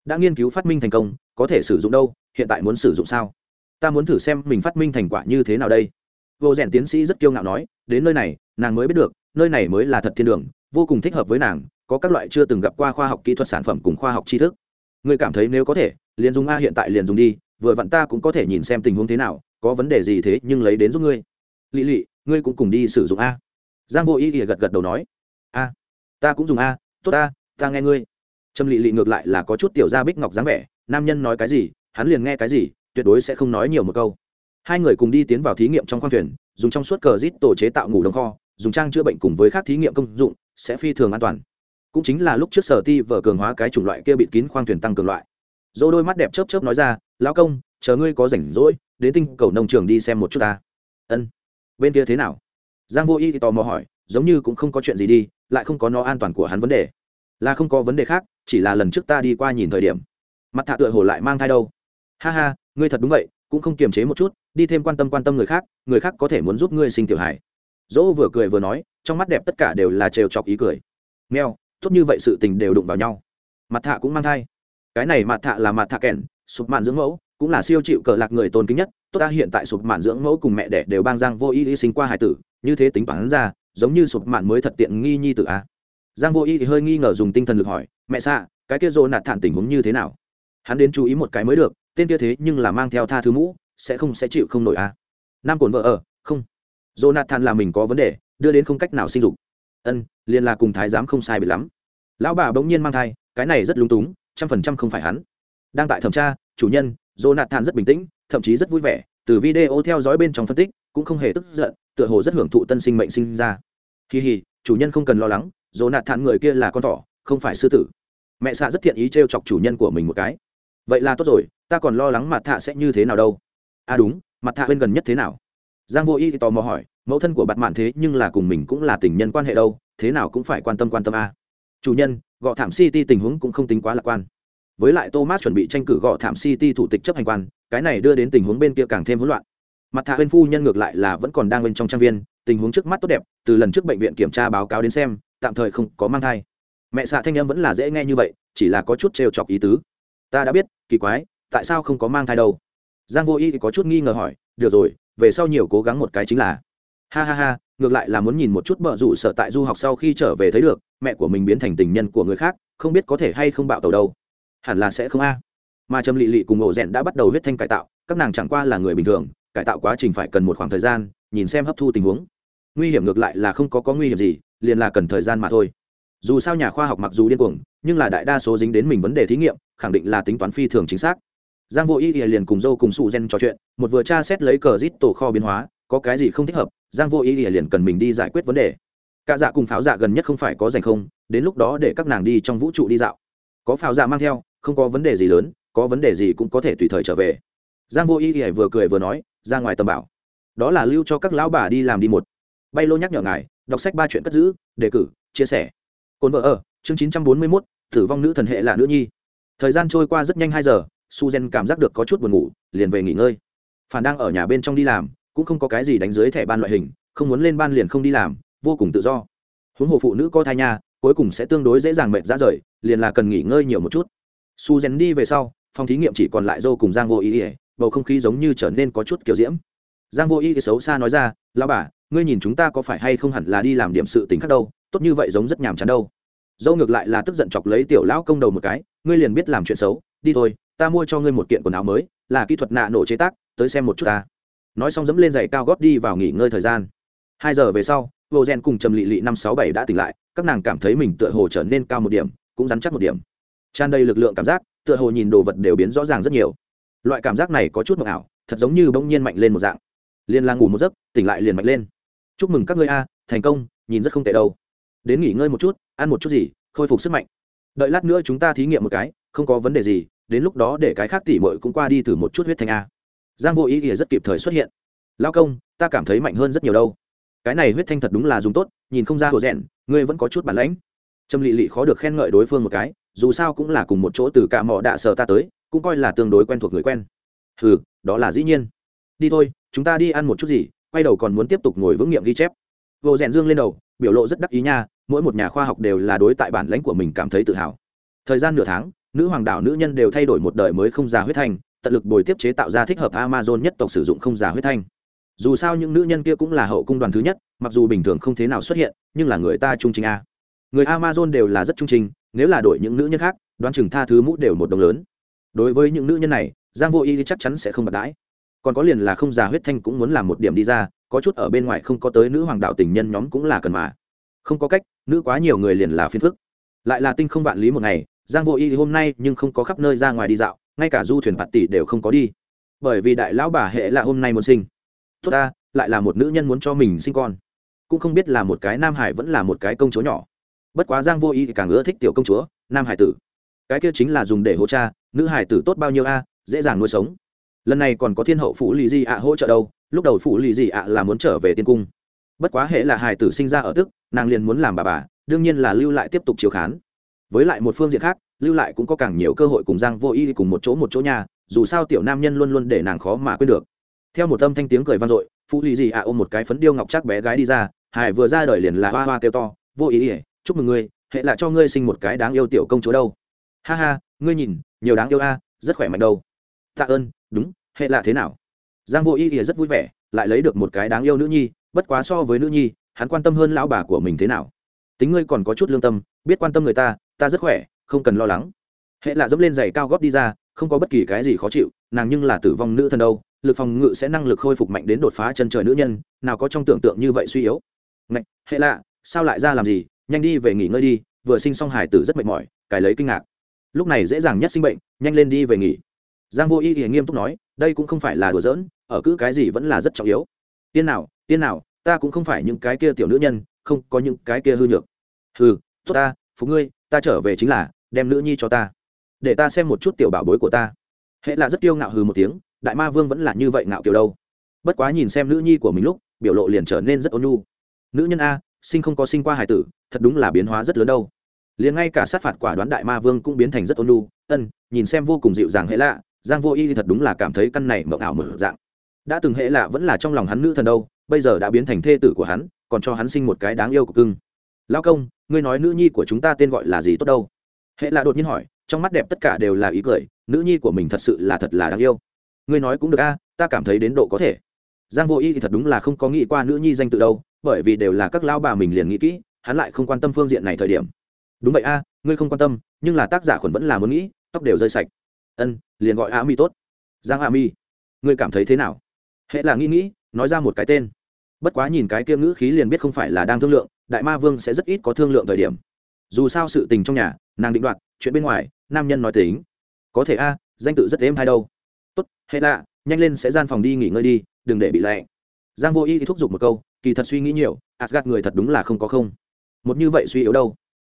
đã nghiên cứu phát minh thành công, có thể sử dụng đâu, hiện tại muốn sử dụng sao? Ta muốn thử xem mình phát minh thành quả như thế nào đây. Vô rèn tiến sĩ rất kiêu ngạo nói, đến nơi này, nàng mới biết được, nơi này mới là thật thiên đường, vô cùng thích hợp với nàng, có các loại chưa từng gặp qua khoa học kỹ thuật sản phẩm cùng khoa học tri thức. Người cảm thấy nếu có thể, liền dùng a hiện tại liền dùng đi, vừa vặn ta cũng có thể nhìn xem tình huống thế nào, có vấn đề gì thế nhưng lấy đến giúp ngươi. Lỵ lỵ ngươi cũng cùng đi sử dụng a. Giang vô ý thì gật gật đầu nói, a, ta cũng dùng a, tốt ta ta nghe ngươi trâm lị lị ngược lại là có chút tiểu gia bích ngọc dáng vẻ, nam nhân nói cái gì, hắn liền nghe cái gì, tuyệt đối sẽ không nói nhiều một câu. Hai người cùng đi tiến vào thí nghiệm trong khoang thuyền, dùng trong suốt cờ rít tổ chế tạo ngủ đông kho, dùng trang chữa bệnh cùng với các thí nghiệm công dụng, sẽ phi thường an toàn. Cũng chính là lúc trước sở ti vở cường hóa cái chủng loại kia bịt kín khoang thuyền tăng cường loại. Dỗ đôi mắt đẹp chớp chớp nói ra, lão công, chờ ngươi có rảnh rỗi, đến tinh cầu nông trường đi xem một chút ta. Ân, bên kia thế nào? Giang vô y thì tò mò hỏi, giống như cũng không có chuyện gì đi, lại không có nó an toàn của hắn vấn đề. Là không có vấn đề khác chỉ là lần trước ta đi qua nhìn thời điểm. Mặt thạ tựa hồ lại mang thai đâu. Ha ha, ngươi thật đúng vậy, cũng không kiềm chế một chút, đi thêm quan tâm quan tâm người khác người khác có thể muốn giúp ngươi sinh tiểu hải dỗ vừa cười vừa nói, trong mắt đẹp tất cả đều là trêu chọc ý cười. Meo tốt như vậy sự tình đều đụng vào nhau. Mặt thạ cũng mang thai. Cái này mặt thạ là mặt thạ kèn, sụp mạn dưỡng mẫu, cũng là siêu chịu cờ lạc người tôn kính nhất. Tốt ta hiện tại sụp mạn dưỡng mẫu cùng mẹ đẻ đều bang giang vô y y sinh qua hải tử, như thế tính toán ra, giống như sụp mạn mới thật tiện nghi nhi tử a. Giang vô y thì hơi nghi ngờ dùng tinh thần lực hỏi mẹ xạ cái kia dô nạt thản tình huống như thế nào? Hắn đến chú ý một cái mới được, tên kia thế nhưng là mang theo tha thứ mũ, sẽ không, sẽ chịu không nổi à? nam cồn vợ ở, không. Dô nạt thản là mình có vấn đề, đưa đến không cách nào sinh dục. Ân, liền là cùng thái giám không sai bị lắm. Lão bà bỗng nhiên mang thai, cái này rất lung túng, trăm phần trăm không phải hắn. Đang tại thẩm tra, chủ nhân jonathan rất bình tĩnh, thậm chí rất vui vẻ, từ video theo dõi bên trong phân tích, cũng không hề tức giận, tựa hồ rất hưởng thụ tân sinh mệnh sinh ra. Kỳ hì, chủ nhân không cần lo lắng jonathan người kia là con thỏ, không phải sư tử mẹ xạ rất thiện ý t r e o chọc chủ nhân của mình một cái. Vậy là tốt rồi, ta còn lo lắng mặt thạ sẽ như thế nào đâu. À đúng, mặt thạ bên gần nhất thế nào? Giang vô y thì tò mò hỏi, mẫu thân của bạn mạn thế nhưng là cùng mình cũng là tình nhân quan hệ đâu, thế nào cũng phải quan tâm quan tâm a. À. chủ nhân, gọ thảm city tình huống cũng không tính quá lạc quan. Với lại thomas chuẩn bị tranh cử gọ thảm city thủ tịch chấp hành quan, cái này đưa đến tình huống bên kia càng thêm hỗn loạn. Mặt thạ bên phu nhân ngược lại là vẫn còn đang bên trong trang viên, tình huống trước mắt tốt đẹp, từ lần trước bệnh viện kiểm tra báo cáo đến xem, tạm thời không có mang thai mẹ xạ thanh em vẫn là dễ nghe như vậy, chỉ là có chút trêu chọc ý tứ. Ta đã biết, kỳ quái, tại sao không có mang thai đâu? Giang vô y thì có chút nghi ngờ hỏi, được rồi, về sau nhiều cố gắng một cái chính là. Ha ha ha, ngược lại là muốn nhìn một chút bợ rủ sợ tại du học sau khi trở về thấy được, mẹ của mình biến thành tình nhân của người khác, không biết có thể hay không bạo tàu đâu. Hẳn là sẽ không a. Mà trầm lị lị cùng ổ rẽn đã bắt đầu huyết thanh cải tạo, các nàng chẳng qua là người bình thường, cải tạo quá trình phải cần một khoảng thời gian, nhìn xem hấp thu tình huống. Nguy hiểm ngược lại là không có có nguy hiểm gì, liền là cần thời gian mà thôi dù sao nhà khoa học mặc dù điên cuồng, nhưng là đại đa số dính đến mình vấn đề thí nghiệm, khẳng định là tính toán phi thường chính xác. Giang vô y liền cùng dâu cùng sụ gen trò chuyện, một vừa tra xét lấy cờ rít tổ kho biến hóa, có cái gì không thích hợp, giang vô y liền cần mình đi giải quyết vấn đề. Cả dạ cùng pháo dạ gần nhất không phải có dành không, đến lúc đó để các nàng đi trong vũ trụ đi dạo. Có pháo dạ mang theo, không có vấn đề gì lớn, có vấn đề gì cũng có thể tùy thời trở về. Giang vô y thì vừa cười vừa nói, ra ngoài tầm bảo. Đó là lưu cho các lão bà đi làm đi một. Bay lô nhắc nhở ngài, đọc sách ba chuyện cất giữ, đề cử, chia sẻ cồn vợ ở, chương chín trăm bốn mươi mốt, tử vong nữ thần hệ là nữ nhi. Thời gian trôi qua rất nhanh hai giờ, su gen cảm giác được có chút buồn ngủ, liền về nghỉ ngơi. Phản đang ở nhà bên trong đi làm, cũng không có cái gì đánh dưới thẻ ban loại hình, không muốn lên ban liền không đi làm, vô cùng tự do. Huống hồ phụ nữ có thai nha cuối cùng sẽ tương đối dễ dàng mệt ra rời, liền là cần nghỉ ngơi nhiều một chút. Su đi về sau, phòng thí nghiệm chỉ còn lại dô cùng giang vô ý ỉa bầu không khí giống như trở nên có chút kiểu diễm. Giang vô ý thì xấu xa nói ra lao bà, ngươi nhìn chúng ta có phải hay không hẳn là đi làm điểm sự tình khác đâu? Tốt như vậy giống rất nhàm chán đâu. Dâu ngược lại là tức giận chọc lấy tiểu lão công đầu một cái, ngươi liền biết làm chuyện xấu, đi thôi, ta mua cho ngươi một kiện quần áo mới, là kỹ thuật nạ nổ chế tác, tới xem một chút ta. Nói xong dẫm lên giày cao gót đi vào nghỉ ngơi thời gian. Hai giờ về sau, vô gen cùng trầm lị lị năm sáu bảy đã tỉnh lại, các nàng cảm thấy mình tựa hồ trở nên cao một điểm, cũng rắn chắc một điểm. Tràn đầy lực lượng cảm giác, tựa hồ nhìn đồ vật đều biến rõ ràng rất nhiều. Loại cảm giác này có chút mộng ảo, thật giống như bỗng nhiên mạnh lên một dạng. Liền là ngủ một giấc, tỉnh lại liền mạnh lên. Chúc mừng các ngươi a, thành công, nhìn rất không tệ đâu đến nghỉ ngơi một chút, ăn một chút gì, khôi phục sức mạnh. Đợi lát nữa chúng ta thí nghiệm một cái, không có vấn đề gì, đến lúc đó để cái khác tỉ mội cũng qua đi thử một chút huyết thanh a. Giang vô ý nghĩa rất kịp thời xuất hiện. Lao công, ta cảm thấy mạnh hơn rất nhiều đâu. Cái này huyết thanh thật đúng là dùng tốt, nhìn không ra hồ rèn ngươi vẫn có chút bản lãnh. Trâm lị lị khó được khen ngợi đối phương một cái, dù sao cũng là cùng một chỗ từ cả mỏ đạ sờ ta tới, cũng coi là tương đối quen thuộc người quen. Ừ đó là dĩ nhiên. Đi thôi, chúng ta đi ăn một chút gì, quay đầu còn muốn tiếp tục ngồi vững nghiệm ghi chép. Vô rèn dương lên đầu biểu lộ rất đắc ý nha, mỗi một nhà khoa học đều là đối tại bản lãnh của mình cảm thấy tự hào. Thời gian nửa tháng, nữ hoàng đảo nữ nhân đều thay đổi một đời mới không già huyết thanh, tận lực bồi tiếp chế tạo ra thích hợp amazon nhất tộc sử dụng không già huyết thanh. Dù sao những nữ nhân kia cũng là hậu cung đoàn thứ nhất, mặc dù bình thường không thế nào xuất hiện, nhưng là người ta trung trình a. Người amazon đều là rất trung trình, nếu là đổi những nữ nhân khác, đoán chừng tha thứ mũ đều một đồng lớn. Đối với những nữ nhân này, giang vô y chắc chắn sẽ không bật đãi còn có liền là không già huyết thanh cũng muốn làm một điểm đi ra, có chút ở bên ngoài không có tới nữ hoàng đạo tình nhân nhóm cũng là cần mà. Không có cách, nữ quá nhiều người liền là phiền phức. Lại là tinh không vạn lý một ngày, giang vô y hôm nay nhưng không có khắp nơi ra ngoài đi dạo, ngay cả du thuyền bạt tỷ đều không có đi. Bởi vì đại lão bà hệ là hôm nay muốn sinh. Tốt ta, lại là một nữ nhân muốn cho mình sinh con. Cũng không biết là một cái nam hải vẫn là một cái công chúa nhỏ. Bất quá giang vô y càng ưa thích tiểu công chúa, nam hải tử. Cái kia chính là dùng để hỗ cha, nữ hải tử tốt bao nhiêu a, dễ dàng nuôi sống lần này còn có thiên hậu phụ lì di ạ hỗ trợ đâu, lúc đầu phụ lì di ạ là muốn trở về tiên cung. Bất quá hệ là hải tử sinh ra ở tức, nàng liền muốn làm bà bà, đương nhiên là lưu lại tiếp tục chiếu khán. Với lại một phương diện khác, lưu lại cũng có càng nhiều cơ hội cùng giang vô y cùng một chỗ một chỗ nhà, dù sao tiểu nam nhân luôn luôn để nàng khó mà quên được. Theo một âm thanh tiếng cười vang dội phụ lì di ạ ôm một cái phấn điêu ngọc chắc bé gái đi ra hải vừa ra đời liền là hoa hoa kêu to, vô ý ỉa chúc mừng ngươi, hệ là cho ngươi sinh một cái đáng yêu tiểu công chúa đâu. Ha ha, ngươi nhìn, nhiều đáng yêu a, rất khỏe mạnh đâu. Tạ ơn đúng hệ là thế nào? Giang vô ý thì rất vui vẻ lại lấy được một cái đáng yêu nữ nhi bất quá so với nữ nhi hắn quan tâm hơn lão bà của mình thế nào. Tính ngươi còn có chút lương tâm biết quan tâm người ta ta rất khỏe không cần lo lắng. Hệ là dẫm lên giày cao góp đi ra không có bất kỳ cái gì khó chịu nàng nhưng là tử vong nữ thần đâu lực phòng ngự sẽ năng lực khôi phục mạnh đến đột phá chân trời nữ nhân nào có trong tưởng tượng như vậy suy yếu. Ngạch, hệ lạ sao lại ra làm gì? Nhanh đi về nghỉ ngơi đi vừa sinh xong hải tử rất mệt mỏi cài lấy kinh ngạc. Lúc này dễ dàng nhất sinh bệnh nhanh lên đi về nghỉ giang vô y thì nghiêm túc nói, đây cũng không phải là đùa giỡn, ở cứ cái gì vẫn là rất trọng yếu. Tiên nào tiên nào, ta cũng không phải những cái kia tiểu nữ nhân, không có những cái kia hư nhược. Hừ, tốt ta phú ngươi, ta trở về chính là, đem nữ nhi cho ta. Để ta xem một chút tiểu bảo bối của ta. Hệ là rất tiêu ngạo hừ một tiếng, đại ma vương vẫn là như vậy ngạo kiểu đâu. Bất quá nhìn xem nữ nhi của mình lúc, biểu lộ liền trở nên rất ôn nhu. Nữ nhân a, sinh không có sinh qua hải tử, thật đúng là biến hóa rất lớn đâu. Liền ngay cả sát phạt quả đoán đại ma vương cũng biến thành rất ôn nhu. Ân, nhìn xem vô cùng dịu dàng hệ lạ giang vô y thật đúng là cảm thấy căn này mộng ảo mở dạng. Đã từng hệ lạ vẫn là trong lòng hắn nữ thần đâu, bây giờ đã biến thành thê tử của hắn, còn cho hắn sinh một cái đáng yêu của cưng. Lao công, ngươi nói nữ nhi của chúng ta tên gọi là gì tốt đâu? Hệ lạ đột nhiên hỏi, trong mắt đẹp tất cả đều là ý cười, nữ nhi của mình thật sự là thật là đáng yêu. Ngươi nói cũng được a, ta cảm thấy đến độ có thể. Giang vô y thì thật đúng là không có nghĩ qua nữ nhi danh tự đâu, bởi vì đều là các lao bà mình liền nghĩ kỹ, hắn lại không quan tâm phương diện này thời điểm. Đúng vậy a, ngươi không quan tâm, nhưng là tác giả khuẩn vẫn là muốn nghĩ, tóc đều rơi sạch ân, liền gọi a mi tốt. Giang a mi, ngươi cảm thấy thế nào? Hệ là nghĩ nghĩ, nói ra một cái tên. Bất quá nhìn cái kia ngữ khí liền biết không phải là đang thương lượng, đại ma vương sẽ rất ít có thương lượng thời điểm. Dù sao sự tình trong nhà, nàng định đoạt, chuyện bên ngoài, nam nhân nói tính. Có thể a, danh tự rất êm hay đâu. Tốt, hệ lạ nhanh lên sẽ gian phòng đi nghỉ ngơi đi, đừng để bị lạnh. Giang vô y thì thúc giục một câu, kỳ thật suy nghĩ nhiều gạt người thật đúng là không có không. Một như vậy suy yếu đâu.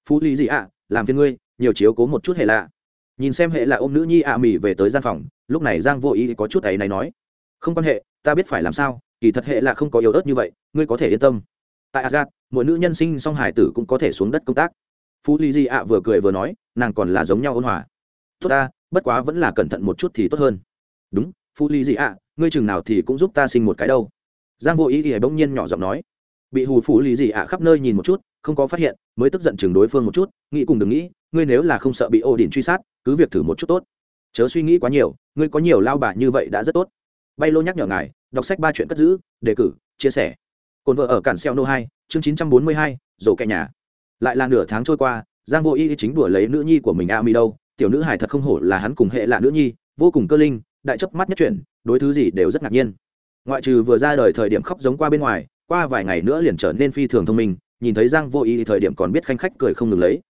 Phú lý gì ạ làm phiền ngươi, nhiều chiếu cố một chút hệ lạ nhìn xem hệ là ôm nữ nhi ạ à mỉ về tới gian phòng, lúc này giang vô ý có chút ấy này nói, không quan hệ, ta biết phải làm sao, kỳ thật hệ là không có yếu ớt như vậy, ngươi có thể yên tâm. Tại asgad mỗi nữ nhân sinh song hải tử cũng có thể xuống đất công tác. Phú ly di ạ vừa cười vừa nói, nàng còn là giống nhau ôn hòa. Tốt ta, bất quá vẫn là cẩn thận một chút thì tốt hơn. Đúng, phú ly di ạ, ngươi chừng nào thì cũng giúp ta sinh một cái đâu. Giang vô ý thì bỗng nhiên nhỏ giọng nói. Bị hù phú ly di ạ khắp nơi nhìn một chút, không có phát hiện, mới tức giận chừng đối phương một chút, nghĩ cùng đừng nghĩ, ngươi nếu là không sợ bị ô đình truy sát cứ việc thử một chút tốt. Chớ suy nghĩ quá nhiều, ngươi có nhiều lao bà như vậy đã rất tốt. Bay lô nhắc nhở ngài, đọc sách ba chuyện cất giữ, đề cử, chia sẻ. Cồn vợ ở cản xeo nô hai, chương chín trăm bốn mươi hai, rổ kẹ nhà. Lại là nửa tháng trôi qua, giang vô y chính đùa lấy nữ nhi của mình a mi đâu. Tiểu nữ hải thật không hổ là hắn cùng hệ là nữ nhi, vô cùng cơ linh, đại chấp mắt nhất chuyển đối thứ gì đều rất ngạc nhiên. Ngoại trừ vừa ra đời thời điểm khóc giống qua bên ngoài, qua vài ngày nữa liền trở nên phi thường thông minh, nhìn thấy giang vô y thời điểm còn biết khanh khách cười không ngừng lấy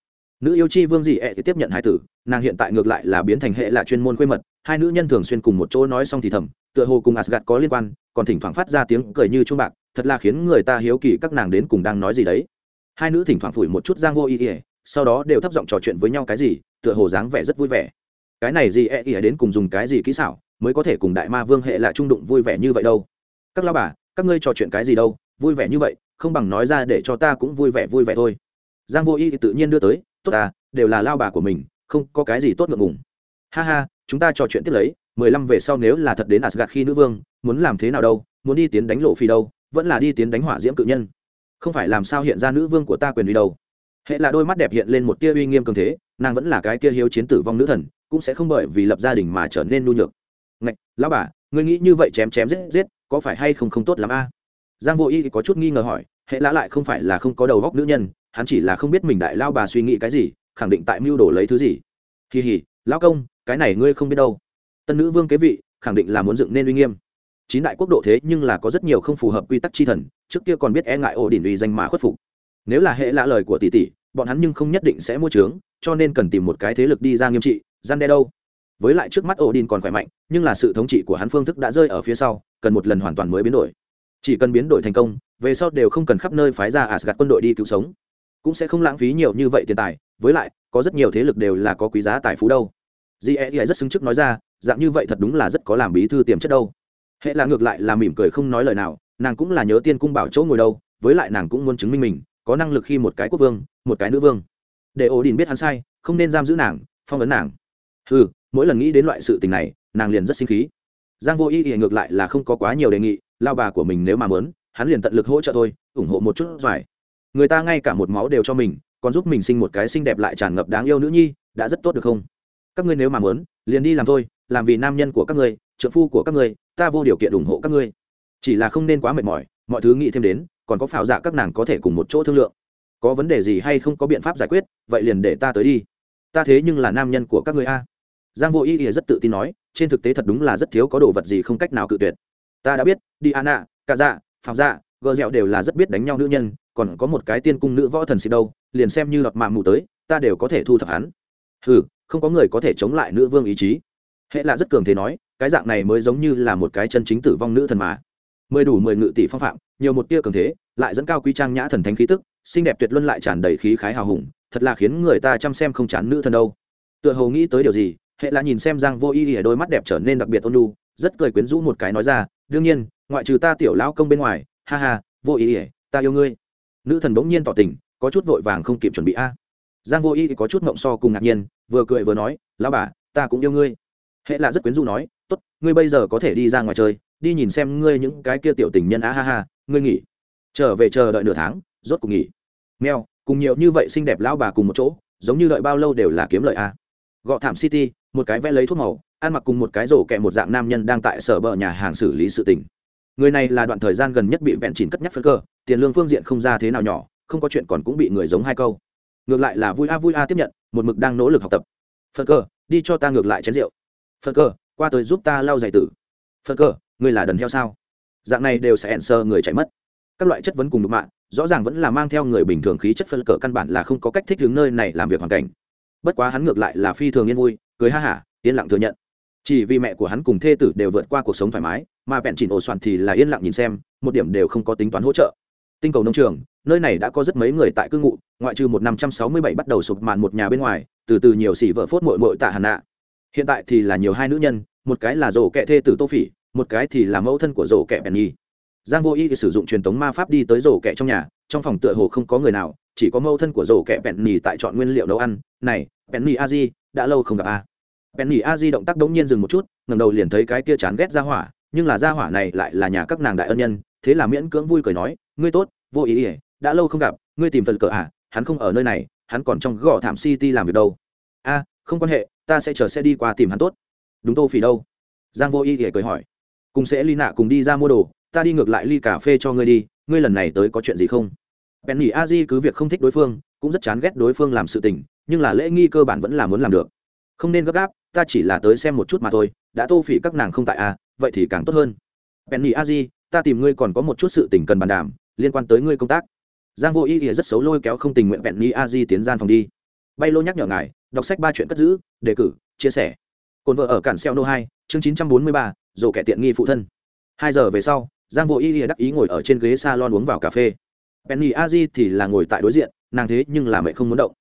nữ yêu chi vương dị ẹ thì tiếp nhận hải tử, nàng hiện tại ngược lại là biến thành hệ là chuyên môn quê mật, hai nữ nhân thường xuyên cùng một chỗ nói xong thì thầm, tựa hồ cùng asgad có liên quan, còn thỉnh thoảng phát ra tiếng cười như chuông bạc, thật là khiến người ta hiếu kỳ các nàng đến cùng đang nói gì đấy. Hai nữ thỉnh thoảng phủi một chút giang vô ý ỉa, sau đó đều thấp giọng trò chuyện với nhau cái gì, tựa hồ dáng vẻ rất vui vẻ. Cái này gì e ỉa đến cùng dùng cái gì kỹ xảo, mới có thể cùng đại ma vương hệ là trung đụng vui vẻ như vậy đâu. Các lao bà, các ngươi trò chuyện cái gì đâu, vui vẻ như vậy, không bằng nói ra để cho ta cũng vui vẻ vui vẻ thôi. Giang vô y tự nhiên đưa tới tốt ta, đều là lao bà của mình, không có cái gì tốt ngượng ngùng. Ha ha, chúng ta trò chuyện tiếp lấy, mười lăm về sau nếu là thật đến asgad khi nữ vương, muốn làm thế nào đâu, muốn đi tiến đánh lộ phi đâu, vẫn là đi tiến đánh hỏa diễm cự nhân. Không phải làm sao hiện ra nữ vương của ta quyền uy đâu. Hệ là đôi mắt đẹp hiện lên một tia uy nghiêm cường thế, nàng vẫn là cái kia hiếu chiến tử vong nữ thần, cũng sẽ không bởi vì lập gia đình mà trở nên nhu nhược. Ngạch, lão bà, ngươi nghĩ như vậy chém chém giết giết, có phải hay không không tốt lắm a? Giang vô y có chút nghi ngờ hỏi, hệ lã lại không phải là không có đầu góc nữ nhân hắn chỉ là không biết mình đại lao bà suy nghĩ cái gì, khẳng định tại mưu đồ lấy thứ gì. Kỳ hỉ lao công, cái này ngươi không biết đâu. Tân nữ vương kế vị, khẳng định là muốn dựng nên uy nghiêm. Chín đại quốc độ thế nhưng là có rất nhiều không phù hợp quy tắc chi thần, trước kia còn biết e ngại ổ đỉnh uy danh mà khuất phục. Nếu là hệ lạ lời của tỷ tỷ, bọn hắn nhưng không nhất định sẽ mua trướng, cho nên cần tìm một cái thế lực đi ra nghiêm trị, gian đe đâu. Với lại trước mắt ổ đỉnh còn khỏe mạnh, nhưng là sự thống trị của hắn phương thức đã rơi ở phía sau, cần một lần hoàn toàn mới biến đổi. Chỉ cần biến đổi thành công, về sau đều không cần khắp nơi phái ra Asgard quân đội đi cứu sống cũng sẽ không lãng phí nhiều như vậy tiền tài, với lại, có rất nhiều thế lực đều là có quý giá tài phú đâu. Gie rất xứng chức nói ra, dạng như vậy thật đúng là rất có làm bí thư tiềm chất đâu. Hệ là ngược lại là mỉm cười không nói lời nào, nàng cũng là nhớ tiên cung bảo chỗ ngồi đâu, với lại nàng cũng muốn chứng minh mình, có năng lực khi một cái quốc vương, một cái nữ vương. Để ổ đình biết hắn sai, không nên giam giữ nàng, phong ấn nàng. Ừ mỗi lần nghĩ đến loại sự tình này, nàng liền rất sinh khí. Giang vô y thì ngược lại là không có quá nhiều đề nghị, lao bà của mình nếu mà mớn hắn liền tận lực hỗ trợ thôi, ủng hộ một chút dài người ta ngay cả một máu đều cho mình, còn giúp mình sinh một cái xinh đẹp lại tràn ngập đáng yêu nữ nhi, đã rất tốt được không? Các ngươi nếu mà muốn, liền đi làm thôi, làm vì nam nhân của các ngươi, trợ phu của các ngươi, ta vô điều kiện ủng hộ các ngươi. Chỉ là không nên quá mệt mỏi, mọi thứ nghĩ thêm đến, còn có phảo dạ các nàng có thể cùng một chỗ thương lượng. Có vấn đề gì hay không có biện pháp giải quyết, vậy liền để ta tới đi. Ta thế nhưng là nam nhân của các ngươi a. Giang vô ý ỉa rất tự tin nói, trên thực tế thật đúng là rất thiếu có đồ vật gì không cách nào cự tuyệt. Ta đã biết đi an ạ cả dạ phào dạ gờ dẹo đều là rất biết đánh nhau nữ nhân còn có một cái tiên cung nữ võ thần xịt đâu, liền xem như lọt mạng mù tới, ta đều có thể thu thập hắn. Ừ không có người có thể chống lại nữ vương ý chí. Hệ là rất cường thế nói, cái dạng này mới giống như là một cái chân chính tử vong nữ thần mà. Mười đủ mười ngự tỷ phong phạm, nhiều một tia cường thế, lại dẫn cao quý trang nhã thần thánh khí tức, xinh đẹp tuyệt luân lại tràn đầy khí khái hào hùng, thật là khiến người ta chăm xem không chán nữ thần đâu. Tựa hồ nghĩ tới điều gì, hệ là nhìn xem giang vô y ở đôi mắt đẹp trở nên đặc biệt ôn nhu, rất cười quyến rũ một cái nói ra, đương nhiên, ngoại trừ ta tiểu lão công bên ngoài, ha ha, vô ý ỉa ta yêu ngươi nữ thần bỗng nhiên tỏ tình, có chút vội vàng không kịp chuẩn bị a. Giang vô thì có chút mộng so cùng ngạc nhiên, vừa cười vừa nói, lão bà, ta cũng yêu ngươi. Hệ là rất quyến rũ nói, tốt, ngươi bây giờ có thể đi ra ngoài chơi, đi nhìn xem ngươi những cái kia tiểu tình nhân á ha ha, ngươi nghỉ. Trở về chờ đợi nửa tháng, rốt cuộc nghỉ. Mèo, cùng nhiều như vậy xinh đẹp lão bà cùng một chỗ, giống như đợi bao lâu đều là kiếm lợi a. Gọ thảm city, một cái vẽ lấy thuốc màu, ăn mặc cùng một cái rổ kẹ một dạng nam nhân đang tại sở bờ nhà hàng xử lý sự tình. Người này là đoạn thời gian gần nhất bị vẹn chỉnh cất nhắc phân cơ tiền lương phương diện không ra thế nào nhỏ, không có chuyện còn cũng bị người giống hai câu. Ngược lại là vui a vui a tiếp nhận, một mực đang nỗ lực học tập. Phân cơ, đi cho ta ngược lại chén rượu. Phân cơ, qua tới giúp ta lau giày tử. Phân cơ, ngươi là đần heo sao? Dạng này đều sẽ hẹn sơ người chạy mất. Các loại chất vấn cùng đục mạng rõ ràng vẫn là mang theo người bình thường khí chất phân cờ căn bản là không có cách thích hướng nơi này làm việc hoàn cảnh. Bất quá hắn ngược lại là phi thường yên vui, cười ha hả, yên lặng thừa nhận. Chỉ vì mẹ của hắn cùng thê tử đều vượt qua cuộc sống thoải mái, mà bẹn chỉnh ổ soạn thì là yên lặng nhìn xem, một điểm đều không có tính toán hỗ trợ tinh cầu nông trường, nơi này đã có rất mấy người tại cư ngụ, ngoại trừ một năm trăm sáu mươi bảy bắt đầu sụp màn một nhà bên ngoài, từ từ nhiều xỉ vợ phốt mội mội tạ hàn nạ. Hiện tại thì là nhiều hai nữ nhân, một cái là rổ kẹ thê tử tô phỉ, một cái thì là mẫu thân của rổ kẹ bèn nhi giang vô y sử dụng truyền thống ma pháp đi tới rổ kẹ trong nhà, trong phòng tựa hồ không có người nào, chỉ có mẫu thân của rổ kẹ bèn nhi tại chọn nguyên liệu nấu ăn. Này bèn nhi a di đã lâu không gặp a. Bèn nhi a di động tác đống nhiên dừng một chút ngầm đầu liền thấy cái kia chán ghét ra hỏa, nhưng là gia hỏa này lại là nhà các nàng đại ân nhân, thế là miễn cưỡng vui cười nói ngươi tốt, vô ý ỉa đã lâu không gặp, ngươi tìm phật cờ à hắn không ở nơi này, hắn còn trong gò thảm city làm việc đâu. A, không quan hệ, ta sẽ chờ xe đi qua tìm hắn tốt. Đúng tô phỉ đâu? Giang vô ý ỉa cười hỏi. Cùng sẽ ly nạ cùng đi ra mua đồ, ta đi ngược lại ly cà phê cho ngươi đi, ngươi lần này tới có chuyện gì không? Bèn nhỉ a di cứ việc không thích đối phương, cũng rất chán ghét đối phương làm sự tình, nhưng là lễ nghi cơ bản vẫn là muốn làm được. Không nên gấp gáp, ta chỉ là tới xem một chút mà thôi, đã tô phỉ các nàng không tại à vậy thì càng tốt hơn. Penny a di, ta tìm ngươi còn có một chút sự tình cần bàn đàm liên quan tới ngươi công tác. Giang vô ý ỉa rất xấu lôi kéo không tình nguyện penny a di tiến gian phòng đi. Bay lô nhắc nhở ngài, đọc sách ba chuyện cất giữ, đề cử, chia sẻ. Cồn vợ ở cản xeo nô hai, chương chín trăm bốn mươi ba, rổ kẻ tiện nghi phụ thân. Hai giờ về sau, giang vô ý ỉa đắc ý ngồi ở trên ghế s a lon uống vào cà phê. Penny a di thì là ngồi tại đối diện, nàng thế nhưng là mẹ không muốn động.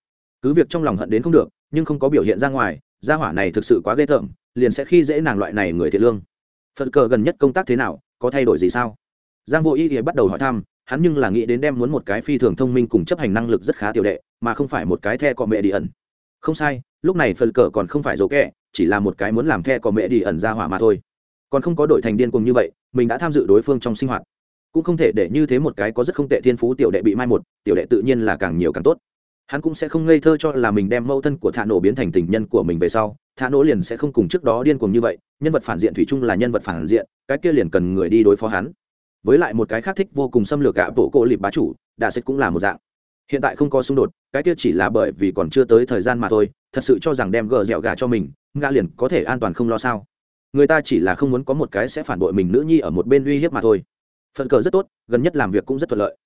Cứ việc trong lòng hận đến không được, nhưng không có biểu hiện ra ngoài, gia hỏa này thực sự quá ghê tởm, liền sẽ khi dễ nàng loại này người thiệt lương. Phật cờ gần nhất công tác thế nào, có thay đổi gì sao? Giang vô ý thì bắt đầu hỏi thăm hắn nhưng là nghĩ đến đem muốn một cái phi thường thông minh cùng chấp hành năng lực rất khá tiểu đệ, mà không phải một cái the cọ mẹ đi ẩn. Không sai, lúc này phật cờ còn không phải dỗ kẹ, chỉ là một cái muốn làm the cọ mẹ đi ẩn ra hỏa mà thôi. Còn không có đổi thành điên cùng như vậy, mình đã tham dự đối phương trong sinh hoạt. Cũng không thể để như thế một cái có rất không tệ thiên phú tiểu đệ bị mai một, tiểu đệ tự nhiên là càng nhiều càng tốt. Hắn cũng sẽ không ngây thơ cho là mình đem mâu thân của thả nổ biến thành tình nhân của mình về sau thả nổ liền sẽ không cùng trước đó điên cuồng như vậy, nhân vật phản diện thủy chung là nhân vật phản diện, cái kia liền cần người đi đối phó hắn với lại một cái khác thích vô cùng xâm lược gạ bộ cổ lịp bá chủ, đạ xích cũng là một dạng. Hiện tại không có xung đột, cái kia chỉ là bởi vì còn chưa tới thời gian mà thôi, thật sự cho rằng đem gờ dẻo gà cho mình, ngã liền có thể an toàn không lo sao. Người ta chỉ là không muốn có một cái sẽ phản bội mình nữ nhi ở một bên uy hiếp mà thôi. Phần cờ rất tốt, gần nhất làm việc cũng rất thuận lợi.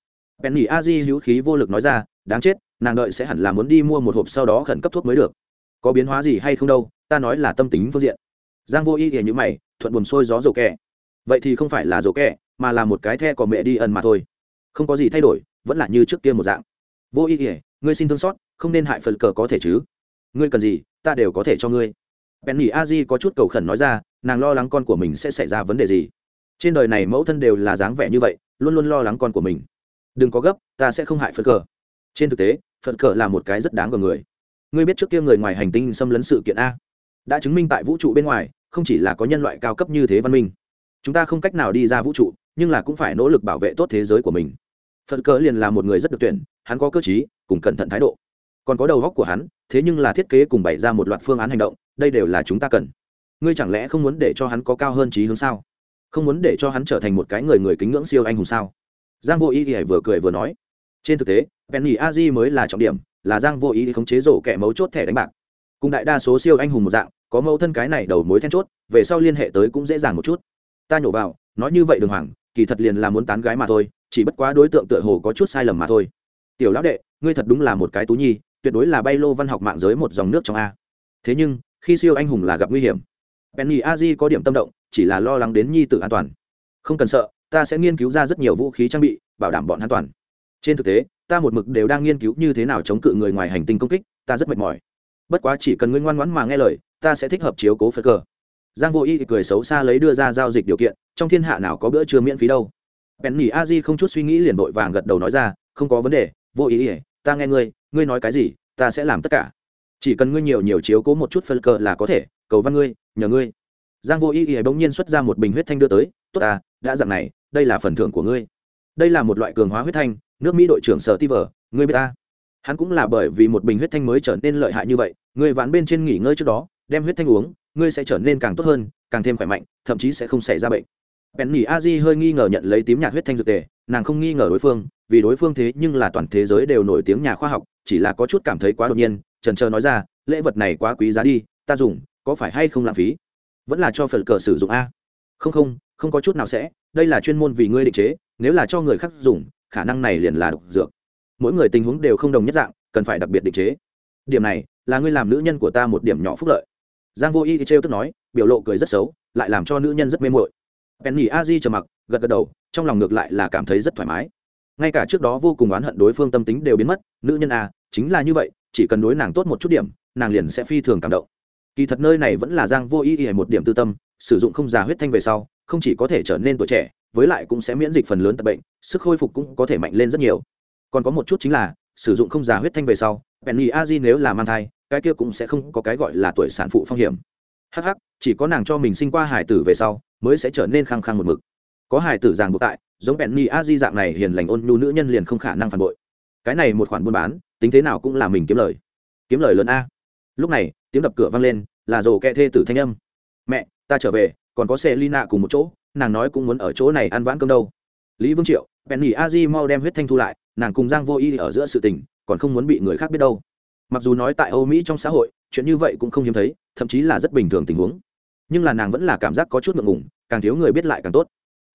Penny a di hữu khí vô lực nói ra, đáng chết, nàng đợi sẽ hẳn là muốn đi mua một hộp sau đó khẩn cấp thuốc mới được. Có biến hóa gì hay không đâu, ta nói là tâm tính phương diện. Giang vô y thì như mày, thuận buồn sôi gió rổ kẹ. Vậy thì không phải là rổ kẹ mà là một cái the có mẹ đi ẩn mà thôi. Không có gì thay đổi, vẫn là như trước kia một dạng. Vô ý ỉa ngươi xin thương xót, không nên hại phần cờ có thể chứ? Ngươi cần gì, ta đều có thể cho ngươi. Penny a di có chút cầu khẩn nói ra, nàng lo lắng con của mình sẽ xảy ra vấn đề gì? Trên đời này mẫu thân đều là dáng vẻ như vậy, luôn luôn lo lắng con của mình. Đừng có gấp, ta sẽ không hại phật cờ. Trên thực tế, phật cờ là một cái rất đáng gờ người. Ngươi biết trước kia người ngoài hành tinh xâm lấn sự kiện a? Đã chứng minh tại vũ trụ bên ngoài, không chỉ là có nhân loại cao cấp như thế văn minh. Chúng ta không cách nào đi ra vũ trụ nhưng là cũng phải nỗ lực bảo vệ tốt thế giới của mình. Phật cờ liền là một người rất được tuyển hắn có cơ trí, cùng cẩn thận thái độ. Còn có đầu góc của hắn thế nhưng là thiết kế cùng bày ra một loạt phương án hành động đây đều là chúng ta cần. Ngươi chẳng lẽ không muốn để cho hắn có cao hơn trí hướng sao? Không muốn để cho hắn trở thành một cái người người kính ngưỡng siêu anh hùng sao? Giang vô ý thì vừa cười vừa nói. Trên thực tế penny a di mới là trọng điểm là giang vô ý khống chế rổ kẻ mấu chốt thẻ đánh bạc. Cùng đại đa số siêu anh hùng một dạng có mẫu thân cái này đầu mối then chốt về sau liên hệ tới cũng dễ dàng một chút. Ta nhổ vào nói như vậy đường hoàng kỳ thật liền là muốn tán gái mà thôi, chỉ bất quá đối tượng tựa hồ có chút sai lầm mà thôi. Tiểu lão đệ, ngươi thật đúng là một cái tú nhi, tuyệt đối là bay lô văn học mạng giới một dòng nước trong a. Thế nhưng, khi siêu anh hùng là gặp nguy hiểm. Penny a di có điểm tâm động, chỉ là lo lắng đến nhi tự an toàn. Không cần sợ, ta sẽ nghiên cứu ra rất nhiều vũ khí trang bị, bảo đảm bọn an toàn. Trên thực tế, ta một mực đều đang nghiên cứu như thế nào chống cự người ngoài hành tinh công kích, ta rất mệt mỏi. Bất quá chỉ cần ngươi ngoan ngoãn mà nghe lời, ta sẽ thích hợp chiếu cố phật cờ giang vô y thì cười xấu xa lấy đưa ra giao dịch điều kiện, trong thiên hạ nào có bữa trưa miễn phí đâu. Penny a di không chút suy nghĩ liền vội vàng gật đầu nói ra, không có vấn đề, vô ý ỉa ta nghe ngươi ngươi nói cái gì, ta sẽ làm tất cả. Chỉ cần ngươi nhiều nhiều chiếu cố một chút phân cờ là có thể, cầu văn ngươi, nhờ ngươi. Giang vô ý ỉa bỗng nhiên xuất ra một bình huyết thanh đưa tới, tốt ta đã dặn này, đây là phần thưởng của ngươi. Đây là một loại cường hóa huyết thanh, nước mỹ đội trưởng sở ti vờ ngươi biết ta. Hắn cũng là bởi vì một bình huyết thanh mới trở nên lợi hại như vậy, ngươi ván bên trên nghỉ ngơi trước đó, đem huyết thanh uống ngươi sẽ trở nên càng tốt hơn, càng thêm khỏe mạnh, thậm chí sẽ không xảy ra bệnh. Bèn nỉ a di hơi nghi ngờ nhận lấy tím nhạt huyết thanh dược tề, nàng không nghi ngờ đối phương, vì đối phương thế nhưng là toàn thế giới đều nổi tiếng nhà khoa học, chỉ là có chút cảm thấy quá đột nhiên trần trờ nói ra, lễ vật này quá quý giá đi, ta dùng, có phải hay không lãng phí? Vẫn là cho phần cờ sử dụng a. Không không không có chút nào sẽ, đây là chuyên môn vì ngươi định chế, nếu là cho người khác dùng, khả năng này liền là độc dược. Mỗi người tình huống đều không đồng nhất dạng, cần phải đặc biệt định chế. Điểm này, là ngươi làm nữ nhân của ta một điểm nhỏ phúc lợi giang vô y thì trêu tức nói, biểu lộ cười rất xấu, lại làm cho nữ nhân rất mê mội penny a di trầm mặc, gật gật đầu, trong lòng ngược lại là cảm thấy rất thoải mái. Ngay cả trước đó vô cùng oán hận đối phương tâm tính đều biến mất, nữ nhân a, chính là như vậy, chỉ cần đối nàng tốt một chút điểm, nàng liền sẽ phi thường cảm động. Kỳ thật nơi này vẫn là giang vô ý y một điểm tư tâm, sử dụng không già huyết thanh về sau, không chỉ có thể trở nên tuổi trẻ, với lại cũng sẽ miễn dịch phần lớn tập bệnh, sức khôi phục cũng có thể mạnh lên rất nhiều. Còn có một chút chính là, sử dụng không già huyết thanh về sau, penny a di nếu là mang thai cái kia cũng sẽ không có cái gọi là tuổi sản phụ phong hiểm. Hh chỉ có nàng cho mình sinh qua hải tử về sau, mới sẽ trở nên khăng khăng một mực. Có hải tử ràng buộc tại, giống penny a di dạng này hiền lành ôn nhu nữ nhân liền không khả năng phản bội. Cái này một khoản buôn bán, tính thế nào cũng là mình kiếm lời. Kiếm lời lớn a. Lúc này, tiếng đập cửa vang lên, là rồ kẹ thê tử thanh âm. Mẹ, ta trở về, còn có xe lina cùng một chỗ, nàng nói cũng muốn ở chỗ này ăn vãn cơm đâu. Lý vương triệu penny a di mau đem huyết thanh thu lại, nàng cùng giang vô y ở giữa sự tình, còn không muốn bị người khác biết đâu mặc dù nói tại âu mỹ trong xã hội, chuyện như vậy cũng không hiếm thấy, thậm chí là rất bình thường tình huống. Nhưng là nàng vẫn là cảm giác có chút ngượng ngùng, càng thiếu người biết lại càng tốt.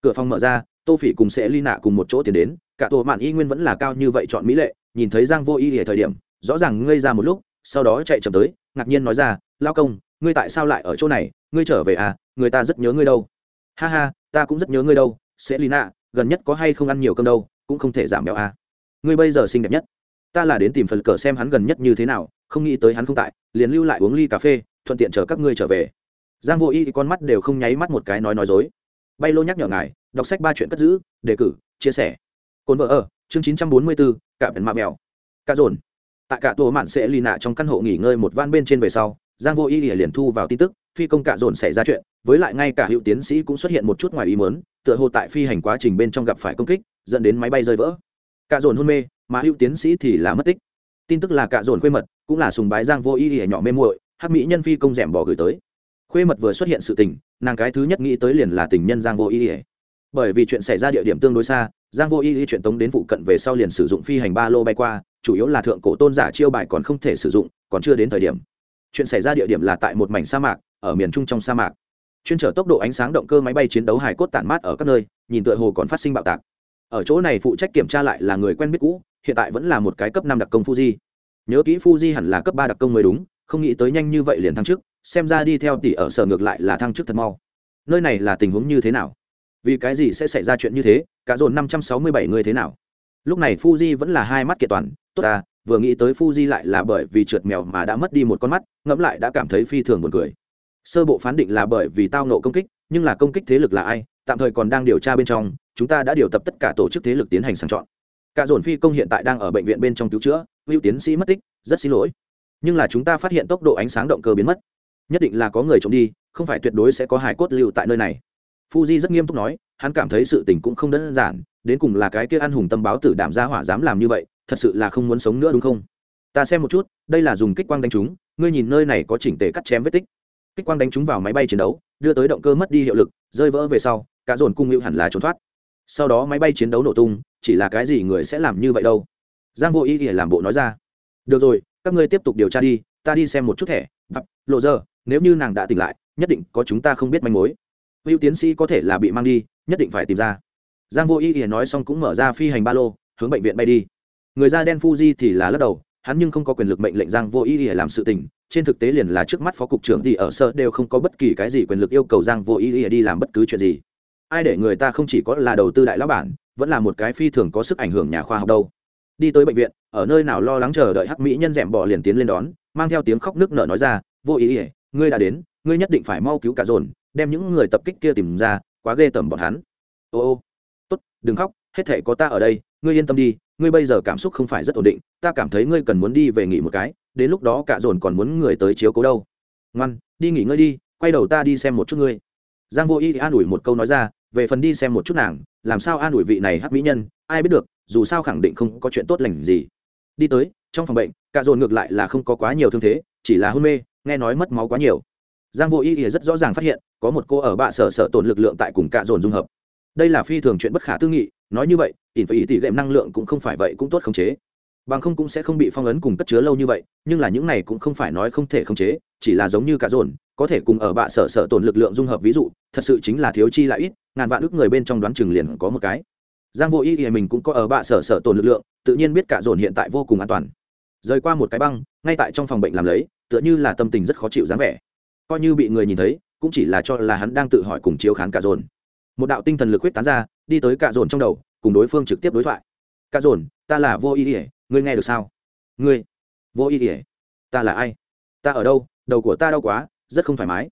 Cửa phòng mở ra, tô phỉ cùng sẽ ly nạ cùng một chỗ tiến đến, cả tổ mạn y nguyên vẫn là cao như vậy chọn mỹ lệ, nhìn thấy giang vô y ở thời điểm, rõ ràng ngây ra một lúc, sau đó chạy chậm tới, ngạc nhiên nói ra, lao công, ngươi tại sao lại ở chỗ này? Ngươi trở về à? Người ta rất nhớ ngươi đâu. Ha ha, ta cũng rất nhớ ngươi đâu, sẽ lì nạ gần nhất có hay không ăn nhiều cơm đâu, cũng không thể giảm béo à. Ngươi bây giờ xinh đẹp nhất ta là đến tìm phần cờ xem hắn gần nhất như thế nào, không nghĩ tới hắn không tại, liền lưu lại uống ly cà phê, thuận tiện chờ các ngươi trở về. Giang vô y thì con mắt đều không nháy mắt một cái nói nói dối. Bay lô nhắc nhở ngài, đọc sách ba chuyện cất giữ, đề cử, chia sẻ. Cồn vợ ở, chương chín trăm bốn mươi bốn cả biển mạ mèo. Cả dồn. Tại cả tổ mạn sẽ lì nạ trong căn hộ nghỉ ngơi một van bên trên về sau, giang vô y liền thu vào tin tức, phi công cả dồn xảy ra chuyện, với lại ngay cả hiệu tiến sĩ cũng xuất hiện một chút ngoài ý mớn tựa hồ tại phi hành quá trình bên trong gặp phải công kích, dẫn đến máy bay rơi vỡ. Cả dồn hôn mê mà hữu tiến sĩ thì là mất tích. Tin tức là cả dồn khuê mật, cũng là sùng bái giang vô y ỉa nhỏ mê muội, hắc mỹ nhân phi công rẻm bỏ gửi tới. Khuê mật vừa xuất hiện sự tình, nàng cái thứ nhất nghĩ tới liền là tình nhân giang vô y ỉa bởi vì chuyện xảy ra địa điểm tương đối xa, giang vô y ỉa chuyện tống đến phụ cận về sau liền sử dụng phi hành ba lô bay qua, chủ yếu là thượng cổ tôn giả chiêu bài còn không thể sử dụng, còn chưa đến thời điểm. Chuyện xảy ra địa điểm là tại một mảnh sa mạc, ở miền trung trong sa mạc. Chuyên trở tốc độ ánh sáng động cơ máy bay chiến đấu hải cốt tản mát ở các nơi, nhìn tựa hồ còn phát sinh bạo tạc. Ở chỗ này phụ trách kiểm tra lại là người quen biết cũ hiện tại vẫn là một cái cấp năm đặc công fuji. Nhớ kỹ fuji hẳn là cấp ba đặc công mới đúng, không nghĩ tới nhanh như vậy liền thăng chức, xem ra đi theo tỷ ở sở ngược lại là thăng chức thật mau. Nơi này là tình huống như thế nào? Vì cái gì sẽ xảy ra chuyện như thế? Cả dồn năm trăm sáu mươi bảy người thế nào? Lúc này fuji vẫn là hai mắt kiện toàn, tốt ta vừa nghĩ tới fuji lại là bởi vì trượt mèo mà đã mất đi một con mắt, ngẫm lại đã cảm thấy phi thường buồn cười. Sơ bộ phán định là bởi vì tao nộ công kích, nhưng là công kích thế lực là ai? Tạm thời còn đang điều tra bên trong, chúng ta đã điều tập tất cả tổ chức thế lực tiến hành sàng chọn cả dồn phi công hiện tại đang ở bệnh viện bên trong cứu chữa hữu tiến sĩ mất tích, rất xin lỗi. Nhưng là chúng ta phát hiện tốc độ ánh sáng động cơ biến mất. Nhất định là có người trộm đi, không phải tuyệt đối sẽ có hải cốt lưu tại nơi này. Fuji rất nghiêm túc nói, hắn cảm thấy sự tình cũng không đơn giản, đến cùng là cái kia ăn hùng tâm báo tử đảm gia hỏa dám làm như vậy, thật sự là không muốn sống nữa đúng không? Ta xem một chút, đây là dùng kích quang đánh trúng, ngươi nhìn nơi này có chỉnh tề cắt chém vết tích. Kích quang đánh trúng vào máy bay chiến đấu, đưa tới động cơ mất đi hiệu lực, rơi vỡ về sau, cả dồn cung hữu hẳn là trốn thoát sau đó máy bay chiến đấu nổ tung, chỉ là cái gì người sẽ làm như vậy đâu? Giang vô ý thì làm bộ nói ra. Được rồi, các ngươi tiếp tục điều tra đi, ta đi xem một chút thẻ. Vặp lộ giờ, nếu như nàng đã tỉnh lại, nhất định có chúng ta không biết manh mối. Hữu tiến sĩ có thể là bị mang đi, nhất định phải tìm ra. Giang vô ý thì nói xong cũng mở ra phi hành ba lô, hướng bệnh viện bay đi. Người da đen fuji thì là lắc đầu, hắn nhưng không có quyền lực mệnh lệnh giang vô ý để làm sự tình, trên thực tế liền là trước mắt phó cục trưởng thì ở sở đều không có bất kỳ cái gì quyền lực yêu cầu giang vô ý để đi làm bất cứ chuyện gì ai để người ta không chỉ có là đầu tư đại lão bản, vẫn là một cái phi thường có sức ảnh hưởng nhà khoa học đâu. Đi tới bệnh viện, ở nơi nào lo lắng chờ đợi hắc mỹ nhân d ẻ m bỏ liền tiến lên đón, mang theo tiếng khóc nước nở nói ra, vô ý ỉa ngươi đã đến, ngươi nhất định phải mau cứu cả dồn, đem những người tập kích kia tìm ra, quá ghê tởm bọn hắn. Ô ô, tốt, đừng khóc, hết thể có ta ở đây, ngươi yên tâm đi, ngươi bây giờ cảm xúc không phải rất ổn định, ta cảm thấy ngươi cần muốn đi về nghỉ một cái, đến lúc đó cả dồn còn muốn người tới chiếu cố đâu. Ngoan, đi nghỉ ngơi đi, quay đầu ta đi xem một chút ngươi. Giang vô y thì an ủi một câu nói ra về phần đi xem một chút nàng, làm sao an ủi vị này hắc mỹ nhân, ai biết được, dù sao khẳng định không có chuyện tốt lành gì. Đi tới, trong phòng bệnh, cạ dồn ngược lại là không có quá nhiều thương thế, chỉ là hôn mê, nghe nói mất máu quá nhiều. Giang vô y thì rất rõ ràng phát hiện, có một cô ở bạ sở sở tổn lực lượng tại cùng cạ dồn dung hợp. Đây là phi thường chuyện bất khả tư nghị, nói như vậy, ỉn phải ý tỷ gệm năng lượng cũng không phải vậy cũng tốt khống chế bằng không cũng sẽ không bị phong ấn cùng cất chứa lâu như vậy, nhưng là những này cũng không phải nói không thể khống chế, chỉ là giống như cả dồn, có thể cùng ở bạ sở sở tổn lực lượng dung hợp ví dụ, thật sự chính là thiếu chi lại ít, ngàn vạn ước người bên trong đoán chừng liền có một cái. Giang vô ý ý mình cũng có ở bạ sở sở tổn lực lượng, tự nhiên biết cả dồn hiện tại vô cùng an toàn. Rời qua một cái băng, ngay tại trong phòng bệnh làm lấy, tựa như là tâm tình rất khó chịu dáng vẻ. Coi như bị người nhìn thấy, cũng chỉ là cho là hắn đang tự hỏi cùng chiếu khán cả dồn. Một đạo tinh thần lực huyết tán ra, đi tới cả dồn trong đầu, cùng đối phương trực tiếp đối thoại. Cả dồn, ta là vô ý ỉa ngươi nghe được sao? Ngươi, vô ý ỉa ta là ai? Ta ở đâu? Đầu của ta đau quá, rất không thoải mái.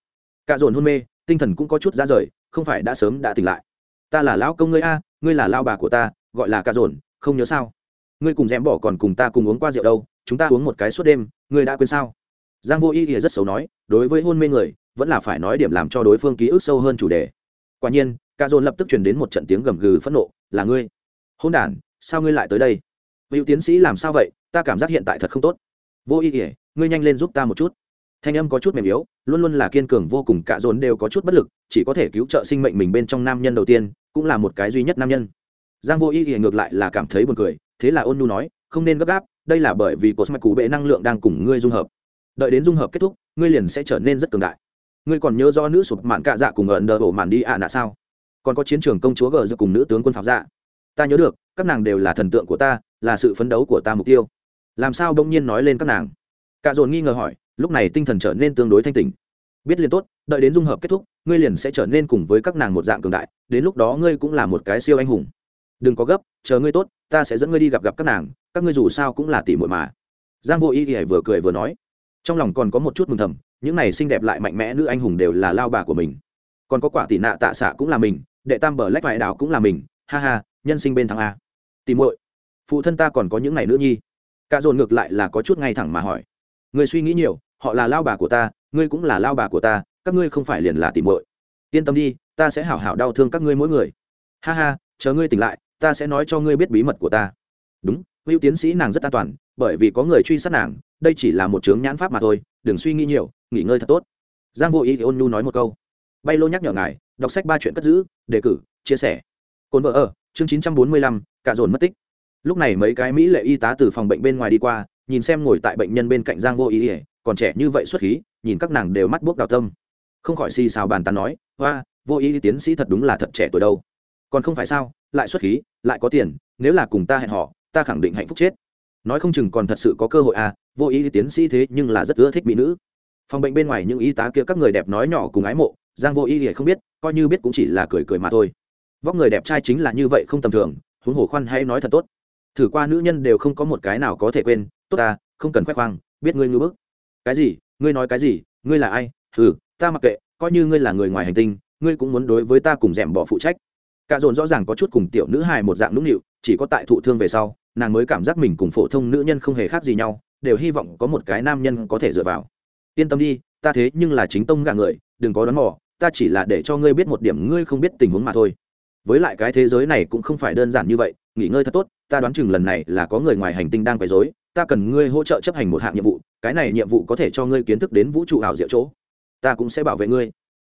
Cả dồn hôn mê, tinh thần cũng có chút ra rời, không phải đã sớm đã tỉnh lại. Ta là lão công ngươi a, ngươi là lao bà của ta, gọi là cả dồn, không nhớ sao? Ngươi cùng rẽm bỏ còn cùng ta cùng uống qua rượu đâu, chúng ta uống một cái suốt đêm, ngươi đã quên sao? Giang vô ý ỉa rất xấu nói, đối với hôn mê người, vẫn là phải nói điểm làm cho đối phương ký ức sâu hơn chủ đề. Quả nhiên, cả dồn lập tức truyền đến một trận tiếng gầm gừ phẫn nộ, là ngươi. Hôn đ sao ngươi lại tới đây? Hữu tiến sĩ làm sao vậy? Ta cảm giác hiện tại thật không tốt. Vô ý ỉa ngươi nhanh lên giúp ta một chút. Thanh âm có chút mềm yếu, luôn luôn là kiên cường vô cùng, cả dồn đều có chút bất lực, chỉ có thể cứu trợ sinh mệnh mình bên trong nam nhân đầu tiên, cũng là một cái duy nhất nam nhân. Giang vô ý ỉa ngược lại là cảm thấy buồn cười, thế là ôn nhu nói, không nên gấp gáp, đây là bởi vì cột mạch cụ bệ năng lượng đang cùng ngươi dung hợp. Đợi đến dung hợp kết thúc, ngươi liền sẽ trở nên rất cường đại. Ngươi còn nhớ do nữ sụp mạn cạ dạ cùng ẩn đờ ổ mạn đi ạ à nạ sao? Còn có chiến trường công chúa gờ giữa cùng nữ tướng quân phạm dạ. Ta nhớ được các nàng đều là thần tượng của ta, là sự phấn đấu của ta mục tiêu. Làm sao bỗng nhiên nói lên các nàng? Cạ dồn nghi ngờ hỏi, lúc này tinh thần trở nên tương đối thanh tỉnh biết liền tốt, đợi đến dung hợp kết thúc, ngươi liền sẽ trở nên cùng với các nàng một dạng cường đại, đến lúc đó ngươi cũng là một cái siêu anh hùng. Đừng có gấp, chờ ngươi tốt, ta sẽ dẫn ngươi đi gặp gặp các nàng, các ngươi dù sao cũng là tỷ muội mà. Giang vô ý thì vừa cười vừa nói. Trong lòng còn có một chút mừng thầm, những này xinh đẹp lại mạnh mẽ nữ anh hùng đều là lao bà của mình. Còn có quả tỷ nạ tạ xạ cũng là mình, đệ tam bờ lách vải đảo cũng là mình, ha ha, nhân sinh bên thằng a tìm muội, phụ thân ta còn có những ngày nữ nhi. Cả dồn ngược lại là có chút ngay thẳng mà hỏi. Người suy nghĩ nhiều, họ là lao bà của ta, ngươi cũng là lao bà của ta, các ngươi không phải liền là tìm muội. Yên tâm đi, ta sẽ hảo hảo đau thương các ngươi mỗi người. Ha ha, chờ ngươi tỉnh lại, ta sẽ nói cho ngươi biết bí mật của ta. Đúng, hữu tiến sĩ nàng rất an toàn, bởi vì có người truy sát nàng, đây chỉ là một chướng nhãn pháp mà thôi, đừng suy nghĩ nhiều, nghỉ ngơi thật tốt. Giang vô ý thì ôn nhu nói một câu. Bay lô nhắc nhở ngài, đọc sách ba chuyện cất giữ, đề cử, chia sẻ. Cồn vợ ở chương chín trăm bốn mươi lăm, cả dồn mất tích. Lúc này mấy cái mỹ lệ y tá từ phòng bệnh bên ngoài đi qua, nhìn xem ngồi tại bệnh nhân bên cạnh giang vô ý ỉa, còn trẻ như vậy xuất khí, nhìn các nàng đều mắt buốc đào tâm. Không khỏi xì xào bàn tán nói hoa vô ý tiến sĩ thật đúng là thật trẻ tuổi đâu. Còn không phải sao, lại xuất khí, lại có tiền, nếu là cùng ta hẹn họ ta khẳng định hạnh phúc chết. Nói không chừng còn thật sự có cơ hội à vô ý tiến sĩ thế nhưng là rất ưa thích mỹ nữ. Phòng bệnh bên ngoài những y tá kia các người đẹp nói nhỏ cùng ái mộ, giang vô ý thì không biết, coi như biết cũng chỉ là cười cười mà thôi vóc người đẹp trai chính là như vậy không tầm thường, huống hồ khoan hay nói thật tốt. Thử qua nữ nhân đều không có một cái nào có thể quên, tốt ta, không cần khoe khoang, biết ngươi ngư bức. Cái gì? Ngươi nói cái gì? Ngươi là ai? Ừ ta mặc kệ, coi như ngươi là người ngoài hành tinh, ngươi cũng muốn đối với ta cùng rèm bỏ phụ trách. Cả dồn rõ ràng có chút cùng tiểu nữ hài một dạng nũng nịu, chỉ có tại thụ thương về sau, nàng mới cảm giác mình cùng phổ thông nữ nhân không hề khác gì nhau, đều hy vọng có một cái nam nhân có thể dựa vào. Yên tâm đi, ta thế nhưng là chính tông gạ người, đừng có đón mò, ta chỉ là để cho ngươi biết một điểm ngươi không biết tình huống mà thôi với lại cái thế giới này cũng không phải đơn giản như vậy, nghỉ ngơi thật tốt, ta đoán chừng lần này là có người ngoài hành tinh đang quấy rối, ta cần ngươi hỗ trợ chấp hành một hạng nhiệm vụ, cái này nhiệm vụ có thể cho ngươi kiến thức đến vũ trụ ảo diệu chỗ. Ta cũng sẽ bảo vệ ngươi.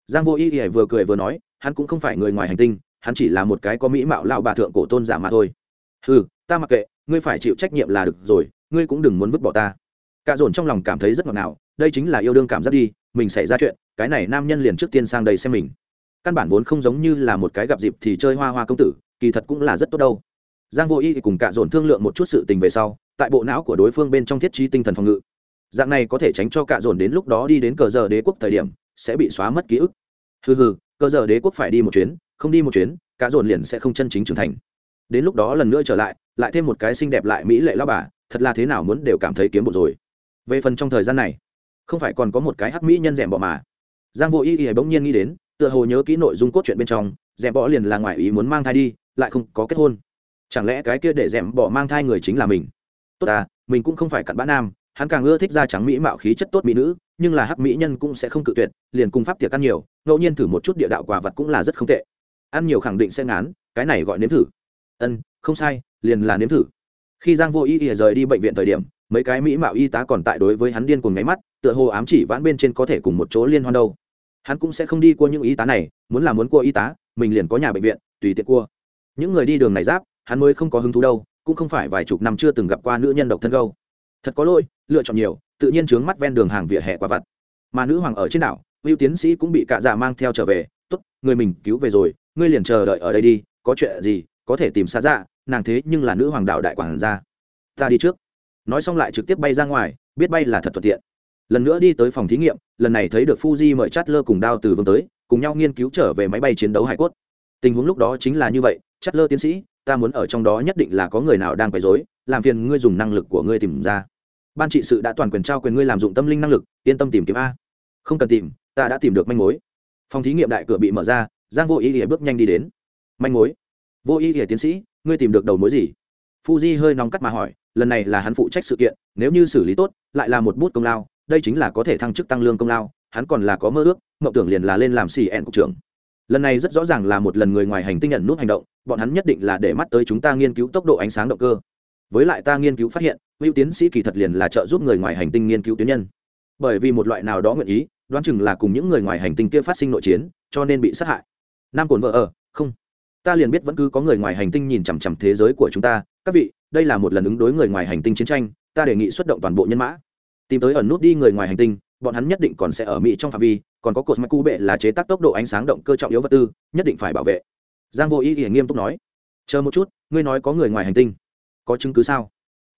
Giang vô y y vừa cười vừa nói, hắn cũng không phải người ngoài hành tinh, hắn chỉ là một cái có mỹ mạo lão bà thượng cổ tôn giả mà thôi. Ừ ta mặc kệ, ngươi phải chịu trách nhiệm là được rồi, ngươi cũng đừng muốn vứt bỏ ta. Cả dồn trong lòng cảm thấy rất ngọt ngào, đây chính là yêu đương cảm giác đi, mình xảy ra chuyện, cái này nam nhân liền trước tiên sang đây xem mình căn bản vốn không giống như là một cái gặp dịp thì chơi hoa hoa công tử, kỳ thật cũng là rất tốt đâu. Giang vô y cùng cả dồn thương lượng một chút sự tình về sau, tại bộ não của đối phương bên trong thiết trí tinh thần phòng ngự. Dạng này có thể tránh cho cả dồn đến lúc đó đi đến cờ giờ đế quốc thời điểm, sẽ bị xóa mất ký ức. Hừ hừ, cờ giờ đế quốc phải đi một chuyến, không đi một chuyến cả dồn liền sẽ không chân chính trưởng thành. Đến lúc đó lần nữa trở lại lại thêm một cái xinh đẹp lại mỹ lệ lao bà, thật là thế nào muốn đều cảm thấy kiếm một rồi. Về phần trong thời gian này, không phải còn có một cái hắc mỹ nhân rèm bỏ mà. Giang vô y y bỗng nhiên nghĩ đến tựa hồ nhớ kỹ nội dung cốt truyện bên trong dẹp bỏ liền là ngoài ý muốn mang thai đi, lại không có kết hôn. Chẳng lẽ cái kia để dẹp bỏ mang thai người chính là mình? Tốt à mình cũng không phải cặn bã nam, hắn càng ưa thích da trắng mỹ mạo khí chất tốt mỹ nữ, nhưng là hắc mỹ nhân cũng sẽ không cự tuyệt, liền cung pháp tiệc ăn nhiều, ngẫu nhiên thử một chút địa đạo quả vật cũng là rất không tệ. Ăn nhiều khẳng định sẽ ngán, cái này gọi nếm thử. Ân, không sai, liền là nếm thử. Khi giang vô y ỉa rời đi bệnh viện thời điểm, mấy cái mỹ mạo y tá còn tại đối với hắn điên cuồng nháy mắt, tựa hồ ám chỉ vãn bên trên có thể cùng một chỗ liên hoan đâu hắn cũng sẽ không đi qua những y tá này, muốn làm muốn cua y tá, mình liền có nhà bệnh viện, tùy tiện cua. Những người đi đường này giáp, hắn mới không có hứng thú đâu, cũng không phải vài chục năm chưa từng gặp qua nữ nhân độc thân gâu thật có lỗi, lựa chọn nhiều, tự nhiên trướng mắt ven đường hàng vỉa hè quả vặt. Mà nữ hoàng ở trên đảo hữu tiến sĩ cũng bị cạ dạ mang theo trở về, tốt, người mình cứu về rồi, ngươi liền chờ đợi ở đây đi, có chuyện gì, có thể tìm xa dạ nàng thế nhưng là nữ hoàng đạo đại quản gia. Ta đi trước. Nói xong lại trực tiếp bay ra ngoài, biết bay là thật thuận tiện lần nữa đi tới phòng thí nghiệm, lần này thấy được fuji mời chát lơ cùng đao từ vương tới, cùng nhau nghiên cứu trở về máy bay chiến đấu hải cốt. Tình huống lúc đó chính là như vậy chát lơ tiến sĩ, ta muốn ở trong đó nhất định là có người nào đang quấy rối, làm phiền ngươi dùng năng lực của ngươi tìm ra. Ban trị sự đã toàn quyền trao quyền ngươi làm dụng tâm linh năng lực, yên tâm tìm kiếm a. Không cần tìm, ta đã tìm được manh mối. Phòng thí nghiệm đại cửa bị mở ra, giang vô ý ỉa bước nhanh đi đến. Manh mối. Vô ý ỉa tiến sĩ, ngươi tìm được đầu mối gì? Fuji hơi nóng cắt mà hỏi, lần này là hắn phụ trách sự kiện, nếu như xử lý tốt, lại là một bút công lao đây chính là có thể thăng chức tăng lương công lao, hắn còn là có mơ ước, mộng tưởng liền là lên làm xì ẹn cục trưởng. Lần này rất rõ ràng là một lần người ngoài hành tinh nhận nút hành động, bọn hắn nhất định là để mắt tới chúng ta nghiên cứu tốc độ ánh sáng động cơ. Với lại ta nghiên cứu phát hiện, hữu tiến sĩ kỳ thật liền là trợ giúp người ngoài hành tinh nghiên cứu tuyến nhân. Bởi vì một loại nào đó nguyện ý, đoán chừng là cùng những người ngoài hành tinh kia phát sinh nội chiến, cho nên bị sát hại. Nam cồn vợ ở, không. Ta liền biết vẫn cứ có người ngoài hành tinh nhìn chằm chằm thế giới của chúng ta. Các vị, đây là một lần ứng đối người ngoài hành tinh chiến tranh, ta đề nghị xuất động toàn bộ nhân mã tìm tới ẩn nút đi người ngoài hành tinh, bọn hắn nhất định còn sẽ ở mỹ trong phạm vi, còn có cột mạch cu bệ là chế tác tốc độ ánh sáng động cơ trọng yếu vật tư, nhất định phải bảo vệ. Giang vô ý thì nghiêm túc nói, chờ một chút, ngươi nói có người ngoài hành tinh, có chứng cứ sao?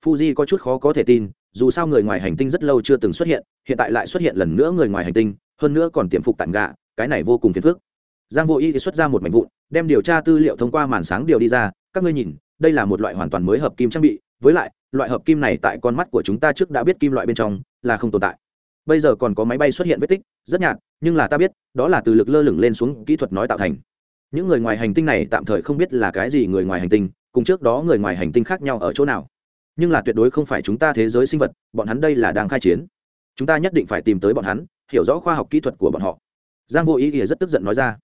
Fuji có chút khó có thể tin, dù sao người ngoài hành tinh rất lâu chưa từng xuất hiện hiện tại lại xuất hiện lần nữa người ngoài hành tinh, hơn nữa còn tiềm phục tạm gạ, cái này vô cùng phiền phức. Giang vô ý thì xuất ra một mảnh vụn, đem điều tra tư liệu thông qua màn sáng điều đi ra, các ngươi nhìn, đây là một loại hoàn toàn mới hợp kim trang bị, với lại loại hợp kim này tại con mắt của chúng ta trước đã biết kim loại bên trong là không tồn tại. Bây giờ còn có máy bay xuất hiện vết tích, rất nhạt, nhưng là ta biết, đó là từ lực lơ lửng lên xuống kỹ thuật nói tạo thành. Những người ngoài hành tinh này tạm thời không biết là cái gì người ngoài hành tinh, cùng trước đó người ngoài hành tinh khác nhau ở chỗ nào. Nhưng là tuyệt đối không phải chúng ta thế giới sinh vật, bọn hắn đây là đang khai chiến. Chúng ta nhất định phải tìm tới bọn hắn, hiểu rõ khoa học kỹ thuật của bọn họ. Giang vô ý ỉa rất tức giận nói ra.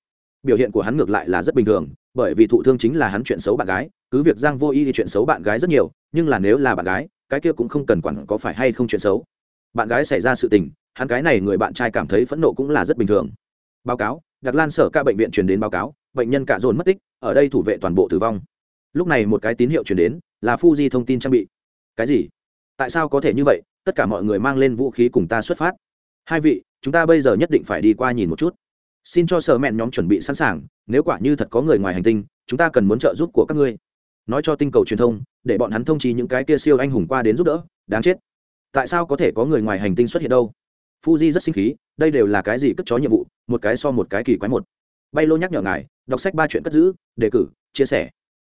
Biểu hiện của hắn ngược lại là rất bình thường, bởi vì thụ thương chính là hắn chuyện xấu bạn gái cứ việc giang vô ý thì chuyện xấu bạn gái rất nhiều, nhưng là nếu là bạn gái, cái kia cũng không cần quản có phải hay không chuyện xấu. Bạn gái xảy ra sự tình, hắn cái này người bạn trai cảm thấy phẫn nộ cũng là rất bình thường. Báo cáo đặc lan sở ca bệnh viện truyền đến báo cáo, bệnh nhân cả dồn mất tích, ở đây thủ vệ toàn bộ tử vong. Lúc này một cái tín hiệu truyền đến, là fuji thông tin trang bị. Cái gì? Tại sao có thể như vậy? Tất cả mọi người mang lên vũ khí cùng ta xuất phát. Hai vị, chúng ta bây giờ nhất định phải đi qua nhìn một chút. Xin cho sở mẹn nhóm chuẩn bị sẵn sàng, nếu quả như thật có người ngoài hành tinh, chúng ta cần muốn trợ giúp của các ngươi nói cho tinh cầu truyền thông, để bọn hắn thông trí những cái kia siêu anh hùng qua đến giúp đỡ, đáng chết. Tại sao có thể có người ngoài hành tinh xuất hiện đâu? Fuji rất sinh khí, đây đều là cái gì cất chó nhiệm vụ, một cái so một cái kỳ quái một. Bay lô nhắc nhở ngài, đọc sách ba chuyện cất giữ, đề cử, chia sẻ.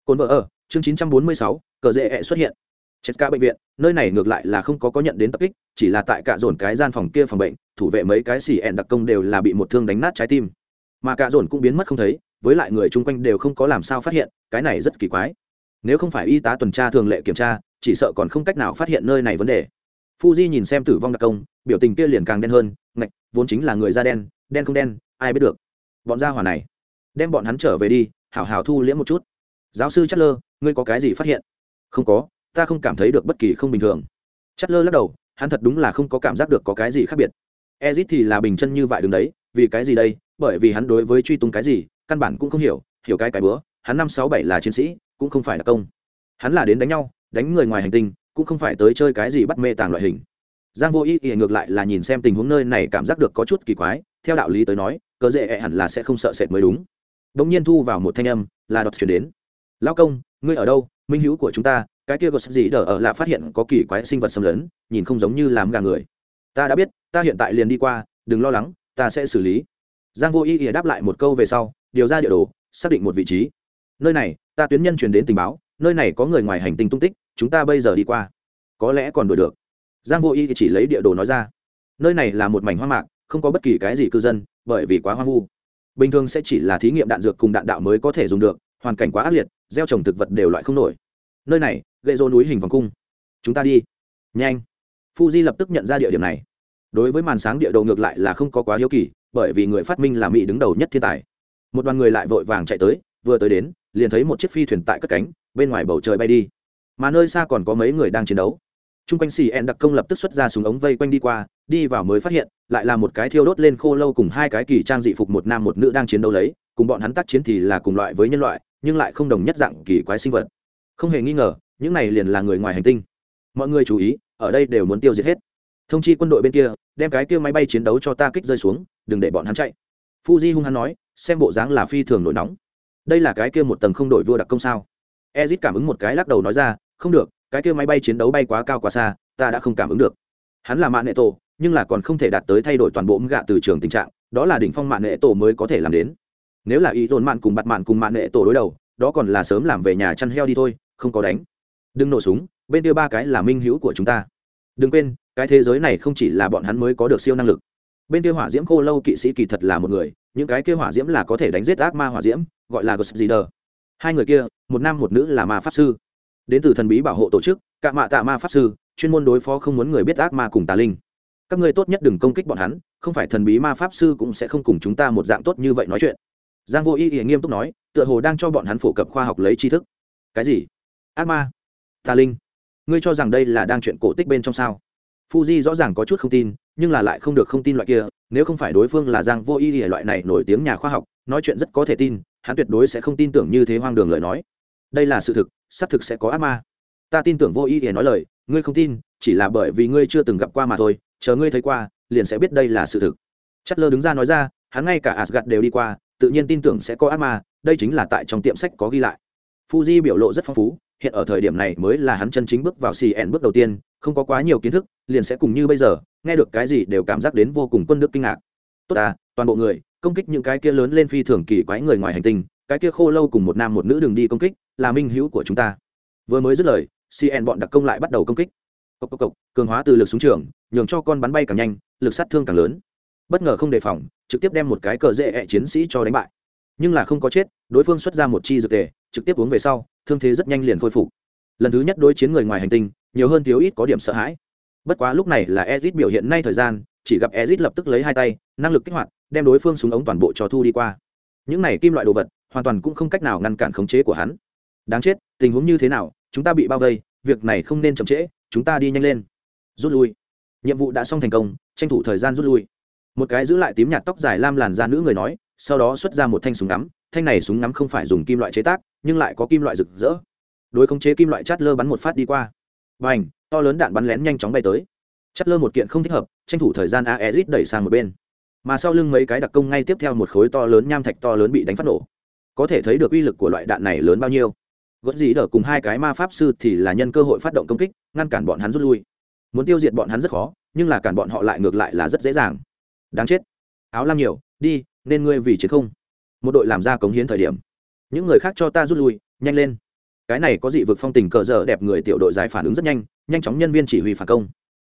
Cồn vợ ở, chương chín trăm bốn mươi sáu, cờ dễ ẹ xuất hiện. Chết ca bệnh viện, nơi này ngược lại là không có có nhận đến tập kích, chỉ là tại cả dồn cái gian phòng kia phòng bệnh, thủ vệ mấy cái xì ẹn đặc công đều là bị một thương đánh nát trái tim. Mà cả dồn cũng biến mất không thấy, với lại người chung quanh đều không có làm sao phát hiện, cái này rất kỳ quái nếu không phải y tá tuần tra thường lệ kiểm tra, chỉ sợ còn không cách nào phát hiện nơi này vấn đề. Fuji nhìn xem tử vong đặc công, biểu tình kia liền càng đen hơn, ngạch, vốn chính là người da đen đen không đen, ai biết được. Bọn gia hỏa này, đem bọn hắn trở về đi, hảo hảo thu liễm một chút. Giáo sư chất lơ ngươi có cái gì phát hiện? Không có, ta không cảm thấy được bất kỳ không bình thường. Chất lơ lắc đầu, hắn thật đúng là không có cảm giác được có cái gì khác biệt. Ezit thì là bình chân như vậy đứng đấy, vì cái gì đây? Bởi vì hắn đối với truy tung cái gì, căn bản cũng không hiểu hiểu cái cái bữa hắn năm sáu bảy là chiến sĩ, cũng không phải là công. Hắn là đến đánh nhau, đánh người ngoài hành tinh, cũng không phải tới chơi cái gì bắt mê tàng loại hình. Giang vô ý ỉa ngược lại là nhìn xem tình huống nơi này cảm giác được có chút kỳ quái, theo đạo lý tới nói, cớ dễ ẹ hẳn là sẽ không sợ sệt mới đúng. Đ ỗ n g nhiên thu vào một thanh âm, là đọc chuyển đến. Lao công, ngươi ở đâu? Minh hữu của chúng ta, cái kia có sắc gì đờ ở là phát hiện có kỳ quái sinh vật xâm lấn, nhìn không giống như làm gà người. Ta đã biết, ta hiện tại liền đi qua, đừng lo lắng, ta sẽ xử lý. Giang vô ý ỉa đáp lại một câu về sau, điều ra địa đồ, xác định một vị trí nơi này, ta tuyến nhân truyền đến tình báo, nơi này có người ngoài hành tinh tung tích, chúng ta bây giờ đi qua. Có lẽ còn đuổi được. Giang vô y thì chỉ lấy địa đồ nói ra. Nơi này là một mảnh hoang mạc, không có bất kỳ cái gì cư dân, bởi vì quá hoang vu. Bình thường sẽ chỉ là thí nghiệm đạn dược cùng đạn đạo mới có thể dùng được, hoàn cảnh quá ác liệt, gieo trồng thực vật đều loại không nổi. Nơi này, gậy rô núi hình vòng cung. Chúng ta đi. Nhanh. Fuji lập tức nhận ra địa điểm này. Đối với màn sáng địa đồ ngược lại là không có quá hiếu kỳ, bởi vì người phát minh là mỹ đứng đầu nhất thiên tài. Một đoàn người lại vội vàng chạy tới vừa tới đến, liền thấy một chiếc phi thuyền tại cất cánh, bên ngoài bầu trời bay đi. Mà nơi xa còn có mấy người đang chiến đấu. T r u n g quanh xì ẹn đặc công lập tức xuất ra súng ống vây quanh đi qua, đi vào mới phát hiện, lại là một cái thiêu đốt lên khô lâu cùng hai cái kỳ trang dị phục một nam một nữ đang chiến đấu lấy, cùng bọn hắn tác chiến thì là cùng loại với nhân loại, nhưng lại không đồng nhất dạng kỳ quái sinh vật. Không hề nghi ngờ, những này liền là người ngoài hành tinh. Mọi người chú ý, ở đây đều muốn tiêu diệt hết. Thông chi quân đội bên kia, đem cái kia máy bay chiến đấu cho ta kích rơi xuống, đừng để bọn hắn chạy. Fuji hung hắn nói, xem bộ dáng là phi thường nổi nóng đây là cái kia một tầng không đổi vua đặc công sao? Ezit cảm ứng một cái lắc đầu nói ra, không được, cái kia máy bay chiến đấu bay quá cao quá xa, ta đã không cảm ứng được. Hắn là mạng nệ tổ, nhưng là còn không thể đạt tới thay đổi toàn bộ gạ từ trường tình trạng, đó là đỉnh phong mạng nệ tổ mới có thể làm đến. Nếu là ý dồn mạng cùng bặt mạng cùng mạng nệ tổ đối đầu, đó còn là sớm làm về nhà chăn heo đi thôi, không có đánh. Đừng nổ súng, bên kia ba cái là minh hữu của chúng ta. Đừng quên, cái thế giới này không chỉ là bọn hắn mới có được siêu năng lực. Bên kia hỏa diễm khô lâu kỵ sĩ kỳ thật là một người những cái kia hỏa diễm là có thể đánh giết ác ma hỏa diễm, gọi là ghost leader hai người kia, một nam một nữ là ma pháp sư. Đến từ thần bí bảo hộ tổ chức cạ mạ tạ ma pháp sư, chuyên môn đối phó không muốn người biết ác ma cùng tà linh. Các ngươi tốt nhất đừng công kích bọn hắn, không phải thần bí ma pháp sư cũng sẽ không cùng chúng ta một dạng tốt như vậy nói chuyện. Giang vô ý y nghiêm túc nói, tựa hồ đang cho bọn hắn phổ cập khoa học lấy tri thức. Cái gì? Ác ma? Tà linh? Ngươi cho rằng đây là đang chuyện cổ tích bên trong sao? Fuji rõ ràng có chút không tin, nhưng là lại không được không tin loại kia, nếu không phải đối phương là giang vô y loại này nổi tiếng nhà khoa học, nói chuyện rất có thể tin, hắn tuyệt đối sẽ không tin tưởng như thế hoang đường lời nói. Đây là sự thực sắp thực sẽ có ác ma. Ta tin tưởng vô ý Ý nói lời, ngươi không tin, chỉ là bởi vì ngươi chưa từng gặp qua mà thôi, chờ ngươi thấy qua, liền sẽ biết đây là sự thực. Chất lơ đứng ra nói ra, hắn ngay cả Asgard đều đi qua, tự nhiên tin tưởng sẽ có ác ma, đây chính là tại trong tiệm sách có ghi lại. Fuji biểu lộ rất phong phú hiện ở thời điểm này mới là hắn chân chính bước vào cn bước đầu tiên không có quá nhiều kiến thức liền sẽ cùng như bây giờ nghe được cái gì đều cảm giác đến vô cùng quân đức kinh ngạc. Tốt à toàn bộ người công kích những cái kia lớn lên phi thường kỳ quái người ngoài hành tinh cái kia khô lâu cùng một nam một nữ đường đi công kích là minh hữu của chúng ta. Vừa mới dứt lời cn bọn đặc công lại bắt đầu công kích. Cốc cốc cốc, cường hóa từ lực súng trường nhường cho con bắn bay càng nhanh lực sát thương càng lớn. Bất ngờ không đề phòng trực tiếp đem một cái cờ dễ ẹ chiến sĩ cho đánh bại. Nhưng là không có chết đối phương xuất ra một chi dược tề trực tiếp uống về sau thương thế rất nhanh liền khôi phục. Lần thứ nhất đối chiến người ngoài hành tinh, nhiều hơn thiếu ít có điểm sợ hãi. Bất quá lúc này là ezit biểu hiện nay thời gian, chỉ gặp ezit lập tức lấy hai tay, năng lực kích hoạt, đem đối phương súng ống toàn bộ cho thu đi qua. Những này kim loại đồ vật, hoàn toàn cũng không cách nào ngăn cản khống chế của hắn. Đáng chết, tình huống như thế nào, chúng ta bị bao vây, việc này không nên chậm trễ, chúng ta đi nhanh lên. Rút lui. Nhiệm vụ đã xong thành công, tranh thủ thời gian rút lui. Một cái giữ lại tím nhạt tóc dài lam làn da nữ người nói sau đó xuất ra một thanh súng ngắm, thanh này súng ngắm không phải dùng kim loại chế tác, nhưng lại có kim loại rực rỡ. Đối khống chế kim loại chát lơ bắn một phát đi qua. Và ảnh to lớn đạn bắn lén nhanh chóng bay tới. Chát lơ một kiện không thích hợp, tranh thủ thời gian aezit đẩy sang một bên. Mà sau lưng mấy cái đặc công ngay tiếp theo một khối to lớn nham thạch to lớn bị đánh phát nổ. Có thể thấy được uy lực của loại đạn này lớn bao nhiêu. Gót dĩ đỡ cùng hai cái ma pháp sư thì là nhân cơ hội phát động công kích, ngăn cản bọn hắn rút lui. Muốn tiêu diệt bọn hắn rất khó, nhưng là cản bọn họ lại ngược lại là rất dễ dàng. Đáng chết. Áo lam nhiều, đi nên ngươi vì chiến không? Một đội làm ra cống hiến thời điểm. Những người khác cho ta rút lui, nhanh lên. Cái này có dị vực phong tình cờ dở đẹp người tiểu đội giải phản ứng rất nhanh nhanh chóng nhân viên chỉ huy phản công.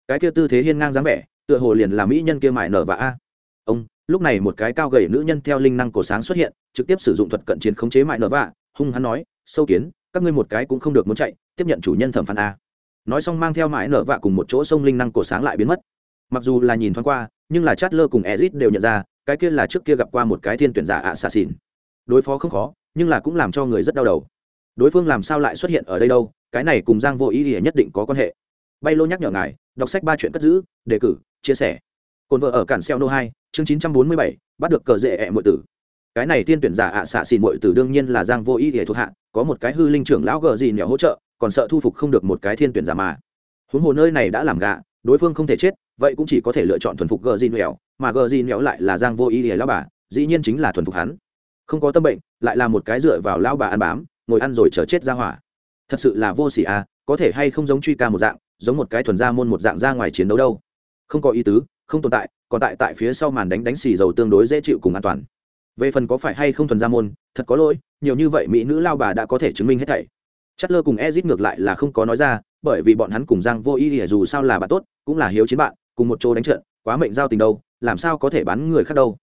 Cái kia tư thế hiên ngang dáng vẻ, tựa hồ liền là mỹ nhân kia mại nở và a. Ông, lúc này một cái cao gầy nữ nhân theo linh năng cổ sáng xuất hiện, trực tiếp sử dụng thuật cận chiến khống chế mại nở vạ hung hắn nói, sâu kiến, các ngươi một cái cũng không được muốn chạy, tiếp nhận chủ nhân thẩm phán a. Nói xong mang theo mãi nở vạ cùng một chỗ sông linh năng cổ sáng lại biến mất. Mặc dù là nhìn thoáng qua, nhưng là chát lơ cùng ezit đều nhận ra cái kia là trước kia gặp qua một cái thiên tuyển giả ạ xà xỉn đối phó không khó, nhưng là cũng làm cho người rất đau đầu. Đối phương làm sao lại xuất hiện ở đây đâu? Cái này cùng giang vô ý thì nhất định có quan hệ. Bay lô nhắc nhở ngài, đọc sách ba chuyện cất giữ, đề cử, chia sẻ. Cồn vợ ở cản xeo nô hai, chương chín trăm bốn mươi bảy, bắt được cờ rễ ẹ mọi tử. Cái này thiên tuyển giả ạ xạ xỉn mọi tử đương nhiên là giang vô ý thì thuộc hạ, có một cái hư linh trưởng lão gờ gì nhỏ hỗ trợ, còn sợ thu phục không được một cái thiên tuyển giả mà. Huống hồ nơi này đã làm gạ đối phương không thể chết, vậy cũng chỉ có thể lựa chọn thuần phục gờ gì nẹo mà gờ gì nhéo lại là giang vô ý để lao bà, dĩ nhiên chính là thuần phục hắn. Không có tâm bệnh, lại là một cái dựa vào lao bà ăn bám, ngồi ăn rồi chờ chết ra hỏa. Thật sự là vô sỉ à có thể hay không giống truy ca một dạng, giống một cái thuần gia môn một dạng ra ngoài chiến đấu đâu. Không có ý tứ, không tồn tại, còn tại tại phía sau màn đánh đánh xì dầu tương đối dễ chịu cùng an toàn. Về phần có phải hay không thuần gia môn, thật có lỗi, nhiều như vậy mỹ nữ lao bà đã có thể chứng minh hết thảy. Chất lơ cùng ezit ngược lại là không có nói ra, bởi vì bọn hắn cùng giang vô ý ỉa dù sao là bạn tốt, cũng là hiếu chiến bạn, cùng một chỗ đánh trận, quá mệnh giao tình đâu làm sao có thể bán người khác đâu?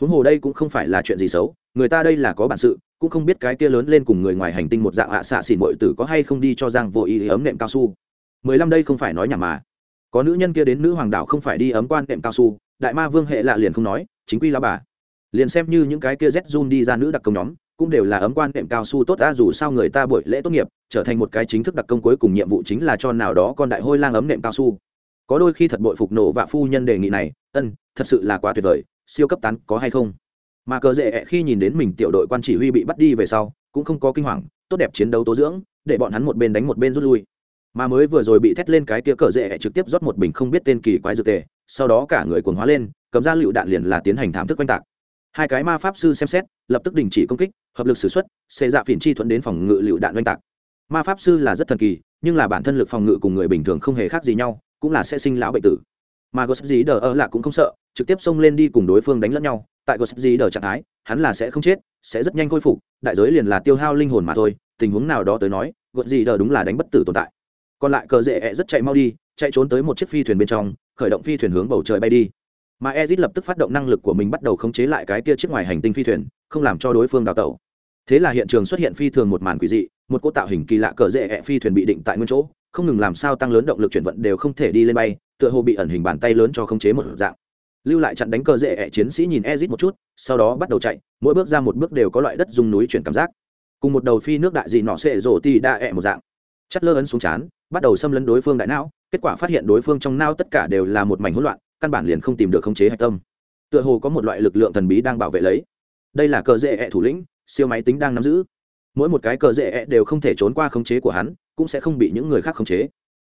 Huống hồ đây cũng không phải là chuyện gì xấu, người ta đây là có bản sự, cũng không biết cái kia lớn lên cùng người ngoài hành tinh một dạng hạ xạ xỉn bội tử có hay không đi cho giang vô ý ấm nệm cao su. Mười lăm đây không phải nói nhảm mà. Có nữ nhân kia đến nữ hoàng đảo không phải đi ấm quan nệm cao su, đại ma vương hệ lạ liền không nói, chính quy là bà. Liền xem như những cái kia z zun đi ra nữ đặc công nhóm, cũng đều là ấm quan đệm cao su tốt ta dù sao người ta buổi lễ tốt nghiệp, trở thành một cái chính thức đặc công cuối cùng nhiệm vụ chính là cho nào đó con đại hôi lang ấm nệm cao su có đôi khi thật bội phục nổ và phu nhân đề nghị này, ân, thật sự là quá tuyệt vời, siêu cấp tán có hay không? Mà cờ dễ khi nhìn đến mình tiểu đội quan chỉ huy bị bắt đi về sau, cũng không có kinh hoàng, tốt đẹp chiến đấu tố dưỡng, để bọn hắn một bên đánh một bên rút lui. Mà mới vừa rồi bị thét lên cái kia cờ dễ trực tiếp rót một bình không biết tên kỳ quái dược tề, sau đó cả người cuồng hóa lên, cầm ra lựu đạn liền là tiến hành thảm thức quanh tạc. Hai cái ma pháp sư xem xét, lập tức đình chỉ công kích, hợp lực s ử x u ấ t xê dạ phiền chi thuận đến phòng ngự lựu đạn oanh tạc. Ma pháp sư là rất thần kỳ, nhưng là bản thân lực phòng ngự cùng người bình thường không hề khác gì nhau cũng là sẽ sinh lão bệnh tử. Mà Ghost dí đờ ơ là cũng không sợ, trực tiếp xông lên đi cùng đối phương đánh lẫn nhau. Tại Ghost dí đờ trạng thái, hắn là sẽ không chết, sẽ rất nhanh khôi phục, đại giới liền là tiêu hao linh hồn mà thôi. Tình huống nào đó tới nói, Ghost dí đờ đúng là đánh bất tử tồn tại. Còn lại cờ dễ rất chạy mau đi, chạy trốn tới một chiếc phi thuyền bên trong, khởi động phi thuyền hướng bầu trời bay đi. Mà ezit lập tức phát động năng lực của mình bắt đầu khống chế lại cái kia chiếc ngoài hành tinh phi thuyền, không làm cho đối phương đào tẩu. Thế là hiện trường xuất hiện phi thường một màn quỷ dị, một cỗ tạo hình kỳ lạ cờ rễ ẹ phi thuyền bị định tại nguyên chỗ không ngừng làm sao tăng lớn động lực chuyển vận đều không thể đi lên bay, tựa hồ bị ẩn hình bàn tay lớn cho khống chế một dạng. Lưu lại chặn đánh cờ dễ ẹ chiến sĩ nhìn ezit một chút, sau đó bắt đầu chạy, mỗi bước ra một bước đều có loại đất dùng núi chuyển cảm giác. Cùng một đầu phi nước đại dị nọ sệ rổ ti đa ẹ một dạng. Chất lơ ấn xuống chán, bắt đầu xâm lấn đối phương đại não, kết quả phát hiện đối phương trong não tất cả đều là một mảnh hỗn loạn, căn bản liền không tìm được khống chế hạch tâm. Tựa hồ có một loại lực lượng thần bí đang bảo vệ lấy. Đây là cờ dễ ẹ thủ lĩnh, siêu máy tính đang nắm giữ mỗi một cái cờ dễ e đều không thể trốn qua khống chế của hắn, cũng sẽ không bị những người khác khống chế.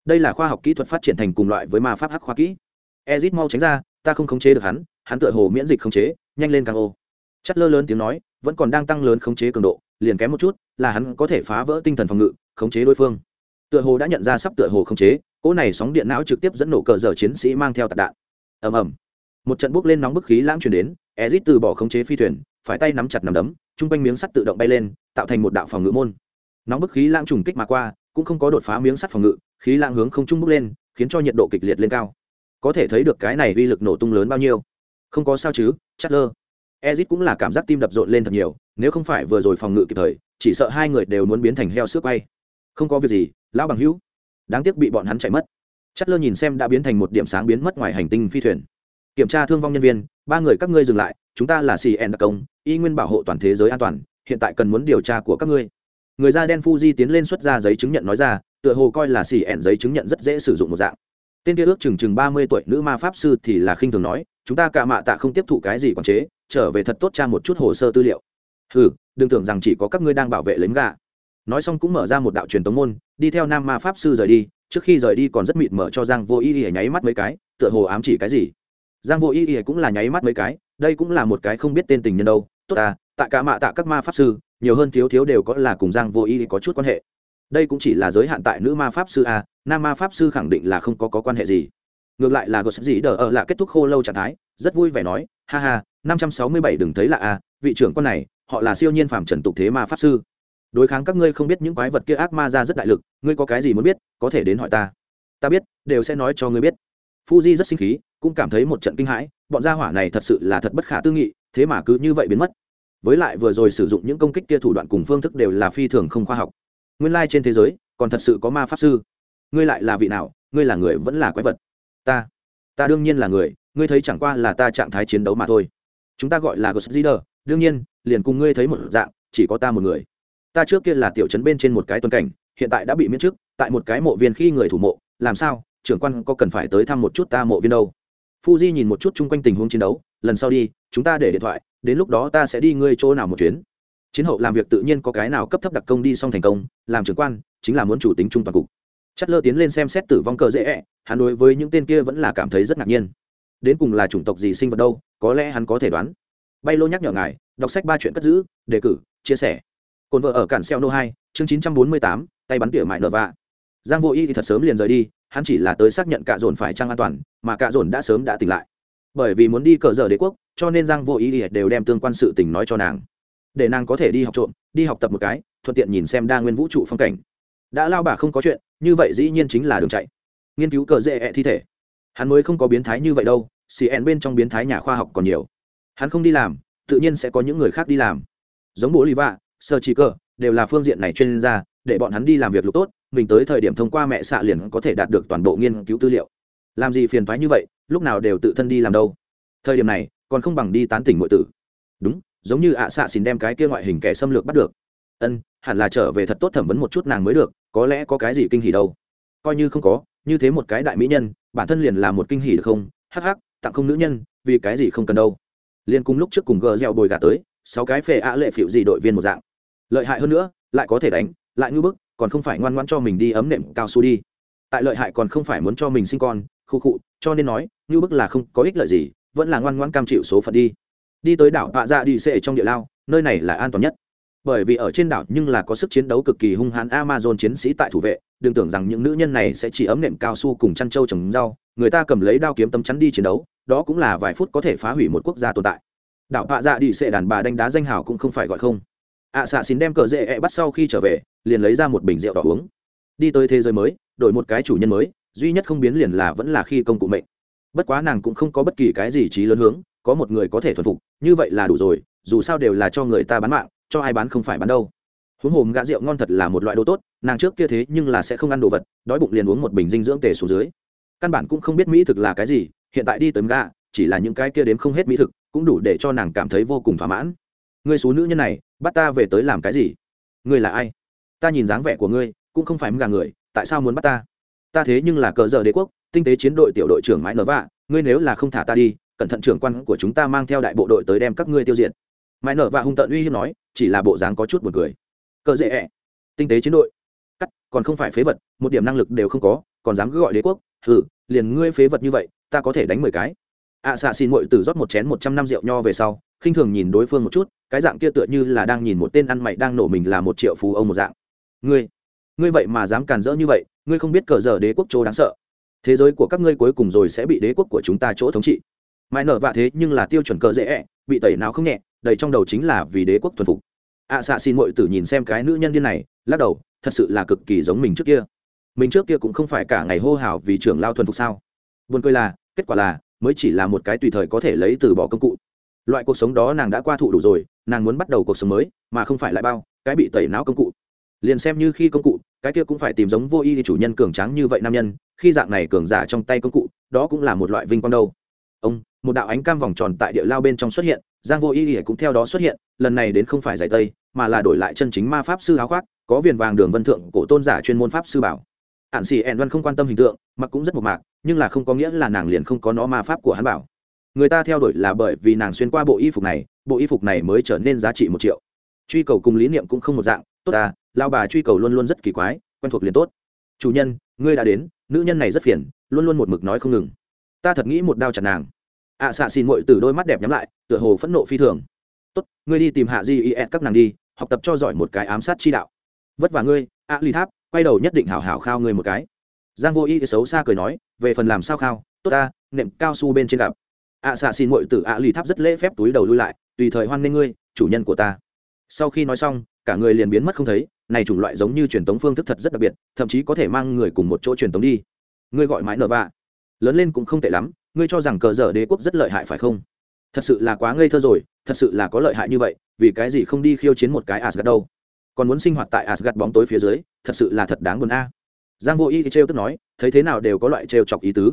Đây là khoa học kỹ thuật phát triển thành cùng loại với ma pháp hắc khoa kỹ. Ezit mau tránh ra, ta không khống chế được hắn hắn tựa hồ miễn dịch khống chế, nhanh lên càng ô. Chất lơ lớn tiếng nói, vẫn còn đang tăng lớn khống chế cường độ, liền kém một chút, là hắn có thể phá vỡ tinh thần phòng ngự, khống chế đối phương. Tựa hồ đã nhận ra sắp tựa hồ khống chế, cỗ này sóng điện não trực tiếp dẫn nổ cờ dở chiến sĩ mang theo tạc đạn. Ầm ầm. Một trận bốc lên nóng bức khí lãng truyền đến, ezit từ bỏ khống chế phi thuyền, phải tay nắm chặt nắm đấm chung quanh miếng sắt tự động bay lên tạo thành một đạo phòng ngự môn. Nóng bức khí lãng trùng kích mà qua, cũng không có đột phá miếng sắt phòng ngự, khí lãng hướng không trung bốc lên, khiến cho nhiệt độ kịch liệt lên cao. Có thể thấy được cái này uy lực nổ tung lớn bao nhiêu. Không có sao chứ chắc lơ ezit cũng là cảm giác tim đập rộn lên thật nhiều, nếu không phải vừa rồi phòng ngự kịp thời, chỉ sợ hai người đều muốn biến thành heo sữa quay. Không có việc gì, lão bằng hữu. Đáng tiếc bị bọn hắn chạy mất. Chất lơ nhìn xem đã biến thành một điểm sáng biến mất ngoài hành tinh phi thuyền. Kiểm tra thương vong nhân viên, ba người các ngươi dừng lại, chúng ta là cn đặc công, y nguyên bảo hộ toàn thế giới an toàn hiện tại cần muốn điều tra của các ngươi. Người da đen fuji tiến lên xuất ra giấy chứng nhận nói ra, tựa hồ coi là cn giấy chứng nhận rất dễ sử dụng một dạng. Tên kia ước chừng chừng ba mươi tuổi nữ ma pháp sư thì là khinh thường nói, chúng ta cả mạ tạ không tiếp thụ cái gì quản chế, trở về thật tốt tra một chút hồ sơ tư liệu. Ừ đừng tưởng rằng chỉ có các ngươi đang bảo vệ lính gà. Nói xong cũng mở ra một đạo truyền tống môn, đi theo nam ma pháp sư rời đi, trước khi rời đi còn rất mịt mở cho giang vô ý ỉa nháy mắt mấy cái, tựa hồ ám chỉ cái gì. Giang vô ý ỉa cũng là nháy mắt mấy cái, đây cũng là một cái không biết tên tình nhân đâu, tốt à tại cả mạ tạ các ma pháp sư nhiều hơn thiếu thiếu đều có là cùng giang vô ý có chút quan hệ. Đây cũng chỉ là giới hạn tại nữ ma pháp sư a nam ma pháp sư khẳng định là không có, có quan hệ gì. Ngược lại là gossip gì đờ ở là kết thúc khô lâu trạng thái rất vui vẻ nói ha ha năm trăm sáu mươi bảy đừng thấy là a vị trưởng con này họ là siêu nhiên phàm trần tục thế ma pháp sư. Đối kháng các ngươi không biết những quái vật kia ác ma ra rất đại lực ngươi có cái gì muốn biết có thể đến hỏi ta. Ta biết đều sẽ nói cho ngươi biết. Fuji rất sinh khí cũng cảm thấy một trận kinh hãi bọn gia hỏa này thật sự là thật bất khả tư nghị thế mà cứ như vậy biến mất với lại vừa rồi sử dụng những công kích kia thủ đoạn cùng phương thức đều là phi thường không khoa học. Nguyên lai、like、trên thế giới, còn thật sự có ma pháp sư. Ngươi lại là vị nào? Ngươi là người vẫn là quái vật? Ta. Ta đương nhiên là người. Ngươi thấy chẳng qua là ta trạng thái chiến đấu mà thôi. Chúng ta gọi là ghost leader đương nhiên, liền cùng ngươi thấy một dạng, chỉ có ta một người. Ta trước kia là tiểu trấn bên trên một cái tuần cảnh, hiện tại đã bị miễn chức tại một cái mộ viên khi người thủ mộ. Làm sao? Trưởng quan có cần phải tới thăm một chút ta mộ viên đâu? Fuji nhìn một chút chung quanh tình huống chiến đấu. Lần sau đi, chúng ta để điện thoại đến lúc đó ta sẽ đi ngươi chỗ nào một chuyến. Chiến hậu làm việc tự nhiên có cái nào cấp thấp đặc công đi xong thành công, làm trưởng quan, chính là muốn chủ tính trung toàn cục. Chất lơ tiến lên xem xét tử vong cờ dễ ẹ hắn đối với những tên kia vẫn là cảm thấy rất ngạc nhiên. Đến cùng là chủng tộc gì sinh vật đâu, có lẽ hắn có thể đoán. Bay lô nhắc nhở ngài, đọc sách ba chuyện cất giữ, đề cử, chia sẻ. Cồn vợ ở cản xeo nô hai, chương chín trăm bốn mươi tám, tay bắn tỉa mại nở vạ. Giang vô y thì thật sớm liền rời đi, hắn chỉ là tới xác nhận cạ dồn phải trăng an toàn, mà cạ dồn đã sớm đã tỉnh lại. Bởi vì muốn đi cờ giờ đế quốc cho nên giang vô ý đều đem tương quan sự tình nói cho nàng. Để nàng có thể đi học trộm, đi học tập một cái, thuận tiện nhìn xem đa nguyên vũ trụ phong cảnh. Đã lao bà không có chuyện, như vậy dĩ nhiên chính là đường chạy. Nghiên cứu cờ dễ ẹ thi thể. Hắn mới không có biến thái như vậy đâu cn bên trong biến thái nhà khoa học còn nhiều. Hắn không đi làm, tự nhiên sẽ có những người khác đi làm. Giống bố lì vạ, sơ trí cơ đều là phương diện này chuyên gia, để bọn hắn đi làm việc lục tốt, mình tới thời điểm thông qua mẹ xạ liền có thể đạt được toàn bộ nghiên cứu tư liệu. Làm gì phiền thoái như vậy, lúc nào đều tự thân đi làm đâu. Thời điểm này còn không bằng đi tán tỉnh ngoại tử. Đúng, giống như ạ xạ xin đem cái kia ngoại hình kẻ xâm lược bắt được. Ân, hẳn là trở về thật tốt thẩm vấn một chút nàng mới được, có lẽ có cái gì kinh hỉ đâu. Coi như không có, như thế một cái đại mỹ nhân, bản thân liền là một kinh hỉ được không? Hắc hắc, tặng không nữ nhân, vì cái gì không cần đâu. Liền cùng lúc trước cùng gờ gieo bồi gà tới, sáu cái phê ạ lệ phịu gì đội viên một dạng. Lợi hại hơn nữa, lại có thể đánh, lại ngư bức, còn không phải ngoan ngoan cho mình đi ấm nệm cao su đi. Tại lợi hại còn không phải muốn cho mình sinh con, khu khụ cho nên nói ngư bức là không có ích lợi gì vẫn là ngoan ngoan cam chịu số phận đi. Đi tới đảo tạ dạ đi xệ trong địa lao nơi này là an toàn nhất. Bởi vì ở trên đảo nhưng là có sức chiến đấu cực kỳ hung hãn amazon chiến sĩ tại thủ vệ đừng tưởng rằng những nữ nhân này sẽ chỉ ấm nệm cao su cùng chăn trâu trồng rau người ta cầm lấy đao kiếm tấm chắn đi chiến đấu đó cũng là vài phút có thể phá hủy một quốc gia tồn tại. Đảo tạ dạ đi xệ đàn bà đánh đá danh hào cũng không phải gọi không. Ạ à, xạ xin đem cờ dễ e bắt sau khi trở về liền lấy ra một bình rượu đỏ uống. Đi tới thế giới mới đổi một cái chủ nhân mới duy nhất không biến liền là vẫn là khi công cụ mệnh bất quá nàng cũng không có bất kỳ cái gì trí lớn hướng, có một người có thể thuần phục, như vậy là đủ rồi, dù sao đều là cho người ta bán mạng, cho ai bán không phải bán đâu. Huống hồ gã rượu ngon thật là một loại đồ tốt, nàng trước kia thế nhưng là sẽ không ăn đồ vật, đói bụng liền uống một bình dinh dưỡng tề xuống dưới. Căn bản cũng không biết mỹ thực là cái gì, hiện tại đi tới gã, chỉ là những cái kia đếm không hết mỹ thực, cũng đủ để cho nàng cảm thấy vô cùng thỏa mãn. Người số nữ nhân này, bắt ta về tới làm cái gì? Ngươi là ai? Ta nhìn dáng vẻ của ngươi, cũng không phải gà người, tại sao muốn bắt ta? Ta thế nhưng là cờ giờ đế quốc tinh tế chiến đội tiểu đội trưởng mãi nở vạ ngươi nếu là không thả ta đi cẩn thận trưởng quan của chúng ta mang theo đại bộ đội tới đem các ngươi tiêu diệt. Mãi nở vạ hung tận uy hiếp nói chỉ là bộ dáng có chút buồn cười. Cờ dễ ẹ. Tinh tế chiến đội. Cắt còn không phải phế vật một điểm năng lực đều không có còn dám cứ gọi đế quốc hừ liền ngươi phế vật như vậy ta có thể đánh mười cái. Ạ à, xạ xin mội từ rót một chén một trăm năm rượu nho về sau khinh thường nhìn đối phương một chút cái dạng kia tựa như là đang nhìn một tên ăn mày đang nổ mình là một triệu phú ông một dạng. Ngươi ngươi vậy mà dám càn rỡ như vậy ngươi không biết cờ giờ đế quốc chỗ đáng sợ. Thế giới của các ngươi cuối cùng rồi sẽ bị đế quốc của chúng ta chỗ thống trị. Mãi nở vạ thế nhưng là tiêu chuẩn cờ dễ ẹ bị tẩy nào không nhẹ đầy trong đầu chính là vì đế quốc thuần phục. Ạ à, xạ xin mội tử nhìn xem cái nữ nhân điên này lắc đầu thật sự là cực kỳ giống mình trước kia. Mình trước kia cũng không phải cả ngày hô hào vì trưởng lao thuần phục sao? Buồn cười là kết quả là mới chỉ là một cái tùy thời có thể lấy từ bỏ công cụ. Loại cuộc sống đó nàng đã qua thụ đủ rồi nàng muốn bắt đầu cuộc sống mới mà không phải lại bao cái bị tẩy não công cụ. Liền xem như khi công cụ cái kia cũng phải tìm giống vô y thì chủ nhân cường tráng như vậy nam nhân, khi dạng này cường giả trong tay công cụ, đó cũng là một loại vinh quang đâu. Ông, một đạo ánh cam vòng tròn tại địa lao bên trong xuất hiện, giang vô y cũng theo đó xuất hiện, lần này đến không phải giải tây, mà là đổi lại chân chính ma pháp sư áo khoác, có viền vàng đường vân thượng cổ tôn giả chuyên môn pháp sư bảo. Ạn xì ẹn văn không quan tâm hình tượng, mặc cũng rất một mạc, nhưng là không có nghĩa là nàng liền không có nó ma pháp của hắn bảo. Người ta theo đuổi là bởi vì nàng xuyên qua bộ y phục này, bộ y phục này mới trở nên giá trị một triệu. Truy cầu cùng lý niệm cũng không một dạng, tốt ta lao bà truy cầu luôn luôn rất kỳ quái quen thuộc liền tốt. Chủ nhân ngươi đã đến nữ nhân này rất phiền luôn luôn một mực nói không ngừng. Ta thật nghĩ một đao chặt nàng. Ạ à, xạ xin mội từ đôi mắt đẹp nhắm lại tựa hồ phẫn nộ phi thường. Tốt ngươi đi tìm hạ di is các nàng đi học tập cho giỏi một cái ám sát chi đạo. Vất vả ngươi ạ ly tháp quay đầu nhất định hảo hảo khao ngươi một cái. Giang vô y xấu xa cười nói về phần làm sao khao tốt ta nệm cao su bên trên gặp. Ạ à, xạ xin mội từ ạ ly tháp rất lễ phép túi đầu lui lại tùy thời hoan nghê ngươi chủ nhân của ta. Sau khi nói xong cả người liền biến mất không thấy, này chủng loại giống như truyền tống phương thức thật rất đặc biệt, thậm chí có thể mang người cùng một chỗ truyền tống đi. Ngươi gọi mãi nở vạ. Lớn lên cũng không tệ lắm, ngươi cho rằng cờ dở đế quốc rất lợi hại phải không? Thật sự là quá ngây thơ rồi, thật sự là có lợi hại như vậy, vì cái gì không đi khiêu chiến một cái asgad đâu? Còn muốn sinh hoạt tại asgad bóng tối phía dưới, thật sự là thật đáng buồn a. Giang vô y thì trêu tức nói, thấy thế nào đều có loại trêu chọc ý tứ.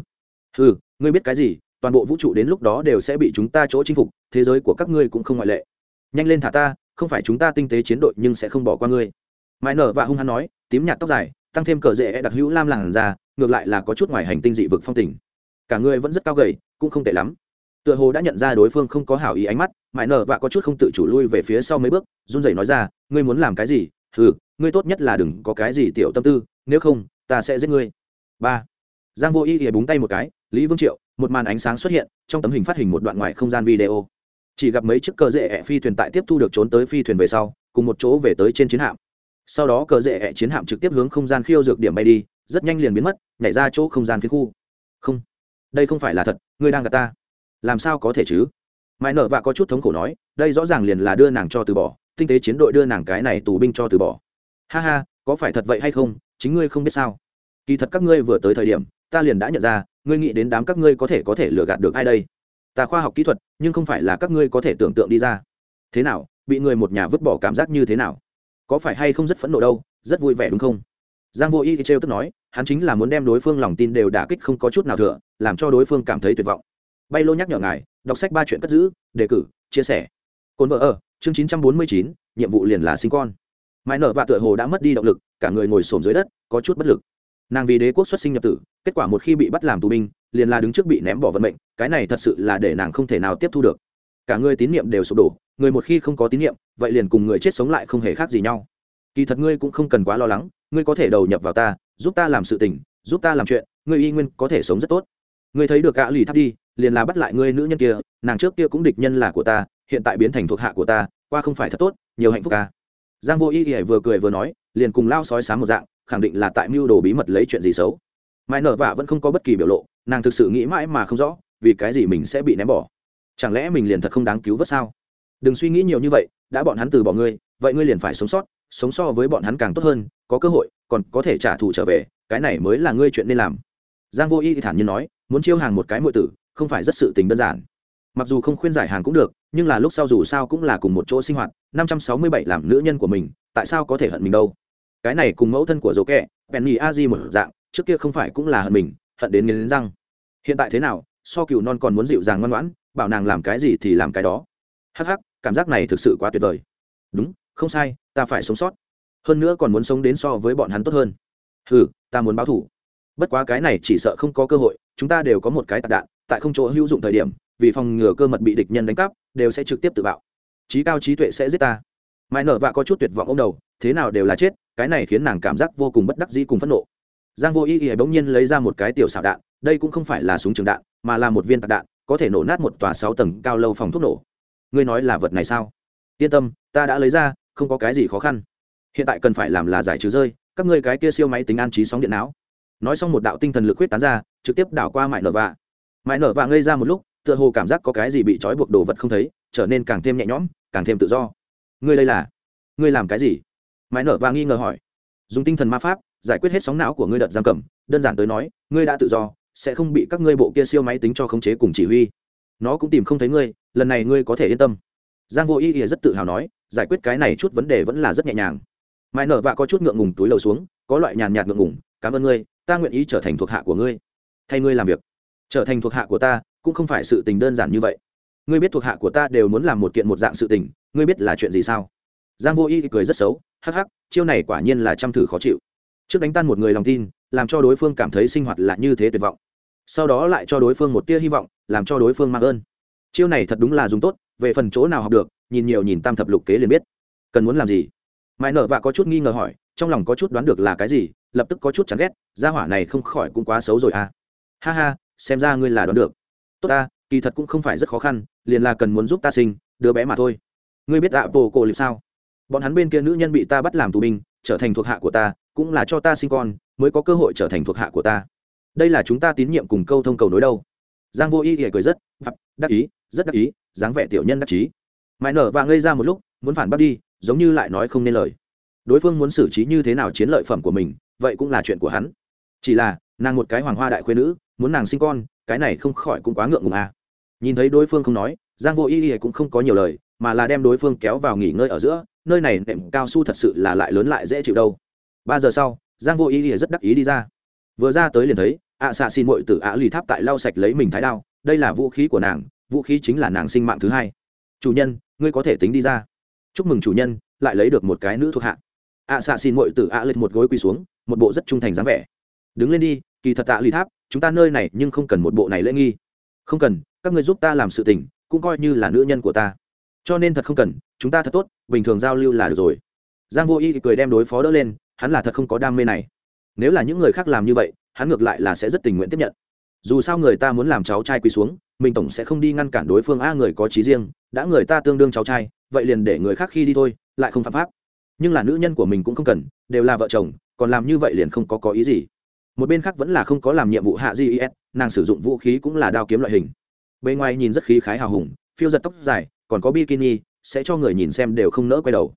Ừ ngươi biết cái gì, toàn bộ vũ trụ đến lúc đó đều sẽ bị chúng ta chỗ chinh phục, thế giới của các ngươi cũng không ngoại lệ. Nhanh lên thả ta không phải chúng ta tinh tế chiến đội nhưng sẽ không bỏ qua ngươi. Mãi nở và hung hăng nói, tím nhạt tóc dài, tăng thêm cờ rễ đặc hữu lam làn ra ngược lại là có chút ngoài hành tinh dị vực phong tình. Cả ngươi vẫn rất cao gầy, cũng không tệ lắm. Tựa hồ đã nhận ra đối phương không có hảo ý ánh mắt, mãi nở và có chút không tự chủ lui về phía sau mấy bước, run rẩy nói ra, ngươi muốn làm cái gì? Ừ ngươi tốt nhất là đừng có cái gì tiểu tâm tư, nếu không, ta sẽ giết ngươi. Ba. Giang vô y thì búng tay một cái, lý vương triệu, một màn ánh sáng xuất hiện, trong tấm hình phát hình một đoạn ngoài không gian video chỉ gặp mấy chiếc cờ rễ ẹ phi thuyền tại tiếp thu được trốn tới phi thuyền về sau, cùng một chỗ về tới trên chiến hạm. Sau đó cờ rễ ẹ chiến hạm trực tiếp hướng không gian khiêu dược điểm bay đi, rất nhanh liền biến mất, nhảy ra chỗ không gian phía khu. Không, đây không phải là thật, ngươi đang gặp ta. Làm sao có thể chứ? Mãi nở vạ có chút thống khổ nói, đây rõ ràng liền là đưa nàng cho từ bỏ, tinh tế chiến đội đưa nàng cái này tù binh cho từ bỏ. Ha ha, có phải thật vậy hay không, chính ngươi không biết sao. Kỳ thật các ngươi vừa tới thời điểm, ta liền đã nhận ra, ngươi nghĩ đến đám các ngươi có thể có thể lừa gạt được ai đây? Ta khoa học kỹ thuật, nhưng không phải là các ngươi có thể tưởng tượng đi ra. Thế nào, bị người một nhà vứt bỏ cảm giác như thế nào? Có phải hay không rất phẫn nộ đâu, rất vui vẻ đúng không? Giang vô y trêu tức nói, hắn chính là muốn đem đối phương lòng tin đều đả kích không có chút nào thừa, làm cho đối phương cảm thấy tuyệt vọng. Bay lô nhắc nhở ngài, đọc sách ba chuyện cất giữ, đề cử, chia sẻ. Cồn vợ ở, chương chín trăm bốn mươi chín, nhiệm vụ liền là sinh con. Mãi nợ và tựa hồ đã mất đi động lực, cả người ngồi xổm dưới đất, có chút bất lực. Nàng vì đế quốc xuất sinh nhập tử, kết quả một khi bị bắt làm tù binh liền là đứng trước bị ném bỏ vận mệnh cái này thật sự là để nàng không thể nào tiếp thu được. Cả người tín niệm đều sụp đổ người một khi không có tín niệm, vậy liền cùng người chết sống lại không hề khác gì nhau. Kỳ thật ngươi cũng không cần quá lo lắng ngươi có thể đầu nhập vào ta giúp ta làm sự tình giúp ta làm chuyện ngươi y nguyên có thể sống rất tốt. Ngươi thấy được gã lì thắp đi liền là bắt lại ngươi nữ nhân kia nàng trước kia cũng địch nhân là của ta hiện tại biến thành thuộc hạ của ta qua không phải thật tốt nhiều hạnh phúc ca giang vô y y vừa cười vừa nói liền cùng lao sói sáng một dạng khẳng định là tại mưu đồ bí mật lấy chuyện gì xấu mai nở vạ vẫn không có bất kỳ biểu lộ, nàng thực sự nghĩ mãi mà không rõ, vì cái gì mình sẽ bị ném bỏ. Chẳng lẽ mình liền thật không đáng cứu vớt sao? Đừng suy nghĩ nhiều như vậy, đã bọn hắn từ bỏ ngươi, vậy ngươi liền phải sống sót, sống so với bọn hắn càng tốt hơn, có cơ hội, còn có thể trả thù trở về, cái này mới là ngươi chuyện nên làm. Giang vô y thản nhiên nói, muốn chiêu hàng một cái mọi tử, không phải rất sự tình đơn giản. Mặc dù không khuyên giải hàng cũng được, nhưng là lúc sau dù sao cũng là cùng một chỗ sinh hoạt, năm trăm sáu mươi bảy làm nữ nhân của mình, tại sao có thể hận mình đâu? Cái này cùng mẫu thân của dỗ kẹ, penny a di một dạng trước kia không phải cũng là hận mình, hận đến nghiến răng. Hiện tại thế nào, so cựu non còn muốn dịu dàng ngoan ngoãn, bảo nàng làm cái gì thì làm cái đó. Hắc hắc, cảm giác này thực sự quá tuyệt vời. Đúng, không sai, ta phải sống sót. Hơn nữa còn muốn sống đến so với bọn hắn tốt hơn. Ừ ta muốn báo thủ. Bất quá cái này chỉ sợ không có cơ hội, chúng ta đều có một cái tạc đạn, tại không chỗ hữu dụng thời điểm, vì phòng ngừa cơ mật bị địch nhân đánh cắp, đều sẽ trực tiếp tự bạo. Trí cao trí tuệ sẽ giết ta. Mãi nở vạ có chút tuyệt vọng ông đầu, thế nào đều là chết, cái này khiến nàng cảm giác vô cùng bất đắc dĩ cùng phẫn nộ giang vô ý ý bỗng nhiên lấy ra một cái tiểu xảo đạn, đây cũng không phải là súng trường đạn, mà là một viên tạc đạn, có thể nổ nát một tòa sáu tầng cao lâu phòng thuốc nổ. Ngươi nói là vật này sao? Yên tâm, ta đã lấy ra, không có cái gì khó khăn. Hiện tại cần phải làm là giải trừ rơi, các ngươi cái kia siêu máy tính an trí sóng điện não. Nói xong một đạo tinh thần lực quyết tán ra, trực tiếp đảo qua mại nở vạ. Mại nở vạ ngây ra một lúc, tựa hồ cảm giác có cái gì bị trói buộc đồ vật không thấy, trở nên càng thêm nhẹ nhõm, càng thêm tự do. Ngươi đây là? Ngươi làm cái gì? Mãi nở và nghi ngờ hỏi. Dùng tinh thần ma pháp giải quyết hết sóng não của ngươi đợt giam cầm, đơn giản tới nói, ngươi đã tự do, sẽ không bị các ngươi bộ kia siêu máy tính cho khống chế cùng chỉ huy. Nó cũng tìm không thấy ngươi, lần này ngươi có thể yên tâm. Giang vô ý ỉa rất tự hào nói, giải quyết cái này chút vấn đề vẫn là rất nhẹ nhàng. Mãi nở vạ có chút ngượng ngùng túi lầu xuống, có loại nhàn nhạt ngượng ngùng, cảm ơn ngươi, ta nguyện ý trở thành thuộc hạ của ngươi. Thay ngươi làm việc. Trở thành thuộc hạ của ta, cũng không phải sự tình đơn giản như vậy. Ngươi biết thuộc hạ của ta đều muốn làm một kiện một dạng sự tình, ngươi biết là chuyện gì sao? Giang vô y cười rất xấu, hắc hắc, chiêu này quả nhiên là trăm thử khó chịu trước đánh tan một người lòng tin, làm cho đối phương cảm thấy sinh hoạt là như thế tuyệt vọng. Sau đó lại cho đối phương một tia hy vọng, làm cho đối phương mang ơn. Chiêu này thật đúng là dùng tốt, về phần chỗ nào học được, nhìn nhiều nhìn tam thập lục kế liền biết. Cần muốn làm gì? Mãi nở vạ có chút nghi ngờ hỏi, trong lòng có chút đoán được là cái gì, lập tức có chút chán ghét, gia hỏa này không khỏi cũng quá xấu rồi à. Ha ha, xem ra ngươi là đoán được. Tốt ta, kỳ thật cũng không phải rất khó khăn, liền là cần muốn giúp ta sinh, đứa bé mà thôi. Ngươi biết ạ bồ cổ liệp sao? Bọn hắn bên kia nữ nhân bị ta bắt làm tù binh, trở thành thuộc hạ của ta cũng là cho ta sinh con, mới có cơ hội trở thành thuộc hạ của ta. Đây là chúng ta tín nhiệm cùng câu thông cầu nối đâu. Giang vô y hề cười rất đắc ý, rất đắc ý, dáng vẻ tiểu nhân đắc chí. Mãi nở và ngây ra một lúc, muốn phản bác đi, giống như lại nói không nên lời. Đối phương muốn xử trí như thế nào chiến lợi phẩm của mình, vậy cũng là chuyện của hắn. Chỉ là, nàng một cái hoàng hoa đại khuyên nữ, muốn nàng sinh con, cái này không khỏi cũng quá ngượng ngùng à. nhìn thấy đối phương không nói, giang vô y y cũng không có nhiều lời, mà là đem đối phương kéo vào nghỉ ngơi ở giữa, nơi này nệm cao su thật sự là lại lớn lại dễ chịu đâu ba giờ sau, giang vô ý y rất đắc ý đi ra. Vừa ra tới liền thấy, ạ xạ xin mội từ ạ lì tháp tại lau sạch lấy mình thái đao. Đây là vũ khí của nàng, vũ khí chính là nàng sinh mạng thứ hai. Chủ nhân, ngươi có thể tính đi ra. Chúc mừng chủ nhân, lại lấy được một cái nữ thuộc hạ. Ạ xạ xin mội từ ạ lệch một gối quỳ xuống, một bộ rất trung thành dáng vẻ. Đứng lên đi, kỳ thật tạ lì tháp, chúng ta nơi này nhưng không cần một bộ này lễ nghi. Không cần, các người giúp ta làm sự tình, cũng coi như là nữ nhân của ta. Cho nên thật không cần, chúng ta thật tốt, bình thường giao lưu là được rồi. Giang vô y cười đem đối phó đỡ lên hắn là thật không có đam mê này. Nếu là những người khác làm như vậy, hắn ngược lại là sẽ rất tình nguyện tiếp nhận. Dù sao người ta muốn làm cháu trai quỳ xuống, mình tổng sẽ không đi ngăn cản đối phương a người có trí riêng, đã người ta tương đương cháu trai, vậy liền để người khác khi đi thôi, lại không phạm pháp. Nhưng là nữ nhân của mình cũng không cần, đều là vợ chồng, còn làm như vậy liền không có có ý gì. Một bên khác vẫn là không có làm nhiệm vụ hạ gis nàng sử dụng vũ khí cũng là đao kiếm loại hình. Bề ngoài nhìn rất khí khái hào hùng, phiêu giật tóc dài, còn có bikini, sẽ cho người nhìn xem đều không nỡ quay đầu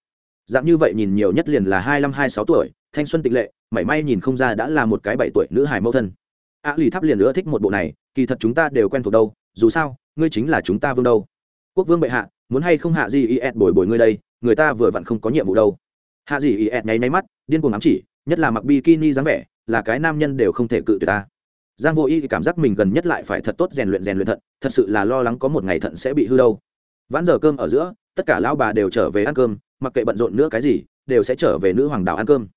dạng như vậy nhìn nhiều nhất liền là hai mươi hai sáu tuổi, thanh xuân tịch lệ, mảy may nhìn không ra đã là một cái bảy tuổi nữ hài mẫu thân. A lì tháp liền nữa thích một bộ này, kỳ thật chúng ta đều quen thuộc đâu, dù sao, ngươi chính là chúng ta vương đâu. Quốc vương bệ hạ, muốn hay không hạ gì is bồi bồi ngươi đây, người ta vừa vặn không có nhiệm vụ đâu. Hạ gì is nháy nháy mắt, điên cuồng ám chỉ, nhất là mặc bikini dáng vẻ, là cái nam nhân đều không thể cự tuyệt ta. Giang vô y thì cảm giác mình gần nhất lại phải thật tốt rèn luyện rèn luyện thận thật sự là lo lắng có một ngày thận sẽ bị hư đâu. Vãn giờ cơm ở giữa, tất cả lão bà đều trở về ăn cơm mặc kệ bận rộn nữa cái gì, đều sẽ trở về nữ hoàng đảo ăn cơm.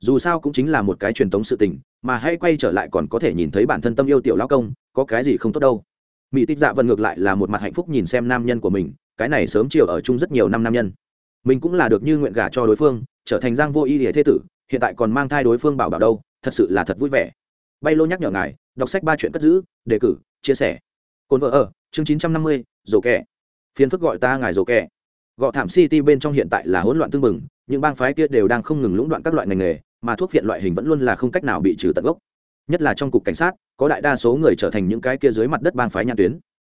Dù sao cũng chính là một cái truyền thống sự tình, mà hay quay trở lại còn có thể nhìn thấy bản thân tâm yêu tiểu lão công, có cái gì không tốt đâu. Mỹ tích dạ vần ngược lại là một mặt hạnh phúc nhìn xem nam nhân của mình, cái này sớm chiều ở chung rất nhiều năm nam nhân. Mình cũng là được như nguyện gả cho đối phương, trở thành giang vô y để thế tử, hiện tại còn mang thai đối phương bảo bảo đâu, thật sự là thật vui vẻ. Bay lô nhắc nhở ngài, đọc sách ba chuyện cất giữ, đề cử, chia sẻ. Cồn vợ ở, chương chín trăm năm mươi, rổ kẹ phiến phức gọi ta ngài rổ kẹ gọ thảm city bên trong hiện tại là hỗn loạn tương mừng những bang phái kia đều đang không ngừng lũng đoạn các loại ngành nghề, mà thuốc viện loại hình vẫn luôn là không cách nào bị trừ tận gốc. Nhất là trong cục cảnh sát, có đại đa số người trở thành những cái kia dưới mặt đất bang phái nhà tuyến.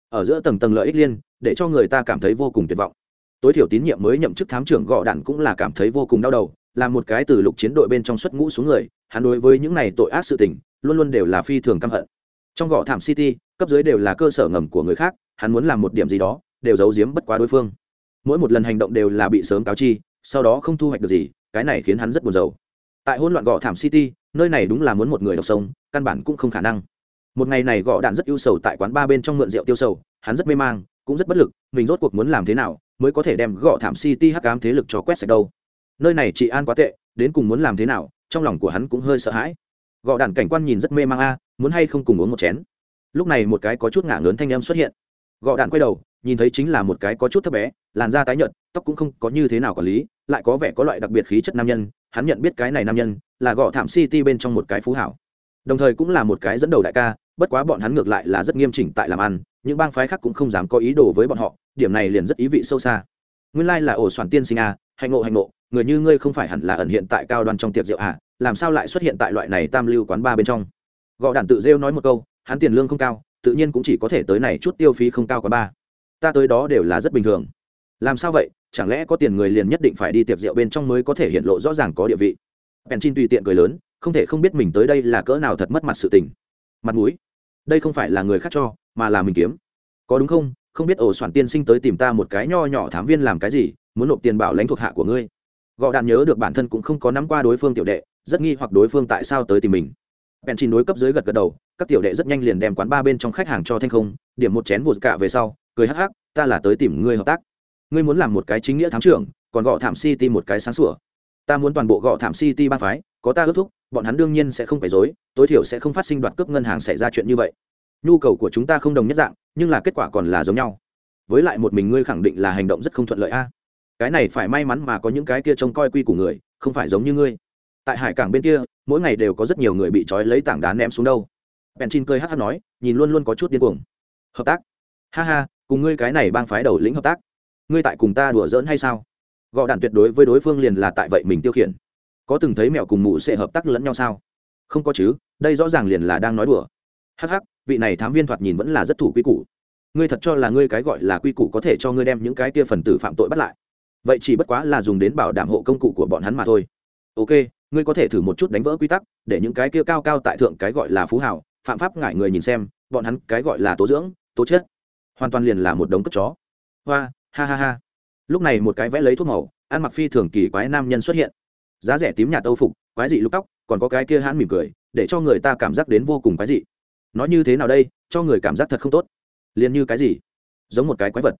Ở giữa tầng tầng lợi ích liên, để cho người ta cảm thấy vô cùng tuyệt vọng. Tối thiểu tín nhiệm mới nhậm chức thám trưởng gọ đạn cũng là cảm thấy vô cùng đau đầu, là một cái từ lục chiến đội bên trong xuất ngũ xuống người, hắn đối với những này tội ác sự tình, luôn luôn đều là phi thường căm hận. Trong gõ thảm city, cấp dưới đều là cơ sở ngầm của người khác, hắn muốn làm một điểm gì đó, đều giấu giếm bất quá đối phương mỗi một lần hành động đều là bị sớm cáo chi, sau đó không thu hoạch được gì, cái này khiến hắn rất buồn rầu. Tại hỗn loạn gõ thảm city, nơi này đúng là muốn một người đọc sông căn bản cũng không khả năng. Một ngày này gõ đạn rất ưu sầu tại quán ba bên trong mượn rượu tiêu sầu, hắn rất mê mang, cũng rất bất lực, mình rốt cuộc muốn làm thế nào mới có thể đem gõ thảm city hắc ám thế lực cho quét sạch đâu. Nơi này chị an quá tệ, đến cùng muốn làm thế nào, trong lòng của hắn cũng hơi sợ hãi. Gõ đạn cảnh quan nhìn rất mê mang a, muốn hay không cùng uống một chén. Lúc này một cái có chút ngả lớn thanh em xuất hiện. Gõ đạn quay đầu nhìn thấy chính là một cái có chút thấp bé, làn da tái nhợt, tóc cũng không có như thế nào quản lý, lại có vẻ có loại đặc biệt khí chất nam nhân, hắn nhận biết cái này nam nhân là gõ thảm city bên trong một cái phú hảo. Đồng thời cũng là một cái dẫn đầu đại ca, bất quá bọn hắn ngược lại là rất nghiêm chỉnh tại làm ăn, những bang phái khác cũng không dám có ý đồ với bọn họ, điểm này liền rất ý vị sâu xa. Nguyên lai là ổ soạn tiên sinh a hạnh ngộ hạnh ngộ, người như ngươi không phải hẳn là ẩn hiện tại cao đoan trong tiệc rượu à làm sao lại xuất hiện tại loại này tam lưu quán ba bên trong? Gõ đản tự rêu nói một câu, hắn tiền lương không cao, tự nhiên cũng chỉ có thể tới này chút tiêu phí không cao quá ba ta tới đó đều là rất bình thường. Làm sao vậy? Chẳng lẽ có tiền người liền nhất định phải đi tiệc rượu bên trong mới có thể hiện lộ rõ ràng có địa vị? Bèn chin tùy tiện cười lớn, không thể không biết mình tới đây là cỡ nào thật mất mặt sự tình. Mặt mũi. Đây không phải là người khác cho, mà là mình kiếm. Có đúng không? Không biết ổ soạn tiên sinh tới tìm ta một cái nho nhỏ thám viên làm cái gì, muốn nộp tiền bảo lãnh thuộc hạ của ngươi. Gọ đạn nhớ được bản thân cũng không có nắm qua đối phương tiểu đệ, rất nghi hoặc đối phương tại sao tới tìm mình. Bèn chin đối cấp dưới gật gật đầu, các tiểu đệ rất nhanh liền đem quán ba bên trong khách hàng cho thanh không điểm một chén vụt cạ về sau, cười hắc hắc, ta là tới tìm ngươi hợp tác. Ngươi muốn làm một cái chính nghĩa thám trưởng, còn gọ thảm city một cái sáng sủa. Ta muốn toàn bộ gọ thảm city ba phái, có ta ước thúc, bọn hắn đương nhiên sẽ không phải dối tối thiểu sẽ không phát sinh đoạt cướp ngân hàng xảy ra chuyện như vậy. Nhu cầu của chúng ta không đồng nhất dạng, nhưng là kết quả còn là giống nhau. Với lại một mình ngươi khẳng định là hành động rất không thuận lợi a. Cái này phải may mắn mà có những cái kia trông coi quy của người, không phải giống như ngươi. Tại hải cảng bên kia, mỗi ngày đều có rất nhiều người bị trói lấy tảng đá ném xuống đâu. Bèn chin cười hát hát nói, nhìn luôn luôn có chút điên cuồng hợp tác. Ha ha, cùng ngươi cái này bang phái đầu lĩnh hợp tác. Ngươi tại cùng ta đùa giỡn hay sao? Gọ đạn tuyệt đối với đối phương liền là tại vậy mình tiêu khiển. Có từng thấy mẹo cùng mụ sẽ hợp tác lẫn nhau sao? Không có chứ, đây rõ ràng liền là đang nói đùa. Hắc hắc, vị này thám viên thoạt nhìn vẫn là rất thủ quy củ. Ngươi thật cho là ngươi cái gọi là quy củ có thể cho ngươi đem những cái kia phần tử phạm tội bắt lại. Vậy chỉ bất quá là dùng đến bảo đảm hộ công cụ của bọn hắn mà thôi. Ok, ngươi có thể thử một chút đánh vỡ quy tắc, để những cái kia cao cao tại thượng cái gọi là phú hào, phạm pháp ngại người nhìn xem, bọn hắn cái gọi là tố dưỡng tố chết hoàn toàn liền là một đống cất chó. Hoa, ha ha ha. Lúc này một cái vẽ lấy thuốc màu, ăn mặc phi thường kỳ quái nam nhân xuất hiện. Giá rẻ tím nhạt âu phục, quái dị lúc tóc, còn có cái kia hãn mỉm cười, để cho người ta cảm giác đến vô cùng quái dị. Nói như thế nào đây, cho người cảm giác thật không tốt. Liền như cái gì? Giống một cái quái vật.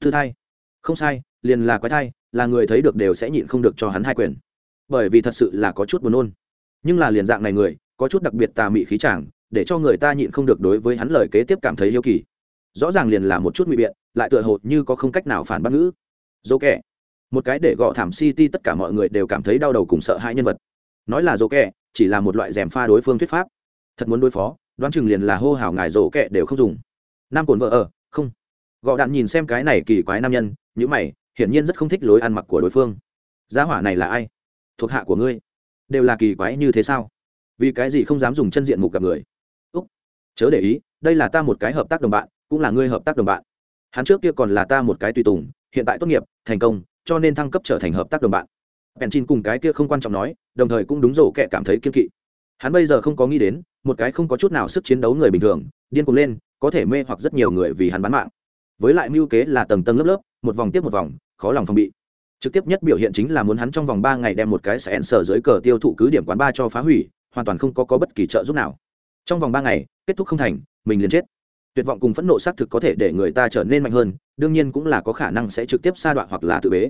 Thư thai. Không sai, liền là quái thai, là người thấy được đều sẽ nhịn không được cho hắn hai quyền. Bởi vì thật sự là có chút buồn nôn. Nhưng là liền dạng này người, có chút đặc biệt tà mị khí chàng, để cho người ta nhịn không được đối với hắn lời kế tiếp cảm thấy yêu kỳ rõ ràng liền là một chút ngụy biện, lại tựa hồ như có không cách nào phản bác ngữ. Dỗ kẻ. Một cái để gõ thảm city tất cả mọi người đều cảm thấy đau đầu cùng sợ hãi nhân vật. Nói là dỗ kẻ, chỉ là một loại rèm pha đối phương thuyết pháp. Thật muốn đối phó, đoán chừng liền là hô hào ngài rổ kẻ đều không dùng. Nam cồn vợ ở, không. Gọ đạn nhìn xem cái này kỳ quái nam nhân nhữ mày, hiển nhiên rất không thích lối ăn mặc của đối phương. Giá hỏa này là ai? Thuộc hạ của ngươi. Đều là kỳ quái như thế sao? Vì cái gì không dám dùng chân diện mục gặp người? Úc. Chớ để ý, đây là ta một cái hợp tác đồng bạn cũng là ngươi hợp tác đồng bạn. Hắn trước kia còn là ta một cái tùy tùng hiện tại tốt nghiệp thành công cho nên thăng cấp trở thành hợp tác đồng bạn. Bèn cùng cái kia không quan trọng nói đồng thời cũng đúng rổ kẻ cảm thấy kiên kỵ. Hắn bây giờ không có nghĩ đến một cái không có chút nào sức chiến đấu người bình thường điên cuồng lên có thể mê hoặc rất nhiều người vì hắn bán mạng. Với lại mưu kế là tầng tầng lớp lớp một vòng tiếp một vòng khó lòng phòng bị. Trực tiếp nhất biểu hiện chính là muốn hắn trong vòng ba ngày đem một cái sẹn sở dưới cờ tiêu thụ cứ điểm quán ba cho phá hủy hoàn toàn không có, có bất kỳ trợ giúp nào. Trong vòng ba ngày kết thúc không thành mình liền chết tuyệt vọng cùng phẫn nộ xác thực có thể để người ta trở nên mạnh hơn, đương nhiên cũng là có khả năng sẽ trực tiếp sa đoạn hoặc là tự bế.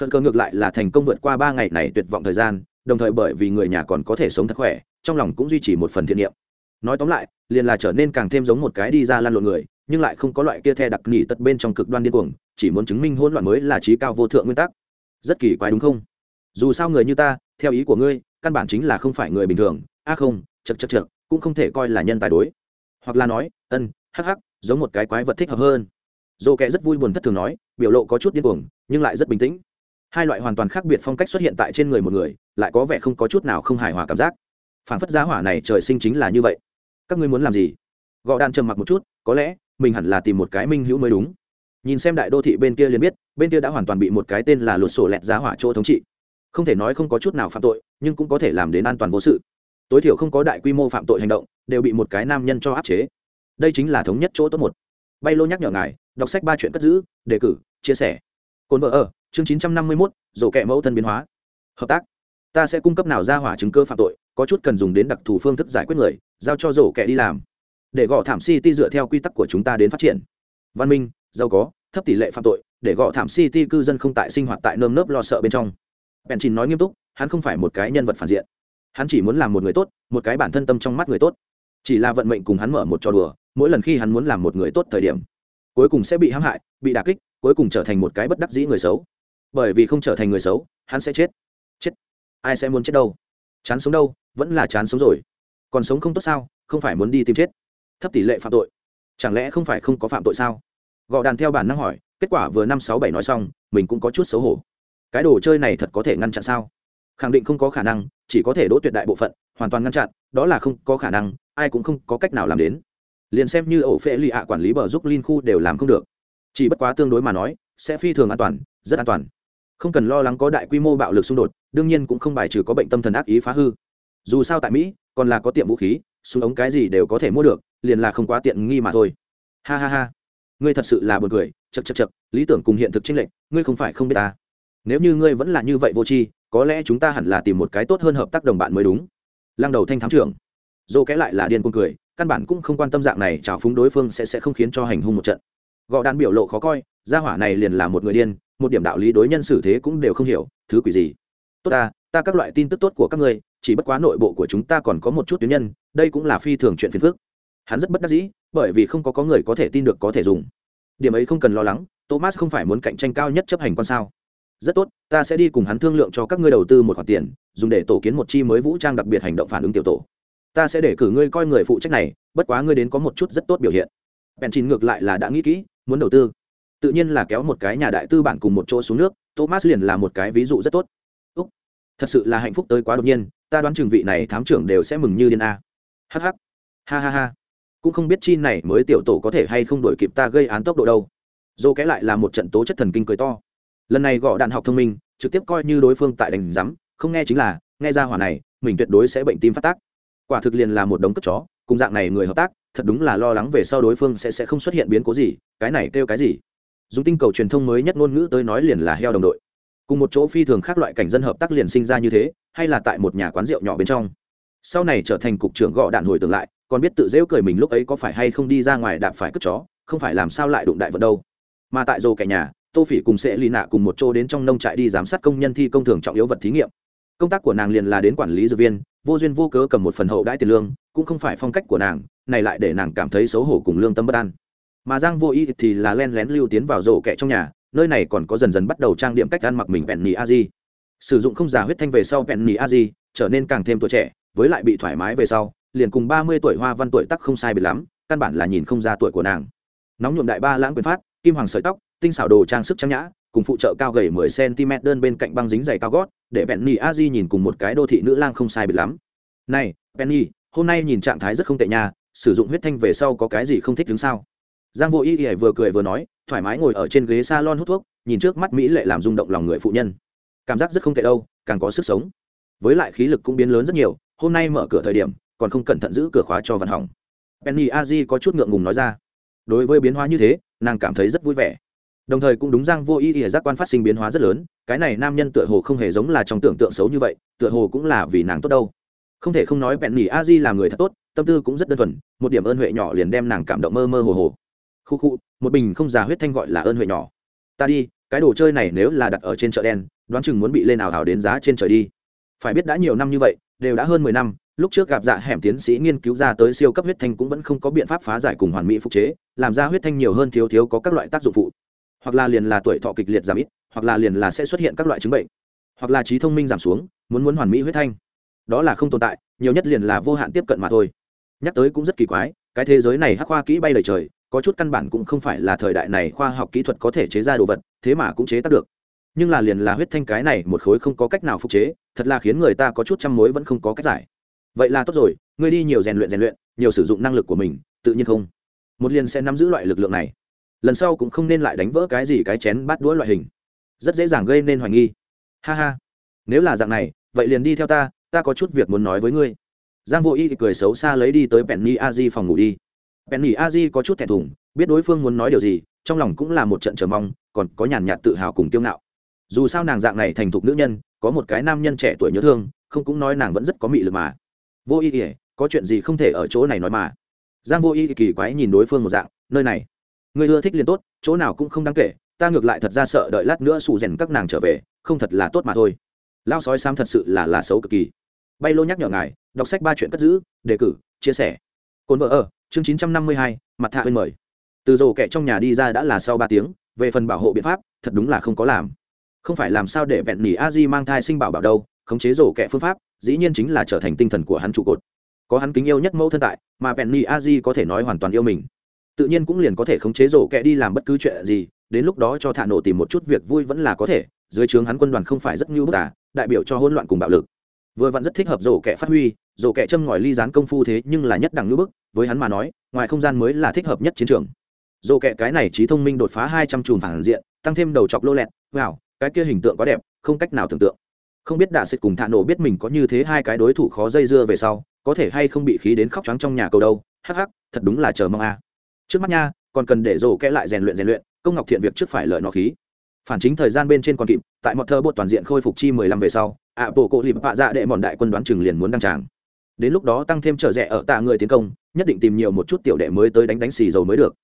Phần cơ ngược lại là thành công vượt qua ba ngày này tuyệt vọng thời gian, đồng thời bởi vì người nhà còn có thể sống thật khỏe, trong lòng cũng duy trì một phần thiện niệm. Nói tóm lại, liền là trở nên càng thêm giống một cái đi ra lăn lộn người, nhưng lại không có loại kia the đặc nghỉ tật bên trong cực đoan điên cuồng, chỉ muốn chứng minh hỗn loạn mới là trí cao vô thượng nguyên tắc. Rất kỳ quái đúng không? Dù sao người như ta, theo ý của ngươi, căn bản chính là không phải người bình thường. A không chật chật chật cũng không thể coi là nhân tài đối. Hoặc là nói, ân hắc hắc, giống một cái quái vật thích hợp hơn. Dô kẻ rất vui buồn thất thường nói, biểu lộ có chút điên cuồng, nhưng lại rất bình tĩnh. Hai loại hoàn toàn khác biệt phong cách xuất hiện tại trên người một người, lại có vẻ không có chút nào không hài hòa cảm giác. Phản phất giá hỏa này trời sinh chính là như vậy. Các ngươi muốn làm gì? Gọ đan trầm mặc một chút, có lẽ, mình hẳn là tìm một cái minh hữu mới đúng. Nhìn xem đại đô thị bên kia liền biết, bên kia đã hoàn toàn bị một cái tên là lột sổ lẹt giá hỏa chỗ thống trị. Không thể nói không có chút nào phạm tội, nhưng cũng có thể làm đến an toàn vô sự. Tối thiểu không có đại quy mô phạm tội hành động, đều bị một cái nam nhân cho áp chế đây chính là thống nhất chỗ tốt một. Bay lô nhắc nhở ngài, đọc sách ba chuyện cất giữ, đề cử, chia sẻ. Cồn vợ ở, chương chín trăm năm mươi mốt, rổ kẹ mẫu thân biến hóa. Hợp tác. Ta sẽ cung cấp nào ra hỏa chứng cơ phạm tội, có chút cần dùng đến đặc thù phương thức giải quyết người, giao cho rổ kẹ đi làm. Để gõ thảm city dựa theo quy tắc của chúng ta đến phát triển. Văn minh, giàu có, thấp tỷ lệ phạm tội, để gõ thảm city cư dân không tại sinh hoạt tại nơm nớp lo sợ bên trong. Bèn chín nói nghiêm túc, hắn không phải một cái nhân vật phản diện. Hắn chỉ muốn làm một người tốt, một cái bản thân tâm trong mắt người tốt. Chỉ là vận mệnh cùng hắn mở một trò đùa mỗi lần khi hắn muốn làm một người tốt thời điểm, cuối cùng sẽ bị hãm hại, bị đà kích, cuối cùng trở thành một cái bất đắc dĩ người xấu. Bởi vì không trở thành người xấu, hắn sẽ chết. Chết. Ai sẽ muốn chết đâu? Chán sống đâu? Vẫn là chán sống rồi. Còn sống không tốt sao? Không phải muốn đi tìm chết. Thấp tỷ lệ phạm tội. Chẳng lẽ không phải không có phạm tội sao? Gọ đàn theo bản năng hỏi, kết quả vừa năm sáu bảy nói xong, mình cũng có chút xấu hổ. Cái đồ chơi này thật có thể ngăn chặn sao? Khẳng định không có khả năng, chỉ có thể đỗ tuyệt đại bộ phận, hoàn toàn ngăn chặn, đó là không có khả năng, ai cũng không có cách nào làm đến liền xem như ổ phệ lì ạ quản lý bờ giúp linh khu đều làm không được. Chỉ bất quá tương đối mà nói, sẽ phi thường an toàn, rất an toàn. Không cần lo lắng có đại quy mô bạo lực xung đột, đương nhiên cũng không bài trừ có bệnh tâm thần ác ý phá hư. Dù sao tại mỹ, còn là có tiệm vũ khí, súng ống cái gì đều có thể mua được, liền là không quá tiện nghi mà thôi. Ha ha ha. Ngươi thật sự là buồn cười chật chật chật lý tưởng cùng hiện thực tranh lệch, ngươi không phải không biết ta. Nếu như ngươi vẫn là như vậy vô tri, có lẽ chúng ta hẳn là tìm một cái tốt hơn hợp tác đồng bạn mới đúng. Lăng đầu thanh thám trưởng. Dô kẽ lại là điên cuồng cười căn bản cũng không quan tâm dạng này trào phúng đối phương sẽ sẽ không khiến cho hành hung một trận. Gò đàn biểu lộ khó coi, gia hỏa này liền là một người điên, một điểm đạo lý đối nhân xử thế cũng đều không hiểu, thứ quỷ gì? Tốt ta ta các loại tin tức tốt của các ngươi, chỉ bất quá nội bộ của chúng ta còn có một chút tuyến nhân, đây cũng là phi thường chuyện phiền phức. Hắn rất bất đắc dĩ, bởi vì không có có người có thể tin được có thể dùng. Điểm ấy không cần lo lắng, thomas không phải muốn cạnh tranh cao nhất chấp hành quan sao? Rất tốt, ta sẽ đi cùng hắn thương lượng cho các ngươi đầu tư một khoản tiền, dùng để tổ kiến một chi mới vũ trang đặc biệt hành động phản ứng tiểu tổ ta sẽ để cử ngươi coi người phụ trách này bất quá ngươi đến có một chút rất tốt biểu hiện. Bèn chín ngược lại là đã nghĩ kỹ muốn đầu tư. Tự nhiên là kéo một cái nhà đại tư bản cùng một chỗ xuống nước thomas liền là một cái ví dụ rất tốt. Úc, thật sự là hạnh phúc tới quá đột nhiên ta đoán trường vị này thám trưởng đều sẽ mừng như điên a. Hh ha ha ha. Cũng không biết chi này mới tiểu tổ có thể hay không đổi kịp ta gây án tốc độ đâu. Dô kẽ lại là một trận tố chất thần kinh cười to. Lần này gõ đạn học thông minh trực tiếp coi như đối phương tại đành rắm không nghe chính là nghe ra hỏa này mình tuyệt đối sẽ bệnh tim phát tác quả thực liền là một đống cất chó, cùng dạng này người hợp tác, thật đúng là lo lắng về sau đối phương sẽ sẽ không xuất hiện biến cố gì, cái này kêu cái gì. Dùng tinh cầu truyền thông mới nhất ngôn ngữ tới nói liền là heo đồng đội. Cùng một chỗ phi thường khác loại cảnh dân hợp tác liền sinh ra như thế, hay là tại một nhà quán rượu nhỏ bên trong. Sau này trở thành cục trưởng gõ đạn hồi tưởng lại, còn biết tự dễu cười mình lúc ấy có phải hay không đi ra ngoài đạp phải cất chó, không phải làm sao lại đụng đại vật đâu. Mà tại rồ kẻ nhà, tô phỉ cùng sẽ lì nạ cùng một chỗ đến trong nông trại đi giám sát công nhân thi công thường trọng yếu vật thí nghiệm. Công tác của nàng liền là đến quản lý dược viên vô duyên vô cớ cầm một phần hậu đãi tiền lương, cũng không phải phong cách của nàng, này lại để nàng cảm thấy xấu hổ cùng lương tâm bất an. Mà giang vô y thì là len lén lưu tiến vào rổ kẹ trong nhà, nơi này còn có dần dần bắt đầu trang điểm cách ăn mặc mình bẹn nỉ a di. Sử dụng không giả huyết thanh về sau bẹn nỉ a di trở nên càng thêm tuổi trẻ, với lại bị thoải mái về sau, liền cùng ba mươi tuổi hoa văn tuổi tắc không sai biệt lắm, căn bản là nhìn không ra tuổi của nàng. Nóng nhuộm đại ba lãng quyền phát, kim hoàng sợi tóc, tinh xảo đồ trang sức trang nhã cùng phụ trợ cao gầy mười cm đơn bên cạnh băng dính giày cao gót để Penny Aji nhìn cùng một cái đô thị nữ lang không sai biệt lắm. "Này, Penny, hôm nay nhìn trạng thái rất không tệ nha, sử dụng huyết thanh về sau có cái gì không thích đứng sao?" Giang Vô Y Y vừa cười vừa nói, thoải mái ngồi ở trên ghế salon hút thuốc, nhìn trước mắt mỹ lệ làm rung động lòng người phụ nhân. Cảm giác rất không tệ đâu, càng có sức sống. Với lại khí lực cũng biến lớn rất nhiều, hôm nay mở cửa thời điểm, còn không cẩn thận giữ cửa khóa cho văn hỏng. Penny Aji có chút ngượng ngùng nói ra. Đối với biến hóa như thế, nàng cảm thấy rất vui vẻ đồng thời cũng đúng rằng vô ý ỉa giác quan phát sinh biến hóa rất lớn, cái này nam nhân tựa hồ không hề giống là trong tưởng tượng xấu như vậy, tựa hồ cũng là vì nàng tốt đâu. Không thể không nói bẹn nỉ a di là người thật tốt, tâm tư cũng rất đơn thuần, một điểm ơn huệ nhỏ liền đem nàng cảm động mơ mơ hồ hồ. Khu khu, một bình không già huyết thanh gọi là ơn huệ nhỏ. Ta đi, cái đồ chơi này nếu là đặt ở trên chợ đen, đoán chừng muốn bị lên ảo hảo đến giá trên trời đi. Phải biết đã nhiều năm như vậy, đều đã hơn mười năm, lúc trước gặp dạ hẻm tiến sĩ nghiên cứu ra tới siêu cấp huyết thanh cũng vẫn không có biện pháp phá giải cùng hoàn mỹ phục chế, làm ra huyết thanh nhiều hơn thiếu thiếu có các loại tác dụng phụ hoặc là liền là tuổi thọ kịch liệt giảm ít, hoặc là liền là sẽ xuất hiện các loại chứng bệnh. Hoặc là trí thông minh giảm xuống, muốn muốn hoàn mỹ huyết thanh. Đó là không tồn tại, nhiều nhất liền là vô hạn tiếp cận mà thôi. Nhắc tới cũng rất kỳ quái, cái thế giới này hắc khoa kỹ bay lời trời, có chút căn bản cũng không phải là thời đại này khoa học kỹ thuật có thể chế ra đồ vật, thế mà cũng chế tác được. Nhưng là liền là huyết thanh cái này một khối không có cách nào phục chế, thật là khiến người ta có chút trăm mối vẫn không có cách giải. Vậy là tốt rồi, ngươi đi nhiều rèn luyện rèn luyện, nhiều sử dụng năng lực của mình, tự nhiên không? Một liền sẽ nắm giữ loại lực lượng này lần sau cũng không nên lại đánh vỡ cái gì cái chén bát đũa loại hình. Rất dễ dàng gây nên hoài nghi. Ha ha. Nếu là dạng này, vậy liền đi theo ta ta có chút việc muốn nói với ngươi. Giang vô y thì cười xấu xa lấy đi tới penny a di phòng ngủ đi. Penny a di có chút thẹn thùng, biết đối phương muốn nói điều gì, trong lòng cũng là một trận chờ mong, còn có nhàn nhạt tự hào cùng kiêu ngạo. Dù sao nàng dạng này thành thục nữ nhân, có một cái nam nhân trẻ tuổi nhớ thương, không cũng nói nàng vẫn rất có mị lực mà. Vô y ỉa có chuyện gì không thể ở chỗ này nói mà? Giang vô y kỳ quái nhìn đối phương một dạng, nơi này người ưa thích liền tốt, chỗ nào cũng không đáng kể, ta ngược lại thật ra sợ đợi lát nữa xù rèn các nàng trở về, không thật là tốt mà thôi. Lao sói sam thật sự là là xấu cực kỳ. Bay lô nhắc nhở ngài, đọc sách ba chuyện cất giữ, đề cử, chia sẻ. Cồn vợ ở, chương chín trăm năm mươi hai, mặt thạ bên mời. Từ rổ kẻ trong nhà đi ra đã là sau ba tiếng, về phần bảo hộ biện pháp, thật đúng là không có làm. Không phải làm sao để vẹn nỉ a di mang thai sinh bảo bảo đâu, khống chế rổ kẻ phương pháp, dĩ nhiên chính là trở thành tinh thần của hắn trụ cột. Có hắn kính yêu nhất mẫu thân tại, mà vẹn nỉ a di có thể nói hoàn toàn yêu mình tự nhiên cũng liền có thể khống chế rổ kẹ đi làm bất cứ chuyện gì, đến lúc đó cho thả nổ tìm một chút việc vui vẫn là có thể, dưới trướng hắn quân đoàn không phải rất nhu bức à đại biểu cho hỗn loạn cùng bạo lực. Vừa vặn rất thích hợp rổ kẹ phát huy, rổ kẹ châm ngòi ly dán công phu thế nhưng là nhất đẳng nhu bức, với hắn mà nói, ngoài không gian mới là thích hợp nhất chiến trường. Rổ kẹ cái này trí thông minh đột phá hai trăm chùm phản diện, tăng thêm đầu chọc lô lẹt, wow, cái kia hình tượng quá đẹp, không cách nào tưởng tượng. Không biết đạ sệt cùng thạ nổ biết mình có như thế hai cái đối thủ khó dây dưa về sau, có thể hay không bị khí đến khóc trắng trong nhà cầu đâu, hắc hắc, thật đúng là chờ mong a trước mắt nha, còn cần để rổ kẽ lại rèn luyện rèn luyện, công ngọc thiện việc trước phải lợi nó khí. Phản chính thời gian bên trên còn kịp, tại một thơ bột toàn diện khôi phục chi mười lăm về sau, ạ bộ cộ lịp bạ dạ đệ mòn đại quân đoán chừng liền muốn đăng tràng. Đến lúc đó tăng thêm trở rẻ ở tạ người tiến công, nhất định tìm nhiều một chút tiểu đệ mới tới đánh đánh xì dầu mới được.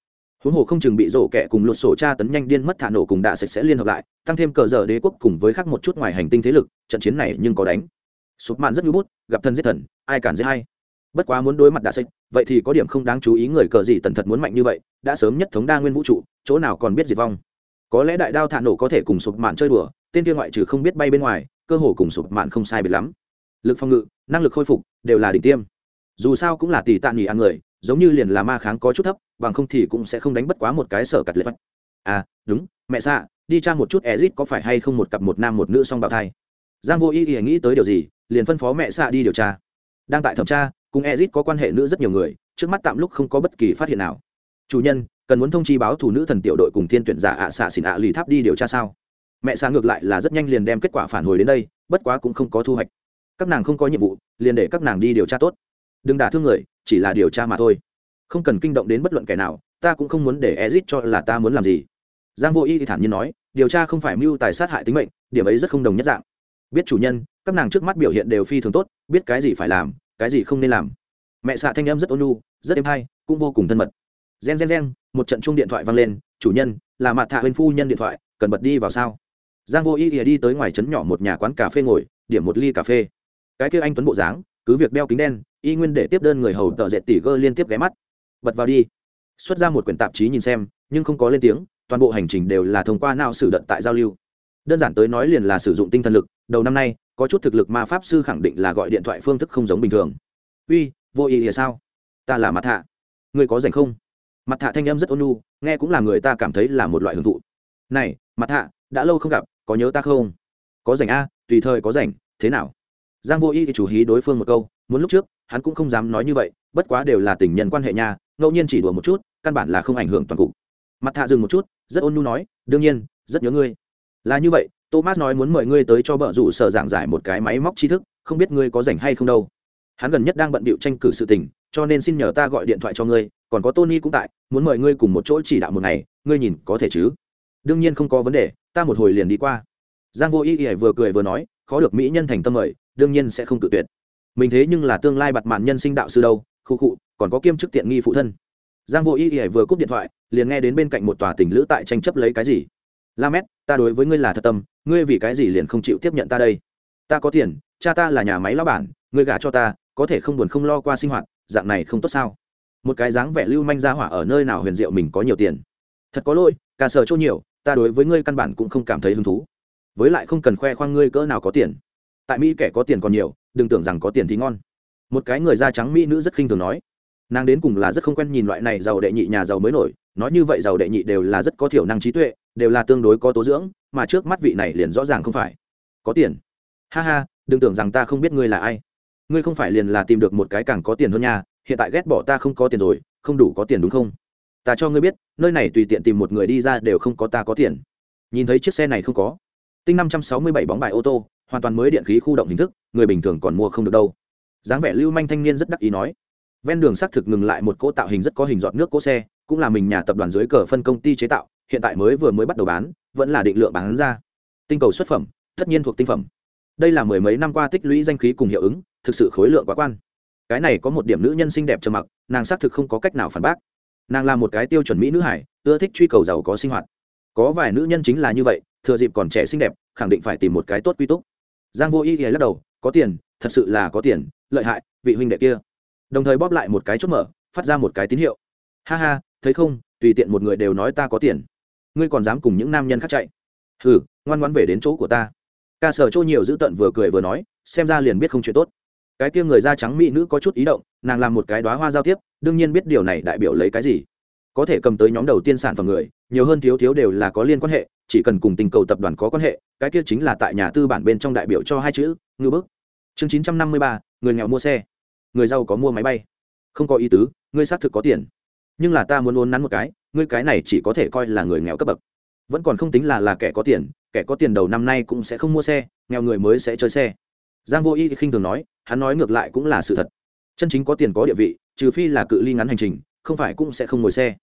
Huống hồ không chừng bị rổ kẹ cùng lột sổ tra tấn nhanh điên mất thả nổ cùng đạ sạch sẽ liên hợp lại, tăng thêm cờ giờ đế quốc cùng với khác một chút ngoài hành tinh thế lực, trận chiến này nhưng có đánh. Sụp mạn rất nhu bút, gặp thần giết thần, ai cản dễ hay bất quá muốn đối mặt đã sạch, vậy thì có điểm không đáng chú ý người cờ gì tần thật muốn mạnh như vậy, đã sớm nhất thống đa nguyên vũ trụ, chỗ nào còn biết diệt vong. Có lẽ đại đao thả nổ có thể cùng sụp mạn chơi đùa, tên kia ngoại trừ không biết bay bên ngoài, cơ hồ cùng sụp mạn không sai biệt lắm. Lực phòng ngự, năng lực khôi phục, đều là đỉnh tiêm. Dù sao cũng là tỷ tạ nghỉ ăn người, giống như liền là ma kháng có chút thấp, bằng không thì cũng sẽ không đánh bất quá một cái sở cặt lệ vật. À đúng, mẹ xạ, đi tra một chút ezit có phải hay không một cặp một nam một nữ song bào thai. Giang vô ý ý nghĩ tới điều gì, liền phân phó mẹ xạ đi điều tra. Đang tại thẩm tra cùng ezit có quan hệ nữ rất nhiều người, trước mắt tạm lúc không có bất kỳ phát hiện nào. Chủ nhân, cần muốn thông chi báo thủ nữ thần tiểu đội cùng thiên tuyển giả ạ xạ xỉn ạ lì tháp đi điều tra sao? Mẹ sáng ngược lại là rất nhanh liền đem kết quả phản hồi đến đây, bất quá cũng không có thu hoạch. Các nàng không có nhiệm vụ, liền để các nàng đi điều tra tốt. Đừng đả thương người, chỉ là điều tra mà thôi. Không cần kinh động đến bất luận kẻ nào, ta cũng không muốn để ezit cho là ta muốn làm gì. Giang vô y thì thản nhiên nói, điều tra không phải mưu tài sát hại tính mệnh, điểm ấy rất không đồng nhất dạng. Biết chủ nhân, các nàng trước mắt biểu hiện đều phi thường tốt, biết cái gì phải làm cái gì không nên làm? Mẹ xạ thanh em rất ôn nhu, rất êm hay, cũng vô cùng thân mật. Gen gen gen, một trận chung điện thoại vang lên, chủ nhân, là mặt thạ huyên phu nhân điện thoại, cần bật đi vào sao? Giang vô ý ỉa đi tới ngoài trấn nhỏ một nhà quán cà phê ngồi, điểm một ly cà phê. Cái kia anh tuấn bộ dáng, cứ việc đeo kính đen, y nguyên để tiếp đơn người hầu tợ dệt tỉ gơ liên tiếp ghé mắt. Bật vào đi. Xuất ra một quyển tạp chí nhìn xem, nhưng không có lên tiếng, toàn bộ hành trình đều là thông qua nào sử đận tại giao lưu. Đơn giản tới nói liền là sử dụng tinh thần lực đầu năm nay, có chút thực lực ma pháp sư khẳng định là gọi điện thoại phương thức không giống bình thường. Uy, vô ý ỉa sao? Ta là mặt thạ người có rảnh không? Mặt thạ thanh em rất ôn nhu, nghe cũng là người ta cảm thấy là một loại hưởng thụ. Này mặt thạ đã lâu không gặp, có nhớ ta không? Có rảnh a tùy thời có rảnh, thế nào? Giang vô y thì chủ hí đối phương một câu, muốn lúc trước, hắn cũng không dám nói như vậy, bất quá đều là tình nhân quan hệ nha, ngẫu nhiên chỉ đùa một chút, căn bản là không ảnh hưởng toàn cục. Mặt thạ dừng một chút, rất ôn nhu nói, đương nhiên, rất nhớ ngươi. Là như vậy thomas nói muốn mời ngươi tới cho bợ rủ sở giảng giải một cái máy móc tri thức, không biết ngươi có rảnh hay không đâu. Hắn gần nhất đang bận bịu tranh cử sự tình, cho nên xin nhờ ta gọi điện thoại cho ngươi, còn có tony cũng tại, muốn mời ngươi cùng một chỗ chỉ đạo một ngày, ngươi nhìn có thể chứ? Đương nhiên không có vấn đề, ta một hồi liền đi qua. Giang vô ý ỉa vừa cười vừa nói, khó được mỹ nhân thành tâm mời, đương nhiên sẽ không tự tuyệt. Mình thế nhưng là tương lai bặt mạn nhân sinh đạo sư đâu, khu khụ còn có kiêm chức tiện nghi phụ thân. Giang vô ý ỉa vừa cúp điện thoại, liền nghe đến bên cạnh một tòa tỉnh lữ tại tranh chấp lấy cái gì. La mét ta đối với ngươi là thật tâm ngươi vì cái gì liền không chịu tiếp nhận ta đây? Ta có tiền, cha ta là nhà máy lao bản, ngươi gả cho ta, có thể không buồn không lo qua sinh hoạt, dạng này không tốt sao? Một cái dáng vẻ lưu manh ra hỏa ở nơi nào huyền diệu mình có nhiều tiền? Thật có lỗi cả sở chỗ nhiều, ta đối với ngươi căn bản cũng không cảm thấy hứng thú. Với lại không cần khoe khoang ngươi cỡ nào có tiền. Tại mỹ kẻ có tiền còn nhiều, đừng tưởng rằng có tiền thì ngon. Một cái người da trắng mỹ nữ rất khinh thường nói nàng đến cùng là rất không quen nhìn loại này giàu đệ nhị nhà giàu mới nổi, nói như vậy giàu đệ nhị đều là rất có thiểu năng trí tuệ, đều là tương đối có tố dưỡng, mà trước mắt vị này liền rõ ràng không phải. Có tiền. Ha ha, đừng tưởng rằng ta không biết ngươi là ai. Ngươi không phải liền là tìm được một cái càng có tiền hơn nhà hiện tại ghét bỏ ta không có tiền rồi, không đủ có tiền đúng không? Ta cho ngươi biết, nơi này tùy tiện tìm một người đi ra đều không có ta có tiền. Nhìn thấy chiếc xe này không có. Tinh năm trăm sáu mươi bảy bóng bài ô tô, hoàn toàn mới điện khí khu động hình thức, người bình thường còn mua không được đâu. Dáng vẻ lưu manh thanh niên rất đắc ý nói ven đường xác thực ngừng lại một cỗ tạo hình rất có hình giọt nước cỗ xe, cũng là mình nhà tập đoàn dưới cờ phân công ty chế tạo, hiện tại mới vừa mới bắt đầu bán, vẫn là định lượng bán ra. Tinh cầu xuất phẩm, tất nhiên thuộc tinh phẩm. Đây là mười mấy năm qua tích lũy danh khí cùng hiệu ứng, thực sự khối lượng quá quan. Cái này có một điểm nữ nhân xinh đẹp trầm mặc, nàng xác thực không có cách nào phản bác. Nàng là một cái tiêu chuẩn mỹ nữ hải, ưa thích truy cầu giàu có sinh hoạt. Có vài nữ nhân chính là như vậy, thừa dịp còn trẻ xinh đẹp, khẳng định phải tìm một cái tốt quy túc. Giang vô ý thì lắc đầu, có tiền, thật sự là có tiền, lợi hại, vị huynh đệ kia đồng thời bóp lại một cái chốt mở, phát ra một cái tín hiệu. Ha ha, thấy không, tùy tiện một người đều nói ta có tiền. Ngươi còn dám cùng những nam nhân khác chạy? Hừ, ngoan ngoan về đến chỗ của ta. Ca sở chỗ nhiều dữ tận vừa cười vừa nói, xem ra liền biết không chuyện tốt. Cái kia người da trắng mỹ nữ có chút ý động, nàng làm một cái đoá hoa giao tiếp, đương nhiên biết điều này đại biểu lấy cái gì. Có thể cầm tới nhóm đầu tiên sản phẩm người, nhiều hơn thiếu thiếu đều là có liên quan hệ, chỉ cần cùng tình cầu tập đoàn có quan hệ, cái kia chính là tại nhà tư bản bên trong đại biểu cho hai chữ, ngư bức. Chương chín trăm năm mươi ba, người nghèo mua xe người giàu có mua máy bay. Không có ý tứ, ngươi xác thực có tiền. Nhưng là ta muốn ôn nắn một cái, ngươi cái này chỉ có thể coi là người nghèo cấp bậc. Vẫn còn không tính là là kẻ có tiền, kẻ có tiền đầu năm nay cũng sẽ không mua xe, nghèo người mới sẽ chơi xe. Giang vô y khinh thường nói, hắn nói ngược lại cũng là sự thật. Chân chính có tiền có địa vị, trừ phi là cự ly ngắn hành trình, không phải cũng sẽ không ngồi xe.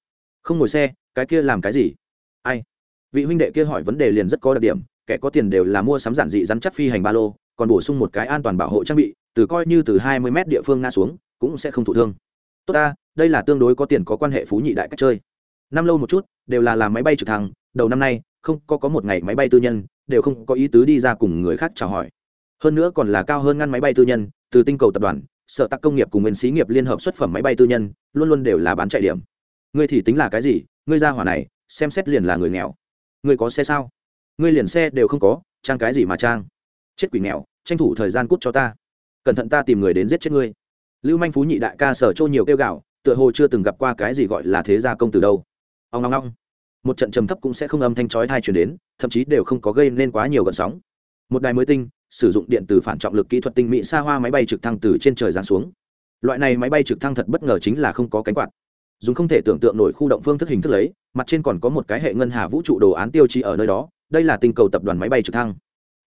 Không ngồi xe, cái kia làm cái gì? Ai? Vị huynh đệ kia hỏi vấn đề liền rất có đặc điểm, kẻ có tiền đều là mua sắm giản dị rắn chắc phi hành ba lô, còn bổ sung một cái an toàn bảo hộ trang bị từ coi như từ hai mươi m địa phương ngã xuống, cũng sẽ không thụ thương. Tốt ta, đây là tương đối có tiền có quan hệ phú nhị đại cách chơi. Năm lâu một chút, đều là làm máy bay trực thăng, đầu năm nay, không có có một ngày máy bay tư nhân, đều không có ý tứ đi ra cùng người khác chào hỏi. Hơn nữa còn là cao hơn ngăn máy bay tư nhân, từ tinh cầu tập đoàn, sở tắc công nghiệp cùng nguyên xí nghiệp liên hợp xuất phẩm máy bay tư nhân, luôn luôn đều là bán chạy điểm. Ngươi thì tính là cái gì? Ngươi ra hỏa này, xem xét liền là người nghèo. Ngươi có xe sao? Ngươi liền xe đều không có, trang cái gì mà trang? Chết quỷ nghèo, tranh thủ thời gian cút cho ta cẩn thận ta tìm người đến giết chết ngươi. Lưu manh phú nhị đại ca sở trô nhiều kêu gạo tựa hồ chưa từng gặp qua cái gì gọi là thế gia công từ đâu. Ông ngong ngong một trận trầm thấp cũng sẽ không âm thanh chói thai chuyển đến, thậm chí đều không có gây nên quá nhiều gợn sóng. Một đài mới tinh, sử dụng điện từ phản trọng lực kỹ thuật tinh mỹ xa hoa máy bay trực thăng từ trên trời giáng xuống. Loại này máy bay trực thăng thật bất ngờ chính là không có cánh quạt. Dùng không thể tưởng tượng nổi khu động phương thức hình thức lấy, mặt trên còn có một cái hệ ngân hà vũ trụ đồ án tiêu chí ở nơi đó, đây là tinh cầu tập đoàn máy bay trực thăng.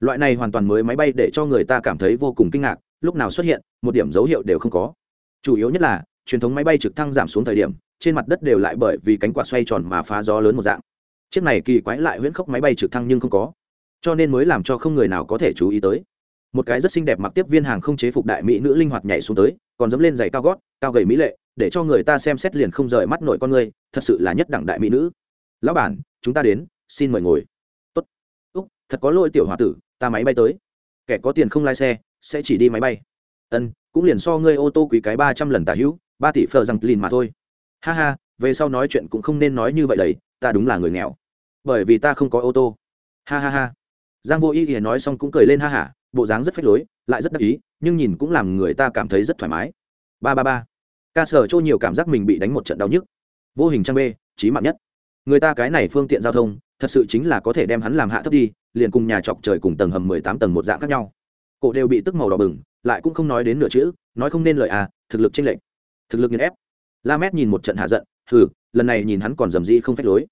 Loại này hoàn toàn mới máy bay để cho người ta cảm thấy vô cùng kinh ngạc lúc nào xuất hiện, một điểm dấu hiệu đều không có. Chủ yếu nhất là, truyền thống máy bay trực thăng giảm xuống thời điểm, trên mặt đất đều lại bởi vì cánh quạt xoay tròn mà phá gió lớn một dạng. Chiếc này kỳ quái lại huyễn khốc máy bay trực thăng nhưng không có. Cho nên mới làm cho không người nào có thể chú ý tới. Một cái rất xinh đẹp mặc tiếp viên hàng không chế phục đại mỹ nữ linh hoạt nhảy xuống tới, còn dẫm lên giày cao gót, cao gầy mỹ lệ, để cho người ta xem xét liền không rời mắt nội con người, thật sự là nhất đẳng đại mỹ nữ. Lão bản, chúng ta đến, xin mời ngồi. Tốt. Úc, thật có lỗi tiểu h o a tử, ta máy bay tới. Kẻ có tiền không lái xe sẽ chỉ đi máy bay. Ân, cũng liền so ngươi ô tô quý cái ba trăm lần tả hữu, ba tỷ phờ rằng lìn mà thôi. Ha ha, về sau nói chuyện cũng không nên nói như vậy đấy, ta đúng là người nghèo. Bởi vì ta không có ô tô. Ha ha ha. Giang vô ý thì nói xong cũng cười lên ha hả, bộ dáng rất phách lối, lại rất đắc ý, nhưng nhìn cũng làm người ta cảm thấy rất thoải mái. Ba ba ba. Ca sở trôi nhiều cảm giác mình bị đánh một trận đau nhức. Vô hình trang b trí mạng nhất. Người ta cái này phương tiện giao thông, thật sự chính là có thể đem hắn làm hạ thấp đi, liền cùng nhà chọc trời cùng tầng hầm mười tám tầng một dạng khác nhau cổ đều bị tức màu đỏ bừng, lại cũng không nói đến nửa chữ, nói không nên lời à thực lực chênh lệch, thực lực nghiền ép. La mét nhìn một trận hạ giận, hừ, lần này nhìn hắn còn dầm dĩ không phép lối.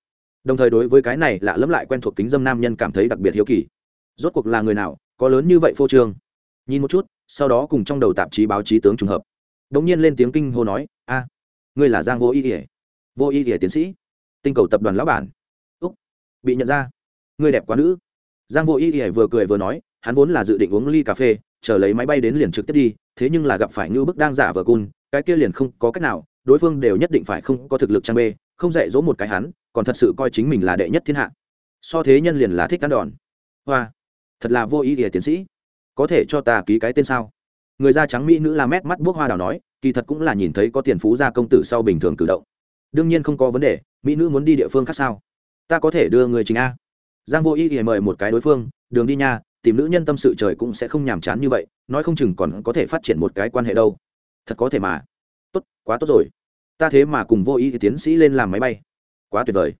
Đồng thời đối với cái này lạ lẫm lại quen thuộc kính dâm nam nhân cảm thấy đặc biệt hiếu kỳ. Rốt cuộc là người nào, có lớn như vậy phô trương? Nhìn một chút, sau đó cùng trong đầu tạp chí báo chí tướng trùng hợp. Đ ỗ n g nhiên lên tiếng kinh hô nói, a, ngươi là giang vô y ỉa vô y ỉa tiến sĩ, tinh cầu tập đoàn lão bản. Úc, bị nhận ra. Ngươi đẹp quá nữ. Giang vô y ỉa vừa cười vừa nói hắn vốn là dự định uống ly cà phê, chờ lấy máy bay đến liền trực tiếp đi, thế nhưng là gặp phải Ngưu bức đang giả vờ cun, cái kia liền không có cách nào, đối phương đều nhất định phải không có thực lực trang bê, không dạy dỗ một cái hắn, còn thật sự coi chính mình là đệ nhất thiên hạ. So thế nhân liền là thích cắn đòn. Hoa, thật là vô ý nghĩa tiến sĩ. Có thể cho ta ký cái tên sao? Người da trắng mỹ nữ la mét mắt bước hoa đào nói, kỳ thật cũng là nhìn thấy có tiền phú gia công tử sau bình thường cử động. Đương nhiên không có vấn đề, mỹ nữ muốn đi địa phương khác sao? Ta có thể đưa người chính a. Giang vô ý nghĩa mời một cái đối phương, đường đi nha tìm nữ nhân tâm sự trời cũng sẽ không nhàm chán như vậy, nói không chừng còn có thể phát triển một cái quan hệ đâu. Thật có thể mà. Tốt, quá tốt rồi. Ta thế mà cùng vô ý thì tiến sĩ lên làm máy bay. Quá tuyệt vời.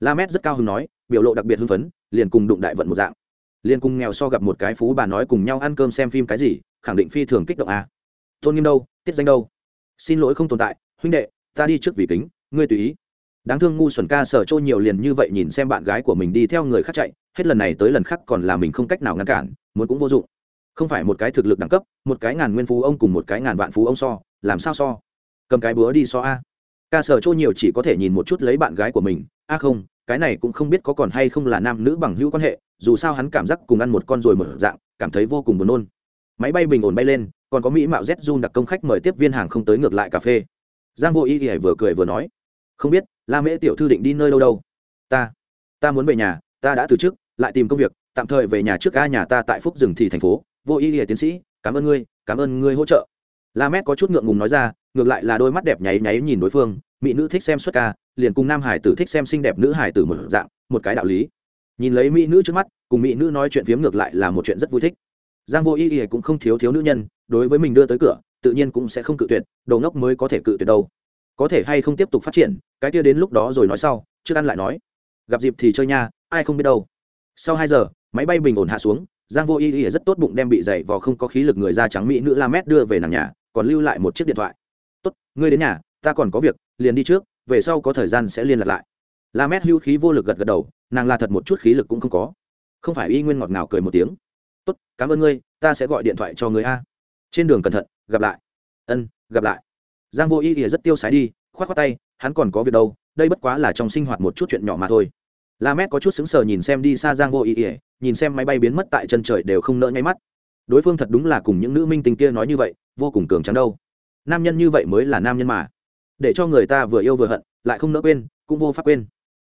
La mét rất cao hứng nói, biểu lộ đặc biệt hưng phấn, liền cùng đụng đại vận một dạng. Liền cùng nghèo so gặp một cái phú bà nói cùng nhau ăn cơm xem phim cái gì, khẳng định phi thường kích động à. tôn nghiêm đâu, tiết danh đâu? Xin lỗi không tồn tại, huynh đệ, ta đi trước vì kính, ngươi tùy ý đáng thương ngu xuẩn ca sở trôi nhiều liền như vậy nhìn xem bạn gái của mình đi theo người khác chạy, hết lần này tới lần khác còn là mình không cách nào ngăn cản, muốn cũng vô dụng. Không phải một cái thực lực đẳng cấp, một cái ngàn nguyên phú ông cùng một cái ngàn vạn phú ông so, làm sao so? Cầm cái búa đi so a. Ca sở trôi nhiều chỉ có thể nhìn một chút lấy bạn gái của mình, a không, cái này cũng không biết có còn hay không là nam nữ bằng hữu quan hệ, dù sao hắn cảm giác cùng ăn một con rồi một dạng, cảm thấy vô cùng buồn nôn. Máy bay bình ổn bay lên, còn có mỹ mạo z jun đặc công khách mời tiếp viên hàng không tới ngược lại cà phê. Giang vô ý ỉa vừa cười vừa nói, không biết la mễ tiểu thư định đi nơi đâu đâu? Ta ta muốn về nhà, ta đã từ chức lại tìm công việc, tạm thời về nhà trước ca nhà ta tại phúc rừng thì thành phố. Vô y ỉa tiến sĩ, cảm ơn ngươi, cảm ơn ngươi hỗ trợ. La mét có chút ngượng ngùng nói ra, ngược lại là đôi mắt đẹp nháy nháy nhìn đối phương, mỹ nữ thích xem xuất ca, liền cùng nam hải tử thích xem xinh đẹp nữ hải tử một dạng, một cái đạo lý. Nhìn lấy mỹ nữ trước mắt, cùng mỹ nữ nói chuyện phiếm ngược lại là một chuyện rất vui thích. Giang vô y ỉa cũng không thiếu thiếu nữ nhân, đối với mình đưa tới cửa, tự nhiên cũng sẽ không cự tuyệt đầu ngốc mới có thể cự tuyệt đâu. Có thể hay không tiếp tục phát triển cái kia đến lúc đó rồi nói sau chưa ăn lại nói. Gặp dịp thì chơi nha, ai không biết đâu. Sau hai giờ, máy bay bình ổn hạ xuống, giang vô y y rất tốt bụng đem bị dày vò không có khí lực người da trắng mỹ nữ la mét đưa về nàng nhà, còn lưu lại một chiếc điện thoại. Tốt, ngươi đến nhà, ta còn có việc, liền đi trước, về sau có thời gian sẽ liên lạc lại. La mét hưu khí vô lực gật gật đầu, nàng là thật một chút khí lực cũng không có. Không phải y nguyên ngọt ngào cười một tiếng. Tốt, cảm ơn ngươi, ta sẽ gọi điện thoại cho người a. Trên đường cẩn thận, gặp lại. Ân, gặp lại. Giang vô y y rất tiêu sái đi khoát khoát tay, hắn còn có việc đâu, đây bất quá là trong sinh hoạt một chút chuyện nhỏ mà thôi. La mét có chút xứng sờ nhìn xem đi xa giang vô y ỉa nhìn xem máy bay biến mất tại chân trời đều không nỡ nháy mắt. Đối phương thật đúng là cùng những nữ minh tình kia nói như vậy, vô cùng cường trắng đâu. Nam nhân như vậy mới là nam nhân mà. Để cho người ta vừa yêu vừa hận, lại không nỡ quên, cũng vô pháp quên.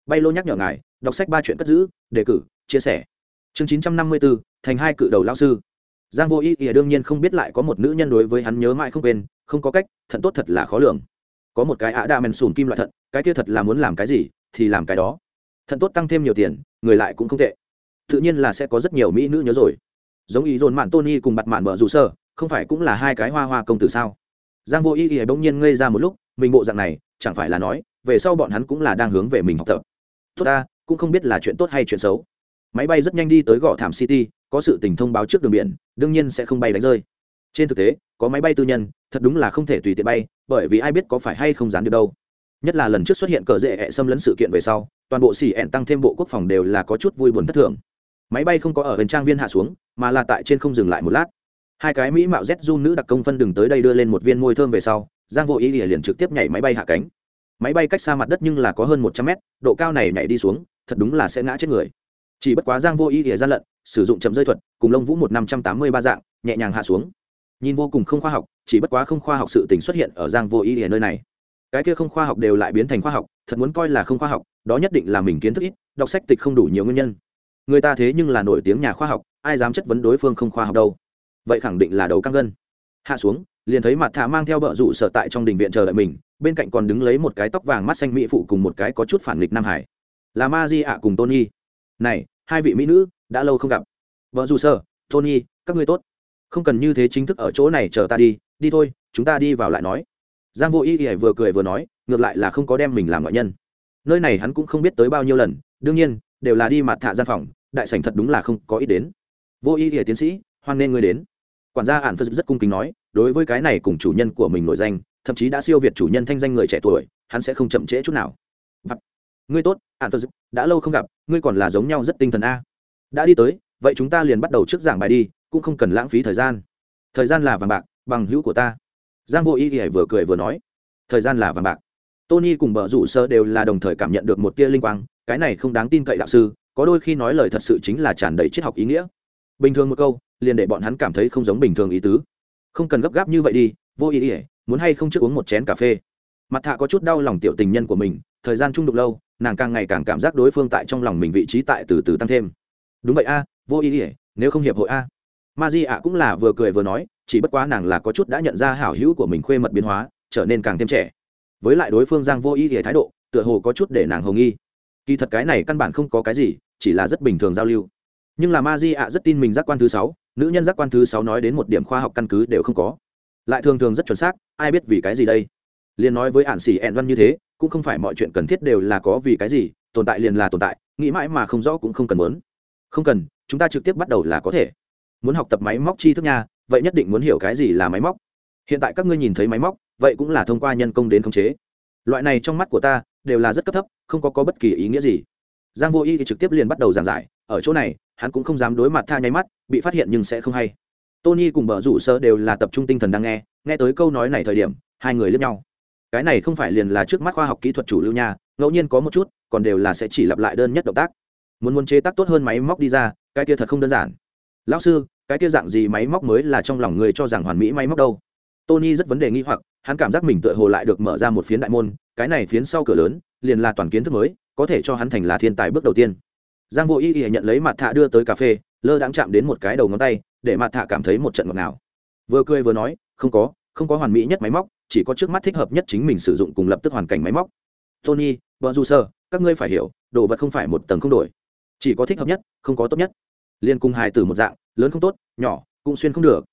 Bay lô nhắc nhở ngài, đọc sách ba chuyện cất giữ, đề cử, chia sẻ. Chương chín trăm năm mươi bốn thành hai cự đầu lao sư. Giang vô ý ỉa đương nhiên không biết lại có một nữ nhân đối với hắn nhớ mãi không quên, không có cách thận tốt thật là khó lường có một cái ạ đa men sùn kim loại thận, cái kia thật là muốn làm cái gì thì làm cái đó. Thận tốt tăng thêm nhiều tiền, người lại cũng không tệ. Tự nhiên là sẽ có rất nhiều mỹ nữ nhớ rồi. Giống ý dồn mạn tony cùng bặt mạn bờ rủ sơ, không phải cũng là hai cái hoa hoa công tử sao? Giang vô ý ý bỗng nhiên ngây ra một lúc, mình bộ dạng này, chẳng phải là nói, về sau bọn hắn cũng là đang hướng về mình học tập. Tốt ta, cũng không biết là chuyện tốt hay chuyện xấu. Máy bay rất nhanh đi tới gò thảm city, có sự tình thông báo trước đường biển, đương nhiên sẽ không bay đánh rơi. Trên thực tế, có máy bay tư nhân, thật đúng là không thể tùy tiện bay bởi vì ai biết có phải hay không dán được đâu. Nhất là lần trước xuất hiện cờ rễ hẹ xâm lấn sự kiện về sau, toàn bộ xỉ ẹn tăng thêm bộ quốc phòng đều là có chút vui buồn thất thường. Máy bay không có ở gần trang viên hạ xuống, mà là tại trên không dừng lại một lát. Hai cái mỹ mạo z du nữ đặc công phân đừng tới đây đưa lên một viên môi thơm về sau, giang vô ý liền trực tiếp nhảy máy bay hạ cánh. Máy bay cách xa mặt đất nhưng là có hơn một trăm mét, độ cao này nhảy đi xuống, thật đúng là sẽ ngã chết người. Chỉ bất quá giang vô ý ỉa gian lận, sử dụng chậm rơi thuật, cùng lông vũ một năm trăm tám mươi ba dạng, nhẹ nhàng hạ xuống nhìn vô cùng không khoa học, chỉ bất quá không khoa học sự tình xuất hiện ở giang vô ý ở nơi này. Cái kia không khoa học đều lại biến thành khoa học, thật muốn coi là không khoa học, đó nhất định là mình kiến thức ít, đọc sách tịch không đủ nhiều nguyên nhân. Người ta thế nhưng là nổi tiếng nhà khoa học, ai dám chất vấn đối phương không khoa học đâu. Vậy khẳng định là đầu căng gân. Hạ xuống, liền thấy mặt thả mang theo bợ rụ sở tại trong đình viện chờ đợi mình, bên cạnh còn đứng lấy một cái tóc vàng mắt xanh mỹ phụ cùng một cái có chút phản nghịch nam hải. Là ma di ạ cùng tony. Này, hai vị mỹ nữ, đã lâu không gặp. Vợ rụ sở, tony, các ngươi tốt không cần như thế chính thức ở chỗ này chờ ta đi đi thôi, chúng ta đi vào lại nói. Giang vô y y vừa cười vừa nói, ngược lại là không có đem mình làm ngoại nhân. Nơi này hắn cũng không biết tới bao nhiêu lần, đương nhiên, đều là đi mặt thạ gian phòng, đại sảnh thật đúng là không có ý đến. Vô y y tiến sĩ, hoan nên ngươi đến. Quản gia ản phật rất cung kính nói, đối với cái này cùng chủ nhân của mình nổi danh, thậm chí đã siêu việt chủ nhân thanh danh người trẻ tuổi, hắn sẽ không chậm trễ chút nào. Vặt. ngươi tốt, ản phật, đã lâu không gặp, ngươi còn là giống nhau rất tinh thần a. Đã đi tới, vậy chúng ta liền bắt đầu trước giảng bài đi cũng không cần lãng phí thời gian. Thời gian là vàng bạc, bằng hữu của ta. Giang vô ý ỉa vừa cười vừa nói, thời gian là vàng bạc. Tony cùng bờ rủ sơ đều là đồng thời cảm nhận được một tia linh quang, cái này không đáng tin cậy đạo sư, có đôi khi nói lời thật sự chính là tràn đầy triết học ý nghĩa. Bình thường một câu, liền để bọn hắn cảm thấy không giống bình thường ý tứ. Không cần gấp gáp như vậy đi, vô ý ỉa muốn hay không trước uống một chén cà phê? Mặt thạ có chút đau lòng tiểu tình nhân của mình, thời gian trung đục lâu, nàng càng ngày càng cảm giác đối phương tại trong lòng mình vị trí tại từ từ tăng thêm. Đúng vậy a, vô ý ỉa nếu không hiệp hội a ma di ạ cũng là vừa cười vừa nói, chỉ bất quá nàng là có chút đã nhận ra hảo hữu của mình khuê mật biến hóa, trở nên càng thêm trẻ. Với lại đối phương giang vô ý thì thái độ, tựa hồ có chút để nàng hồng nghi. Kỳ thật cái này căn bản không có cái gì, chỉ là rất bình thường giao lưu. Nhưng là ma di ạ rất tin mình giác quan thứ sáu, nữ nhân giác quan thứ sáu nói đến một điểm khoa học căn cứ đều không có. Lại thường thường rất chuẩn xác, ai biết vì cái gì đây? Liền nói với ản xỉ ẹn văn như thế, cũng không phải mọi chuyện cần thiết đều là có vì cái gì, tồn tại liền là tồn tại, nghĩ mãi mà không rõ cũng không cần muốn. Không cần, chúng ta trực tiếp bắt đầu là có thể muốn học tập máy móc tri thức nha vậy nhất định muốn hiểu cái gì là máy móc. Hiện tại các ngươi nhìn thấy máy móc vậy cũng là thông qua nhân công đến khống chế. Loại này trong mắt của ta đều là rất cấp thấp không có, có bất kỳ ý nghĩa gì. Giang vô y thì trực tiếp liền bắt đầu giảng giải ở chỗ này hắn cũng không dám đối mặt tha nháy mắt bị phát hiện nhưng sẽ không hay. Tony cùng bờ rủ sơ đều là tập trung tinh thần đang nghe nghe tới câu nói này thời điểm hai người lướt nhau. Cái này không phải liền là trước mắt khoa học kỹ thuật chủ lưu nha ngẫu nhiên có một chút còn đều là sẽ chỉ lặp lại đơn nhất động tác. Muốn muốn chế tác tốt hơn máy móc đi ra cái kia thật không đơn giản lão sư, cái kia dạng gì máy móc mới là trong lòng người cho rằng hoàn mỹ máy móc đâu? Tony rất vấn đề nghi hoặc, hắn cảm giác mình tựa hồ lại được mở ra một phiến đại môn, cái này phiến sau cửa lớn, liền là toàn kiến thức mới, có thể cho hắn thành là thiên tài bước đầu tiên. Giang vô y y nhận lấy mặt thạ đưa tới cà phê, lơ đãng chạm đến một cái đầu ngón tay, để mặt thạ cảm thấy một trận ngọt ngào. Vừa cười vừa nói, không có không có hoàn mỹ nhất máy móc, chỉ có trước mắt thích hợp nhất chính mình sử dụng cùng lập tức hoàn cảnh máy móc. Tony bờ du sơ các ngươi phải hiểu, đồ vật không phải một tầng không đổi. Chỉ có thích hợp nhất, không có tốt nhất liên cung hài tử một dạng, lớn không tốt, nhỏ, cũng xuyên không được.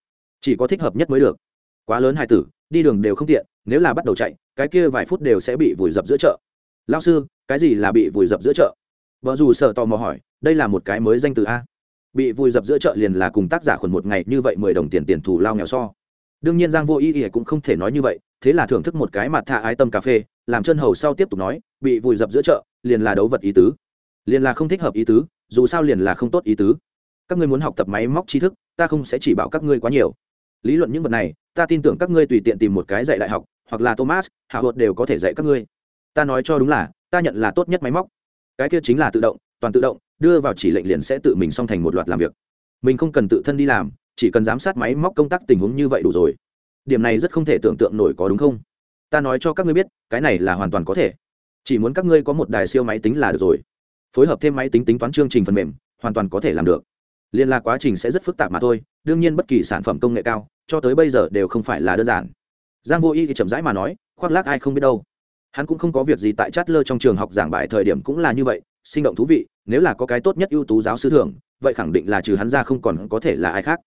Chỉ có thích hợp nhất mới được. Quá lớn hài tử, đi đường đều không tiện, nếu là bắt đầu chạy, cái kia vài phút đều sẽ bị vùi dập giữa chợ. Lao sư, cái gì là bị vùi dập giữa chợ? Vợ dù sợ tò mò hỏi, đây là một cái mới danh từ a. Bị vùi dập giữa chợ liền là cùng tác giả khuẩn một ngày như vậy mười đồng tiền tiền thù lao nghèo so. Đương nhiên giang vô ý ỉa cũng không thể nói như vậy, thế là thưởng thức một cái mặt thạ ái tâm cà phê, làm chân hầu sau tiếp tục nói, bị vùi dập giữa chợ, liền là đấu vật ý tứ. Liền là không thích hợp ý tứ, dù sao liền là không tốt ý tứ các ngươi muốn học tập máy móc tri thức, ta không sẽ chỉ bảo các ngươi quá nhiều. Lý luận những vật này, ta tin tưởng các ngươi tùy tiện tìm một cái dạy đại học, hoặc là thomas, hạ hột đều có thể dạy các ngươi. Ta nói cho đúng là, ta nhận là tốt nhất máy móc. Cái kia chính là tự động, toàn tự động, đưa vào chỉ lệnh liền sẽ tự mình xong thành một loạt làm việc. Mình không cần tự thân đi làm, chỉ cần giám sát máy móc công tác tình huống như vậy đủ rồi. Điểm này rất không thể tưởng tượng nổi có đúng không? Ta nói cho các ngươi biết, cái này là hoàn toàn có thể. Chỉ muốn các ngươi có một đài siêu máy tính là được rồi. Phối hợp thêm máy tính tính toán chương trình phần mềm, hoàn toàn có thể làm được liên lạc quá trình sẽ rất phức tạp mà thôi, đương nhiên bất kỳ sản phẩm công nghệ cao, cho tới bây giờ đều không phải là đơn giản. Giang vô y thì chậm rãi mà nói, khoác lác ai không biết đâu. Hắn cũng không có việc gì tại chát lơ trong trường học giảng bài thời điểm cũng là như vậy, sinh động thú vị, nếu là có cái tốt nhất ưu tú giáo sư thưởng, vậy khẳng định là trừ hắn ra không còn có thể là ai khác.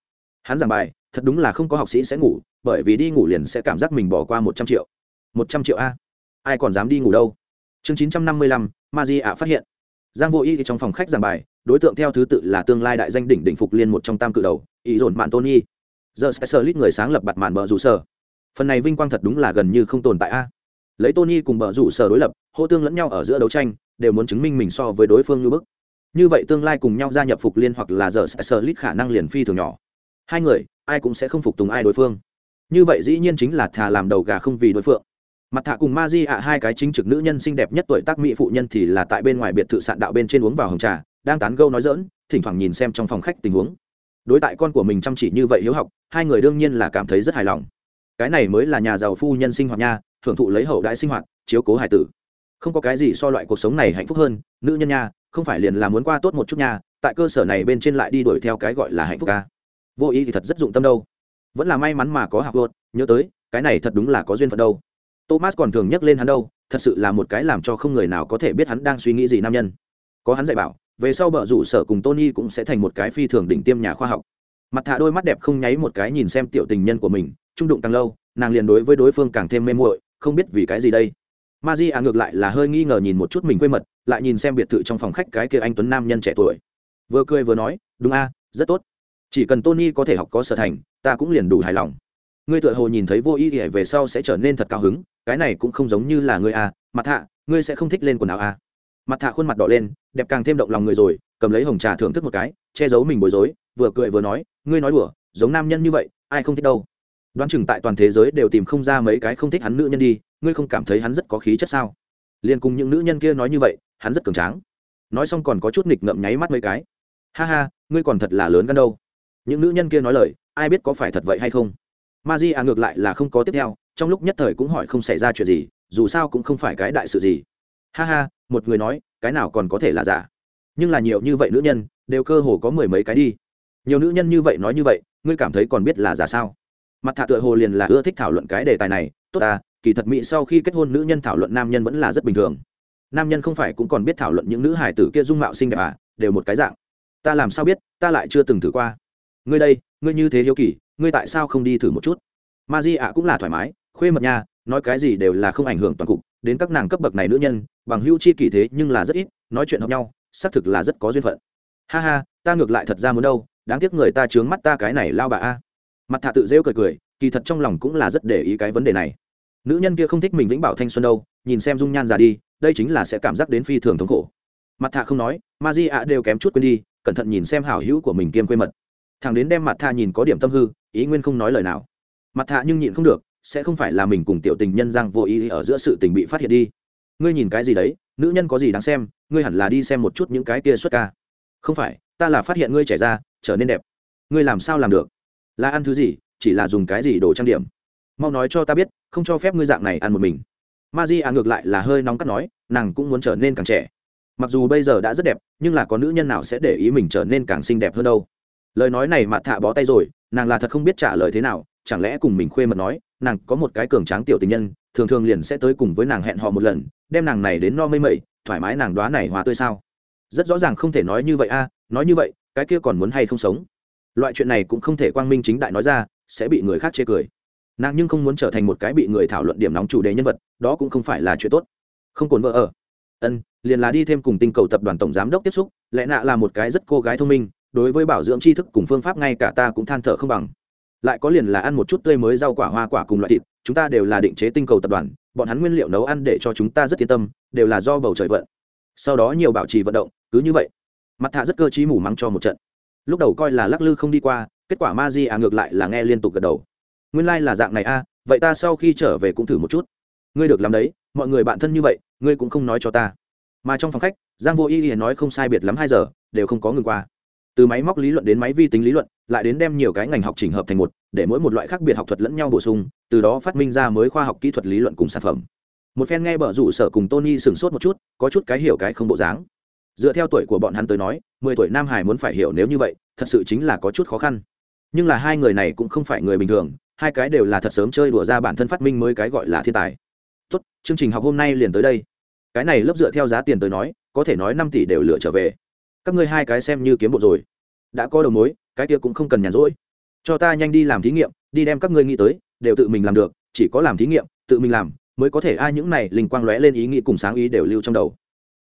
Hắn giảng bài, thật đúng là không có học sĩ sẽ ngủ, bởi vì đi ngủ liền sẽ cảm giác mình bỏ qua một trăm triệu. Một trăm triệu a? Ai còn dám đi ngủ đâu? Chương chín trăm năm mươi lăm ma di ạ phát hiện giang vô y trong phòng khách giảng bài, đối tượng theo thứ tự là tương lai đại danh đỉnh đỉnh phục liên một trong tam cự đầu ý dồn mạn tony giờ sơ lít người sáng lập bặt màn bờ rủ sở. Phần này vinh quang thật đúng là gần như không tồn tại a. Lấy tony cùng bờ rủ sở đối lập, hô tương lẫn nhau ở giữa đấu tranh, đều muốn chứng minh mình so với đối phương như bức. Như vậy tương lai cùng nhau gia nhập phục liên hoặc là giờ sơ lít khả năng liền phi thường nhỏ. Hai người, ai cũng sẽ không phục tùng ai đối phương. Như vậy dĩ nhiên chính là thà làm đầu gà không vì đối phương mặt thạ cùng ma di ạ, hai cái chính trực nữ nhân xinh đẹp nhất tuổi tác mỹ phụ nhân thì là tại bên ngoài biệt thự sạn đạo bên trên uống vào hồng trà, đang tán gâu nói dỡn thỉnh thoảng nhìn xem trong phòng khách tình huống. Đối tại con của mình chăm chỉ như vậy hiếu học, hai người đương nhiên là cảm thấy rất hài lòng. Cái này mới là nhà giàu phu nhân sinh hoạt nha, thưởng thụ lấy hậu đại sinh hoạt, chiếu cố hải tử. Không có cái gì so loại cuộc sống này hạnh phúc hơn, nữ nhân nha, không phải liền là muốn qua tốt một chút nha, tại cơ sở này bên trên lại đi đuổi theo cái gọi là hạnh phúc ca. Vô ý thì thật rất dụng tâm đâu. Vẫn là may mắn mà có học luật, nhớ tới, cái này thật đúng là có duyên phận đâu thomas còn thường nhắc lên hắn đâu, thật sự là một cái làm cho không người nào có thể biết hắn đang suy nghĩ gì nam nhân. Có hắn dạy bảo, về sau bờ rủ sở cùng tony cũng sẽ thành một cái phi thường đỉnh tiêm nhà khoa học. Mặt thả đôi mắt đẹp không nháy một cái nhìn xem tiểu tình nhân của mình, trung đụng càng lâu, nàng liền đối với đối phương càng thêm mê muội, không biết vì cái gì đây. Ma di à ngược lại là hơi nghi ngờ nhìn một chút mình quê mật, lại nhìn xem biệt thự trong phòng khách cái kia anh tuấn nam nhân trẻ tuổi. Vừa cười vừa nói, đúng a, rất tốt. Chỉ cần tony có thể học có sở thành, ta cũng liền đủ hài lòng. Ngươi tựa hồ nhìn thấy vô ý ỉa về sau sẽ trở nên thật cao hứng cái này cũng không giống như là ngươi à, mặt hạ ngươi sẽ không thích lên quần áo à? mặt hạ khuôn mặt đỏ lên đẹp càng thêm động lòng người rồi cầm lấy hồng trà thưởng thức một cái che giấu mình bối rối vừa cười vừa nói ngươi nói đùa giống nam nhân như vậy ai không thích đâu. Đoán chừng tại toàn thế giới đều tìm không ra mấy cái không thích hắn nữ nhân đi ngươi không cảm thấy hắn rất có khí chất sao? Liền cùng những nữ nhân kia nói như vậy hắn rất cường tráng. Nói xong còn có chút nghịch ngậm nháy mắt mấy cái. Ha ha ngươi còn thật là lớn gan đâu. Những nữ nhân kia nói lời ai biết có phải thật vậy hay không? Ma di à ngược lại là không có tiếp theo trong lúc nhất thời cũng hỏi không xảy ra chuyện gì, dù sao cũng không phải cái đại sự gì. Ha ha, một người nói, cái nào còn có thể là giả? Nhưng là nhiều như vậy nữ nhân, đều cơ hồ có mười mấy cái đi. Nhiều nữ nhân như vậy nói như vậy, ngươi cảm thấy còn biết là giả sao? Mặt thạ tựa hồ liền là ưa thích thảo luận cái đề tài này, tốt à kỳ thật mỹ sau khi kết hôn nữ nhân thảo luận nam nhân vẫn là rất bình thường. Nam nhân không phải cũng còn biết thảo luận những nữ hải tử kia dung mạo xinh đẹp à đều một cái dạng. Ta làm sao biết, ta lại chưa từng thử qua. Ngươi đây, ngươi như thế hiếu kỳ, ngươi tại sao không đi thử một chút? Ma di ạ cũng là thoải mái khuê mật nha, nói cái gì đều là không ảnh hưởng toàn cục, đến các nàng cấp bậc này nữ nhân, bằng hữu chi kỳ thế nhưng là rất ít, nói chuyện hợp nhau, xác thực là rất có duyên phận. Ha ha, ta ngược lại thật ra muốn đâu, đáng tiếc người ta chướng mắt ta cái này lao bà a. Mặt thạ tự rêu cười cười, kỳ thật trong lòng cũng là rất để ý cái vấn đề này. Nữ nhân kia không thích mình vĩnh bảo thanh xuân đâu, nhìn xem dung nhan già đi, đây chính là sẽ cảm giác đến phi thường thống khổ. Mặt thạ không nói, ma di ạ đều kém chút quên đi, cẩn thận nhìn xem hảo hữu của mình kiêm quê mật. Thằng đến đem mặt thạ nhìn có điểm tâm hư, ý nguyên không nói lời nào. Mặt thạ nhưng nhịn không được sẽ không phải là mình cùng tiểu tình nhân giang vô ý ở giữa sự tình bị phát hiện đi. Ngươi nhìn cái gì đấy, nữ nhân có gì đáng xem, ngươi hẳn là đi xem một chút những cái kia xuất ca. Không phải, ta là phát hiện ngươi trẻ ra, trở nên đẹp. Ngươi làm sao làm được? Là ăn thứ gì, chỉ là dùng cái gì đồ trang điểm? Mau nói cho ta biết, không cho phép ngươi dạng này ăn một mình. Ma di à ngược lại là hơi nóng cắt nói, nàng cũng muốn trở nên càng trẻ. Mặc dù bây giờ đã rất đẹp, nhưng là có nữ nhân nào sẽ để ý mình trở nên càng xinh đẹp hơn đâu? Lời nói này mặt thạ bó tay rồi, nàng là thật không biết trả lời thế nào, chẳng lẽ cùng mình khuê mật nói nàng có một cái cường tráng tiểu tình nhân, thường thường liền sẽ tới cùng với nàng hẹn hò một lần, đem nàng này đến no mây mẩy, thoải mái nàng đoá này hòa tươi sao? Rất rõ ràng không thể nói như vậy a à, nói như vậy, cái kia còn muốn hay không sống? Loại chuyện này cũng không thể quang minh chính đại nói ra, sẽ bị người khác chê cười. Nàng nhưng không muốn trở thành một cái bị người thảo luận điểm nóng chủ đề nhân vật, đó cũng không phải là chuyện tốt. Không cồn vợ ở. Ân, liền là đi thêm cùng tinh cầu tập đoàn tổng giám đốc tiếp xúc, lẽ nạ là một cái rất cô gái thông minh, đối với bảo dưỡng tri thức cùng phương pháp ngay cả ta cũng than thở không bằng lại có liền là ăn một chút tươi mới rau quả hoa quả cùng loại thịt, chúng ta đều là định chế tinh cầu tập đoàn, bọn hắn nguyên liệu nấu ăn để cho chúng ta rất yên tâm, đều là do bầu trời vận. Sau đó nhiều bảo trì vận động, cứ như vậy. Mặt thạ rất cơ t mù mắng cho một trận. Lúc đầu coi là lắc lư không đi qua, kết quả ma di à ngược lại là nghe liên tục gật đầu. Nguyên lai、like、là dạng này a, vậy ta sau khi trở về cũng thử một chút. Ngươi được làm đấy, mọi người bạn thân như vậy, ngươi cũng không nói cho ta. Mà trong phòng khách, giang vô y y nói không sai biệt lắm hai giờ, đều không có ngừng qua từ máy móc lý luận đến máy vi tính lý luận, lại đến đem nhiều cái ngành học trình hợp thành một, để mỗi một loại khác biệt học thuật lẫn nhau bổ sung, từ đó phát minh ra mới khoa học kỹ thuật lý luận cùng sản phẩm. Một phen nghe bở rủ sở cùng tony sửng sốt một chút, có chút cái hiểu cái không bộ dáng. Dựa theo tuổi của bọn hắn tới nói, mười tuổi nam hải muốn phải hiểu nếu như vậy, thật sự chính là có chút khó khăn. Nhưng là hai người này cũng không phải người bình thường, hai cái đều là thật sớm chơi đùa ra bản thân phát minh mới cái gọi là thiên tài. Tốt, chương trình học hôm nay liền tới đây. Cái này lớp dựa theo giá tiền tới nói, có thể nói năm tỷ đều lựa trở về. Các ngươi hai cái xem như kiếm bộ rồi đã có đầu mối, cái kia cũng không cần nhàn rỗi. Cho ta nhanh đi làm thí nghiệm, đi đem các ngươi nghĩ tới, đều tự mình làm được, chỉ có làm thí nghiệm, tự mình làm, mới có thể ai những này linh quang lóe lên ý nghĩ cùng sáng ý đều lưu trong đầu.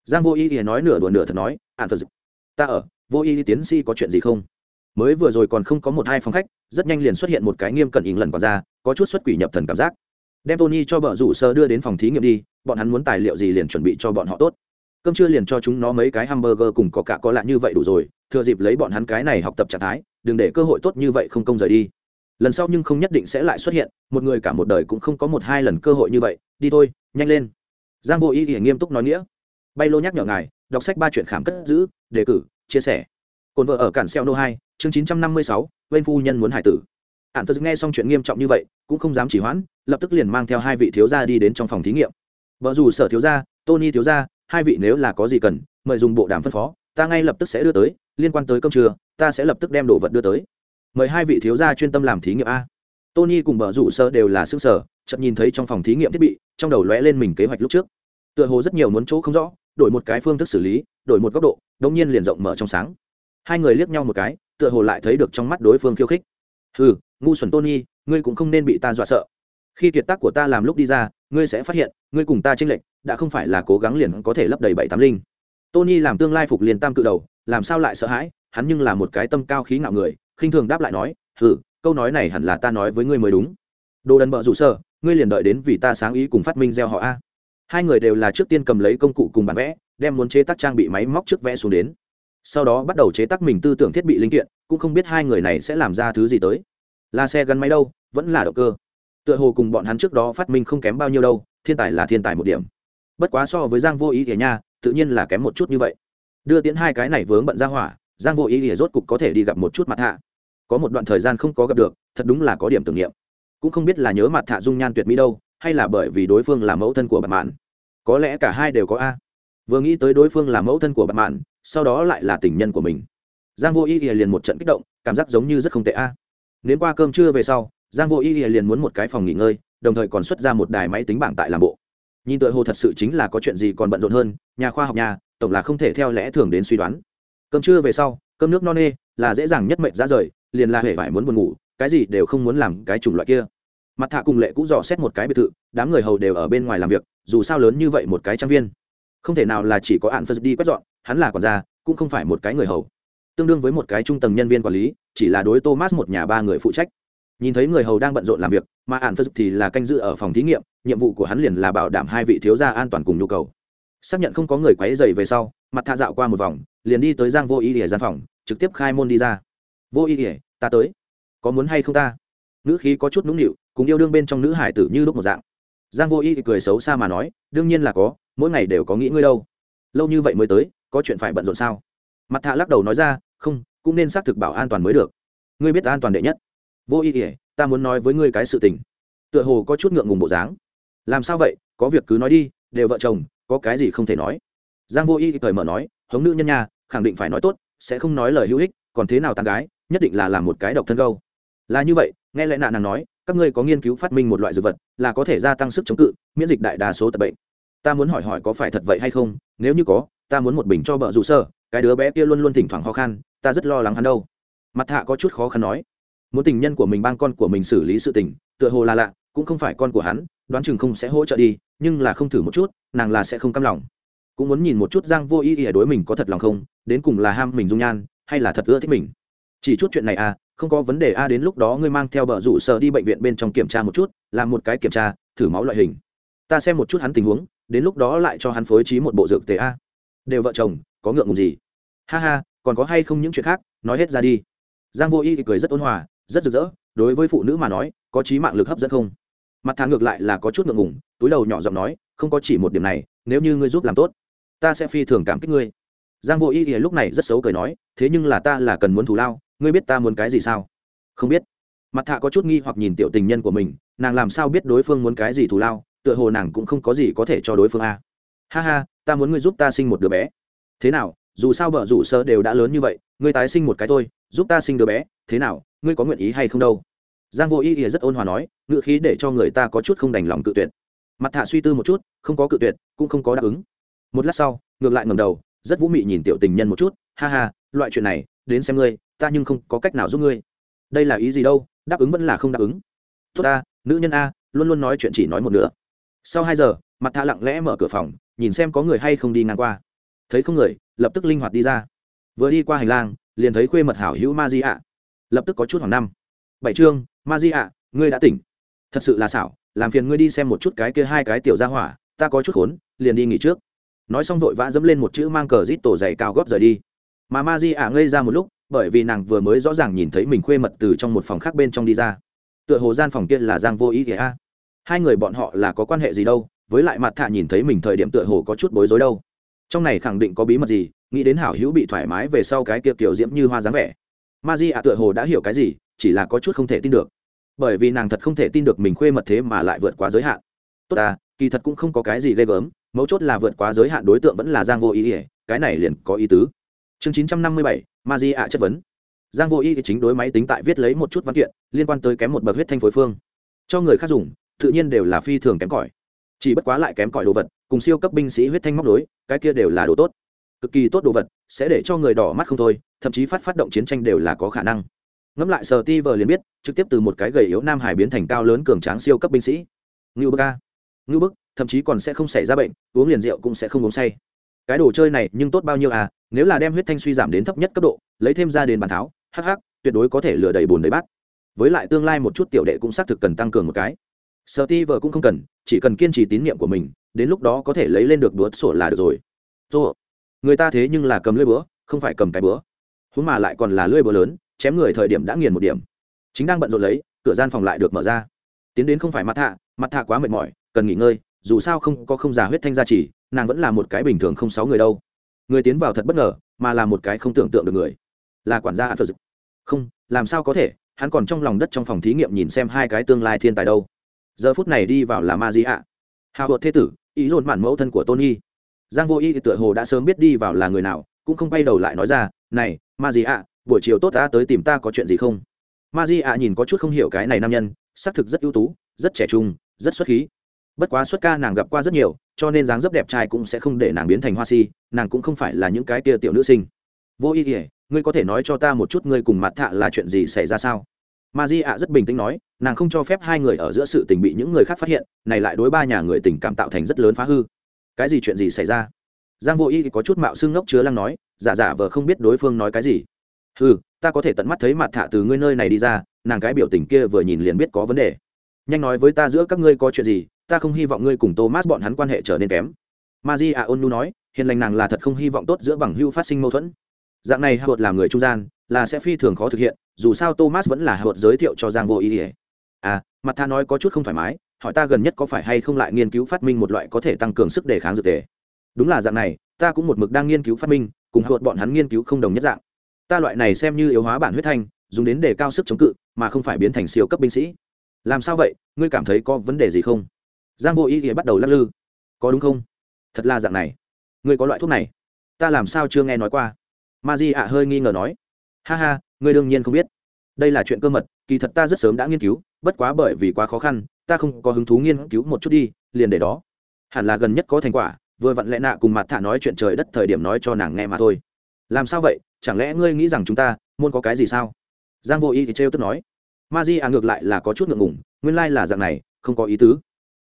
Giang vô ý thì nói nửa đùa nửa thật nói ạn phật ta ở, vô ý tiến sĩ có chuyện gì không? Mới vừa rồi còn không có một hai phòng khách, rất nhanh liền xuất hiện một cái nghiêm cẩn ỉn lần còn ra có chút xuất quỷ nhập thần cảm giác. Đem tony cho bờ rủ sơ đưa đến phòng thí nghiệm đi, bọn hắn muốn tài liệu gì liền chuẩn bị cho bọn họ tốt cơm chưa liền cho chúng nó mấy cái hamburger cùng có cả có lạ như vậy đủ rồi, thừa dịp lấy bọn hắn cái này học tập trạng thái, đừng để cơ hội tốt như vậy không công rời đi. Lần sau nhưng không nhất định sẽ lại xuất hiện, một người cả một đời cũng không có một hai lần cơ hội như vậy, đi thôi, nhanh lên. Giang vô ý thì nghiêm túc nói nghĩa. Bay lô nhắc nhở ngài, đọc sách ba chuyện khám cất giữ, đề cử, chia sẻ. Cồn vợ ở cản xeo nô hai, chương chín trăm năm mươi sáu bên phu nhân muốn hải tử. Ạn thật nghe xong chuyện nghiêm trọng như vậy, cũng không dám chỉ hoãn, lập tức liền mang theo hai vị thiếu gia đi đến trong phòng thí nghiệm. Vợ dù sở thiếu gia, tony thiếu gia hai vị nếu là có gì cần, mời dùng bộ đàm phân phó, ta ngay lập tức sẽ đưa tới, liên quan tới cơm trưa, ta sẽ lập tức đem đồ vật đưa tới. Mời hai vị thiếu gia chuyên tâm làm thí nghiệm a. Tony cùng bờ rủ sơ đều là xương sở chậm nhìn thấy trong phòng thí nghiệm thiết bị, trong đầu lóe lên mình kế hoạch lúc trước. Tựa hồ rất nhiều muốn chỗ không rõ, đổi một cái phương thức xử lý, đổi một góc độ, đống nhiên liền rộng mở trong sáng. Hai người liếc nhau một cái, tựa hồ lại thấy được trong mắt đối phương khiêu khích. Ừ ngu xuẩn tony, ngươi cũng không nên bị ta dọa sợ khi kiệt tác của ta làm lúc đi ra, ngươi sẽ phát hiện, ngươi cùng ta tranh lệch, đã không phải là cố gắng liền có thể lấp đầy bảy tám linh. Tony làm tương lai phục liền tam cự đầu, làm sao lại sợ hãi, hắn nhưng là một cái tâm cao khí ngạo người, khinh thường đáp lại nói, hừ, câu nói này hẳn là ta nói với ngươi mới đúng. Đồ đần bợ rủ sơ ngươi liền đợi đến vì ta sáng ý cùng phát minh gieo họ a. Hai người đều là trước tiên cầm lấy công cụ cùng bản vẽ, đem muốn chế tác trang bị máy móc trước vẽ xuống đến. Sau đó bắt đầu chế tác mình tư tưởng thiết bị linh kiện, cũng không biết hai người này sẽ làm ra thứ gì tới. Là xe gắn máy đâu, vẫn là động cơ tựa hồ cùng bọn hắn trước đó phát minh không kém bao nhiêu đâu, thiên tài là thiên tài một điểm. Bất quá so với giang vô ý thì nha, tự nhiên là kém một chút như vậy. Đưa tiến hai cái này vướng bận ra hỏa, giang vô ý thì rốt cục có thể đi gặp một chút mặt hạ. Có một đoạn thời gian không có gặp được, thật đúng là có điểm tưởng niệm. Cũng không biết là nhớ mặt hạ dung nhan tuyệt mỹ đâu, hay là bởi vì đối phương là mẫu thân của bạn mạn. Có lẽ cả hai đều có a. Vừa nghĩ tới đối phương là mẫu thân của bạn mạn, sau đó lại là tình nhân của mình. Giang vô ý ỉa liền một trận kích động, cảm giác giống như rất không tệ a. Nếu qua cơm trưa về sau giang vô Y liền muốn một cái phòng nghỉ ngơi, đồng thời còn xuất ra một đài máy tính bảng tại làm bộ. Nhìn tựa hồ thật sự chính là có chuyện gì còn bận rộn hơn, nhà khoa học nhà, tổng là không thể theo lẽ thường đến suy đoán. Cơm trưa về sau, cơm nước no nê là dễ dàng nhất mệnh ra rời, liền là hễ phải muốn buồn ngủ, cái gì đều không muốn làm cái chủng loại kia. Mặt thạ cùng lệ cũng dò xét một cái biệt thự, đám người hầu đều ở bên ngoài làm việc, dù sao lớn như vậy một cái trang viên. Không thể nào là chỉ có hạn phật đi quét dọn, hắn là quản gia, cũng không phải một cái người hầu. Tương đương với một cái trung tầng nhân viên quản lý, chỉ là đối thomas một nhà ba người phụ trách nhìn thấy người hầu đang bận rộn làm việc, mà ạn phật thì là canh giữ ở phòng thí nghiệm, nhiệm vụ của hắn liền là bảo đảm hai vị thiếu gia an toàn cùng nhu cầu. Xác nhận không có người quấy dày về sau, mặt thạ dạo qua một vòng, liền đi tới giang vô ý ỉa gian phòng, trực tiếp khai môn đi ra. Vô ý ỉa ta tới. Có muốn hay không ta? Nữ khí có chút nũng nịu, cùng yêu đương bên trong nữ hải tử như lúc một dạng. Giang vô ý thì cười xấu xa mà nói, đương nhiên là có, mỗi ngày đều có nghĩ ngươi đâu. Lâu như vậy mới tới, có chuyện phải bận rộn sao? Mặt thạ lắc đầu nói ra, không, cũng nên xác thực bảo an toàn mới được. Ngươi biết an toàn đệ nhất vô ý ỉa ta muốn nói với ngươi cái sự tình. Tựa hồ có chút ngượng ngùng bộ dáng. Làm sao vậy? Có việc cứ nói đi, đều vợ chồng, có cái gì không thể nói? Giang vô ý cởi mở nói, hống nữ nhân nhà khẳng định phải nói tốt, sẽ không nói lời hữu ích, còn thế nào tàn gái, nhất định là làm một cái độc thân câu. là như vậy, nghe lẽ nạn nàng nói, các ngươi có nghiên cứu phát minh một loại dược vật, là có thể gia tăng sức chống cự, miễn dịch đại đa số tập bệnh. Ta muốn hỏi hỏi có phải thật vậy hay không, nếu như có, ta muốn một bình cho bợ rủ sơ, cái đứa bé kia luôn luôn thỉnh thoảng khó khăn ta rất lo lắng hắn đâu. Mặt hạ có chút khó khăn nói muốn tình nhân của mình bang con của mình xử lý sự tình, tựa hồ là lạ, cũng không phải con của hắn, đoán chừng không sẽ hỗ trợ đi, nhưng là không thử một chút, nàng là sẽ không căm lòng. Cũng muốn nhìn một chút giang vô ý ỉa đối mình có thật lòng không, đến cùng là ham mình dung nhan, hay là thật ưa thích mình. Chỉ chút chuyện này à không có vấn đề a đến lúc đó ngươi mang theo bờ rủ sợ đi bệnh viện bên trong kiểm tra một chút, làm một cái kiểm tra, thử máu loại hình. Ta xem một chút hắn tình huống, đến lúc đó lại cho hắn phối trí một bộ dược tế a. Đều vợ chồng, có ngượng ngùng gì? Ha ha, còn có hay không những chuyện khác? Nói hết ra đi. Giang vô y thì cười rất ôn hòa rất rực rỡ, đối với phụ nữ mà nói, có trí mạng lực hấp dẫn không? Mặt thà ngược lại là có chút ngượng ngùng, túi đầu nhỏ giọng nói, không có chỉ một điểm này, nếu như ngươi giúp làm tốt, ta sẽ phi thường cảm kích ngươi. Giang vô y thì lúc này rất xấu cười nói, thế nhưng là ta là cần muốn thù lao, ngươi biết ta muốn cái gì sao? Không biết. Mặt thạ có chút nghi hoặc nhìn tiểu tình nhân của mình, nàng làm sao biết đối phương muốn cái gì thù lao, tựa hồ nàng cũng không có gì có thể cho đối phương a. Ha ha, ta muốn ngươi giúp ta sinh một đứa bé. Thế nào, dù sao vợ rủ sơ đều đã lớn như vậy, ngươi tái sinh một cái thôi, giúp ta sinh đứa bé, thế nào ngươi có nguyện ý hay không đâu? Giang vô ý ỉa rất ôn hòa nói ngự khí để cho người ta có chút không đành lòng cự tuyệt. Mặt thạ suy tư một chút, không có cự tuyệt, cũng không có đáp ứng. Một lát sau, ngược lại ngầm đầu, rất vũ mị nhìn tiểu tình nhân một chút, ha ha, loại chuyện này, đến xem ngươi, ta nhưng không có cách nào giúp ngươi. Đây là ý gì đâu, đáp ứng vẫn là không đáp ứng. Tốt ta, nữ nhân a, luôn luôn nói chuyện chỉ nói một nửa. Sau hai giờ, mặt thạ lặng lẽ mở cửa phòng, nhìn xem có người hay không đi ngang qua. Thấy không người, lập tức linh hoạt đi ra. Vừa đi qua hành lang, liền thấy khuê mật hảo hữu ma di ạ lập tức có chút hoàng năm. Bảy chương, ma di ạ, ngươi đã tỉnh. Thật sự là xảo, làm phiền ngươi đi xem một chút cái kia hai cái tiểu ra hỏa, ta có chút khốn, liền đi nghỉ trước. Nói xong vội vã dẫm lên một chữ mang cờ rít tổ dày cao góp rời đi. Mà ma di ạ ngây ra một lúc, bởi vì nàng vừa mới rõ ràng nhìn thấy mình khuê mật từ trong một phòng khác bên trong đi ra. Tựa hồ gian phòng kia là giang vô ý kìa a. Hai người bọn họ là có quan hệ gì đâu, với lại mặt thạ nhìn thấy mình thời điểm tựa hồ có chút bối rối đâu. Trong này khẳng định có bí mật gì, nghĩ đến hảo hữu bị thoải mái về sau cái kia kiểu diễm như hoa dáng vẻ ma di ạ tựa hồ đã hiểu cái gì, chỉ là có chút không thể tin được. Bởi vì nàng thật không thể tin được mình khuê mật thế mà lại vượt quá giới hạn. Tốt ta, kỳ thật cũng không có cái gì ghê gớm, mấu chốt là vượt quá giới hạn đối tượng vẫn là giang vô ý ỉa cái này liền có ý tứ. Chương chín trăm năm mươi bảy, ma di ạ chất vấn. Giang vô ý thì chính đối máy tính tại viết lấy một chút văn kiện, liên quan tới kém một bậc huyết thanh phối phương. Cho người khác dùng, tự nhiên đều là phi thường kém cỏi. Chỉ bất quá lại kém cỏi đồ vật, cùng siêu cấp binh sĩ huyết thanh móc đối, cái kia đều là đồ tốt. Cực kỳ tốt đồ vật sẽ để cho người đỏ mắt không thôi, thậm chí phát phát động chiến tranh đều là có khả năng. Ngẫm lại sờ ti vờ liền biết, trực tiếp từ một cái gầy yếu nam hải biến thành cao lớn cường tráng siêu cấp binh sĩ. Ngưu bức a. Ngưu bức, thậm chí còn sẽ không xảy ra bệnh, uống liền rượu cũng sẽ không uống say. Cái đồ chơi này nhưng tốt bao nhiêu à nếu là đem huyết thanh suy giảm đến thấp nhất cấp độ, lấy thêm ra đến bàn tháo, hắc hắc, tuyệt đối có thể lừa đầy bùn đầy bát. Với lại tương lai một chút tiểu đệ cũng xác thực cần tăng cường một cái. Sợ ti vợ cũng không cần, chỉ cần kiên trì tín nhiệm của mình, đến lúc đó có thể lấy lên được đuốt sổ là được rồi. Rồi người ta thế nhưng là cầm lưỡi búa, không phải cầm cái búa. Húng mà lại còn là lưỡi búa lớn, chém người thời điểm đã nghiền một điểm. Chính đang bận rộn lấy, cửa gian phòng lại được mở ra. Tiến đến không phải mặt thạ mặt thạ quá mệt mỏi, cần nghỉ ngơi, dù sao không có không già huyết thanh gia chỉ nàng vẫn là một cái bình thường không sáu người đâu. Người tiến vào thật bất ngờ, mà là một cái không tưởng tượng được người. Là quản gia phật không, làm sao có thể, hắn còn trong lòng đất trong phòng thí nghiệm nhìn xem hai cái tương lai thiên tài đâu. Giờ phút này đi vào là ma di ạ hào hột thế tử, ý dồn mản mẫu thân của tony giang vô y tựa hồ đã sớm biết đi vào là người nào, cũng không bay đầu lại nói ra, này, ma di ạ, buổi chiều tốt ta tới tìm ta có chuyện gì không? Ma di ạ nhìn có chút không hiểu cái này nam nhân xác thực rất ưu tú, rất trẻ trung, rất xuất khí. Bất quá xuất ca nàng gặp qua rất nhiều, cho nên dáng dấp đẹp trai cũng sẽ không để nàng biến thành hoa si, nàng cũng không phải là những cái tia tiểu nữ sinh. Vô ý ỉa ngươi có thể nói cho ta một chút ngươi cùng mặt thạ là chuyện gì xảy ra sao? Ma di ạ rất bình tĩnh nói, nàng không cho phép hai người ở giữa sự tình bị những người khác phát hiện, này lại đối ba nhà người tình cảm tạo thành rất lớn phá hư cái gì chuyện gì xảy ra? Giang vô y có chút mạo xương ngốc chứa lăng nói, giả giả vờ không biết đối phương nói cái gì. Ừ ta có thể tận mắt thấy mặt thả từ ngươi nơi này đi ra, nàng cái biểu tình kia vừa nhìn liền biết có vấn đề. Nhanh nói với ta giữa các ngươi có chuyện gì, ta không hy vọng ngươi cùng thomas bọn hắn quan hệ trở nên kém. Ma Onu a ôn nu nói, hiền lành nàng là thật không hy vọng tốt giữa bằng hưu phát sinh mâu thuẫn. Dạng này hạ làm người trung gian, là sẽ phi thường khó thực hiện, dù sao thomas vẫn là hạ giới thiệu cho giang vô ý ỉa à mặt tha nói có chút không thoải mái hỏi ta gần nhất có phải hay không lại nghiên cứu phát minh một loại có thể tăng cường sức đề kháng dược tề? Đúng là dạng này, ta cũng một mực đang nghiên cứu phát minh, cùng hạ bọn hắn nghiên cứu không đồng nhất dạng. Ta loại này xem như yếu hóa bản huyết thanh, dùng đến để cao sức chống cự, mà không phải biến thành siêu cấp binh sĩ. Làm sao vậy? Ngươi cảm thấy có vấn đề gì không? Giang vô ý nghĩa bắt đầu lắc lư. Có đúng không? Thật là dạng này. Ngươi có loại thuốc này. Ta làm sao chưa nghe nói qua? Ma di ạ hơi nghi ngờ nói. Ha ha, ngươi đương nhiên không biết. Đây là chuyện cơ mật, kỳ thật ta rất sớm đã nghiên cứu, bất quá bởi vì quá khó khăn ta không có hứng thú nghiên cứu một chút đi, liền để đó. Hẳn là gần nhất có thành quả, vừa vặn lẽ nạ cùng mặt thả nói chuyện trời đất thời điểm nói cho nàng nghe mà thôi. Làm sao vậy, chẳng lẽ ngươi nghĩ rằng chúng ta muốn có cái gì sao? Giang vô y thì trêu tức nói. Ma di à ngược lại là có chút ngượng ngùng, nguyên lai là dạng này, không có ý tứ.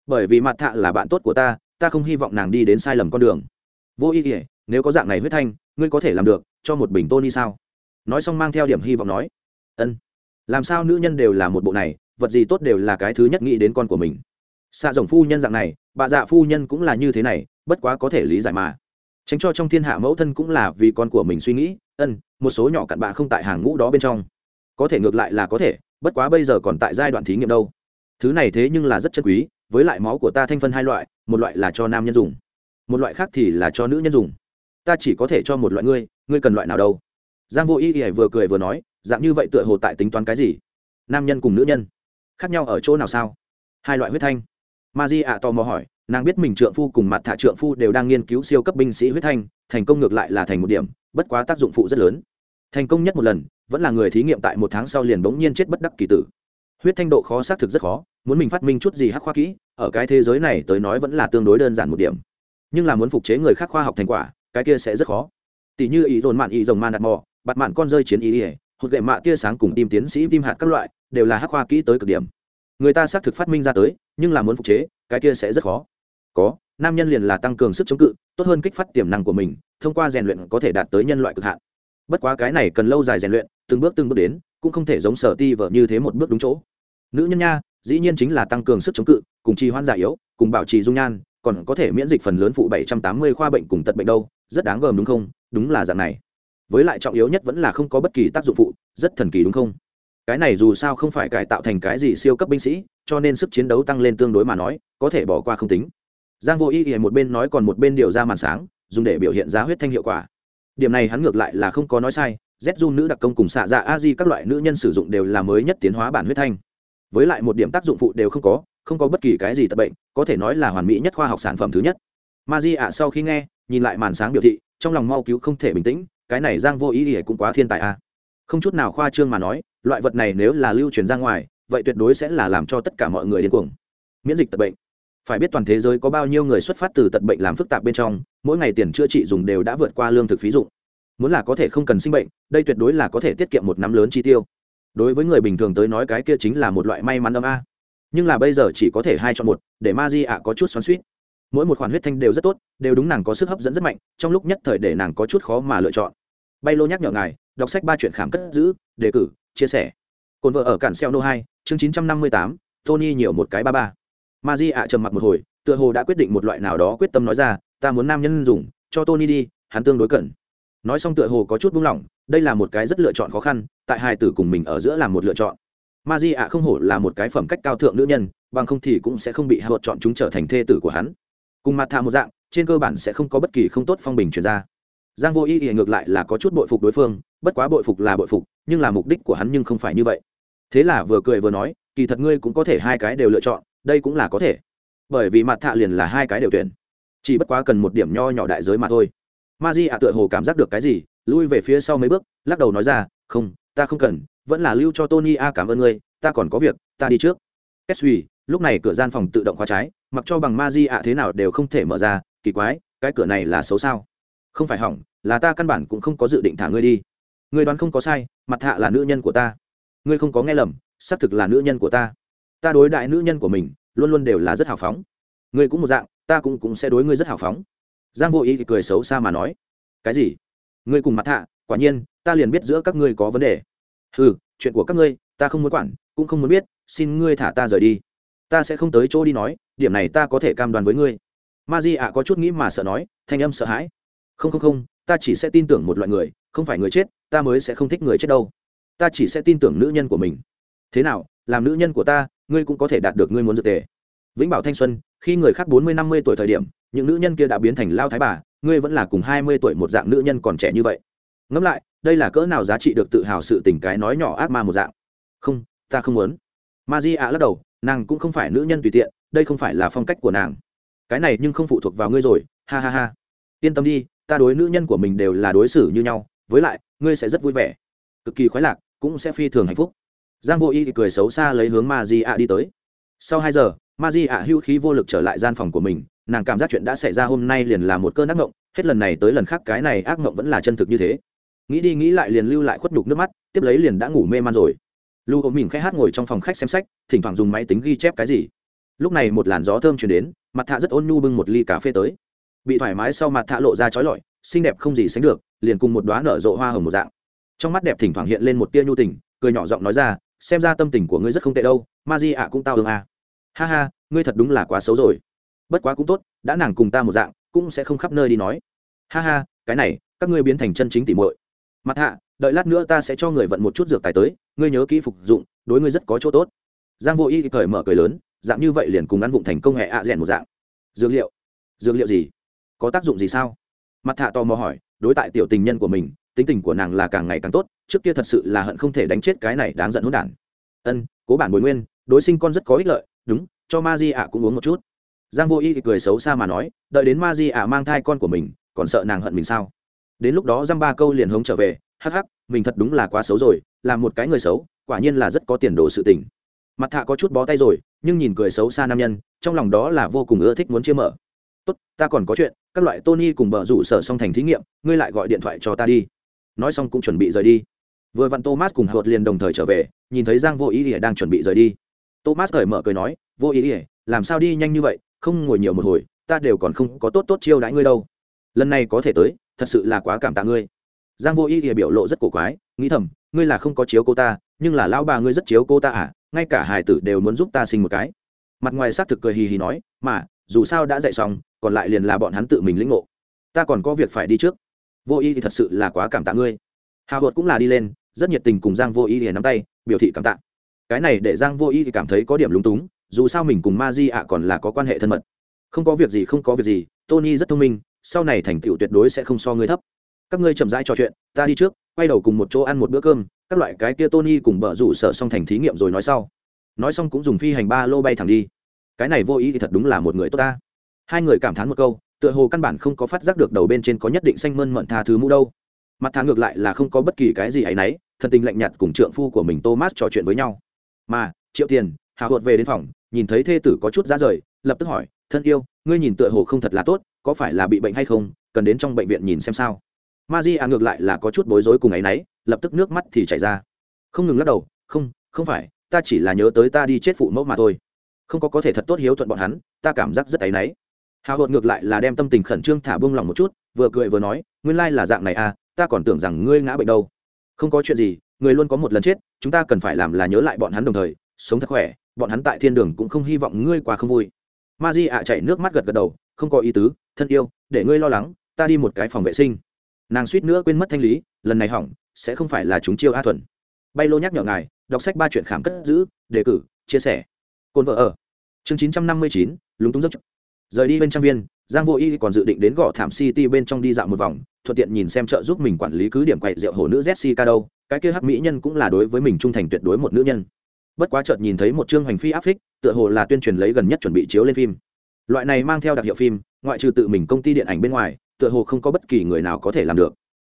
Bởi vì mặt thạ là bạn tốt của ta ta không hy vọng nàng đi đến sai lầm con đường. Vô ý nếu có dạng này huyết thanh, ngươi có thể làm được, cho một bình tô đi sao? Nói xong mang theo điểm hy vọng nói. Ân. Làm sao nữ nhân đều là một bộ này vật gì tốt đều là cái thứ nhất nghĩ đến con của mình. Xạ rồng phu nhân dạng này, bà dạ phu nhân cũng là như thế này, bất quá có thể lý giải mà. Tránh cho trong thiên hạ mẫu thân cũng là vì con của mình suy nghĩ, ân, một số nhỏ cặn bạ không tại hàng ngũ đó bên trong. Có thể ngược lại là có thể, bất quá bây giờ còn tại giai đoạn thí nghiệm đâu. Thứ này thế nhưng là rất chân quý, với lại máu của ta thanh phân hai loại, một loại là cho nam nhân dùng, một loại khác thì là cho nữ nhân dùng. Ta chỉ có thể cho một loại ngươi ngươi cần loại nào đâu? Giang vô y y vừa cười vừa nói, dạng như vậy tựa hồ tại tính toán cái gì? Nam nhân cùng nữ nhân khác nhau ở chỗ nào sao? Hai loại huyết thanh. Ma di ạ tò mò hỏi, nàng biết mình trượng phu cùng mặt thả trượng phu đều đang nghiên cứu siêu cấp binh sĩ huyết thanh, thành công ngược lại là thành một điểm, bất quá tác dụng phụ rất lớn. Thành công nhất một lần, vẫn là người thí nghiệm tại một tháng sau liền bỗng nhiên chết bất đắc kỳ tử. Huyết thanh độ khó xác thực rất khó, muốn mình phát minh chút gì hắc khoa kỹ, ở cái thế giới này tới nói vẫn là tương đối đơn giản một điểm. Nhưng là muốn phục chế người khác khoa học thành quả, cái kia sẽ rất khó. Tỷ như ý dồn mạn ý dòng man đặt mò bặt mạn con rơi chiến ý ỉa hụt gậy mạ tia sáng cùng tim tiến sĩ tim hạt các loại đều là hắc khoa kỹ tới cực điểm. Người ta xác thực phát minh ra tới, nhưng là muốn phục chế, cái kia sẽ rất khó. Có, nam nhân liền là tăng cường sức chống cự, tốt hơn kích phát tiềm năng của mình, thông qua rèn luyện có thể đạt tới nhân loại cực hạn. Bất quá cái này cần lâu dài rèn luyện, từng bước từng bước đến, cũng không thể giống sở ti vợ như thế một bước đúng chỗ. Nữ nhân nha, dĩ nhiên chính là tăng cường sức chống cự, cùng trì hoãn giải yếu, cùng bảo trì dung nhan, còn có thể miễn dịch phần lớn phụ bảy trăm tám mươi khoa bệnh cùng tật bệnh đâu, rất đáng gờm đúng không? Đúng là dạng này với lại trọng yếu nhất vẫn là không có bất kỳ tác dụng phụ, rất thần kỳ đúng không? Cái này dù sao không phải cải tạo thành cái gì siêu cấp binh sĩ, cho nên sức chiến đấu tăng lên tương đối mà nói, có thể bỏ qua không tính. Giang vô y thì một bên nói còn một bên điều ra màn sáng, dùng để biểu hiện giá huyết thanh hiệu quả. Điểm này hắn ngược lại là không có nói sai, z du nữ đặc công cùng xạ dạ a di các loại nữ nhân sử dụng đều là mới nhất tiến hóa bản huyết thanh. Với lại một điểm tác dụng phụ đều không có không có bất kỳ cái gì tật bệnh, có thể nói là hoàn mỹ nhất khoa học sản phẩm thứ nhất. Ma di ạ, sau khi nghe, nhìn lại màn sáng biểu thị, trong lòng mau cứu không thể bình tĩnh cái này giang vô ý ỉa cũng quá thiên tài a không chút nào khoa trương mà nói, loại vật này nếu là lưu truyền ra ngoài, vậy tuyệt đối sẽ là làm cho tất cả mọi người điên cuồng. Miễn dịch tật bệnh. Phải biết toàn thế giới có bao nhiêu người xuất phát từ tật bệnh làm phức tạp bên trong, mỗi ngày tiền chữa trị dùng đều đã vượt qua lương thực phí dụng. Muốn là có thể không cần sinh bệnh, đây tuyệt đối là có thể tiết kiệm một năm lớn chi tiêu. Đối với người bình thường tới nói cái kia chính là một loại may mắn âm a. Nhưng là bây giờ chỉ có thể hai chọn một, để ma di ạ có chút xoắn suýt mỗi một khoản huyết thanh đều rất tốt, đều đúng nàng có sức hấp dẫn rất mạnh, trong lúc nhất thời để nàng có chút khó mà lựa chọn. Bay lô nhắc nhở ngài, đọc sách ba chuyện khám cất giữ, đề cử, chia sẻ. Cồn vợ ở cản xeo nô hai, chương chín trăm năm mươi tám, tony nhiều một cái ba ba. Ma di ạ trầm mặc một hồi, tựa hồ đã quyết định một loại nào đó quyết tâm nói ra, ta muốn nam nhân dùng, cho tony đi, hắn tương đối cẩn. Nói xong tựa hồ có chút buông lỏng, đây là một cái rất lựa chọn khó khăn, tại hai tử cùng mình ở giữa là một lựa chọn. Ma di ạ không hổ là một cái phẩm cách cao thượng nữ nhân, bằng không thì cũng sẽ không bị hạ chọn chúng trở thành thê tử của hắn cùng mặt thạ một dạng, trên cơ bản sẽ không có bất kỳ không tốt phong bình truyền ra. Giang vô ý ý ngược lại là có chút bội phục đối phương, bất quá bội phục là bội phục, nhưng là mục đích của hắn nhưng không phải như vậy. Thế là vừa cười vừa nói, kỳ thật ngươi cũng có thể hai cái đều lựa chọn, đây cũng là có thể. Bởi vì mặt thạ liền là hai cái đều tuyển. Chỉ bất quá cần một điểm nho nhỏ đại giới mà thôi. Ma di ạ tựa hồ cảm giác được cái gì, lui về phía sau mấy bước, lắc đầu nói ra, không, ta không cần, vẫn là lưu cho tony a cảm ơn ngươi, ta còn có việc, ta đi trước. Kết suy lúc này cửa gian phòng tự động khóa trái, mặc cho bằng ma di ạ thế nào đều không thể mở ra, kỳ quái, cái cửa này là xấu sao? Không phải hỏng, là ta căn bản cũng không có dự định thả ngươi đi. Ngươi đoán không có sai, mặt hạ là nữ nhân của ta. Ngươi không có nghe lầm, xác thực là nữ nhân của ta. Ta đối đại nữ nhân của mình, luôn luôn đều là rất hào phóng. Ngươi cũng một dạng, ta cũng cũng sẽ đối ngươi rất hào phóng. Giang vô ý thì cười xấu xa mà nói. Cái gì? Ngươi cùng mặt hạ, quả nhiên, ta liền biết giữa các ngươi có vấn đề. Ừ chuyện của các ngươi, ta không muốn quản, cũng không muốn biết, xin ngươi thả ta rời đi ta sẽ không tới chỗ đi nói, điểm này ta có thể cam đoan với ngươi. Ma di ạ có chút nghĩ mà sợ nói, thanh âm sợ hãi. Không không không, ta chỉ sẽ tin tưởng một loại người, không phải người chết, ta mới sẽ không thích người chết đâu. Ta chỉ sẽ tin tưởng nữ nhân của mình. Thế nào, làm nữ nhân của ta, ngươi cũng có thể đạt được ngươi muốn dược tề. Vĩnh bảo thanh xuân, khi người khác bốn mươi, năm mươi tuổi thời điểm, những nữ nhân kia đã biến thành lao thái bà, ngươi vẫn là cùng hai mươi tuổi một dạng nữ nhân còn trẻ như vậy. Ngẫm lại, đây là cỡ nào giá trị được tự hào sự tình cái nói nhỏ ác ma một dạng. Không, ta không muốn. Ma di ạ lắc đầu nàng cũng không phải nữ nhân tùy tiện, đây không phải là phong cách của nàng. Cái này nhưng không phụ thuộc vào ngươi rồi, ha ha ha. Yên tâm đi, ta đối nữ nhân của mình đều là đối xử như nhau, với lại, ngươi sẽ rất vui vẻ. Cực kỳ khoái lạc, cũng sẽ phi thường hạnh phúc. Giang vô y thì cười xấu xa lấy hướng ma di ạ đi tới. Sau hai giờ, ma di ạ hưu khí vô lực trở lại gian phòng của mình, nàng cảm giác chuyện đã xảy ra hôm nay liền là một cơn ác mộng, hết lần này tới lần khác cái này ác mộng vẫn là chân thực như thế. Nghĩ đi nghĩ lại liền lưu lại khuất nhục nước mắt, tiếp lấy liền đã ngủ mê man rồi lưu ôm mình khẽ hát ngồi trong phòng khách xem sách, thỉnh thoảng dùng máy tính ghi chép cái gì. Lúc này một làn gió thơm chuyển đến, mặt thạ rất ôn nhu bưng một ly cà phê tới. Bị thoải mái sau mặt thạ lộ ra trói lọi, xinh đẹp không gì sánh được, liền cùng một đoá nở rộ hoa hồng một dạng. Trong mắt đẹp thỉnh thoảng hiện lên một tia nhu tình, cười nhỏ giọng nói ra, xem ra tâm tình của ngươi rất không tệ đâu, ma di ạ cũng tao ương à. ha ha, ngươi thật đúng là quá xấu rồi. Bất quá cũng tốt, đã nàng cùng ta một dạng, cũng sẽ không khắp nơi đi nói. Ha ha, cái này, các ngươi biến thành chân chính tỉ muội. Mặt hạ đợi lát nữa ta sẽ cho người vận một chút dược tài tới, ngươi nhớ kỹ phục dụng, đối ngươi rất có chỗ tốt. Giang vô y cởi mở cười lớn, dạng như vậy liền cùng ăn vụng thành công nghệ ạ rèn một dạng. Dược liệu? Dược liệu gì? Có tác dụng gì sao? Mặt thạ tò mò hỏi, đối tại tiểu tình nhân của mình, tính tình của nàng là càng ngày càng tốt, trước kia thật sự là hận không thể đánh chết cái này đáng giận hỗn đản. Ân, cố bản bồi nguyên, đối sinh con rất có ích lợi, đúng, cho ma di ạ cũng uống một chút. Giang vô y thì cười xấu xa mà nói, đợi đến ma di ạ mang thai con của mình, còn sợ nàng hận mình sao? Đến lúc đó dăm ba câu liền hống trở về hắc hắc, mình thật đúng là quá xấu rồi, là một cái người xấu, quả nhiên là rất có tiền đồ sự tình. Mặt thạ có chút bó tay rồi, nhưng nhìn cười xấu xa nam nhân, trong lòng đó là vô cùng ưa thích muốn chia mở. Tốt, ta còn có chuyện, các loại tony cùng bờ rủ sở xong thành thí nghiệm, ngươi lại gọi điện thoại cho ta đi. Nói xong cũng chuẩn bị rời đi. Vừa vặn thomas cùng hợt liền đồng thời trở về, nhìn thấy giang vô ý ỉa đang chuẩn bị rời đi. Thomas cởi mở cười nói, vô ý ỉa làm sao đi nhanh như vậy, không ngồi nhiều một hồi, ta đều còn không có tốt tốt chiêu đãi ngươi đâu. Lần này có thể tới, thật sự là quá cảm tạ ngươi giang vô y thì biểu lộ rất cổ quái, nghĩ thầm, ngươi là không có chiếu cô ta, nhưng là lão bà ngươi rất chiếu cô ta à? Ngay cả hải tử đều muốn giúp ta sinh một cái. Mặt ngoài xác thực cười hì hì nói, mà, dù sao đã dạy xong, còn lại liền là bọn hắn tự mình lĩnh ngộ. Ta còn có việc phải đi trước. Vô y thì thật sự là quá cảm tạ ngươi. Hào hột cũng là đi lên, rất nhiệt tình cùng giang vô y thì nắm tay, biểu thị cảm tạ. Cái này để giang vô y thì cảm thấy có điểm lúng túng, dù sao mình cùng ma di ạ còn là có quan hệ thân mật. Không có việc gì, không có việc gì, tony rất thông minh, sau này thành tựu tuyệt đối sẽ không so ngươi thấp các ngươi chậm rãi trò chuyện, ta đi trước, quay đầu cùng một chỗ ăn một bữa cơm, các loại cái kia tony cùng bờ rủ sở xong thành thí nghiệm rồi nói sau. Nói xong cũng dùng phi hành ba lô bay thẳng đi. Cái này vô ý thì thật đúng là một người tốt ta. Hai người cảm thán một câu, tựa hồ căn bản không có phát giác được đầu bên trên có nhất định xanh mơn mận tha thứ mũ đâu. Mặt thà ngược lại là không có bất kỳ cái gì ấ y n ấ y thân tình lạnh nhạt cùng trượng phu của mình thomas trò chuyện với nhau. Mà, triệu tiền hào hột về đến phòng, nhìn thấy thê tử có chút ra rời, lập tức hỏi, thân yêu, ngươi nhìn tựa hồ không thật là tốt, có phải là bị bệnh hay không? Cần đến trong bệnh viện nhìn xem sao ma di à ngược lại là có chút bối rối cùng ấ y n ấ y lập tức nước mắt thì chảy ra. Không ngừng lắc đầu, không không phải, ta chỉ là nhớ tới ta đi chết phụ mẫu mà thôi. Không có có thể thật tốt hiếu thuận bọn hắn, ta cảm giác rất áy náy hào hột ngược lại là đem tâm tình khẩn trương thả bông lòng một chút, vừa cười vừa nói, nguyên lai là dạng này à ta còn tưởng rằng ngươi ngã bệnh đâu. Không có chuyện gì, người luôn có một lần chết, chúng ta cần phải làm là nhớ lại bọn hắn đồng thời, sống thật khỏe, bọn hắn tại thiên đường cũng không hy vọng ngươi quá không vui. Ma di ạ chạy nước mắt gật gật đầu, không có ý tứ, thân yêu, để ngươi lo lắng, ta đi một cái phòng vệ sinh nàng suýt nữa quên mất thanh lý, lần này hỏng, sẽ không phải là chúng chiêu a thuần. Bay lô nhắc nhở ngài, đọc sách ba chuyện khảm cất giữ, đề cử, chia sẻ. Cồn vợ ở. Chương chín trăm năm mươi chín, lúng túng rất rời đi bên trang viên, giang vô y còn dự định đến gõ thảm city bên trong đi dạo một vòng, thuận tiện nhìn xem chợ giúp mình quản lý cứ điểm quậy rượu hồ nữ jessica đâu, cái kia hắc mỹ nhân cũng là đối với mình trung thành tuyệt đối một nữ nhân. Bất quá chợt nhìn thấy một chương hoành phi áp phích, tựa hồ là tuyên truyền lấy gần nhất chuẩn bị chiếu lên phim. Loại này mang theo đặc hiệu phim, ngoại trừ tự mình công ty điện ảnh bên ngoài tựa hồ không có bất kỳ người nào có thể làm được.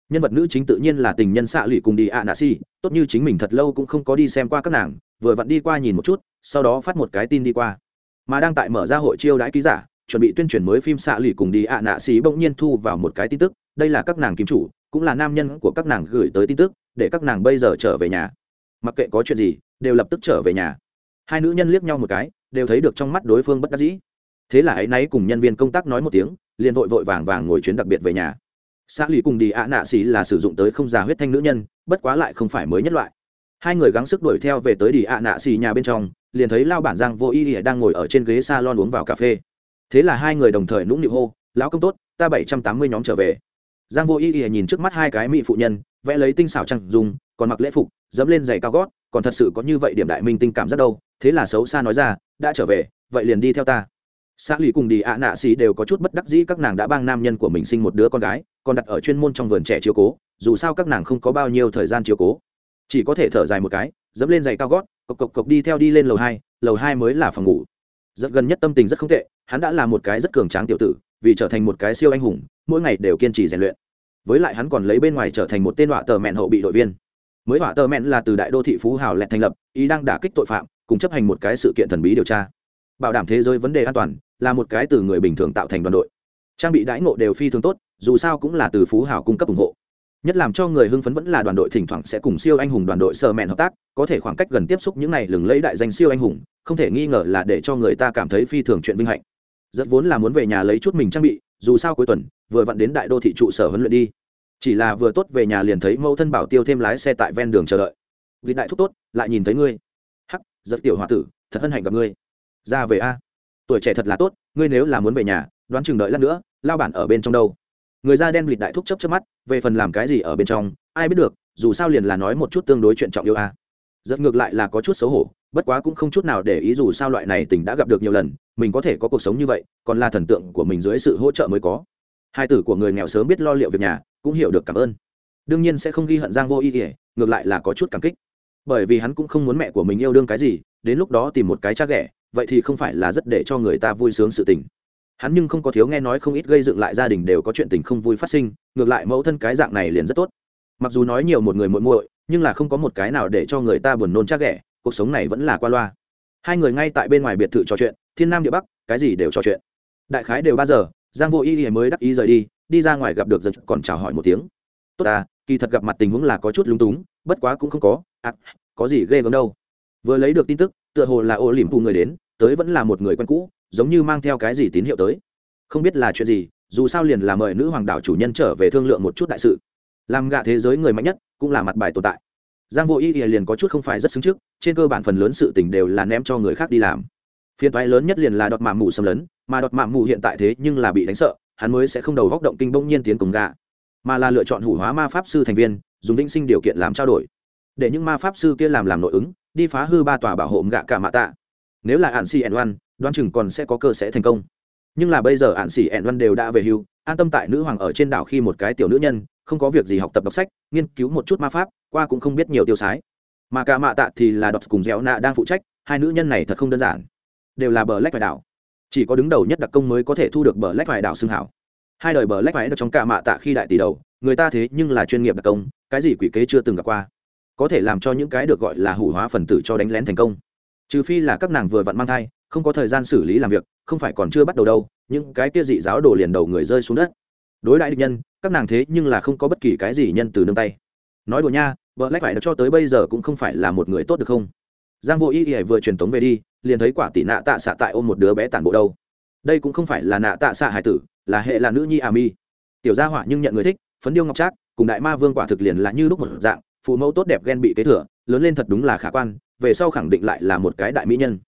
Nhân vật nữ chính tự nhiên là tình nhân xạ lụy cùng đi ạ nạ si tốt như chính mình thật lâu cũng không có đi xem qua các nàng, vừa vặn đi qua nhìn một chút, sau đó phát một cái tin đi qua. Mà đang tại mở ra hội chiêu đãi ký giả, chuẩn bị tuyên truyền mới phim xạ lụy cùng đi ạ nạ xí bỗng nhiên thu vào một cái tin tức, đây là các nàng kim chủ, cũng là nam nhân của các nàng gửi tới tin tức, để các nàng bây giờ trở về nhà. Mặc kệ có chuyện gì, đều lập tức trở về nhà. Hai nữ nhân liếc nhau một cái, đều thấy được trong mắt đối phương bất đắc dĩ. Thế là hãy náy cùng nhân viên công tác nói một tiếng liền vội vội vàng vàng ngồi chuyến đặc biệt về nhà. Xã lì cùng đi ạ nạ xì là sử dụng tới không già huyết thanh nữ nhân, bất quá lại không phải mới nhất loại. Hai người gắng sức đuổi theo về tới đi ạ nạ xì nhà bên trong, liền thấy lao bản giang vô y ỉa đang ngồi ở trên ghế s a lon uống vào cà phê. Thế là hai người đồng thời nũng nịu hô, lão công tốt, ta bảy trăm tám mươi nhóm trở về. Giang vô y ỉa nhìn trước mắt hai cái mỹ phụ nhân, vẽ lấy tinh xảo trăng dùng còn mặc lễ phục, dẫm lên giày cao gót, còn thật sự có như vậy điểm đại minh tinh cảm rất đâu, thế là xấu xa nói ra, đã trở về, vậy liền đi theo ta xã lì cùng đi ạ nạ xì đều có chút bất đắc dĩ các nàng đã bang nam nhân của mình sinh một đứa con gái, còn đặt ở chuyên môn trong vườn trẻ chiếu cố, dù sao các nàng không có bao nhiêu thời gian chiếu cố. Chỉ có thể thở dài một cái, dẫm lên giày cao gót, cộc cộc cộc đi theo đi lên lầu hai lầu hai mới là phòng ngủ. Rất gần nhất tâm tình rất không tệ, hắn đã là một cái rất cường tráng tiểu tử, vì trở thành một cái siêu anh hùng, mỗi ngày đều kiên trì rèn luyện. Với lại hắn còn lấy bên ngoài trở thành một tên họa tờ mẹn hậu bị đội viên. Mới họa tờ mẹn là từ đại đô thị phú hào lẹt thành lập, ý đang đả kích tội phạm, cùng chấp hành một cái sự kiện thần bí điều tra. Bảo đảm thế giới vấn đề an toàn là một cái từ người bình thường tạo thành đoàn đội. Trang bị đãi ngộ đều phi thường tốt, dù sao cũng là từ phú hào cung cấp ủng hộ. Nhất làm cho người hưng phấn vẫn là đoàn đội thỉnh thoảng sẽ cùng siêu anh hùng đoàn đội sơ mẹn hợp tác, có thể khoảng cách gần tiếp xúc những này lừng lấy đại danh siêu anh hùng, không thể nghi ngờ là để cho người ta cảm thấy phi thường chuyện vinh hạnh. Rất vốn là muốn về nhà lấy chút mình trang bị, dù sao cuối tuần, vừa vặn đến đại đô thị trụ sở huấn luyện đi. Chỉ là vừa tốt về nhà liền thấy mẫu thân bảo tiêu thêm lái xe tại ven đường chờ đợi. Vị đại thúc tốt, lại nhìn thấy ngươi. Hắc, giật tiểu h o a tử, thật hân hạnh gặp ngươi. Ra về a tuổi trẻ thật là tốt, ngươi nếu là muốn về nhà, đoán chừng đợi lát nữa, lao bản ở bên trong đâu. Người da đen vịt đại thúc chấp chấp mắt, về phần làm cái gì ở bên trong, ai biết được, dù sao liền là nói một chút tương đối chuyện trọng yêu a rất ngược lại là có chút xấu hổ, bất quá cũng không chút nào để ý dù sao loại này tình đã gặp được nhiều lần, mình có thể có cuộc sống như vậy, còn là thần tượng của mình dưới sự hỗ trợ mới có. Hai tử của người nghèo sớm biết lo liệu việc nhà, cũng hiểu được cảm ơn. Đương nhiên sẽ không ghi hận giang vô ý ỉa ngược lại là có chút cảm kích. Bởi vì hắn cũng không muốn mẹ của mình yêu đương cái gì, đến lúc đó tìm một cái cha ghẻ vậy thì không phải là rất để cho người ta vui sướng sự tình. Hắn nhưng không có thiếu nghe nói không ít gây dựng lại gia đình đều có chuyện tình không vui phát sinh ngược lại mẫu thân cái dạng này liền rất tốt. Mặc dù nói nhiều một người muội muội nhưng là không có một cái nào để cho người ta buồn nôn chắc ghẻ cuộc sống này vẫn là qua loa. Hai người ngay tại bên ngoài biệt thự trò chuyện thiên nam địa bắc cái gì đều trò chuyện. Đại khái đều ba giờ giang vô y y mới đắc ý rời đi đi ra ngoài gặp được giật còn chào hỏi một tiếng. Tốt à kỳ thật gặp mặt tình huống là có chút lúng túng bất quá cũng không có à, có gì ghê gớm đâu. Vừa lấy được tin tức tựa hồ là ô liềm phụ người đến tới vẫn là một người quen cũ, giống như mang theo cái gì tín hiệu tới. Không biết là chuyện gì, dù sao liền là mời nữ hoàng đảo chủ nhân trở về thương lượng một chút đại sự. Làm gạ thế giới người mạnh nhất, cũng là mặt bài tồn tại. Giang vô ý ỉa liền có chút không phải rất xứng trước, trên cơ bản phần lớn sự tình đều là ném cho người khác đi làm. Phiền toái lớn nhất liền là đọt mạng mù xâm lấn, mà đọt mạng mù hiện tại thế nhưng là bị đánh sợ, hắn mới sẽ không đầu góc động kinh bỗng nhiên tiến cùng gạ, mà là lựa chọn hủ hóa ma pháp sư thành viên, dùng vĩnh sinh điều kiện làm trao đổi. Để những ma pháp sư kia làm làm nội ứng, đi phá hư ba tòa bảo hộ gạ cả mạ tạ nếu là ạn xì ẩn oan, đoán chừng còn sẽ có cơ sẽ thành công. Nhưng là bây giờ ạn xì ẩn oan đều đã về hưu, an tâm tại nữ hoàng ở trên đảo khi một cái tiểu nữ nhân, không có việc gì học tập đọc sách, nghiên cứu một chút ma pháp, qua cũng không biết nhiều tiêu sái. Mà cả mạ tạ thì là đọc cùng dẻo nạ đang phụ trách, hai nữ nhân này thật không đơn giản. Đều là bờ lách vải đảo. Chỉ có đứng đầu nhất đặc công mới có thể thu được bờ lách vải đảo xương hảo. Hai đời bờ lách vải được trong cả mạ tạ khi đại tỷ đầu, người ta thế nhưng là chuyên nghiệp đặc công, cái gì quỷ kế chưa từng gặp qua. Có thể làm cho những cái được gọi là hủ hóa phần tử cho đánh lén thành công trừ phi là các nàng vừa vặn mang thai, không có thời gian xử lý làm việc, không phải còn chưa bắt đầu đâu, những cái kia dị giáo đổ liền đầu người rơi xuống đất. Đối đại địch nhân, các nàng thế nhưng là không có bất kỳ cái gì nhân từ nương tay. Nói đùa nha, vợ lách phải cho tới bây giờ cũng không phải là một người tốt được không? Giang vô y y vừa truyền tống về đi, liền thấy quả tỷ nạ tạ xạ tại ôm một đứa bé tản bộ đâu. Đây cũng không phải là nạ tạ xạ hải tử, là hệ là nữ nhi à mi. Tiểu gia hỏa nhưng nhận người thích, phấn điêu ngọc trác, cùng đại ma vương quả thực liền là như lúc một dạng, phụ mẫu tốt đẹp ghen bị kế thừa, lớn lên thật đúng là khả quan về sau khẳng định lại là một cái đại mỹ nhân.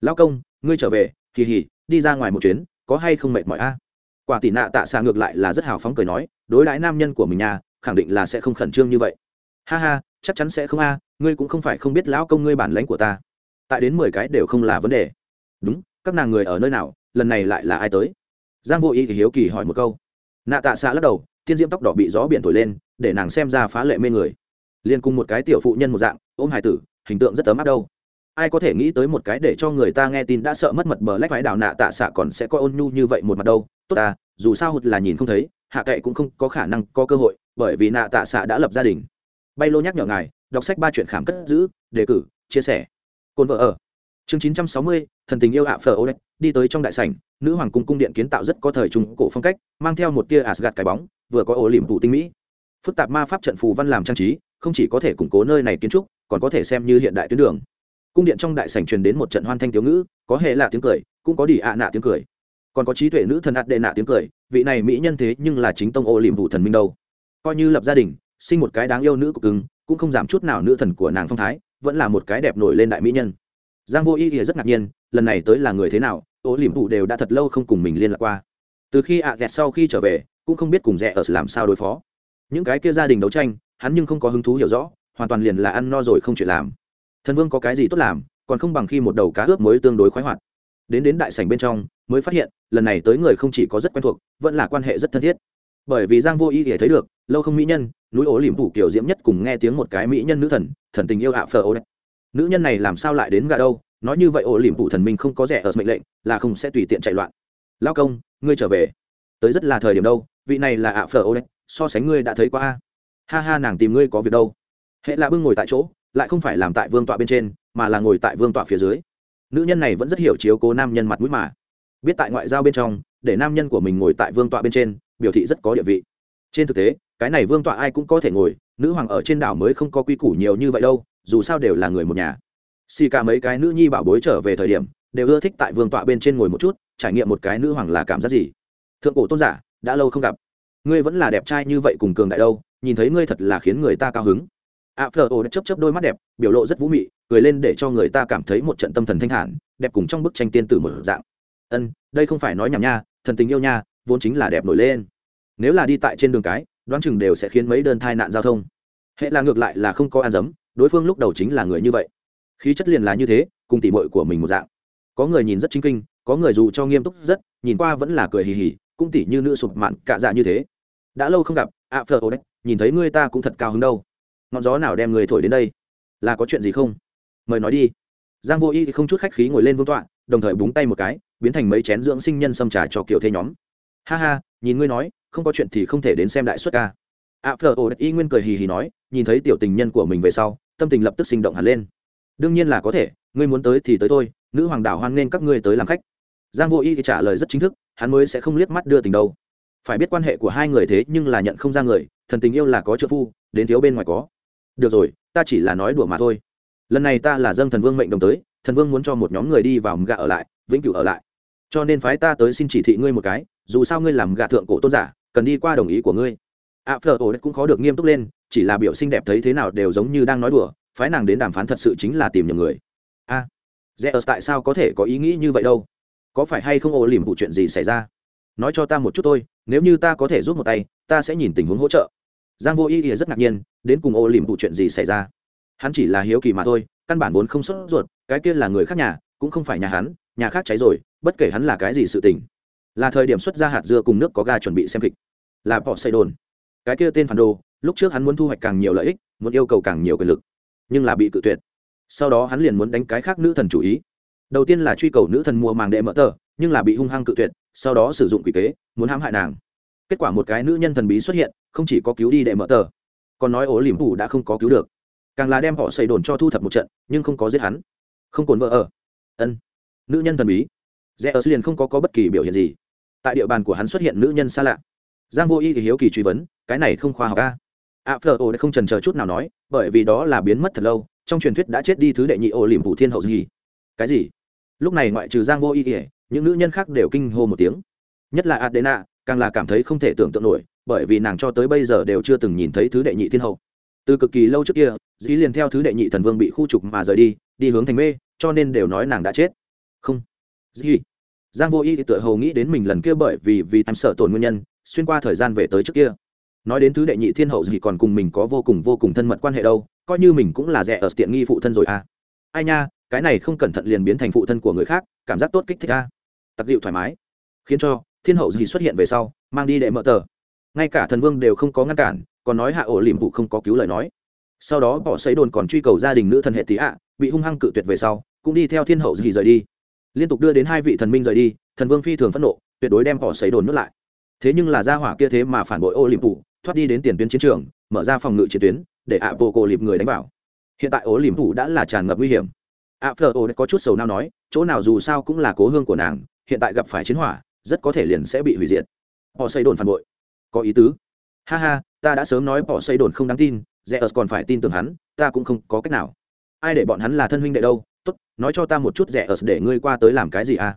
Lao công, ngươi trở về kỳ hỉ đi ra ngoài một chuyến, có hay không mệt mỏi a? Quả tỷ nạ tạ xạ ngược lại là rất hào phóng cười nói, đối đãi nam nhân của mình nhà khẳng định là sẽ không khẩn trương như vậy. Ha ha, chắc chắn sẽ không a, ngươi cũng không phải không biết lão công ngươi bản lãnh của ta. Tại đến mười cái đều không là vấn đề. Đúng, các nàng người ở nơi nào, lần này lại là ai tới? Giang vô ý thì hiếu kỳ hỏi một câu. Nạ tạ xạ lắc đầu, tiên diễm tóc đỏ bị gió biển thổi lên, để nàng xem ra phá lệ mê người. Liên cùng một cái tiểu phụ nhân một dạng, ôm hải tử hình tượng rất ấm áp đâu. Ai có thể nghĩ tới một cái để cho người ta nghe tin đã sợ mất mật bờ lách vái đào nạ tạ xạ còn sẽ có ôn nhu như vậy một mặt đâu. Tốt à dù sao hụt là nhìn không thấy, hạ cậy cũng không có khả năng có cơ hội, bởi vì nạ tạ xạ đã lập gia đình. Bay lô nhắc nhở ngài, đọc sách ba chuyện khám cất giữ, đề cử, chia sẻ. Cồn vợ ở. Chương chín trăm sáu mươi, thần tình yêu ạ phở ô đi tới trong đại sảnh, nữ hoàng cung cung điện kiến tạo rất có thời trung cổ phong cách, mang theo một tia asgad cái bóng, vừa có ổ liềm vụ tinh mỹ. Phức tạp ma pháp trận phù văn làm trang trí, không chỉ có thể củng cố nơi này kiến trúc còn có thể xem như hiện đại tuyến đường. Cung điện trong đại sảnh truyền đến một trận hoan thanh thiếu ngữ, có hệ là tiếng cười, cũng có đỉ ạ nạ tiếng cười. Còn có trí tuệ nữ thần ạt đệ nạ tiếng cười, vị này mỹ nhân thế nhưng là chính tông ô liệm vụ thần minh đâu. Coi như lập gia đình, sinh một cái đáng yêu nữ cực cứng cũng không giảm chút nào nữ thần của nàng phong thái, vẫn là một cái đẹp nổi lên đại mỹ nhân. Giang vô y thì rất ngạc nhiên, lần này tới là người thế nào, ô liệm vụ đều đã thật lâu không cùng mình liên lạc qua. Từ khi ạ à sau khi trở về, cũng không biết cùng rẻ ở làm sao đối phó. Những cái kia gia đình đấu tranh, hắn nhưng không có hứng thú hiểu rõ hoàn toàn liền là ăn no rồi không chuyện làm. Thần vương có cái gì tốt làm, còn không bằng khi một đầu cá ướp mới tương đối khoái hoạt. Đến đến đại sảnh bên trong, mới phát hiện, lần này tới người không chỉ có rất quen thuộc, vẫn là quan hệ rất thân thiết. Bởi vì giang vô y thể thấy được, lâu không mỹ nhân, núi ố liềm phủ kiểu diễm nhất cùng nghe tiếng một cái mỹ nhân nữ thần thần tình yêu ạ phờ ô nữ nhân này làm sao lại đến gà đâu, nói như vậy ổ liềm phủ thần minh không có rẻ ở mệnh lệnh, là không sẽ tùy tiện chạy loạn. Lao công, ngươi trở về. Tới rất là thời điểm đâu, vị này là ạ phờ ô so sánh ngươi đã thấy qua ha ha, nàng tìm ngươi có việc đâu hệ là bưng ngồi tại chỗ, lại không phải làm tại vương tọa bên trên, mà là ngồi tại vương tọa phía dưới. Nữ nhân này vẫn rất hiểu chiếu cố nam nhân mặt mũi mà. Biết tại ngoại giao bên trong, để nam nhân của mình ngồi tại vương tọa bên trên, biểu thị rất có địa vị. Trên thực tế, cái này vương tọa ai cũng có thể ngồi, nữ hoàng ở trên đảo mới không có quy củ nhiều như vậy đâu, dù sao đều là người một nhà. Xì cả mấy cái nữ nhi bảo bối trở về thời điểm, đều ưa thích tại vương tọa bên trên ngồi một chút, trải nghiệm một cái nữ hoàng là cảm giác gì. Thượng cổ tôn giả, đã lâu không gặp. Ngươi vẫn là đẹp trai như vậy cùng cường đại đâu, nhìn thấy ngươi thật là khiến người ta cao hứng ạ phờ ô chấp chấp đôi mắt đẹp, biểu lộ rất vũ mị, cười lên để cho người ta cảm thấy một trận tâm thần thanh thản, đẹp cùng trong bức tranh tiên tử một dạng. Ân, đây không phải nói nhảm nha, thần tình yêu nha, vốn chính là đẹp nổi lên. Nếu là đi tại trên đường cái, đoán chừng đều sẽ khiến mấy đơn thai nạn giao thông. Hệ là ngược lại là không có ăn dấm, đối phương lúc đầu chính là người như vậy. Khí chất liền là như thế, cùng tỉ mội của mình một dạng. Có người nhìn rất chính kinh, có người dù cho nghiêm túc rất, nhìn qua vẫn là cười hì hì, cũng tỉ như nữ sụp mạn cạ dạ như thế. Đã lâu không gặp ạ phờ ô đấy, nhìn thấy ngươi ta cũng thật cao hứng đâu ngọn gió nào đem người thổi đến đây? Là có chuyện gì không? Mời nói đi. Giang vô y không chút khách khí ngồi lên vương tọa, đồng thời búng tay một cái, biến thành mấy chén dưỡng sinh nhân xâm trà cho kiểu thê nhóm. Ha ha, nhìn ngươi nói, không có chuyện thì không thể đến xem đại xuất ca. Ạ phờ ô y nguyên cười hì hì nói, nhìn thấy tiểu tình nhân của mình về sau, tâm tình lập tức sinh động hẳn lên. Đương nhiên là có thể, ngươi muốn tới thì tới thôi, nữ hoàng đảo hoan nên các ngươi tới làm khách. Giang vô y thì trả lời rất chính thức, hắn mới sẽ không liếc mắt đưa tình đâu. Phải biết quan hệ của hai người thế nhưng là nhận không ra người, thần tình yêu là có trợ phu, đến thiếu bên ngoài có được rồi ta chỉ là nói đùa mà thôi. Lần này ta là dâng thần vương mệnh đồng tới thần vương muốn cho một nhóm người đi vào gạ ở lại vĩnh cửu ở lại. Cho nên phái ta tới xin chỉ thị ngươi một cái dù sao ngươi làm gạ thượng cổ tôn giả cần đi qua đồng ý của ngươi. A phờ ổ cũng khó được nghiêm túc lên chỉ là biểu xinh đẹp thấy thế nào đều giống như đang nói đùa phái nàng đến đàm phán thật sự chính là tìm nhầm người. A à, dễ tại sao có thể có ý nghĩ như vậy đâu? Có phải hay không ổ lìm vụ chuyện gì xảy ra? Nói cho ta một chút thôi nếu như ta có thể giúp một tay ta sẽ nhìn tình huống hỗ trợ giang vô ý ỉa rất ngạc nhiên, đến cùng ô lìm vụ chuyện gì xảy ra? Hắn chỉ là hiếu kỳ mà thôi, căn bản vốn không sốt ruột, cái kia là người khác nhà, cũng không phải nhà hắn, nhà khác cháy rồi, bất kể hắn là cái gì sự tình. Là thời điểm xuất ra hạt dưa cùng nước có ga chuẩn bị xem kịch. Là bỏ xây đồn cái kia tên phản đồ, lúc trước hắn muốn thu hoạch càng nhiều lợi ích, muốn yêu cầu càng nhiều quyền lực, nhưng là bị cự tuyệt. Sau đó hắn liền muốn đánh cái khác nữ thần chủ ý. Đầu tiên là truy cầu nữ thần mua màng đệ mỡ tờ, nhưng là bị hung hăng cự tuyệt, sau đó sử dụng quỷ kế, muốn hãm hại nàng kết quả một cái nữ nhân thần bí xuất hiện không chỉ có cứu đi đệ mở tờ còn nói ố liềm phủ đã không có cứu được. Càng là đem họ xây đồn cho thu thập một trận nhưng không có giết hắn. Không cồn vợ ở. Ân. Nữ nhân thần bí. Rẽ ở liền không có, có bất kỳ biểu hiện gì. Tại địa bàn của hắn xuất hiện nữ nhân xa lạ. Giang vô y thì hiếu kỳ truy vấn cái này không khoa học a a phờ ô không trần chờ chút nào nói bởi vì đó là biến mất thật lâu trong truyền thuyết đã chết đi thứ đệ nhị ô liềm phủ thiên hậu gì? Cái gì? Lúc này ngoại trừ giang vô y ỉa những nữ nhân khác đều kinh hô một tiếng. Nhất là adena càng là cảm thấy không thể tưởng tượng nổi, bởi vì nàng cho tới bây giờ đều chưa từng nhìn thấy thứ đệ nhị thiên hậu. Từ cực kỳ lâu trước kia, dĩ liền theo thứ đệ nhị thần vương bị khu trục mà rời đi đi hướng thành mê, cho nên đều nói nàng đã chết. Không. Dĩ. Giang vô y thì tựa hồ nghĩ đến mình lần kia bởi vì vì em sợ tổn nguyên nhân, xuyên qua thời gian về tới trước kia. Nói đến thứ đệ nhị thiên hậu dĩ còn cùng mình có vô cùng vô cùng thân mật quan hệ đâu, coi như mình cũng là rẻ ở tiện nghi phụ thân rồi à. Ai nha, cái này không cẩn thận liền biến thành phụ thân của người khác, cảm giác tốt kích thích a. Tặc dịu thoải mái. Khiến cho thiên hậu gì xuất hiện về sau, mang đi đệ mở tờ. Ngay cả thần vương đều không có ngăn cản, còn nói hạ ổ liềm vụ không có cứu lời nói. Sau đó bỏ xấy đồn còn truy cầu gia đình nữ thần hệ tý ạ, bị hung hăng cự tuyệt về sau, cũng đi theo thiên hậu gì rời đi. Liên tục đưa đến hai vị thần minh rời đi, thần vương phi thường phẫn nộ, tuyệt đối đem bỏ xấy đồn nuốt lại. Thế nhưng là gia hỏa kia thế mà phản bội ô liềm vụ, thoát đi đến tiền tuyến chiến trường, mở ra phòng ngự chiến tuyến, để ạ bộ cổ liệp người đánh vào. Hiện tại ố liềm vụ đã là tràn ngập nguy hiểm. Ạ phờ ổ có chút sầu nao nói, chỗ nào dù sao cũng là cố hương của nàng, hiện tại gặp phải chiến hỏa rất có thể liền sẽ bị hủy diệt. Họ xây đồn phản bội. Có ý tứ. Ha ha, ta đã sớm nói bỏ xây đồn không đáng tin, rẽ ớt còn phải tin tưởng hắn, ta cũng không có cách nào. Ai để bọn hắn là thân huynh đệ đâu? Tốt, nói cho ta một chút rẽ ớt để ngươi qua tới làm cái gì à?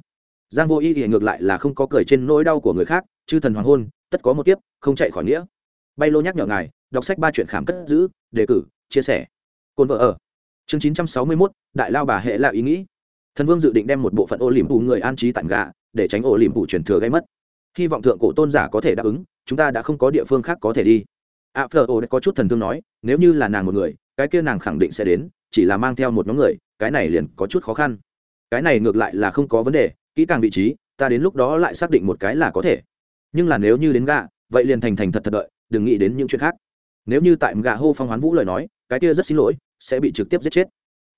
Giang vô ý thì ngược lại là không có cười trên nỗi đau của người khác, chư thần hoàng hôn, tất có một kiếp, không chạy khỏi nghĩa. Bay lô nhắc nhở ngài, đọc sách ba chuyện khám cất giữ, đề cử, chia sẻ. Cồn vợ ở. Chương chín trăm sáu mươi mốt, đại lao bà hệ là ý nghĩ. Thần vương dự định đem một bộ phận ô liềm phủ người an trí tặng gạ để tránh ổ liềm phủ truyền thừa gây mất. Hy vọng thượng cổ tôn giả có thể đáp ứng, chúng ta đã không có địa phương khác có thể đi. A phờ ổ có chút thần thương nói, nếu như là nàng một người, cái kia nàng khẳng định sẽ đến, chỉ là mang theo một nhóm người, cái này liền có chút khó khăn. Cái này ngược lại là không có vấn đề, kỹ càng vị trí, ta đến lúc đó lại xác định một cái là có thể. Nhưng là nếu như đến gạ, vậy liền thành thành thật thật đợi, đừng nghĩ đến những chuyện khác. Nếu như tại gạ hô phong hoán vũ lời nói, cái kia rất xin lỗi, sẽ bị trực tiếp giết chết.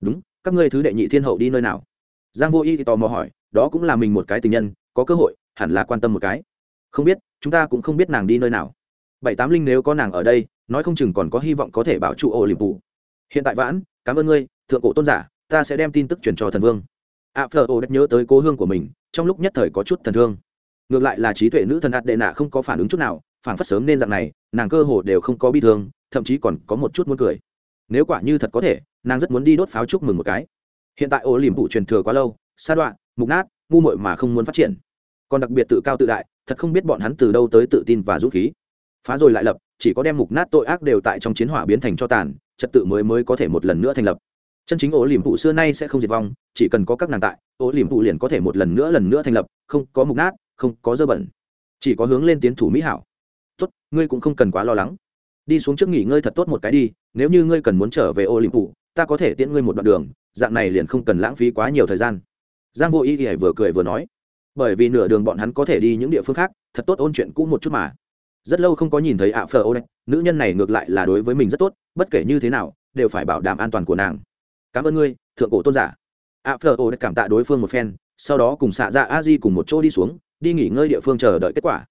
Đúng, các ngươi thứ đệ nhị thiên hậu đi nơi nào? Giang vô y thì tò mò hỏi, đó cũng là mình một cái tình nhân, có cơ hội, hẳn là quan tâm một cái. Không biết, chúng ta cũng không biết nàng đi nơi nào. Bảy tám linh nếu có nàng ở đây, nói không chừng còn có hy vọng có thể bảo trụ ổ liềm phủ hiện tại vãn, cảm ơn ngươi, thượng cổ tôn giả, ta sẽ đem tin tức truyền cho thần vương. A phờ ô đất nhớ tới cố hương của mình, trong lúc nhất thời có chút thần thương. Ngược lại là trí tuệ nữ thần ạt đệ nạ không có phản ứng chút nào phản phất sớm nên dạng này, nàng cơ hồ đều không có bi thương, thậm chí còn có một chút muốn cười. Nếu quả như thật có thể, nàng rất muốn đi đốt pháo chúc mừng một cái hiện tại ô liềm phụ truyền thừa quá lâu, sa đoạn mục nát, ngu muội mà không muốn phát triển. Còn đặc biệt tự cao tự đại, thật không biết bọn hắn từ đâu tới tự tin và dũng khí. Phá rồi lại lập, chỉ có đem mục nát tội ác đều tại trong chiến hỏa biến thành cho tàn, trật tự mới mới có thể một lần nữa thành lập. Chân chính ổ liềm phụ xưa nay sẽ không diệt vong, chỉ cần có các nàng tại ổ liềm phụ liền có thể một lần nữa lần nữa thành lập, không có mục nát, không có dơ bẩn, chỉ có hướng lên tiến thủ mỹ hảo. Tốt, ngươi cũng không cần quá lo lắng. Đi xuống trước nghỉ ngơi thật tốt một cái đi, nếu như ngươi cần muốn trở về ô liềm phụ ta có thể tiễn ngươi một đoạn đường, dạng này liền không cần lãng phí quá nhiều thời gian. Giang vô ý ỉa vừa cười vừa nói, bởi vì nửa đường bọn hắn có thể đi những địa phương khác, thật tốt ôn chuyện cũ một chút mà. Rất lâu không có nhìn thấy ạ phờ ô đấy nữ nhân này ngược lại là đối với mình rất tốt, bất kể như thế nào, đều phải bảo đảm an toàn của nàng. Cảm ơn ngươi, thượng cổ tôn giả. ạ phờ ô đấy cảm tạ đối phương một phen, sau đó cùng xạ dạ a di cùng một chỗ đi xuống, đi nghỉ ngơi địa phương chờ đợi kết quả.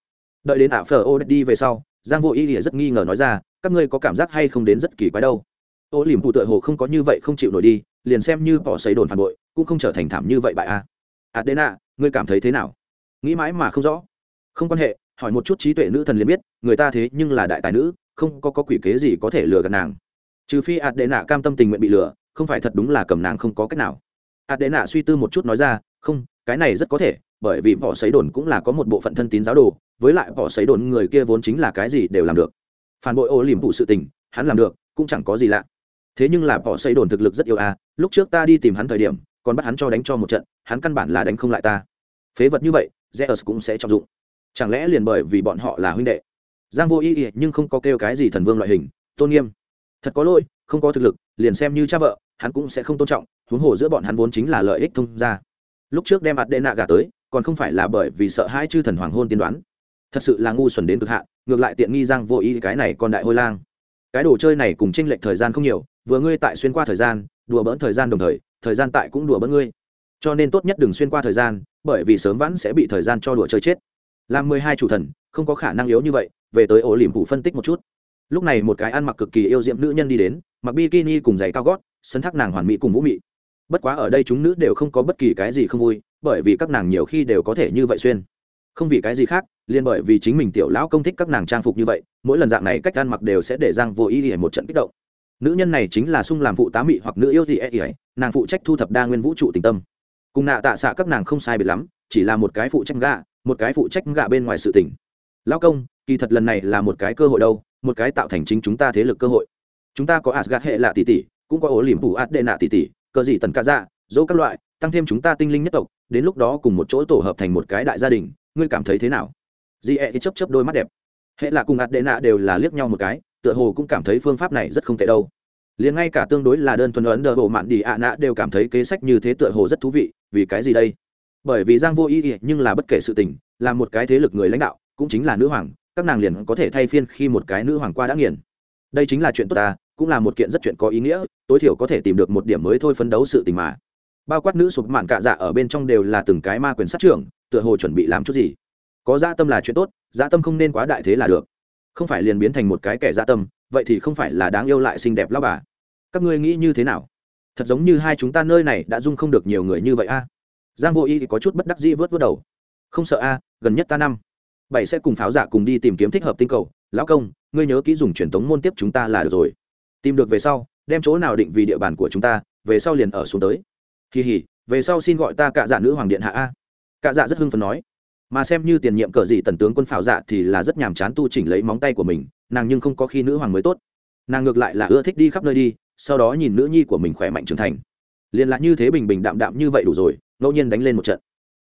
Đợi đến ạ phờ ô đấy đi về sau, giang vô ý ỉa rất nghi ngờ nói ra, các ngươi có cảm giác hay không đến rất kỳ quái đâu? Ô liềm phụ tựa hồ không có như vậy không chịu nổi đi liền xem như bỏ xấy đồn phản bội cũng không trở thành thảm như vậy bại a. Adena ngươi cảm thấy thế nào? Nghĩ mãi mà không rõ. Không quan hệ hỏi một chút trí tuệ nữ thần liền biết người ta thế nhưng là đại tài nữ không có, có quỷ kế gì có thể lừa gạt nàng. Trừ phi adena cam tâm tình nguyện bị lừa không phải thật đúng là cầm nàng không có cách nào. Adena suy tư một chút nói ra không cái này rất có thể bởi vì bỏ sấy đồn cũng là có một bộ phận thân tín giáo đồ với lại bỏ sấy đồn người kia vốn chính là cái gì đều làm được. Phản bội ô liềm phụ sự tình hắn làm được cũng chẳng có gì lạ thế nhưng là bỏ xây đồn thực lực rất yêu à. lúc trước ta đi tìm hắn thời điểm, còn bắt hắn cho đánh cho một trận, hắn căn bản là đánh không lại ta. Phế vật như vậy, zeus cũng sẽ trọng dụng. Chẳng lẽ liền bởi vì bọn họ là huynh đệ? Giang vô ý ý nhưng không có kêu cái gì thần vương loại hình, tôn nghiêm. Thật có lỗi, không có thực lực, liền xem như cha vợ, hắn cũng sẽ không tôn trọng, huống hồ giữa bọn hắn vốn chính là lợi ích thông ra lúc trước đem mặt đệ nạ gà tới, còn không phải là bởi vì sợ hai chư thần hoàng hôn tiên đoán. Thật sự là ngu xuẩn đến cực hạn, ngược lại tiện nghi giang vô ý cái này còn đại hôi lang cái đồ chơi này cùng tranh lệch thời gian không nhiều, vừa ngươi tại xuyên qua thời gian, đùa bỡn thời gian đồng thời thời gian tại cũng đùa bỡn ngươi. Cho nên tốt nhất đừng xuyên qua thời gian, bởi vì sớm vãn sẽ bị thời gian cho đùa chơi chết. Làm mười hai chủ thần, không có khả năng yếu như vậy, về tới ổ liềm phủ phân tích một chút. Lúc này một cái ăn mặc cực kỳ yêu diệm nữ nhân đi đến, mặc bikini cùng giày cao gót, sân thác nàng hoàn mỹ cùng vũ mị. Bất quá ở đây chúng nữ đều không có bất kỳ cái gì không vui, bởi vì các nàng nhiều khi đều có thể như vậy xuyên không vì cái gì khác, liền bởi vì chính mình tiểu lão công thích các nàng trang phục như vậy, mỗi lần dạng này cách ăn mặc đều sẽ để giang vô ý ỉa một trận kích động. Nữ nhân này chính là sung làm phụ tá mị hoặc nữ yêu gì ỉa nàng phụ trách thu thập đa nguyên vũ trụ tình tâm. Cùng nạ tạ xạ các nàng không sai biệt lắm, chỉ là một cái phụ trách gạ, một cái phụ trách gạ bên ngoài sự tình. Lão công, kỳ thật lần này là một cái cơ hội đâu, một cái tạo thành chính chúng ta thế lực cơ hội. Chúng ta có asgad hệ lạ tỷ tỷ, cũng có ổ liềm phủ át đệ nạ tỷ tỷ, cờ gì tần ca dạ dỗ các loại, tăng thêm chúng ta tinh linh nhất tộc, đến lúc đó cùng một chỗ tổ hợp thành một cái đại gia đình ngươi cảm thấy thế nào? Di e thì chấp chấp đôi mắt đẹp. Hệ là cùng ạt đệ nạ đều là liếc nhau một cái, tựa hồ cũng cảm thấy phương pháp này rất không tệ đâu. Liền ngay cả tương đối là đơn thuần ấn đờ bộ mạn đi ạ nạ đều cảm thấy kế sách như thế tựa hồ rất thú vị, vì cái gì đây? Bởi vì giang vô ý nhưng là bất kể sự tình, là một cái thế lực người lãnh đạo, cũng chính là nữ hoàng, các nàng liền có thể thay phiên khi một cái nữ hoàng qua đã nghiền. Đây chính là chuyện tốt ta, cũng là một kiện rất chuyện có ý nghĩa, tối thiểu có thể tìm được một điểm mới thôi phấn đấu sự tình mà. Bao quát nữ sụp mạn cạ dạ ở bên trong đều là từng cái ma quyền sát trưởng tựa hồ chuẩn bị làm chút gì. Có dã tâm là chuyện tốt dã tâm không nên quá đại thế là được. Không phải liền biến thành một cái kẻ dã tâm, vậy thì không phải là đáng yêu lại xinh đẹp lao bà. Các ngươi nghĩ như thế nào? Thật giống như hai chúng ta nơi này đã dung không được nhiều người như vậy a. Giang vô y thì có chút bất đắc dĩ vớt vớt đầu. Không sợ a, gần nhất ta năm. Bảy sẽ cùng pháo giả cùng đi tìm kiếm thích hợp tinh cầu. Lão công, ngươi nhớ kỹ dùng truyền thống môn tiếp chúng ta là được rồi. Tìm được về sau, đem chỗ nào định vì địa bàn của chúng ta, về sau liền ở xuống tới. Kỳ hỉ, về sau xin gọi ta cả giả nữ hoàng điện hạ a cạ dạ rất hưng phấn nói, mà xem như tiền nhiệm cờ gì tần tướng quân phảo dạ thì là rất nhàm chán tu chỉnh lấy móng tay của mình, nàng nhưng không có khi nữ hoàng mới tốt. Nàng ngược lại là ưa thích đi khắp nơi đi, sau đó nhìn nữ nhi của mình khỏe mạnh trưởng thành. Liền lại như thế bình bình đạm đạm như vậy đủ rồi, ngẫu nhiên đánh lên một trận.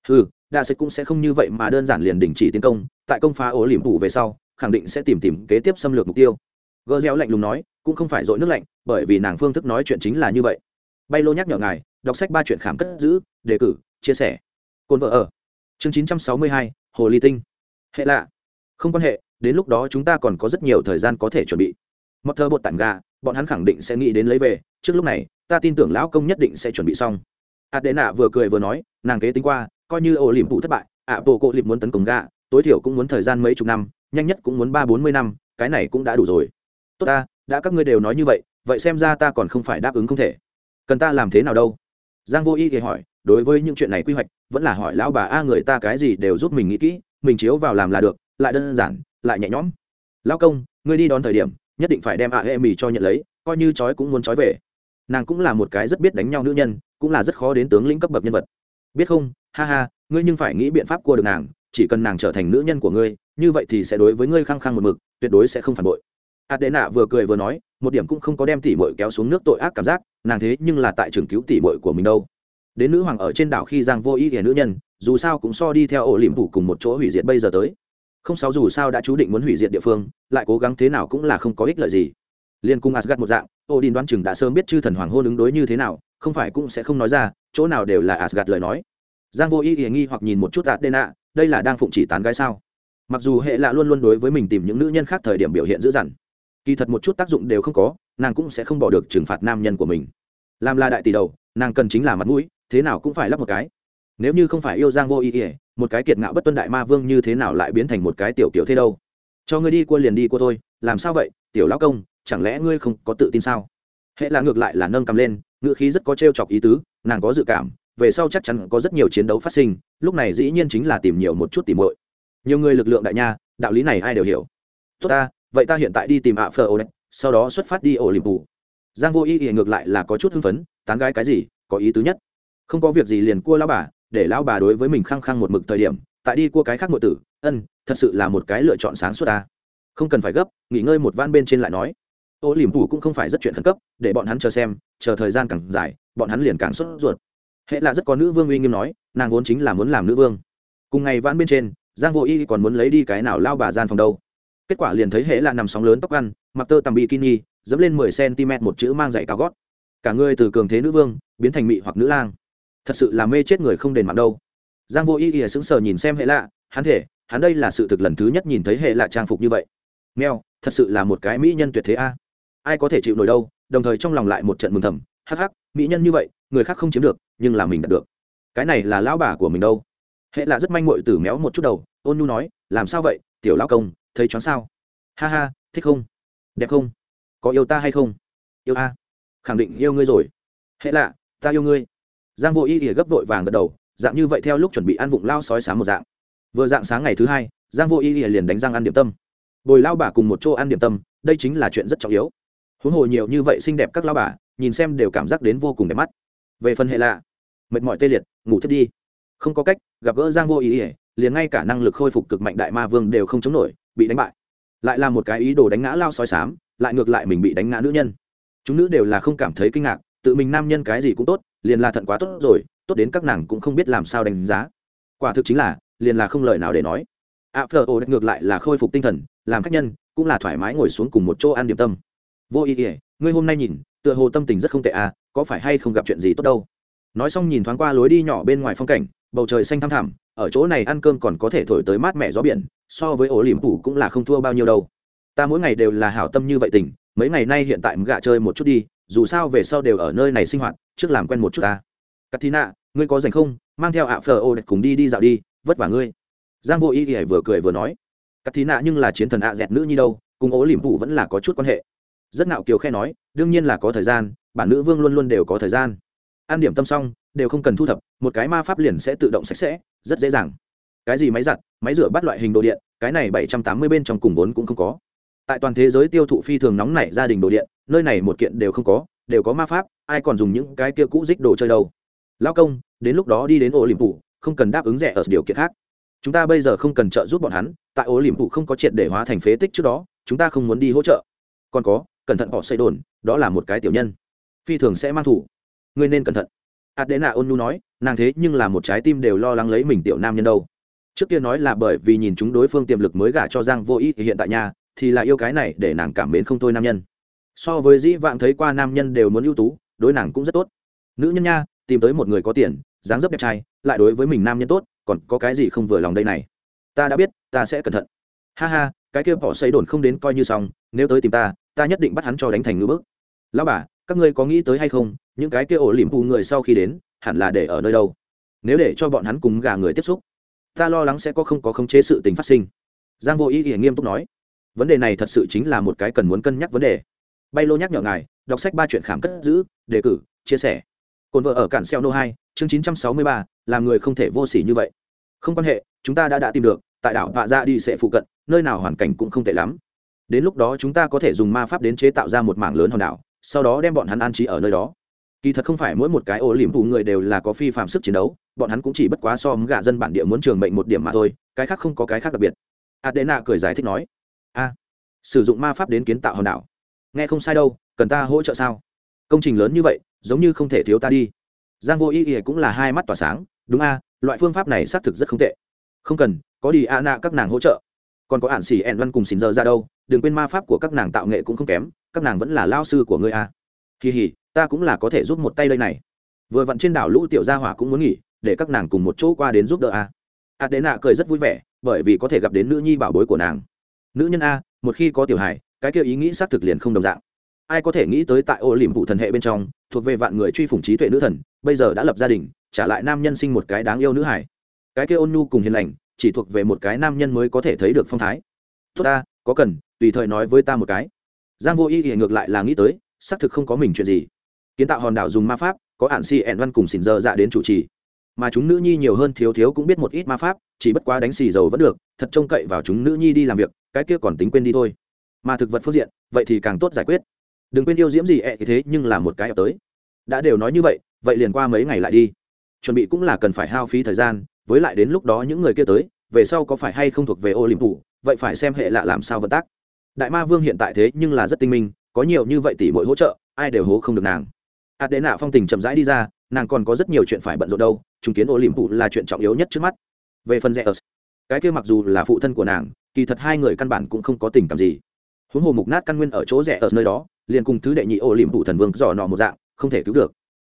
Ừ đa sẽ cũng sẽ không như vậy mà đơn giản liền đình chỉ tiến công, tại công phá ổ liềm phủ về sau, khẳng định sẽ tìm tìm kế tiếp xâm lược mục tiêu. Gơ reo lạnh lùng nói, cũng không phải dội nước lạnh, bởi vì nàng phương thức nói chuyện chính là như vậy. Bay lô nhắc nhở ngài, đọc sách ba chuyện khám cất giữ, đề cử, chia sẻ cồn vợ ở. Chương chín trăm sáu mươi hai, hồ ly tinh. Hệ lạ. Không quan hệ, đến lúc đó chúng ta còn có rất nhiều thời gian có thể chuẩn bị. Mọt thơ bột tản gà, bọn hắn khẳng định sẽ nghĩ đến lấy về. Trước lúc này, ta tin tưởng lão công nhất định sẽ chuẩn bị xong. Adena vừa cười vừa nói, nàng kế tính qua, coi như ổ liềm vụ thất bại, ạ, bộ cộ liềm muốn tấn công gà, tối thiểu cũng muốn thời gian mấy chục năm, nhanh nhất cũng muốn ba bốn mươi năm, cái này cũng đã đủ rồi. Tốt ta, đã các ngươi đều nói như vậy vậy xem ra ta còn không phải đáp ứng không thể. Cần ta làm thế nào đâu? Giang vô y thì hỏi đối với những chuyện này quy hoạch, vẫn là hỏi lão bà, a, người ta cái gì đều giúp mình nghĩ kỹ, mình chiếu vào làm là được, lại đơn giản, lại nhẹ nhõm. Lão công, ngươi đi đón thời điểm, nhất định phải đem ạ hệ mì cho nhận lấy, coi như trói cũng muốn trói về. Nàng cũng là một cái rất biết đánh nhau nữ nhân, cũng là rất khó đến tướng lĩnh cấp bậc nhân vật. Biết không? Ha ha, ngươi nhưng phải nghĩ biện pháp cua được nàng, chỉ cần nàng trở thành nữ nhân của ngươi, như vậy thì sẽ đối với ngươi khăng khăng một mực, tuyệt đối sẽ không phản bội. Adena vừa cười vừa nói, một điểm cũng không có đem tỉ mội kéo xuống nước tội ác cảm giác, nàng thế nhưng là tại trường cứu tỉ mội của mình đâu đến nữ hoàng ở trên đảo khi giang vô ý nghĩa nữ nhân, dù sao cũng so đi theo ổ liềm phủ cùng một chỗ hủy diệt bây giờ tới. Không sáu dù sao đã chú định muốn hủy diệt địa phương, lại cố gắng thế nào cũng là không có ích lợi gì. Liên cung asgad một dạng ô odin đoán chừng đã sớm biết chư thần hoàng hôn ứng đối như thế nào, không phải cũng sẽ không nói ra, chỗ nào đều là asgad lời nói. Giang vô ý nghi hoặc nhìn một chút adena đây là đang phụng chỉ tán gái sao? Mặc dù hệ lạ luôn luôn đối với mình tìm những nữ nhân khác thời điểm biểu hiện dữ dằn, kỳ thật một chút tác dụng đều không có, nàng cũng sẽ không bỏ được trừng phạt nam nhân của mình. Làm là đại tỷ đầu, nàng cần chính là mặt mũi thế nào cũng phải lắp một cái. Nếu như không phải yêu giang vô ý ỉa một cái kiệt ngạo bất tuân đại ma vương như thế nào lại biến thành một cái tiểu kiểu thế đâu? Cho ngươi đi qua liền đi qua thôi, làm sao vậy, tiểu lão công, chẳng lẽ ngươi không có tự tin sao? Hệ là ngược lại là nâng cầm lên ngựa khí rất có t r e o chọc ý tứ, nàng có dự cảm, về sau chắc chắn có rất nhiều chiến đấu phát sinh, lúc này dĩ nhiên chính là tìm nhiều một chút tìm muội. Nhiều người lực lượng đại nha, đạo lý này ai đều hiểu. Tốt ta, vậy ta hiện tại đi tìm ạ phờ ô đấy sau đó xuất phát đi ổ liềm phủ giang vô ý ỉa ngược lại là có chút hưng phấn, tán gái cái gì, có ý tứ nhất không có việc gì liền cua lão bà, để lão bà đối với mình khăng khăng một mực thời điểm, tại đi cua cái khác nội tử, ân, thật sự là một cái lựa chọn sáng suốt ta. Không cần phải gấp, nghỉ ngơi một van bên trên lại nói. Ô liềm phủ cũng không phải rất chuyện khẩn cấp, để bọn hắn chờ xem, chờ thời gian càng dài, bọn hắn liền càng sốt ruột. Hệ là rất có nữ vương uy nghiêm nói, nàng vốn chính là muốn làm nữ vương. Cùng ngày vãn bên trên, giang vô y còn muốn lấy đi cái nào lao bà gian phòng đâu. Kết quả liền thấy hệ là nằm sóng lớn tóc ăn, mặc tơ tằm bikini, dẫm lên mười cm một chữ mang giày cao gót. Cả người từ cường thế nữ vương, biến thành mị hoặc nữ lang thật sự là mê chết người không đền mạng đâu. Giang vô ý ỉa sững sờ nhìn xem hệ lạ, hắn thể, hắn đây là sự thực lần thứ nhất nhìn thấy hệ lạ trang phục như vậy. Mèo, thật sự là một cái mỹ nhân tuyệt thế a. Ai có thể chịu nổi đâu, đồng thời trong lòng lại một trận mừng thầm. Hắc hắc, mỹ nhân như vậy, người khác không chiếm được, nhưng là mình đạt được. Cái này là lão bà của mình đâu. Hệ là rất manh mội tử méo một chút đầu, ôn nhu nói, làm sao vậy, tiểu lão công, thấy choáng sao? Ha ha, thích không? Đẹp không? Có yêu ta hay không? Yêu a, khẳng định yêu ngươi rồi. Hệ lạ, ta yêu ngươi giang vô y ỉa gấp vội vàng gật đầu, dạng như vậy theo lúc chuẩn bị ăn vụng lao sói sáng một dạng. Vừa dạng sáng ngày thứ hai, giang vô y ỉa liền đánh răng ăn điểm tâm. Bồi lao bà cùng một chỗ ăn điểm tâm, đây chính là chuyện rất trọng yếu. Huống hồ nhiều như vậy xinh đẹp các lao bà, nhìn xem đều cảm giác đến vô cùng đẹp mắt. Về phần hệ lạ, mệt mỏi tê liệt, ngủ thiết đi. Không có cách, gặp gỡ giang vô ý ỉa, liền ngay cả năng lực khôi phục cực mạnh đại ma vương đều không chống nổi, bị đánh bại. Lại là một cái ý đồ đánh ngã lao sói sám lại ngược lại mình bị đánh ngã nữ nhân. Chúng nữ đều là không cảm thấy kinh ngạc tự mình nam nhân cái gì cũng tốt, liền là thận quá tốt rồi, tốt đến các nàng cũng không biết làm sao đánh giá. Quả thực chính là, liền là không lời nào để nói. A phờ ô ngược lại là khôi phục tinh thần, làm khách nhân, cũng là thoải mái ngồi xuống cùng một chỗ ăn điểm tâm. Vô ý ỉa ngươi hôm nay nhìn, tựa hồ tâm tình rất không tệ à có phải hay không gặp chuyện gì tốt đâu? Nói xong nhìn thoáng qua lối đi nhỏ bên ngoài phong cảnh, bầu trời xanh thăm thẳm, ở chỗ này ăn cơm còn có thể thổi tới mát mẻ gió biển, so với ổ liềm phủ cũng là không thua bao nhiêu đâu. Ta mỗi ngày đều là hảo tâm như vậy tình mấy ngày nay hiện tại gạ chơi một chút đi dù sao về sau đều ở nơi này sinh hoạt, trước làm quen một chút ta. Katina, ngươi có dành không? Mang theo ạ phờ ô đẹp cùng đi đi dạo đi, vất vả ngươi. Giang vô ý thì vừa cười vừa nói. Katina nhưng là chiến thần ạ dẹt nữ như đâu, cùng ố liềm phủ vẫn là có chút quan hệ. Rất nạo kiều khe nói, đương nhiên là có thời gian, bản nữ vương luôn luôn đều có thời gian. An điểm tâm xong, đều không cần thu thập, một cái ma pháp liền sẽ tự động sạch sẽ, rất dễ dàng. Cái gì máy giặt, máy rửa bắt loại hình đồ điện, cái này bảy trăm tám mươi bên trong cùng vốn cũng không có tại toàn thế giới tiêu thụ phi thường nóng nảy gia đình đồ điện, nơi này một kiện đều không có, đều có ma pháp, ai còn dùng những cái kia cũ dích đồ chơi đâu. Lao công, đến lúc đó đi đến ổ liềm phủ không cần đáp ứng rẻ ở điều kiện khác. Chúng ta bây giờ không cần trợ giúp bọn hắn, tại ổ liềm phủ không có triệt để hóa thành phế tích trước đó, chúng ta không muốn đi hỗ trợ. Còn có, cẩn thận họ xây đồn, đó là một cái tiểu nhân. Phi thường sẽ mang thủ. Ngươi nên cẩn thận. Adena ôn nu nói, nàng thế nhưng là một trái tim đều lo lắng lấy mình tiểu nam nhân đâu. Trước kia nói là bởi vì nhìn chúng đối phương tiềm lực mới gả cho giang vô ý, thì hiện tại nhà thì là yêu cái này để nàng cảm mến không thôi nam nhân. So với dĩ vãng thấy qua nam nhân đều muốn ưu tú, đối nàng cũng rất tốt. Nữ nhân nha, tìm tới một người có tiền, dáng dấp đẹp trai, lại đối với mình nam nhân tốt, còn có cái gì không vừa lòng đây này? Ta đã biết, ta sẽ cẩn thận. Ha ha, cái kia bỏ xây đồn không đến coi như xong, nếu tới tìm ta ta nhất định bắt hắn cho đánh thành ngữ bước lão bà, các ngươi có nghĩ tới hay không, những cái kia ổ lỉm phù người sau khi đến, hẳn là để ở nơi đâu? Nếu để cho bọn hắn cùng gà người tiếp xúc, ta lo lắng sẽ có không có khống chế sự tình phát sinh. Giang vô ý nghĩa nghiêm túc nói vấn đề này thật sự chính là một cái cần muốn cân nhắc vấn đề. Bay lô nhắc nhở ngài, đọc sách ba chuyện khảm cất giữ, đề cử, chia sẻ. Cồn vợ ở cản xeo nô hai, chương chín trăm sáu mươi ba, làm người không thể vô s ỉ như vậy. Không quan hệ, chúng ta đã đã tìm được, tại đảo vạ ra đi sẽ phụ cận, nơi nào hoàn cảnh cũng không tệ lắm. Đến lúc đó chúng ta có thể dùng ma pháp đến chế tạo ra một mảng lớn hòn đảo, sau đó đem bọn hắn an trí ở nơi đó. Kỳ thật không phải mỗi một cái ô liềm phụ người đều là có phi phạm sức chiến đấu, bọn hắn cũng chỉ bất quá so với gạ dân bản địa muốn trường mệnh một điểm mà thôi, cái khác không có cái khác đặc biệt. Adena cười giải thích nói sử dụng ma pháp đến kiến tạo hòn đảo. Nghe không sai đâu, cần ta hỗ trợ sao? Công trình lớn như vậy, giống như không thể thiếu ta đi. Giang vô ý ý cũng là hai mắt tỏa sáng, đúng a, loại phương pháp này xác thực rất không tệ. Không cần, có đi a nạ các nàng hỗ trợ. Còn có ản xỉ ẹn văn cùng xin giờ ra dạ đâu, đừng quên ma pháp của các nàng tạo nghệ cũng không kém, các nàng vẫn là lao sư của ngươi a. Kỳ hỉ ta cũng là có thể giúp một tay đây này. Vừa vặn trên đảo lũ tiểu gia hỏa cũng muốn nghỉ, để các nàng cùng một chỗ qua đến giúp đỡ a. A đế nạ cười rất vui vẻ, bởi vì có thể gặp đến nữ nhi bảo bối của nàng. Nữ nhân a một khi có tiểu hài, cái kia ý nghĩ xác thực liền không đồng dạng. Ai có thể nghĩ tới tại ô liềm vụ thần hệ bên trong, thuộc về vạn người truy phủng trí tuệ nữ thần, bây giờ đã lập gia đình, trả lại nam nhân sinh một cái đáng yêu nữ hải cái kia ôn nhu cùng hiền lành, chỉ thuộc về một cái nam nhân mới có thể thấy được phong thái. Tốt ta, có cần, tùy thời nói với ta một cái. Giang vô y hiện ngược lại là nghĩ tới, xác thực không có mình chuyện gì. Kiến tạo hòn đảo dùng ma pháp, có ạn si ẹn văn cùng xỉn dơ dạ đến chủ trì mà chúng nữ nhi nhiều hơn thiếu thiếu cũng biết một ít ma pháp, chỉ bất quá đánh xì dầu vẫn được, thật trông cậy vào chúng nữ nhi đi làm việc, cái kia còn tính quên đi thôi. Mà thực vật phương diện, vậy thì càng tốt giải quyết. Đừng quên yêu diễm gì, ẹ, thế nhưng là một cái ập tới. Đã đều nói như vậy vậy liền qua mấy ngày lại đi. Chuẩn bị cũng là cần phải hao phí thời gian, với lại đến lúc đó những người kia tới, về sau có phải hay không thuộc về ô limpụ vậy phải xem hệ lạ làm sao vận tác. Đại ma vương hiện tại thế nhưng là rất tinh minh, có nhiều như vậy tỷ mỗi hỗ trợ, ai đều hố không được nàng. Ạt đệ nạ phong tình chậm rãi đi ra nàng còn có rất nhiều chuyện phải bận rộn đâu chứng kiến ô limpụ là chuyện trọng yếu nhất trước mắt. Về phần rẽ ớt cái kia mặc dù là phụ thân của nàng, kỳ thật hai người căn bản cũng không có tình cảm gì. Huống hồ mục nát căn nguyên ở chỗ rẻ ở nơi đó, liền cùng thứ đệ nhị ô liềm phụ thần vương dò nọ một dạng, không thể cứu được.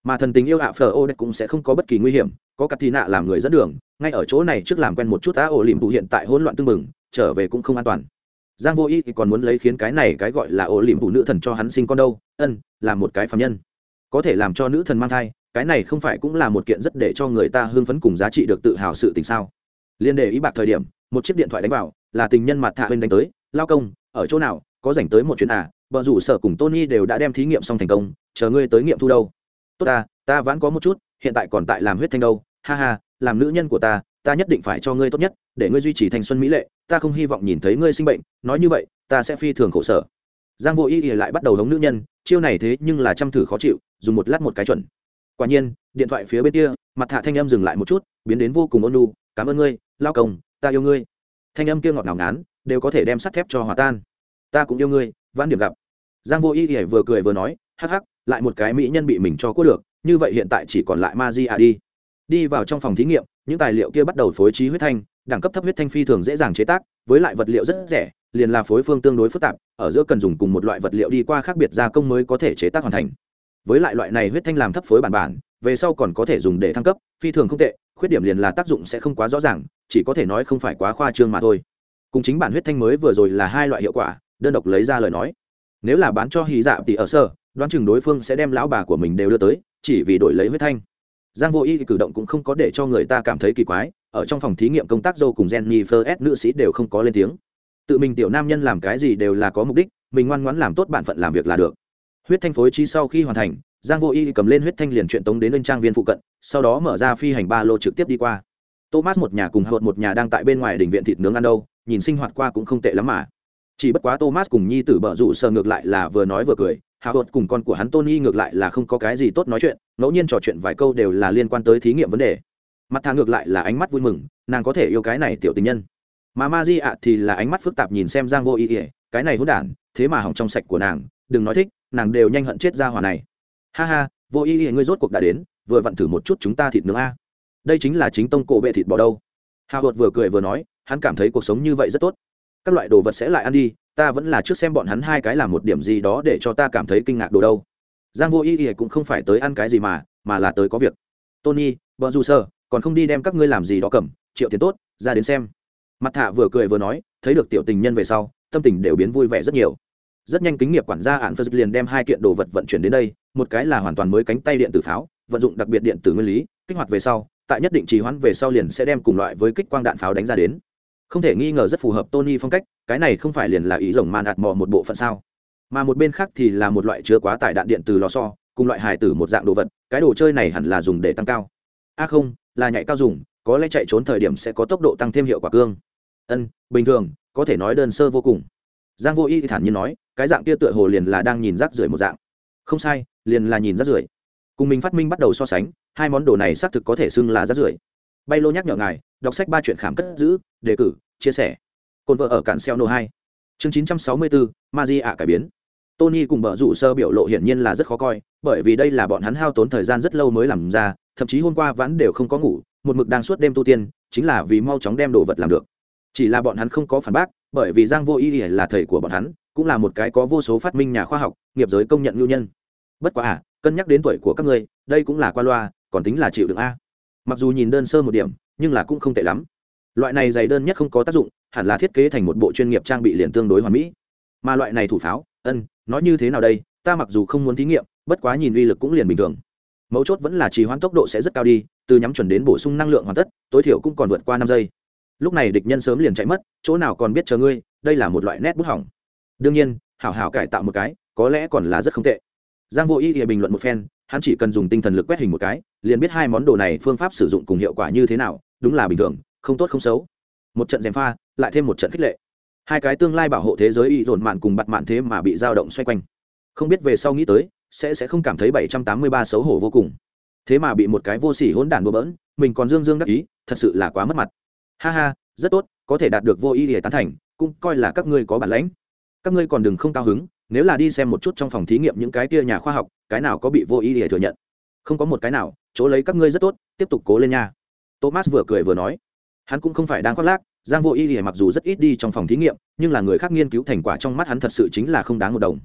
Mà thần tình yêu ạ phờ ô đất cũng sẽ không có bất kỳ nguy hiểm, có cặp thi nạ làm người dẫn đường, ngay ở chỗ này trước làm quen một chút á ô liềm phụ hiện tại hỗn loạn tưng bừng, trở về cũng không an toàn. Giang vô y thì còn muốn lấy khiến cái này cái gọi là ô liềm phụ nữ thần cho hắn sinh con đâu, ân, là một cái phạm nhân. Có thể làm cho nữ thần mang thai cái này không phải cũng là một kiện rất để cho người ta hưng phấn cùng giá trị được tự hào sự tình sao? Liên đề ý bạc thời điểm, một chiếc điện thoại đánh vào, là tình nhân mặt thạ bên đánh tới, lao công, ở chỗ nào? Có dành tới một chuyến à? Vợ rủ sở cùng tony đều đã đem thí nghiệm xong thành công, chờ ngươi tới nghiệm thu đâu. Tốt ta ta vẫn có một chút, hiện tại còn tại làm huyết thanh đâu. Ha ha, làm nữ nhân của ta ta nhất định phải cho ngươi tốt nhất, để ngươi duy trì thanh xuân mỹ lệ, ta không hy vọng nhìn thấy ngươi sinh bệnh, nói như vậy, ta sẽ phi thường khổ sở. Giang vô ý ý lại bắt đầu hống nữ nhân, chiêu này thế nhưng là chăm thử khó chịu, dùng một lát một cái chuẩn quả nhiên, điện thoại phía bên kia, mặt thạ thanh âm dừng lại một chút, biến đến vô cùng ôn lu cảm ơn ngươi, lao công, ta yêu ngươi. Thanh âm kia ngọt ngào ngán, đều có thể đem sắt thép cho hòa tan. Ta cũng yêu ngươi, vãn điểm gặp. Giang vô y y vừa cười vừa nói, hắc hắc, lại một cái mỹ nhân bị mình cho cốt được, như vậy hiện tại chỉ còn lại ma di A đi. Đi vào trong phòng thí nghiệm, những tài liệu kia bắt đầu phối trí huyết thanh, đẳng cấp thấp huyết thanh phi thường dễ dàng chế tác, với lại vật liệu rất rẻ, liền là phối phương tương đối phức tạp, ở giữa cần dùng cùng một loại vật liệu đi qua khác biệt gia công mới có thể chế tác hoàn thành với lại loại này huyết thanh làm thấp phối bản bản, về sau còn có thể dùng để thăng cấp, phi thường không tệ, khuyết điểm liền là tác dụng sẽ không quá rõ ràng, chỉ có thể nói không phải quá khoa trương mà thôi. Cùng chính bản huyết thanh mới vừa rồi là hai loại hiệu quả, đơn độc lấy ra lời nói. Nếu là bán cho hy dạ thì ở sơ, đoán chừng đối phương sẽ đem lão bà của mình đều đưa tới, chỉ vì đổi lấy huyết thanh. Giang vô y cử động cũng không có để cho người ta cảm thấy kỳ quái, ở trong phòng thí nghiệm công tác dâu cùng jenny first nữ sĩ đều không có lên tiếng. Tự mình tiểu nam nhân làm cái gì đều là có mục đích, mình ngoan ngoãn làm tốt bản phận làm việc là được huyết thanh phối chi sau khi hoàn thành, giang vô y cầm lên huyết thanh liền chuyện tống đến lên trang viên phụ cận, sau đó mở ra phi hành ba lô trực tiếp đi qua. Thomas một nhà cùng hợp một nhà đang tại bên ngoài đình viện thịt nướng ăn đâu, nhìn sinh hoạt qua cũng không tệ lắm mà. Chỉ bất quá thomas cùng nhi tử bợ rủ sờ ngược lại là vừa nói vừa cười hạ hột cùng con của hắn tony ngược lại là không có cái gì tốt nói chuyện, ngẫu nhiên trò chuyện vài câu đều là liên quan tới thí nghiệm vấn đề. Mặt thà ngược lại là ánh mắt vui mừng, nàng có thể yêu cái này tiểu tình nhân. Mà ma di ạ thì là ánh mắt phức tạp nhìn xem giang vô ý ỉa cái này hỗn đản, thế mà hỏng trong sạch của nàng, đừng nói thích nàng đều nhanh hận chết ra hỏa này. Ha ha, vô ý ý, ngươi rốt cuộc đã đến, vừa vặn thử một chút chúng ta thịt nướng a. Đây chính là chính tông cổ bệ thịt bò đâu. Hào hột vừa cười vừa nói, hắn cảm thấy cuộc sống như vậy rất tốt. Các loại đồ vật sẽ lại ăn đi, ta vẫn là trước xem bọn hắn hai cái làm một điểm gì đó để cho ta cảm thấy kinh ngạc đồ đâu. Giang vô ý ý cũng không phải tới ăn cái gì mà mà là tới có việc. Tony bọn dù sơ còn không đi đem các ngươi làm gì đó cầm, triệu tiền tốt, ra đến xem. Mặt thạ vừa cười vừa nói, thấy được tiểu tình nhân về sau, tâm tình đều biến vui vẻ rất nhiều rất nhanh kính nghiệp quản gia ạn phật liền đem hai kiện đồ vật vận chuyển đến đây, một cái là hoàn toàn mới cánh tay điện tử pháo, vận dụng đặc biệt điện tử nguyên lý, kích hoạt về sau, tại nhất định trì hoãn về sau liền sẽ đem cùng loại với kích quang đạn pháo đánh ra đến. Không thể nghi ngờ rất phù hợp tony phong cách, cái này không phải liền là ý rồng màn ạt mò một bộ phận sao. Mà một bên khác thì là một loại chứa quá tải đạn điện từ lò so cùng loại hài tử một dạng đồ vật, cái đồ chơi này hẳn là dùng để tăng cao. A không, là nhạy cao dùng, có lẽ chạy trốn thời điểm sẽ có tốc độ tăng thêm hiệu quả cương. Ân, bình thường, có thể nói đơn sơ vô cùng giang vô y thì thản nhiên nói cái dạng kia tựa hồ liền là đang nhìn rác rưởi một dạng. Không sai liền là nhìn rác rưởi. Cùng mình phát minh bắt đầu so sánh hai món đồ này xác thực có thể xưng là rác rưởi. Bay lô nhắc nhở ngài đọc sách ba chuyện khám cất giữ đề cử chia sẻ. Cồn vợ ở cản xeo nô hai. Chương 964, Maji ạ cải biến. Tony cùng bờ rủ sơ biểu lộ hiển nhiên là rất khó coi, bởi vì đây là bọn hắn hao tốn thời gian rất lâu mới làm ra, thậm chí hôm qua vẫn đều không có ngủ, một mực đang suốt đêm tu tiên, chính là vì mau chóng đem đồ vật làm được. Chỉ là bọn hắn không có phản bác, bởi vì Giang Vô Ý là thầy của bọn hắn, cũng là một cái có vô số phát minh nhà khoa học, nghiệp giới công nhận lưu nhân. Bất quá à, cân nhắc đến tuổi của các ngươi, đây cũng là qua loa, còn tính là chịu đựng a. Mặc dù nhìn đơn sơ một điểm, nhưng là cũng không tệ lắm. Loại này dày đơn nhất không có tác dụng, hẳn là thiết kế thành một bộ chuyên nghiệp trang bị liền tương đối hoàn mỹ. Mà loại này thủ pháo, ân, nói như thế nào đây ta mặc dù không muốn thí nghiệm bất quá nhìn uy lực cũng liền bình thường mấu chốt vẫn là trì hoãn tốc độ sẽ rất cao đi từ nhắm chuẩn đến bổ sung năng lượng hoàn tất tối thiểu cũng còn vượt qua năm giây lúc này địch nhân sớm liền chạy mất, chỗ nào còn biết chờ ngươi, đây là một loại nét bút hỏng. Đương nhiên, hảo hảo cải tạo một cái, có lẽ còn là rất không tệ. Giang vô ý thì bình luận một phen, hắn chỉ cần dùng tinh thần lực quét hình một cái, liền biết hai món đồ này phương pháp sử dụng cùng hiệu quả như thế nào, đúng là bình thường, không tốt không xấu. Một trận gièm pha, lại thêm một trận khích lệ. Hai cái tương lai bảo hộ thế giới y dồn mạn cùng bặt mạn thế mà bị dao động xoay quanh. Không biết về sau nghĩ tới, sẽ sẽ không cảm thấy bảy trăm tám mươi ba xấu hổ vô cùng. Thế mà bị một cái vô sỉ hỗn đản bừa bỡn, mình còn dương dương đắc ý, thật sự là quá mất mặt ha ha, rất tốt, có thể đạt được vô ý để tán thành, cũng coi là các ngươi có bản lãnh. Các ngươi còn đừng không cao hứng, nếu là đi xem một chút trong phòng thí nghiệm những cái kia nhà khoa học, cái nào có bị vô ý để thừa nhận? Không có một cái nào, chỗ lấy các ngươi rất tốt, tiếp tục cố lên nha. Thomas vừa cười vừa nói. Hắn cũng không phải đang khoác lác, giang vô ý để mặc dù rất ít đi trong phòng thí nghiệm, nhưng là người khác nghiên cứu thành quả trong mắt hắn thật sự chính là không đáng một đồng.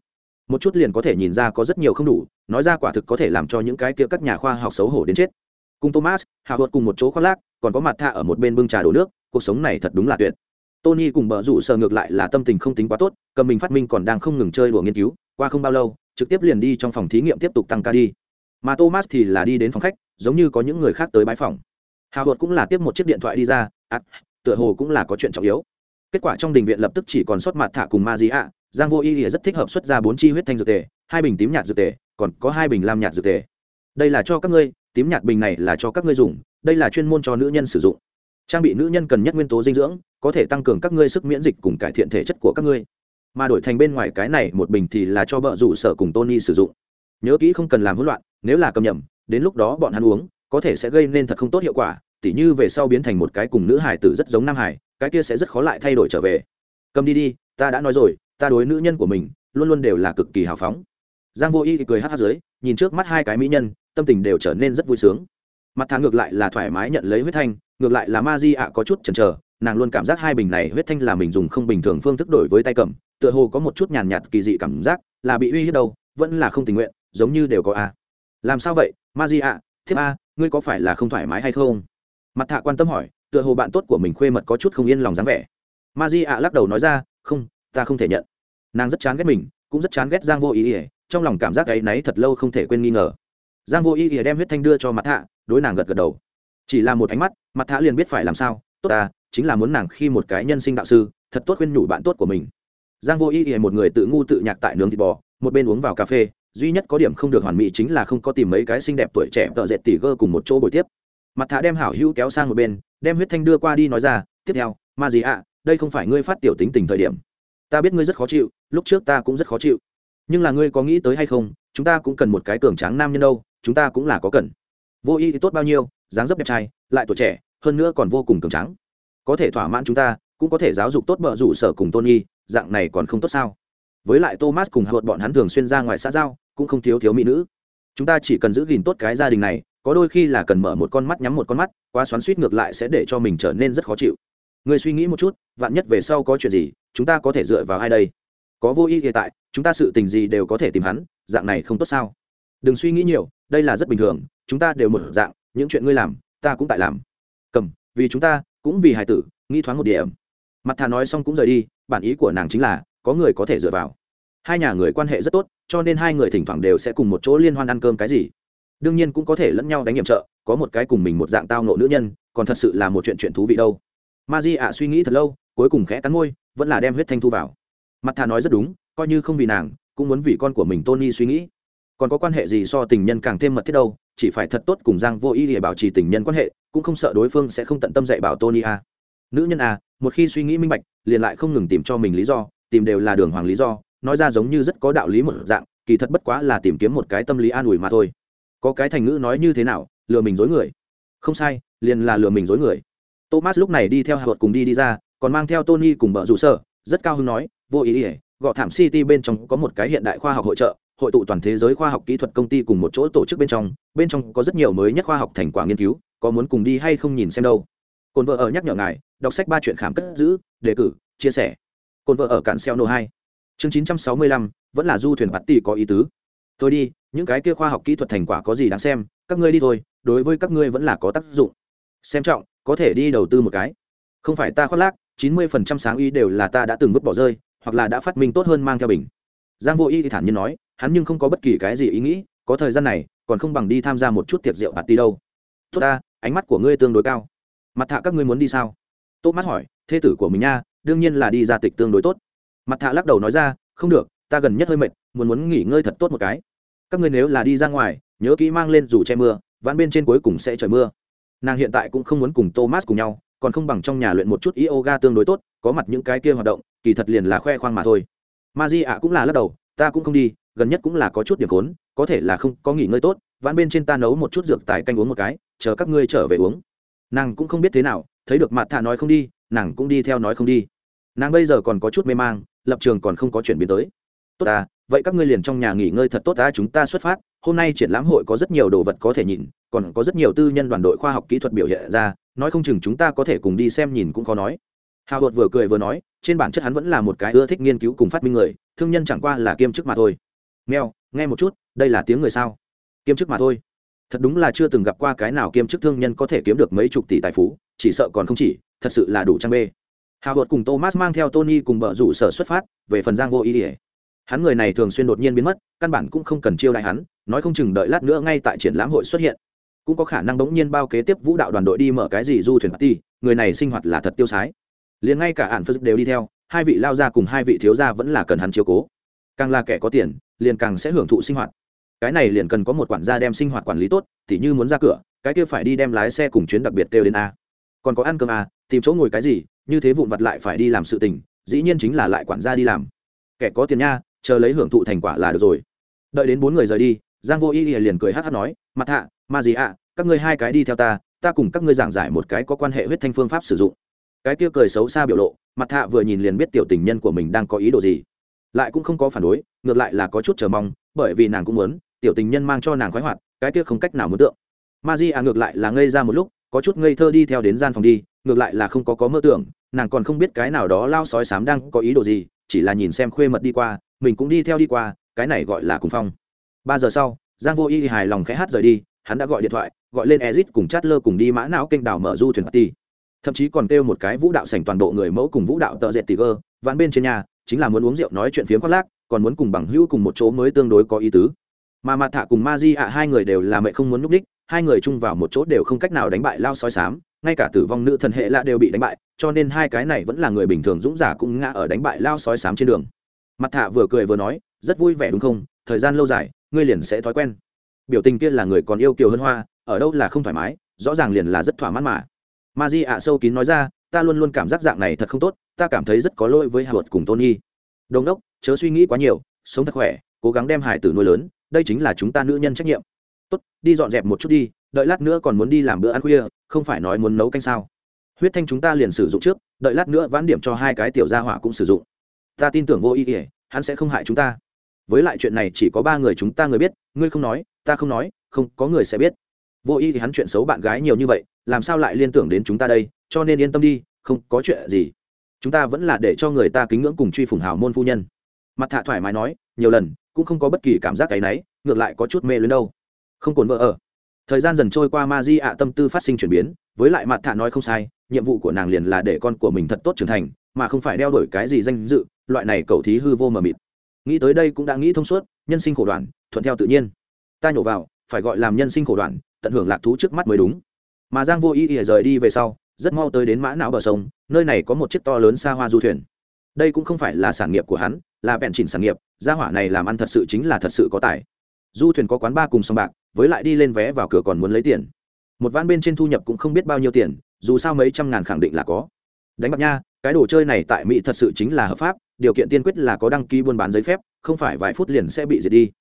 Một chút liền có thể nhìn ra có rất nhiều không đủ, nói ra quả thực có thể làm cho những cái kia các nhà khoa học xấu hổ đến chết cùng thomas hào vợt cùng một chỗ khoác lác còn có mặt tha ở một bên bưng trà đổ nước cuộc sống này thật đúng là tuyệt. Tony cùng bờ rủ sờ ngược lại là tâm tình không tính quá tốt cầm mình phát minh còn đang không ngừng chơi đùa nghiên cứu qua không bao lâu trực tiếp liền đi trong phòng thí nghiệm tiếp tục tăng ca đi. Mà thomas thì là đi đến phòng khách giống như có những người khác tới bãi phòng. Hào hột cũng là tiếp một chiếc điện thoại đi ra à, tựa hồ cũng là có chuyện trọng yếu. Kết quả trong đình viện lập tức chỉ còn sót mặt thả cùng ma di ạ. Giang vô y rất thích hợp xuất ra bốn chi huyết thanh dược tề hai bình tím nhạt dược tề còn có hai bình lam nhạt dược tề. Đây là cho các ngươi tím nhạt bình này là cho các ngươi dùng, đây là chuyên môn cho nữ nhân sử dụng. Trang bị nữ nhân cần nhất nguyên tố dinh dưỡng, có thể tăng cường các ngươi sức miễn dịch cùng cải thiện thể chất của các ngươi. Mà đổi thành bên ngoài cái này, một bình thì là cho vợ rủ sở cùng tony sử dụng. Nhớ kỹ không cần làm hỗn loạn, nếu là cầm nhầm, đến lúc đó bọn hắn uống, có thể sẽ gây nên thật không tốt hiệu quả, tỉ như về sau biến thành một cái cùng nữ hải tử rất giống nam hải cái kia sẽ rất khó lại thay đổi trở về. Cầm đi đi, ta đã nói rồi, ta đối nữ nhân của mình, luôn luôn đều là cực kỳ hào phóng. Giang vô y thì cười hát hát dưới, nhìn trước mắt hai cái mỹ nhân tâm tình đều trở nên rất vui sướng. Mặt thang ngược lại là thoải mái nhận lấy huyết thanh, ngược lại là ma di ạ có chút chần chờ, nàng luôn cảm giác hai bình này huyết thanh là mình dùng không bình thường phương thức đổi với tay cầm, tựa hồ có một chút nhàn nhạt kỳ dị cảm giác, là bị uy hiếp đâu, vẫn là không tình nguyện, giống như đều có a. Làm sao vậy ma di ạ? Thiếp a, ngươi có phải là không thoải mái hay không? Mặt thạ quan tâm hỏi, tựa hồ bạn tốt của mình khuê mật có chút không yên lòng dáng vẻ. Ma di ạ lắc đầu nói ra, không, ta không thể nhận. Nàng rất chán ghét mình, cũng rất chán ghét giang vô ý ỉa, trong lòng cảm giác ấy nấy náy thật lâu không thể quên nghi ngờ giang vô ý ỉa đem huyết thanh đưa cho mặt thạ, đối nàng gật gật đầu. Chỉ là một ánh mắt mặt thạ liền biết phải làm sao. Tốt ta chính là muốn nàng khi một cái nhân sinh đạo sư, thật tốt khuyên nhủ bạn tốt của mình. Giang vô ý ỉa một người tự ngu tự nhạc tại nướng thịt bò, một bên uống vào cà phê, duy nhất có điểm không được hoàn mỹ chính là không có tìm mấy cái xinh đẹp tuổi trẻ tợ dệt tỉ gơ cùng một chỗ buổi tiếp. Mặt thả đem hảo hữu kéo sang một bên, đem huyết thanh đưa qua đi nói ra, tiếp theo, ma gì ạ, đây không phải ngươi phát tiểu tính tình thời điểm. Ta biết ngươi rất khó chịu, lúc trước ta cũng rất khó chịu. Nhưng là ngươi có nghĩ tới hay không, chúng ta cũng cần một cái cường tráng nam nhân đâu chúng ta cũng là có cần. Vô y thì tốt bao nhiêu dáng dấp đẹp trai lại tuổi trẻ hơn nữa còn vô cùng cường tráng. Có thể thỏa mãn chúng ta cũng có thể giáo dục tốt bợ rủ sở cùng tôn y, dạng này còn không tốt sao? Với lại thomas cùng hợp bọn hắn thường xuyên ra ngoài xã giao cũng không thiếu thiếu mỹ nữ. Chúng ta chỉ cần giữ gìn tốt cái gia đình này có đôi khi là cần mở một con mắt nhắm một con mắt quá xoắn suýt ngược lại sẽ để cho mình trở nên rất khó chịu. Người suy nghĩ một chút vạn nhất về sau có chuyện gì chúng ta có thể dựa vào ai đây? Có vô ý hiện tại chúng ta sự tình gì đều có thể tìm hắn dạng này không tốt sao? Đừng suy nghĩ nhiều, đây là rất bình thường, chúng ta đều một dạng, những chuyện ngươi làm, ta cũng tại làm. Cầm, vì chúng ta, cũng vì hải tử, nghĩ thoáng một điểm. Mặt thà nói xong cũng rời đi, bản ý của nàng chính là, có người có thể dựa vào. Hai nhà người quan hệ rất tốt, cho nên hai người thỉnh thoảng đều sẽ cùng một chỗ liên hoan ăn cơm cái gì. Đương nhiên cũng có thể lẫn nhau đánh nhiệm trợ, có một cái cùng mình một dạng tao nộ nữ nhân, còn thật sự là một chuyện chuyện thú vị đâu. Ma di ạ suy nghĩ thật lâu, cuối cùng khẽ cắn môi, vẫn là đem huyết thanh thu vào. Mặt thà nói rất đúng, coi như không vì nàng, cũng muốn vì con của mình tony suy nghĩ còn có quan hệ gì so tình nhân càng thêm mật thiết đâu, chỉ phải thật tốt cùng giang vô ý để bảo trì tình nhân quan hệ, cũng không sợ đối phương sẽ không tận tâm dạy bảo tony a. Nữ nhân a, một khi suy nghĩ minh bạch, liền lại không ngừng tìm cho mình lý do, tìm đều là đường hoàng lý do, nói ra giống như rất có đạo lý một dạng, kỳ thật bất quá là tìm kiếm một cái tâm lý an ủi mà thôi. Có cái thành ngữ nói như thế nào, lừa mình dối người? Không sai, liền là lừa mình dối người. Thomas lúc này đi theo hạ cùng đi đi ra, còn mang theo tony cùng vợ rủ sở, rất cao hứng nói, vô ý ỉa gọ thảm city bên trong có một cái hiện đại khoa học hội trợ hội tụ toàn thế giới khoa học kỹ thuật công ty cùng một chỗ tổ chức bên trong bên trong có rất nhiều mới nhất khoa học thành quả nghiên cứu, có muốn cùng đi hay không nhìn xem đâu. Cồn vợ ở nhắc nhở ngài, đọc sách ba chuyện khám cất giữ, đề cử, chia sẻ. Cồn vợ ở cạn xeo nô hai. Chương chín trăm sáu mươi lăm, vẫn là du thuyền bạt tỷ có ý tứ. Thôi đi, những cái kia khoa học kỹ thuật thành quả có gì đáng xem, các ngươi đi thôi, đối với các ngươi vẫn là có tác dụng. Xem trọng, có thể đi đầu tư một cái. Không phải ta khoác lác, chín mươi phần trăm sáng ý đều là ta đã từng vứt bỏ rơi, hoặc là đã phát minh tốt hơn mang theo bình. Giang vô y thì thản nhiên nói hắn nhưng không có bất kỳ cái gì ý nghĩ, có thời gian này, còn không bằng đi tham gia một chút tiệc rượu bạt ti đâu. Tốt ta, ánh mắt của ngươi tương đối cao. Mặt thạ các ngươi muốn đi sao? Tốt mắt hỏi, thê tử của mình nha, đương nhiên là đi ra tịch tương đối tốt. Mặt thạ lắc đầu nói ra, không được, ta gần nhất hơi mệt, muốn muốn nghỉ ngơi thật tốt một cái. Các ngươi nếu là đi ra ngoài, nhớ kỹ mang lên dù che mưa ván bên trên cuối cùng sẽ trời mưa. Nàng hiện tại cũng không muốn cùng thomas cùng nhau, còn không bằng trong nhà luyện một chút yoga tương đối tốt, có mặt những cái kia hoạt động, kỳ thật liền là khoe khoang mà thôi. Ma di ạ cũng là lắc đầu ta cũng không đi, gần nhất cũng là có chút điểm khốn, có thể là không có nghỉ ngơi tốt, vãn bên trên ta nấu một chút dược tài canh uống một cái, chờ các ngươi trở về uống. Nàng cũng không biết thế nào, thấy được mặt thạ nói không đi, nàng cũng đi theo nói không đi. Nàng bây giờ còn có chút mê mang, lập trường còn không có chuyển biến tới. Tốt ta vậy các ngươi liền trong nhà nghỉ ngơi thật tốt ta, chúng ta xuất phát, hôm nay triển lãm hội có rất nhiều đồ vật có thể nhìn, còn có rất nhiều tư nhân đoàn đội khoa học kỹ thuật biểu hiện ra, nói không chừng chúng ta có thể cùng đi xem nhìn cũng khó nói. Hào hột vừa cười vừa nói trên bản chất hắn vẫn là một cái ưa thích nghiên cứu cùng phát minh người, thương nhân chẳng qua là kiêm chức mà thôi. Mèo, nghe một chút, đây là tiếng người sao? Kiêm chức mà thôi. Thật đúng là chưa từng gặp qua cái nào kiêm chức thương nhân có thể kiếm được mấy chục tỷ tài phú, chỉ sợ còn không chỉ, thật sự là đủ trang bê. Hào hột cùng thomas mang theo tony cùng bờ rủ sở xuất phát, về phần giang vô ý ỉa hắn người này thường xuyên đột nhiên biến mất, căn bản cũng không cần chiêu đại hắn, nói không chừng đợi lát nữa ngay tại triển lãm hội xuất hiện. Cũng có khả năng bỗng nhiên bao kế tiếp vũ đạo đoàn đội đi mở cái gì du thuyền party, người này sinh hoạt là thật tiêu sái liền ngay cả ạn phật đều đi theo, hai vị lao gia cùng hai vị thiếu gia vẫn là cần hắn chiếu cố. Càng là kẻ có tiền, liền càng sẽ hưởng thụ sinh hoạt. Cái này liền cần có một quản gia đem sinh hoạt quản lý tốt thì như muốn ra cửa, cái kia phải đi đem lái xe cùng chuyến đặc biệt kêu đến a. Còn có ăn cơm a, tìm chỗ ngồi cái gì, như thế vụn vặt lại phải đi làm sự tình, dĩ nhiên chính là lại quản gia đi làm. Kẻ có tiền nha, chờ lấy hưởng thụ thành quả là được rồi. Đợi đến bốn người rời đi, giang vô y liền cười hát hát nói, mặt hạ, ma gì ạ, các ngươi hai cái đi theo ta ta cùng các ngươi giảng giải một cái có quan hệ huyết thanh phương pháp sử dụng cái kia cười xấu xa biểu lộ mặt thạ vừa nhìn liền biết tiểu tình nhân của mình đang có ý đồ gì. Lại cũng không có phản đối, ngược lại là có chút chờ mong, bởi vì nàng cũng muốn, tiểu tình nhân mang cho nàng khoái hoạt, cái kia không cách nào muốn tượng. Ma di à ngược lại là ngây ra một lúc, có chút ngây thơ đi theo đến gian phòng đi, ngược lại là không có có mơ tưởng, nàng còn không biết cái nào đó lao sói sám đang có ý đồ gì, chỉ là nhìn xem khuê mật đi qua, mình cũng đi theo đi qua, cái này gọi là cùng phong. Ba giờ sau, giang vô y hài lòng khẽ hát rời đi, hắn đã gọi điện thoại, gọi lên ezit cùng chát lơ cùng đi mã não kênh đảo mở du thuyền party thậm chí còn kêu một cái vũ đạo sảnh toàn bộ người mẫu cùng vũ đạo tợ dệt tì gơ ván bên trên nhà, chính là muốn uống rượu nói chuyện phiếm khoác lác, còn muốn cùng bằng hữu cùng một chỗ mới tương đối có ý tứ. Mà mặt thạ cùng ma di ạ, hai người đều là mẹ không muốn núp đích, hai người chung vào một chỗ đều không cách nào đánh bại lao sói sám ngay cả tử vong nữ thần hệ lạ đều bị đánh bại, cho nên hai cái này vẫn là người bình thường dũng giả cũng ngã ở đánh bại lao sói sám trên đường. Mặt thạ vừa cười vừa nói, rất vui vẻ đúng không? Thời gian lâu dài, ngươi liền sẽ thói quen. Biểu tình kia là người còn yêu kiều hơn hoa, ở đâu là không thoải mái, rõ ràng liền là rất thỏa mãn mà ma di ạ sâu kín nói ra, ta luôn luôn cảm giác dạng này thật không tốt, ta cảm thấy rất có lỗi với hà luật cùng tony đồn đốc, chớ suy nghĩ quá nhiều, sống thật khỏe, cố gắng đem hải tử nuôi lớn, đây chính là chúng ta nữ nhân trách nhiệm. Tốt, đi dọn dẹp một chút đi, đợi lát nữa còn muốn đi làm bữa ăn khuya, không phải nói muốn nấu canh sao? Huyết thanh chúng ta liền sử dụng trước, đợi lát nữa vãn điểm cho hai cái tiểu gia hỏa cũng sử dụng. Ta tin tưởng vô ý ỉa hắn sẽ không hại chúng ta. Với lại chuyện này chỉ có ba người chúng ta người biết, ngươi không nói, ta không nói, không có người sẽ biết. Vô ý thì hắn chuyện xấu bạn gái nhiều như vậy làm sao lại liên tưởng đến chúng ta đây, cho nên yên tâm đi, không có chuyện gì. Chúng ta vẫn là để cho người ta kính ngưỡng cùng truy phủng hào môn phu nhân. Mặt thạ thoải mái nói, nhiều lần, cũng không có bất kỳ cảm giác cái náy ngược lại có chút mê lớn đâu. Không cồn vợ ở. Thời gian dần trôi qua, ma di ạ tâm tư phát sinh chuyển biến, với lại mặt thạ nói không sai, nhiệm vụ của nàng liền là để con của mình thật tốt trưởng thành, mà không phải đeo đổi cái gì danh dự, loại này cầu thí hư vô mờ mịt. Nghĩ tới đây cũng đã nghĩ thông suốt, nhân sinh khổ đoạn, thuận theo tự nhiên. Ta nhổ vào, phải gọi làm nhân sinh khổ đoạn, tận hưởng lạc thú trước mắt mới đúng mà giang vô ý ỉa rời đi về sau, rất mau tới đến mã não bờ sông, nơi này có một chiếc to lớn xa hoa du thuyền. Đây cũng không phải là sản nghiệp của hắn, là bẹn chỉnh sản nghiệp, gia hỏa này làm ăn thật sự chính là thật sự có tài. Du thuyền có quán ba cùng sông bạc, với lại đi lên vé vào cửa còn muốn lấy tiền. Một ván bên trên thu nhập cũng không biết bao nhiêu tiền, dù sao mấy trăm ngàn khẳng định là có. Đánh bạc nha, cái đồ chơi này tại mỹ thật sự chính là hợp pháp, điều kiện tiên quyết là có đăng ký buôn bán giấy phép, không phải vài phút liền sẽ bị diệt đi.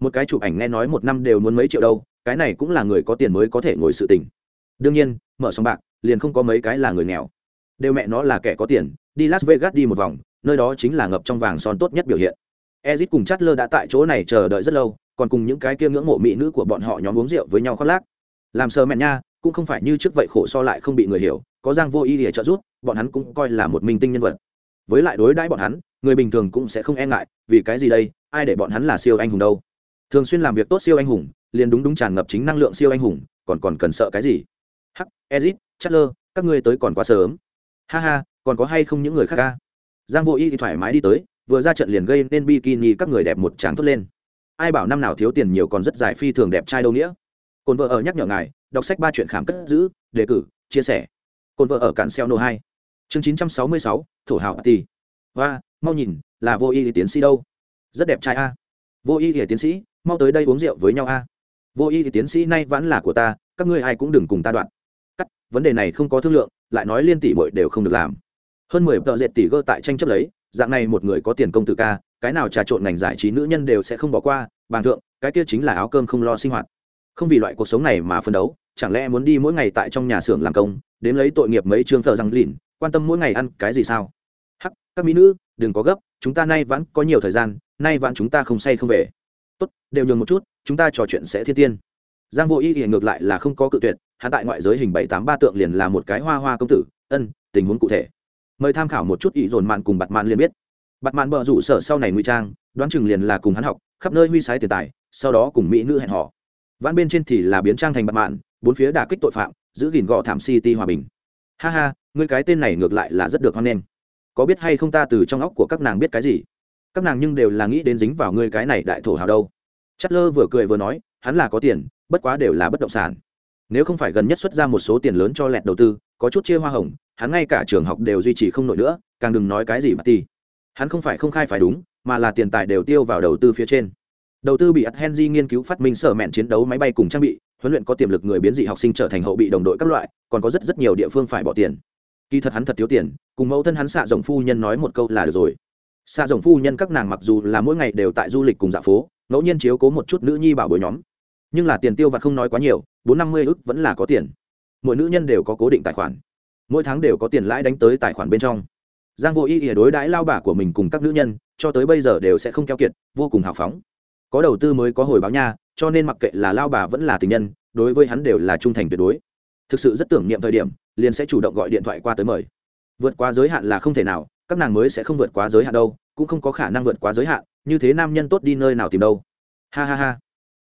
Một cái chụp ảnh nghe nói một năm đều muốn mấy triệu đâu, cái này cũng là người có tiền mới có thể ngồi sự tình đương nhiên, mở sòng bạc, liền không có mấy cái là người nghèo. Đều mẹ nó là kẻ có tiền, đi las vegas đi một vòng, nơi đó chính là ngập trong vàng son tốt nhất biểu hiện. Ezit cùng chatler đã tại chỗ này chờ đợi rất lâu, còn cùng những cái kia ngưỡng mộ mỹ nữ của bọn họ nhóm uống rượu với nhau khoác lác. Làm sờ mẹn nha, cũng không phải như trước vậy khổ so lại không bị người hiểu, có giang vô ý để trợ giúp, bọn hắn cũng coi là một minh tinh nhân vật. Với lại đối đãi bọn hắn, người bình thường cũng sẽ không e ngại, vì cái gì đây, ai để bọn hắn là siêu anh hùng đâu? Thường xuyên làm việc tốt siêu anh hùng, liền đúng đúng tràn ngập chính năng lượng siêu anh hùng, còn còn cần sợ cái gì? Hắc, ezit, chatler, các ngươi tới còn quá sớm. Ha ha, còn có hay không những người khác ca? Giang vô y thì thoải mái đi tới, vừa ra trận liền gây nên bikini các người đẹp một tráng thốt lên. Ai bảo năm nào thiếu tiền nhiều còn rất dài phi thường đẹp trai đâu nghĩa. Cồn vợ ở nhắc nhở ngài, đọc sách ba chuyện khám cất giữ, đề cử, chia sẻ. Cồn vợ ở cạn xeo nô hai. Chương chín trăm sáu mươi sáu, thổ hào tỷ. và mau nhìn, là vô y tiến sĩ đâu? Rất đẹp trai a. Vô y thì tiến sĩ, mau tới đây uống rượu với nhau a. Vô y thì tiến sĩ, nay vẫn là của ta, các ngươi ai cũng đừng cùng ta đoạn vấn đề này không có thương lượng, lại nói liên tỷ bội đều không được làm. Hơn mười tợ dệt tỷ gơ tại tranh chấp lấy, dạng này một người có tiền công tử ca, cái nào trà trộn ngành giải trí nữ nhân đều sẽ không bỏ qua bàn thượng, cái kia chính là áo cơm không lo sinh hoạt. Không vì loại cuộc sống này mà phân đấu, chẳng lẽ muốn đi mỗi ngày tại trong nhà xưởng làm công đến lấy tội nghiệp mấy chương thợ răng lìn quan tâm mỗi ngày ăn cái gì sao? Hắc, các mỹ nữ, đừng có gấp, chúng ta nay vẫn có nhiều thời gian, nay vẫn chúng ta không say không về. Tốt, đều nhường một chút, chúng ta trò chuyện sẽ thiên tiên giang vô y thì ngược lại là không có cự tuyệt, hắn tại ngoại giới hình bảy tám ba tượng liền là một cái hoa hoa công tử, ân, tình huống cụ thể. Mời tham khảo một chút ý dồn mạn cùng bặt mạn liền biết. Bặt mạn bờ rủ sở sau này ngụy trang, đoán chừng liền là cùng hắn học, khắp nơi huy sái tiền tài, sau đó cùng mỹ nữ hẹn họ vãn bên trên thì là biến trang thành bặt mạn, bốn phía đả kích tội phạm, giữ gìn gò thảm city hòa bình. Ha ha, ngươi cái tên này ngược lại là rất được hoan nghênh. Có biết hay không ta từ trong óc của các nàng biết cái gì? Các nàng nhưng đều là nghĩ đến dính vào ngươi cái này đại thổ hào đâu. Chất lơ vừa cười vừa nói, hắn là có tiền bất quá đều là bất động sản. Nếu không phải gần nhất xuất ra một số tiền lớn cho lẹt đầu tư, có chút chia hoa hồng, hắn ngay cả trường học đều duy trì không nổi nữa, càng đừng nói cái gì mà ti hắn không phải không khai phải đúng, mà là tiền tài đều tiêu vào đầu tư phía trên. Đầu tư bị Henry nghiên cứu phát minh sở mẹn chiến đấu máy bay cùng trang bị, huấn luyện có tiềm lực người biến dị học sinh trở thành hậu bị đồng đội các loại, còn có rất rất nhiều địa phương phải bỏ tiền. Kỳ thật hắn thật thiếu tiền, cùng mẫu thân hắn xạ rồng phu nhân nói một câu là được rồi. Xạ rồng phu nhân các nàng mặc dù là mỗi ngày đều tại du lịch cùng dạ phố, ngẫu nhiên chiếu cố một chút nữ nhi bảo bối nhóm nhưng là tiền tiêu vặt không nói quá nhiều, bốn năm mươi ức vẫn là có tiền. Mỗi nữ nhân đều có cố định tài khoản. Mỗi tháng đều có tiền lãi đánh tới tài khoản bên trong. Giang vô ý ỉa đối đãi lao bà của mình cùng các nữ nhân, cho tới bây giờ đều sẽ không keo kiệt, vô cùng hào phóng. Có đầu tư mới có hồi báo nha, cho nên mặc kệ là lao bà vẫn là tình nhân, đối với hắn đều là trung thành tuyệt đối. Thực sự rất tưởng niệm thời điểm, liền sẽ chủ động gọi điện thoại qua tới mời. Vượt qua giới hạn là không thể nào, các nàng mới sẽ không vượt quá giới hạn đâu, cũng không có khả năng vượt quá giới hạn, như thế nam nhân tốt đi nơi nào tìm đâu. Ha ha ha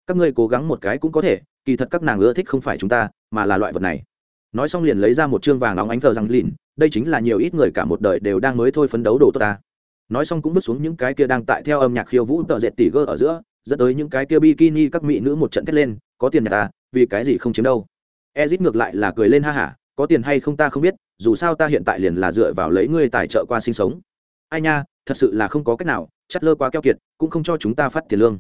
các ngươi cố gắng một cái cũng có thể, kỳ thật các nàng ưa thích không phải chúng ta, mà là loại vật này. Nói xong liền lấy ra một chương vàng óng ánh thờ răng lìn, đây chính là nhiều ít người cả một đời đều đang mới thôi phấn đấu đồ tốt ta. Nói xong cũng bước xuống những cái kia đang tại theo âm nhạc khiêu vũ tợ dệt tỉ gơ ở giữa, dẫn tới những cái kia bikini các mỹ nữ một trận thét lên, có tiền nhà ta, vì cái gì không chiếm đâu? Ezit ngược lại là cười lên ha hả, có tiền hay không ta không biết, dù sao ta hiện tại liền là dựa vào lấy ngươi tài trợ qua sinh sống. Ai nha, thật sự là không có cách nào, chắt lơ quá keo kiệt, cũng không cho chúng ta phát tiền lương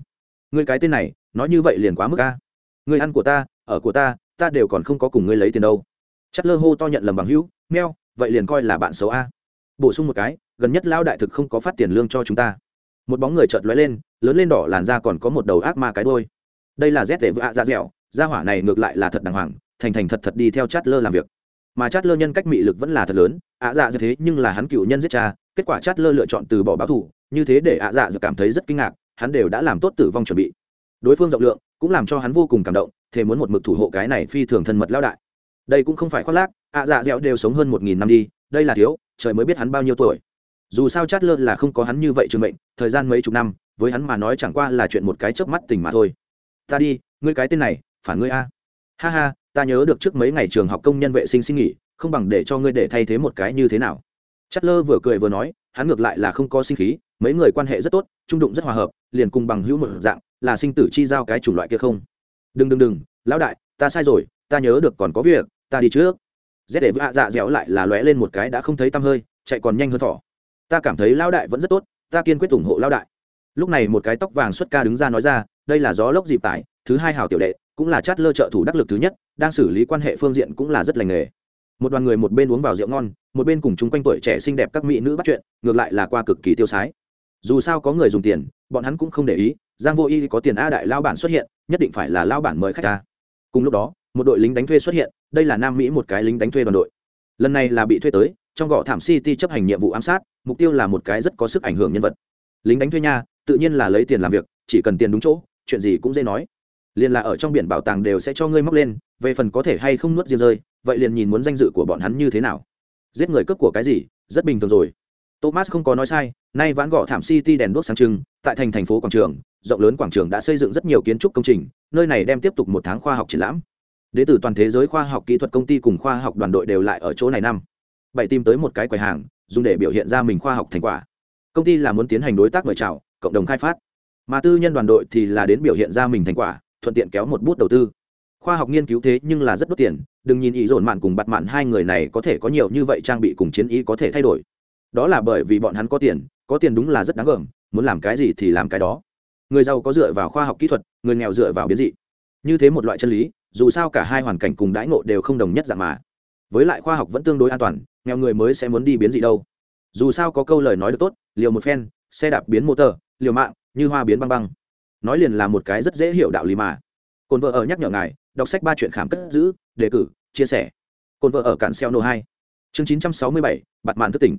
ngươi cái tên này, nói như vậy liền quá mức a. Ngươi ăn của ta, ở của ta ta đều còn không có cùng ngươi lấy tiền đâu. Chất lơ hô to nhận lầm bằng hữu, meo, vậy liền coi là bạn xấu a. Bổ sung một cái, gần nhất lao đại thực không có phát tiền lương cho chúng ta. Một bóng người chợt lóe lên, lớn lên đỏ làn da còn có một đầu ác ma cái đôi đây là rét để vạ da dạ dẻo da hỏa này ngược lại là thật đàng hoàng, thành thành thật thật đi theo chát lơ làm việc. Mà chát lơ nhân cách mị lực vẫn là thật lớn, ạ dạ như thế nhưng là hắn cựu nhân giết cha, kết quả chát lơ lựa chọn từ bỏ báo thủ như thế để ạ dạ cảm thấy rất kinh ngạc hắn đều đã làm tốt tử vong chuẩn bị. Đối phương rộng lượng, cũng làm cho hắn vô cùng cảm động thế muốn một mực thủ hộ cái này phi thường thân mật lao đại. Đây cũng không phải khoác lác, ạ dạ dẻo đều sống hơn một nghìn năm đi, đây là thiếu, trời mới biết hắn bao nhiêu tuổi. Dù sao chát lơ là không có hắn như vậy trường mệnh, thời gian mấy chục năm, với hắn mà nói chẳng qua là chuyện một cái chớp mắt tình mà thôi. Ta đi, ngươi cái tên này, phản ngươi a. Ha ha, ta nhớ được trước mấy ngày trường học công nhân vệ sinh xin nghỉ, không bằng để cho ngươi để thay thế một cái như thế nào. Chát lơ vừa cười vừa nói hắn ngược lại là không có sinh khí, mấy người quan hệ rất tốt, trung đụng rất hòa hợp, liền cùng bằng hữu một dạng, là sinh tử chi giao cái chủng loại kia không? Đừng đừng đừng, lão đại, ta sai rồi, ta nhớ được còn có việc, ta đi trước. Rét để vạ dạ dẻo lại là lóe lên một cái đã không thấy tăm hơi, chạy còn nhanh hơn thỏ. Ta cảm thấy lão đại vẫn rất tốt, ta kiên quyết ủng hộ lão đại. Lúc này một cái tóc vàng xuất ca đứng ra nói ra, đây là gió lốc dịp tải, thứ hai hào tiểu đệ, cũng là chát lơ trợ thủ đắc lực thứ nhất, đang xử lý quan hệ phương diện cũng là rất lành nghề một đoàn người một bên uống vào rượu ngon, một bên cùng chung quanh tuổi trẻ xinh đẹp các mỹ nữ bắt chuyện, ngược lại là qua cực kỳ tiêu sái. Dù sao có người dùng tiền, bọn hắn cũng không để ý, giang vô y có tiền a đại lao bản xuất hiện, nhất định phải là lao bản mời khách ta cùng lúc đó, một đội lính đánh thuê xuất hiện, đây là nam mỹ một cái lính đánh thuê đoàn đội. Lần này là bị thuê tới, trong gõ thảm city chấp hành nhiệm vụ ám sát, mục tiêu là một cái rất có sức ảnh hưởng nhân vật. Lính đánh thuê nha, tự nhiên là lấy tiền làm việc, chỉ cần tiền đúng chỗ, chuyện gì cũng dễ nói. Liền là ở trong biển bảo tàng đều sẽ cho ngươi móc lên, về phần có thể hay không nuốt riêng rơi vậy liền nhìn muốn danh dự của bọn hắn như thế nào. Giết người cướp của cái gì, rất bình thường rồi. Thomas không có nói sai, nay vãn gõ thảm city đèn đuốc sáng trưng, tại thành thành phố quảng trường, rộng lớn quảng trường đã xây dựng rất nhiều kiến trúc công trình, nơi này đem tiếp tục một tháng khoa học triển lãm. Đến từ toàn thế giới khoa học kỹ thuật công ty cùng khoa học đoàn đội đều lại ở chỗ này năm. Bảy tìm tới một cái quầy hàng, dùng để biểu hiện ra mình khoa học thành quả. Công ty là muốn tiến hành đối tác mời chào, cộng đồng khai phát. Mà tư nhân đoàn đội thì là đến biểu hiện ra mình thành quả, thuận tiện kéo một bút đầu tư khoa học nghiên cứu thế nhưng là rất đốt tiền, đừng nhìn ý dồn mạn cùng bặt mạn hai người này có thể có nhiều như vậy trang bị cùng chiến ý có thể thay đổi. Đó là bởi vì bọn hắn có tiền có tiền đúng là rất đáng gờm, muốn làm cái gì thì làm cái đó. Người giàu có dựa vào khoa học kỹ thuật, người nghèo dựa vào biến dị. Như thế một loại chân lý, dù sao cả hai hoàn cảnh cùng đãi ngộ đều không đồng nhất dạng mà. Với lại khoa học vẫn tương đối an toàn, nghèo người mới sẽ muốn đi biến dị đâu. Dù sao có câu lời nói được tốt, liều một phen, xe đạp biến motor, liều mạng, như hoa biến băng băng. Nói liền là một cái rất dễ hiểu đạo lý mà. Cồn vợ ở nhắc nhở ngài đọc sách ba chuyện khám cất giữ, đề cử, chia sẻ. Cồn vợ ở cản xeo nô hai. Chương chín trăm sáu mươi bảy, bạt mạn thất tỉnh.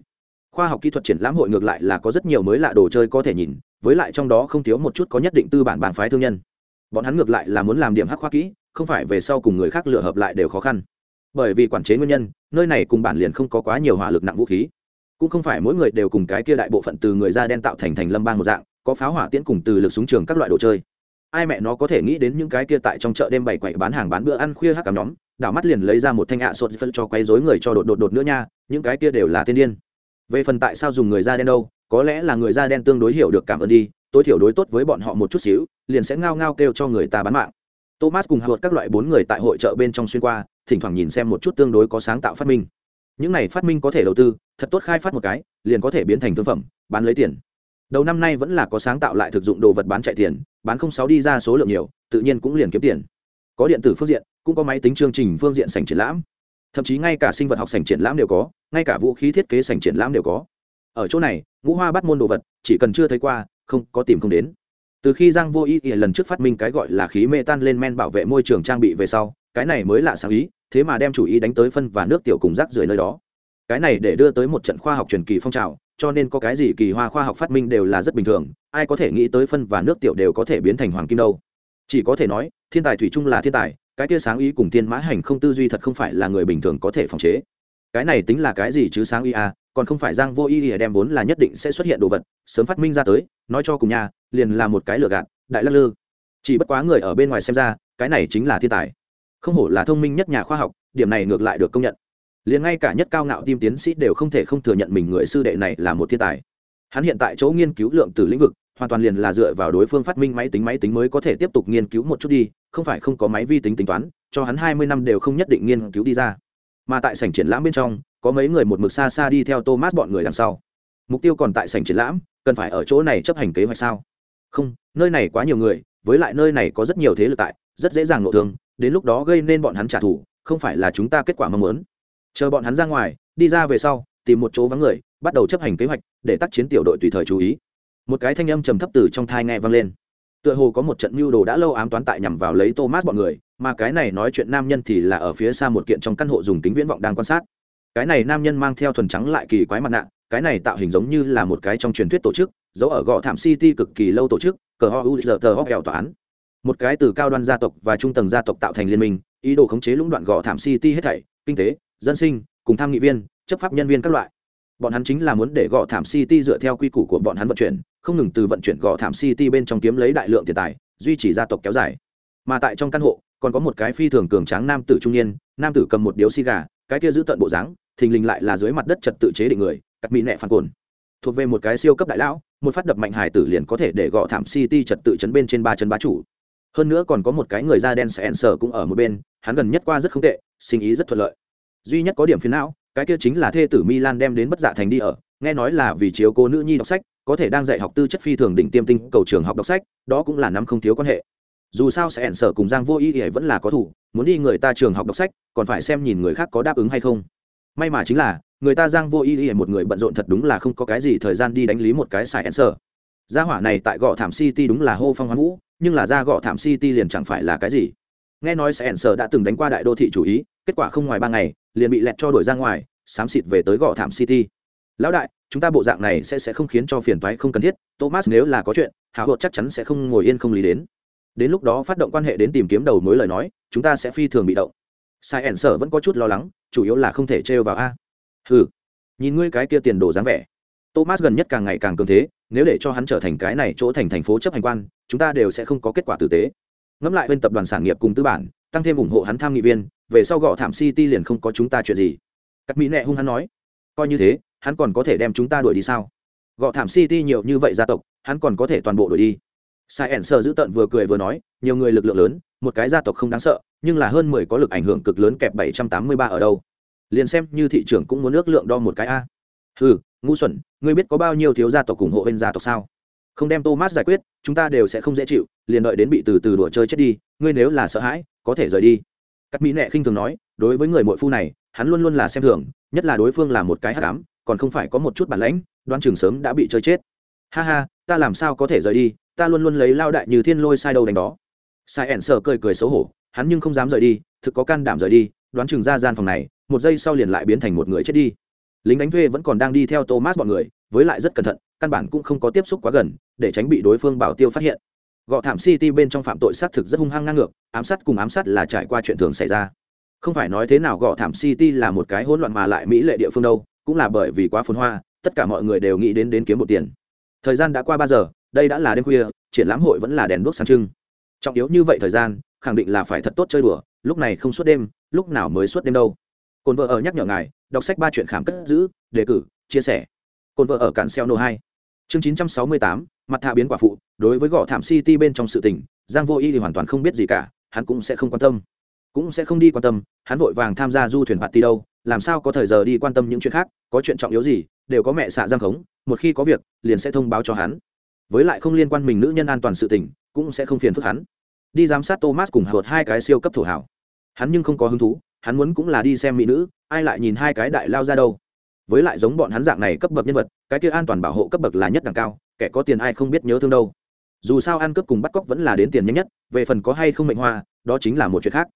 Khoa học kỹ thuật triển lãm hội ngược lại là có rất nhiều mới lạ đồ chơi có thể nhìn, với lại trong đó không thiếu một chút có nhất định tư bản bàn phái thương nhân. Bọn hắn ngược lại là muốn làm điểm hắc khoa kỹ, không phải về sau cùng người khác lựa hợp lại đều khó khăn. Bởi vì quản chế nguyên nhân, nơi này cùng bản liền không có quá nhiều hỏa lực nặng vũ khí. Cũng không phải mỗi người đều cùng cái kia đại bộ phận từ người da đen tạo thành thành lâm bang một dạng, có pháo hỏa tiễn cùng từ lực súng trường các loại đồ chơi ai mẹ nó có thể nghĩ đến những cái kia tại trong chợ đêm bảy quậy bán hàng bán bữa ăn khuya hắc cắm nhóm, đảo mắt liền lấy ra một thanh ạ sốt phân cho quấy rối người cho đột đột đột nữa nha, những cái kia đều là tiên điên. Về phần tại sao dùng người da đen đâu, có lẽ là người da đen tương đối hiểu được cảm ơn đi, tối thiểu đối tốt với bọn họ một chút xíu, liền sẽ ngao ngao kêu cho người ta bán mạng. Thomas cùng howard các loại bốn người tại hội chợ bên trong xuyên qua, thỉnh thoảng nhìn xem một chút tương đối có sáng tạo phát minh. Những này phát minh có thể đầu tư, thật tốt khai phát một cái, liền có thể biến thành thương phẩm, bán lấy tiền. Đầu năm nay vẫn là có sáng tạo lại thực dụng đồ vật bán chạy tiền bán không sáu đi ra số lượng nhiều tự nhiên cũng liền kiếm tiền. Có điện tử phương diện cũng có máy tính chương trình phương diện sành triển lãm. Thậm chí ngay cả sinh vật học sành triển lãm đều có ngay cả vũ khí thiết kế sành triển lãm đều có. Ở chỗ này ngũ hoa bắt môn đồ vật chỉ cần chưa thấy qua không có tìm không đến. Từ khi giang vô ý, ỉa lần trước phát minh cái gọi là khí mê tan lên men bảo vệ môi trường trang bị về sau cái này mới lạ sáng ý thế mà đem chủ ý đánh tới phân và nước tiểu cùng rác rưởi nơi đó. Cái này để đưa tới một trận khoa học truyền kỳ phong trào cho nên có cái gì kỳ hoa khoa học phát minh đều là rất bình thường, ai có thể nghĩ tới phân và nước tiểu đều có thể biến thành hoàng kim đâu. Chỉ có thể nói, thiên tài thủy chung là thiên tài, cái tia sáng ý cùng tiên mã hành không tư duy thật không phải là người bình thường có thể phòng chế. Cái này tính là cái gì chứ sáng ý à còn không phải giang vô ý đem vốn là nhất định sẽ xuất hiện đồ vật, sớm phát minh ra tới, nói cho cùng nhà liền là một cái lừa gạt, đại lắc lư. Chỉ bất quá người ở bên ngoài xem ra, cái này chính là thiên tài. Không hổ là thông minh nhất nhà khoa học, điểm này ngược lại được công nhận liền ngay cả nhất cao ngạo tim tiến sĩ đều không thể không thừa nhận mình người sư đệ này là một thiên tài. Hắn hiện tại chỗ nghiên cứu lượng từ lĩnh vực, hoàn toàn liền là dựa vào đối phương phát minh máy tính máy tính mới có thể tiếp tục nghiên cứu một chút đi, không phải không có máy vi tính tính toán, cho hắn hai mươi năm đều không nhất định nghiên cứu đi ra. Mà tại sảnh triển lãm bên trong, có mấy người một mực xa xa đi theo thomas bọn người đằng sau. Mục tiêu còn tại sảnh triển lãm, cần phải ở chỗ này chấp hành kế hoạch sao? Không, nơi này quá nhiều người, với lại nơi này có rất nhiều thế lực tại, rất dễ dàng nộ thương, đến lúc đó gây nên bọn hắn trả thù, không phải là chúng ta kết quả mong muốn chờ bọn hắn ra ngoài, đi ra về sau, tìm một chỗ vắng người, bắt đầu chấp hành kế hoạch để tác chiến tiểu đội tùy thời chú ý. Một cái thanh âm trầm thấp từ trong thai nghe vang lên. Tựa hồ có một trận mưu đồ đã lâu ám toán tại nhằm vào lấy thomas bọn người, mà cái này nói chuyện nam nhân thì là ở phía xa một kiện trong căn hộ dùng kính viễn vọng đang quan sát. Cái này nam nhân mang theo thuần trắng lại kỳ quái mặt nạ, cái này tạo hình giống như là một cái trong truyền thuyết tổ chức, giấu ở gò thảm city cực kỳ lâu tổ chức, cờ ho u giờ tờ ho kẹo tòa án. Một cái từ cao đoan gia tộc và trung tầng gia tộc tạo thành liên minh, ý đồ khống chế lũng đoạn gò thảm city hết thảy, kinh tế dân sinh, cùng tham nghị viên, chấp pháp nhân viên các loại. Bọn hắn chính là muốn để gò thảm city dựa theo quy củ của bọn hắn vận chuyển, không ngừng từ vận chuyển gò thảm city bên trong kiếm lấy đại lượng tiền tài, duy trì gia tộc kéo dài. Mà tại trong căn hộ, còn có một cái phi thường cường tráng nam tử trung niên, nam tử cầm một điếu xi gà, cái kia giữ tận bộ dáng, thình lình lại là dưới mặt đất trật tự chế định người, cắt mỹ nẹ phản cồn. Thuộc về một cái siêu cấp đại lão, một phát đập mạnh hải tử liền có thể để gọ thảm city trật tự chấn bên trên ba chân bá chủ. Hơn nữa còn có một cái người da đen sẽ sở cũng ở một bên, hắn gần nhất qua rất không tệ, sinh ý rất thuận lợi duy nhất có điểm phiền não, cái kia chính là thê tử milan đem đến bất dạ thành đi ở. Nghe nói là vì chiếu cô nữ nhi đọc sách, có thể đang dạy học tư chất phi thường đỉnh tiêm tinh cầu trường học đọc sách, đó cũng là năm không thiếu quan hệ. Dù sao sẽ ẻn sở cùng giang vô ý thì vẫn là có thủ, muốn đi người ta trường học đọc sách, còn phải xem nhìn người khác có đáp ứng hay không. May mà chính là, người ta giang vô ý ý một người bận rộn thật đúng là không có cái gì thời gian đi đánh lý một cái xài ẻn sở. Gia hỏa này tại gõ thảm city đúng là hô phong hoán vũ, nhưng là ra gõ thảm city liền chẳng phải là cái gì. Nghe nói sẽ ẻn sở đã từng đánh qua đại đô thị chủ ý, kết quả không ngoài ba ngày liền bị lẹt cho đuổi ra ngoài, xám xịt về tới gõ thảm city. Lão đại, chúng ta bộ dạng này sẽ sẽ không khiến cho phiền toái không cần thiết, thomas nếu là có chuyện hào hột chắc chắn sẽ không ngồi yên không lý đến. Đến lúc đó phát động quan hệ đến tìm kiếm đầu mối lời nói, chúng ta sẽ phi thường bị động. Sai ẻn sở vẫn có chút lo lắng, chủ yếu là không thể trêu vào a. Ừ nhìn ngươi cái kia tiền đồ dáng vẻ. Thomas gần nhất càng ngày càng cường thế, nếu để cho hắn trở thành cái này chỗ thành thành phố chấp hành quan, chúng ta đều sẽ không có kết quả tử tế. Ngẫm lại bên tập đoàn sản nghiệp cùng tư bản, tăng thêm ủng hộ hắn tham nghị viên về sau gõ thảm city liền không có chúng ta chuyện gì. Cắt mỹ nẹ hung hắn nói, coi như thế, hắn còn có thể đem chúng ta đuổi đi sao? Gõ thảm city nhiều như vậy gia tộc, hắn còn có thể toàn bộ đuổi đi. Sai ẩn sơ giữ tận vừa cười vừa nói, nhiều người lực lượng lớn, một cái gia tộc không đáng sợ, nhưng là hơn mười có lực ảnh hưởng cực lớn kẹp bảy trăm tám mươi ba ở đâu. Liền xem như thị trường cũng muốn ước lượng đo một cái a. Ừ ngu xuẩn, ngươi biết có bao nhiêu thiếu gia tộc ủng hộ bên gia tộc sao? Không đem thomas giải quyết, chúng ta đều sẽ không dễ chịu, liền đợi đến bị từ từ đùa chơi chết đi, ngươi nếu là sợ hãi, có thể rời đi các mỹ nệ khinh thường nói, đối với người mội phu này, hắn luôn luôn là xem thường, nhất là đối phương là một cái hát cám còn không phải có một chút bản lãnh đoan trường sớm đã bị chơi chết. Ha ha, ta làm sao có thể rời đi, ta luôn luôn lấy lao đại như thiên lôi sai đầu đánh đó. Sai ẻn sợ cười cười xấu hổ, hắn nhưng không dám rời đi, thực có can đảm rời đi, đoán chừng ra gian phòng này, một giây sau liền lại biến thành một người chết đi. Lính đánh thuê vẫn còn đang đi theo thomas bọn người, với lại rất cẩn thận, căn bản cũng không có tiếp xúc quá gần, để tránh bị đối phương bảo tiêu phát hiện gọ thảm city bên trong phạm tội xác thực rất hung hăng ngang ngược, ám sát cùng ám sát là trải qua chuyện thường xảy ra. Không phải nói thế nào gọ thảm city là một cái hỗn loạn mà lại mỹ lệ địa phương đâu, cũng là bởi vì quá phồn hoa, tất cả mọi người đều nghĩ đến đến kiếm một tiền. Thời gian đã qua ba giờ, đây đã là đêm khuya, triển lãm hội vẫn là đèn đuốc sáng trưng. Trọng yếu như vậy thời gian, khẳng định là phải thật tốt chơi đùa, lúc này không suốt đêm, lúc nào mới suốt đêm đâu. Cồn vợ ở nhắc nhở ngài, đọc sách ba chuyện khám cất giữ, đề cử, chia sẻ. Cồn vợ ở cản xeo nô hai chương chín trăm sáu mươi tám, mặt thạ biến quả phụ, đối với gõ thảm city bên trong sự tình, giang vô y thì hoàn toàn không biết gì cả, hắn cũng sẽ không quan tâm. Cũng sẽ không đi quan tâm, hắn vội vàng tham gia du thuyền bạt ti đâu, làm sao có thời giờ đi quan tâm những chuyện khác, có chuyện trọng yếu gì, đều có mẹ xạ giang khống, một khi có việc, liền sẽ thông báo cho hắn. Với lại không liên quan mình nữ nhân an toàn sự tình, cũng sẽ không phiền phức hắn. Đi giám sát thomas cùng hợp hai cái siêu cấp thổ hảo. Hắn nhưng không có hứng thú, hắn muốn cũng là đi xem mỹ nữ, ai lại nhìn hai cái đại lao ra đâu với lại giống bọn hắn dạng này cấp bậc nhân vật, cái kia an toàn bảo hộ cấp bậc là nhất đẳng cao, kẻ có tiền ai không biết nhớ thương đâu. Dù sao ăn cướp cùng bắt cóc vẫn là đến tiền nhanh nhất, về phần có hay không mệnh hoa, đó chính là một chuyện khác.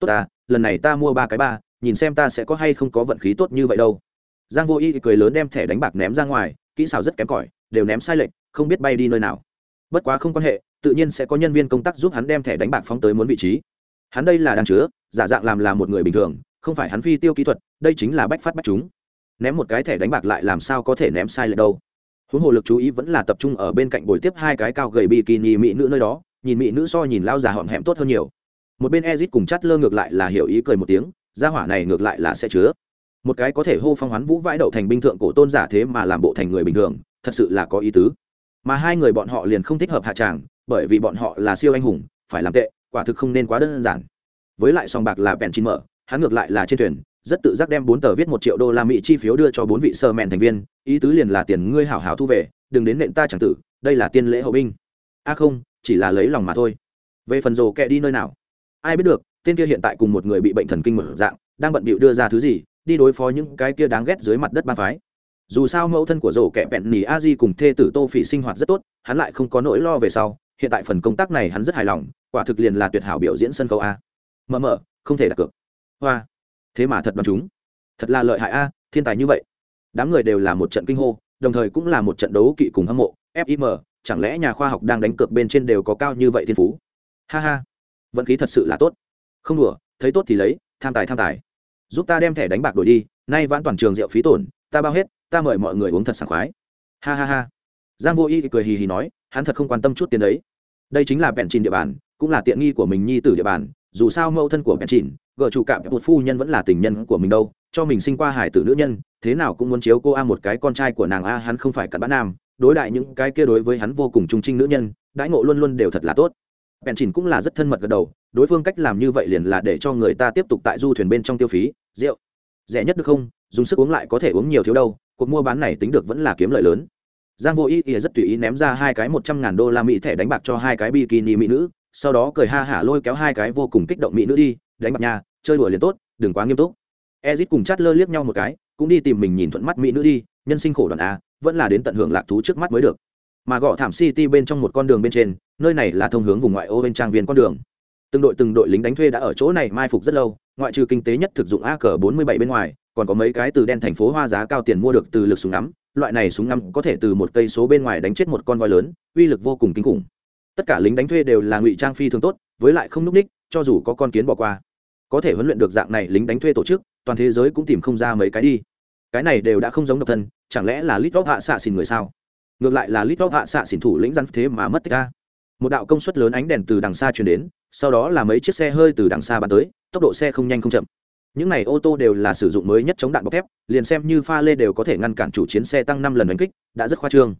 Tốt ta, lần này ta mua ba cái ba, nhìn xem ta sẽ có hay không có vận khí tốt như vậy đâu. Giang vô y cười lớn đem thẻ đánh bạc ném ra ngoài, kỹ xảo rất kém cỏi, đều ném sai lệch, không biết bay đi nơi nào. Bất quá không quan hệ, tự nhiên sẽ có nhân viên công tác giúp hắn đem thẻ đánh bạc phóng tới muốn vị trí. Hắn đây là đang chứa, giả dạng làm là một người bình thường, không phải hắn phi tiêu kỹ thuật, đây chính là bách phát bách chúng ném một cái thẻ đánh bạc lại làm sao có thể ném sai lệch đâu. Huống hồ lực chú ý vẫn là tập trung ở bên cạnh buổi tiếp hai cái cao gầy bikini mỹ nữ nơi đó, nhìn mỹ nữ so nhìn lao già họm hẹm tốt hơn nhiều. Một bên ezit cùng chát lơ ngược lại là hiểu ý cười một tiếng, gia hỏa này ngược lại là sẽ chứa. Một cái có thể hô phong hoán vũ vãi đậu thành binh thượng cổ tôn giả thế mà làm bộ thành người bình thường, thật sự là có ý tứ. Mà hai người bọn họ liền không thích hợp hạ tràng, bởi vì bọn họ là siêu anh hùng, phải làm tệ, quả thực không nên quá đơn giản. Với lại sòng bạc là bèn chín mở, hắn ngược lại là trên thuyền rất tự giác đem bốn tờ viết một triệu đô la mỹ chi phiếu đưa cho bốn vị sơ mẹn thành viên, ý tứ liền là tiền ngươi hảo hảo thu về, đừng đến nện ta chẳng tử, đây là tiên lễ hậu binh. A không, chỉ là lấy lòng mà thôi. Về phần rồ kẹ đi nơi nào? Ai biết được, tên kia hiện tại cùng một người bị bệnh thần kinh mở dạng, đang bận bịu đưa ra thứ gì, đi đối phó những cái kia đáng ghét dưới mặt đất ba phái. Dù sao mẫu thân của rổ kẹ bẹn nỉ a di cùng thê tử tô phỉ sinh hoạt rất tốt, hắn lại không có nỗi lo về sau, hiện tại phần công tác này hắn rất hài lòng, quả thực liền là tuyệt hảo biểu diễn sân khấu a. Mờ mờ, không thể đặt cược. Hoa thế mà thật đoán chúng. Thật là lợi hại a, thiên tài như vậy. Đám người đều là một trận kinh hô, đồng thời cũng là một trận đấu kỵ cùng hâm mộ. Fim chẳng lẽ nhà khoa học đang đánh cược bên trên đều có cao như vậy thiên phú? Ha ha. Vận khí thật sự là tốt. Không đùa, thấy tốt thì lấy, tham tài tham tài. Giúp ta đem thẻ đánh bạc đổi đi, nay vãn toàn trường rượu phí tổn, ta bao hết, ta mời mọi người uống thật sảng khoái. Ha ha ha. Giang vô y cười hì hì nói, hắn thật không quan tâm chút tiền đấy. Đây chính là bẹn chìn địa bàn, cũng là tiện nghi của mình nhi tử địa bàn, dù sao mẫu thân của bẹn chìn gợ chủ cảm một phu nhân vẫn là tình nhân của mình đâu, cho mình sinh qua hải tử nữ nhân, thế nào cũng muốn chiếu cô a một cái con trai của nàng a, hắn không phải cặn bã nam, đối đại những cái kia đối với hắn vô cùng trung trinh nữ nhân, đãi ngộ luôn luôn đều thật là tốt. Bèn chỉnh cũng là rất thân mật gật đầu, đối phương cách làm như vậy liền là để cho người ta tiếp tục tại du thuyền bên trong tiêu phí, rượu. Rẻ nhất được không? Dùng sức uống lại có thể uống nhiều thiếu đâu, cuộc mua bán này tính được vẫn là kiếm lợi lớn. Giang vô ý ý rất tùy ý ném ra hai cái một trăm ngàn đô la mỹ thẻ đánh bạc cho hai cái bikini mỹ nữ, sau đó cười ha hả lôi kéo hai cái vô cùng kích động mỹ nữ đi, đánh bạc nhà chơi đùa liền tốt, đừng quá nghiêm túc. Ezit cùng chát lơ liếc nhau một cái, cũng đi tìm mình nhìn thuận mắt mỹ nữ đi, nhân sinh khổ đoàn a, vẫn là đến tận hưởng lạc thú trước mắt mới được. Mà gõ thảm city bên trong một con đường bên trên, nơi này là thông hướng vùng ngoại ô bên trang viên con đường. Từng đội từng đội lính đánh thuê đã ở chỗ này mai phục rất lâu, ngoại trừ kinh tế nhất thực dụng a cờ bốn mươi bảy bên ngoài, còn có mấy cái từ đen thành phố hoa giá cao tiền mua được từ lực súng ngắm, loại này súng ngắm có thể từ một cây số bên ngoài đánh chết một con voi lớn, uy lực vô cùng kinh khủng. Tất cả lính đánh thuê đều là ngụy trang phi thường tốt, với lại không núp ních, cho dù có con kiến bỏ qua có thể huấn luyện được dạng này lính đánh thuê tổ chức, toàn thế giới cũng tìm không ra mấy cái đi. Cái này đều đã không giống độc thân, chẳng lẽ là lít vóc hạ xạ xỉn người sao? Ngược lại là lít vóc hạ xạ xỉn thủ lĩnh răn thế mà mất tích ca một đạo công suất lớn ánh đèn từ đằng xa chuyển đến, sau đó là mấy chiếc xe hơi từ đằng xa bắn tới, tốc độ xe không nhanh không chậm. Những này ô tô đều là sử dụng mới nhất chống đạn bọc thép, liền xem như pha lê đều có thể ngăn cản chủ chiến xe tăng năm lần đánh kích, đã rất khoa trương.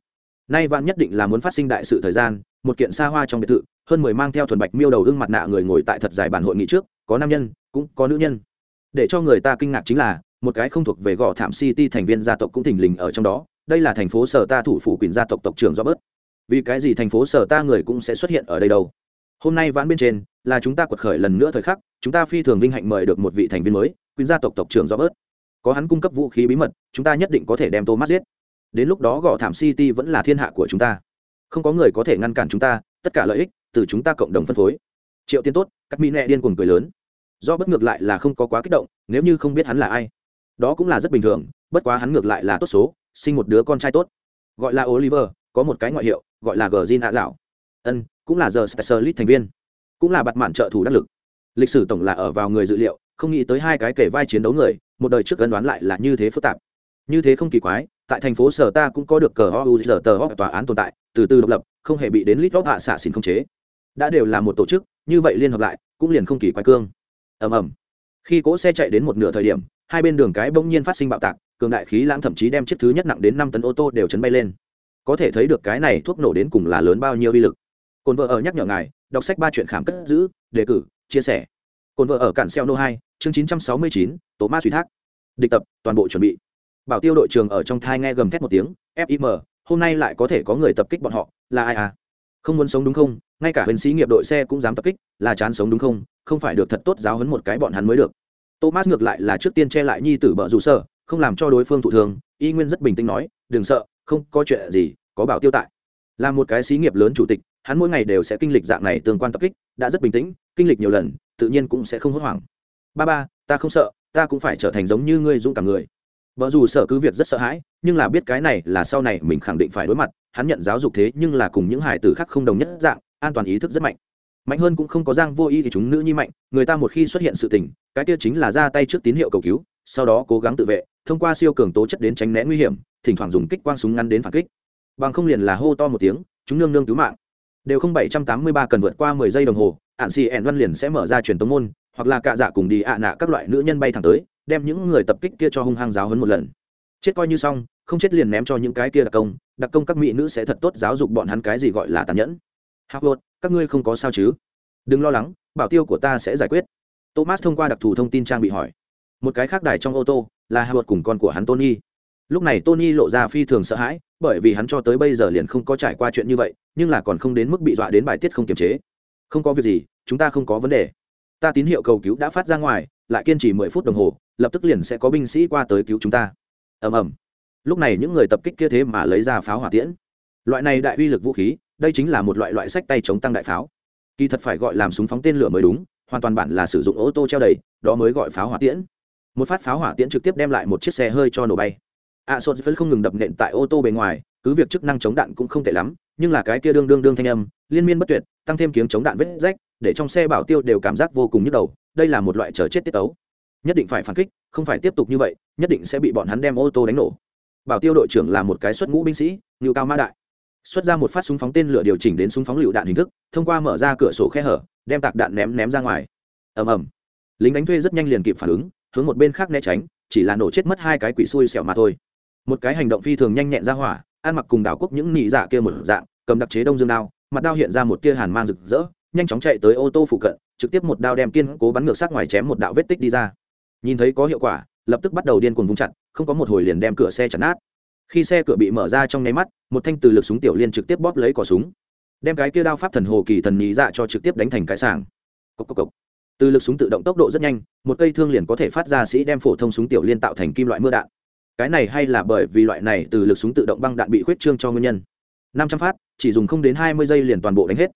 Nay vạn nhất định là muốn phát sinh đại sự thời gian, một kiện xa hoa trong biệt thự, hơn mười mang theo thuần bạch miêu đầu gương mặt nạ người ngồi tại thật dài bản hội nghị trước có nam nhân, cũng có nữ nhân. Để cho người ta kinh ngạc chính là, một cái không thuộc về gò thảm city thành viên gia tộc cũng thình lình ở trong đó, đây là thành phố sở ta thủ phủ quyền gia tộc tộc trưởng Robert. vì cái gì thành phố sở ta người cũng sẽ xuất hiện ở đây đâu? Hôm nay vãn bên trên, là chúng ta quật khởi lần nữa thời khắc, chúng ta phi thường vinh hạnh mời được một vị thành viên mới, quyền gia tộc tộc trưởng Robert. có hắn cung cấp vũ khí bí mật, chúng ta nhất định có thể đem thomas giết. Đến lúc đó gò thảm city vẫn là thiên hạ của chúng ta. Không có người có thể ngăn cản chúng ta, tất cả lợi ích từ chúng ta cộng đồng phân phối. Triệu tiên tốt các mỹ nẹ điên cuồng cười lớn do bất ngược lại là không có quá kích động, nếu như không biết hắn là ai. Đó cũng là rất bình thường, bất quá hắn ngược lại là tốt số, sinh một đứa con trai tốt. Gọi là oliver, có một cái ngoại hiệu, gọi là gờ zin ạ dạo ân, cũng là giờ specialist thành viên. Cũng là bặt mạn trợ thủ đắc lực. Lịch sử tổng là ở vào người dự liệu, không nghĩ tới hai cái kể vai chiến đấu người, một đời trước ân đoán lại là như thế phức tạp. Như thế không kỳ quái, tại thành phố sở ta cũng có được cờ ho giờ tờ ho tòa án tồn tại, từ từ độc lập, không hề bị đến lit hạ xạ xin không chế. Đã đều là một tổ chức, như vậy liên hợp lại, cũng liền không kỳ quái cương ầm ầm. Khi cỗ xe chạy đến một nửa thời điểm, hai bên đường cái bỗng nhiên phát sinh bạo tạc, cường đại khí lãng thậm chí đem chiếc thứ nhất nặng đến năm tấn ô tô đều chấn bay lên. Có thể thấy được cái này thuốc nổ đến cùng là lớn bao nhiêu uy lực. Cồn vợ ở nhắc nhở ngài, đọc sách ba chuyện khảm cất giữ, đề cử, chia sẻ. Cồn vợ ở cản xeo nô hai, chương chín trăm sáu mươi chín, tố ma suy thác. Địch tập, toàn bộ chuẩn bị. Bảo tiêu đội trường ở trong thai nghe gầm thét một tiếng fim hôm nay lại có thể có người tập kích bọn họ, là ai à? Không muốn sống đúng không? Ngay cả huyền sĩ nghiệp đội xe cũng dám tập kích, là chán sống đúng không? Không phải được thật tốt giáo hấn một cái bọn hắn mới được. Thomas ngược lại là trước tiên che lại nhi tử bợ rủ sở không làm cho đối phương thụ thường y nguyên rất bình tĩnh nói, đừng sợ, không có chuyện gì, có bảo tiêu tại. Là một cái xí nghiệp lớn chủ tịch, hắn mỗi ngày đều sẽ kinh lịch dạng này tương quan tập kích, đã rất bình tĩnh, kinh lịch nhiều lần, tự nhiên cũng sẽ không hốt hoảng. Ba ba, ta không sợ, ta cũng phải trở thành giống như ngươi dũng cảm người. Vợ dù sợ cứ việc rất sợ hãi, nhưng là biết cái này là sau này mình khẳng định phải đối mặt, hắn nhận giáo dục thế nhưng là cùng những hải tử khác không đồng nhất dạng, an toàn ý thức rất mạnh mạnh hơn cũng không có giang vô y thì chúng nữ nhi mạnh người ta một khi xuất hiện sự tình cái kia chính là ra tay trước tín hiệu cầu cứu sau đó cố gắng tự vệ thông qua siêu cường tố chất đến tránh né nguy hiểm thỉnh thoảng dùng kích quang súng ngắn đến phản kích. Bằng không liền là hô to một tiếng chúng nương nương cứu mạng. Đều không bảy trăm tám mươi ba cần vượt qua mười giây đồng hồ ạn xì ẻn văn liền sẽ mở ra truyền tống môn hoặc là cạ dạ cùng đi ạ nạ các loại nữ nhân bay thẳng tới đem những người tập kích kia cho hung hăng giáo hấn một lần. Chết coi như xong không chết liền ném cho những cái kia đặc công đặc công các mỹ nữ sẽ thật tốt giáo dục bọn hắn cái gì gọi là tàn nhẫn. Howard, các ngươi không có sao chứ? Đừng lo lắng, bảo tiêu của ta sẽ giải quyết. Thomas thông qua đặc thù thông tin trang bị hỏi. Một cái khác đài trong ô tô là Howard cùng con của hắn tony. Lúc này tony lộ ra phi thường sợ hãi, bởi vì hắn cho tới bây giờ liền không có trải qua chuyện như vậy, nhưng là còn không đến mức bị dọa đến bài tiết không kiềm chế. Không có việc gì, chúng ta không có vấn đề. Ta tín hiệu cầu cứu đã phát ra ngoài, lại kiên trì mười phút đồng hồ, lập tức liền sẽ có binh sĩ qua tới cứu chúng ta. Ầm ầm. Lúc này những người tập kích kia thế mà lấy ra pháo hỏa tiễn. Loại này đại uy lực vũ khí đây chính là một loại loại sách tay chống tăng đại pháo. Kỳ thật phải gọi làm súng phóng tên lửa mới đúng hoàn toàn bản là sử dụng ô tô treo đầy đó mới gọi pháo hỏa tiễn. Một phát pháo hỏa tiễn trực tiếp đem lại một chiếc xe hơi cho nổ bay. A à, sốt vẫn không ngừng đập nện tại ô tô bề ngoài cứ việc chức năng chống đạn cũng không tệ lắm nhưng là cái kia đương đương đương thanh âm liên miên bất tuyệt tăng thêm tiếng chống đạn vết rách để trong xe bảo tiêu đều cảm giác vô cùng nhức đầu đây là một loại chờ chết tiết tấu. Nhất định phải phản kích không phải tiếp tục như vậy nhất định sẽ bị bọn hắn đem ô tô đánh nổ. Bảo tiêu đội trưởng là một cái xuất ngũ binh sĩ ngưu cao mã đại xuất ra một phát súng phóng tên lửa điều chỉnh đến súng phóng lựu đạn hình thức, thông qua mở ra cửa sổ khe hở, đem tạc đạn ném ném ra ngoài. Ầm ầm. Lính đánh thuê rất nhanh liền kịp phản ứng, hướng một bên khác né tránh, chỉ là nổ chết mất hai cái quỷ xui xẻo mà thôi. Một cái hành động phi thường nhanh nhẹn ra hỏa, ăn mặc cùng đảo quốc những nị dạ kia một dạng, cầm đặc chế đông dương đao, mặt đao hiện ra một tia hàn mang rực rỡ, nhanh chóng chạy tới ô tô phụ cận, trực tiếp một đao đem kiên cố bắn ngược sát ngoài chém một đạo vết tích đi ra. Nhìn thấy có hiệu quả, lập tức bắt đầu điên cuồng vung chặt, không có một hồi liền đem cửa xe chặt nát khi xe cửa bị mở ra trong nháy mắt, một thanh từ lực súng tiểu liên trực tiếp bóp lấy cỏ súng. Đem cái kia đao pháp thần hồ kỳ thần nhị dạ cho trực tiếp đánh thành cái sàng cốc cốc cốc. từ lực súng tự động tốc độ rất nhanh, một cây thương liền có thể phát ra sĩ đem phổ thông súng tiểu liên tạo thành kim loại mưa đạn. Cái này hay là bởi vì loại này từ lực súng tự động băng đạn bị khuyết trương cho nguyên nhân. Năm trăm phát, chỉ dùng không đến hai mươi giây liền toàn bộ đánh hết.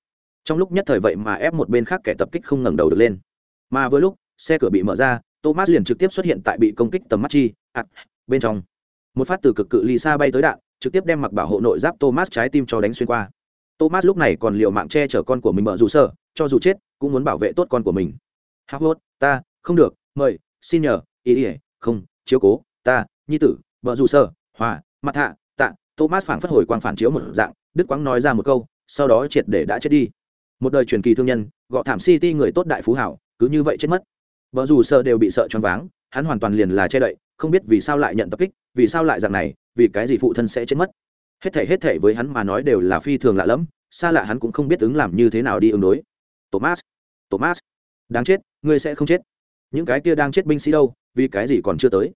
Trong lúc nhất thời vậy mà ép một bên khác kẻ tập kích không ngẩng đầu được lên. Mà vừa lúc, xe cửa bị mở ra, thomas liền trực tiếp xuất hiện tại bị công kích tầm mắt chi, ạt, bên trong một phát từ cực cự ly xa bay tới đạn, trực tiếp đem mặc bảo hộ nội giáp thomas trái tim cho đánh xuyên qua. Thomas lúc này còn liều mạng che chở con của mình mở dù sợ, cho dù chết, cũng muốn bảo vệ tốt con của mình. Hắc ta, không được, mời, xin nhờ, ý ỉa không, chiếu cố, ta, nhi tử vợ dù sợ, hòa, mặt hạ, tạ. Thomas phảng phất hồi quang phản chiếu một dạng đức quang nói ra một câu, sau đó triệt để đã chết đi. Một đời truyền kỳ thương nhân, gọ thảm city người tốt đại phú hảo, cứ như vậy chết mất. Vợ dù sợ đều bị sợ choáng váng, hắn hoàn toàn liền là che đậy, không biết vì sao lại nhận tập kích vì sao lại dạng này, vì cái gì phụ thân sẽ chết mất? Hết thể hết thể với hắn mà nói đều là phi thường lạ lẫm, xa lạ hắn cũng không biết ứng làm như thế nào đi ứng đối. Thomas thomas, đáng chết, ngươi sẽ không chết. Những cái kia đang chết binh sĩ đâu, vì cái gì còn chưa tới?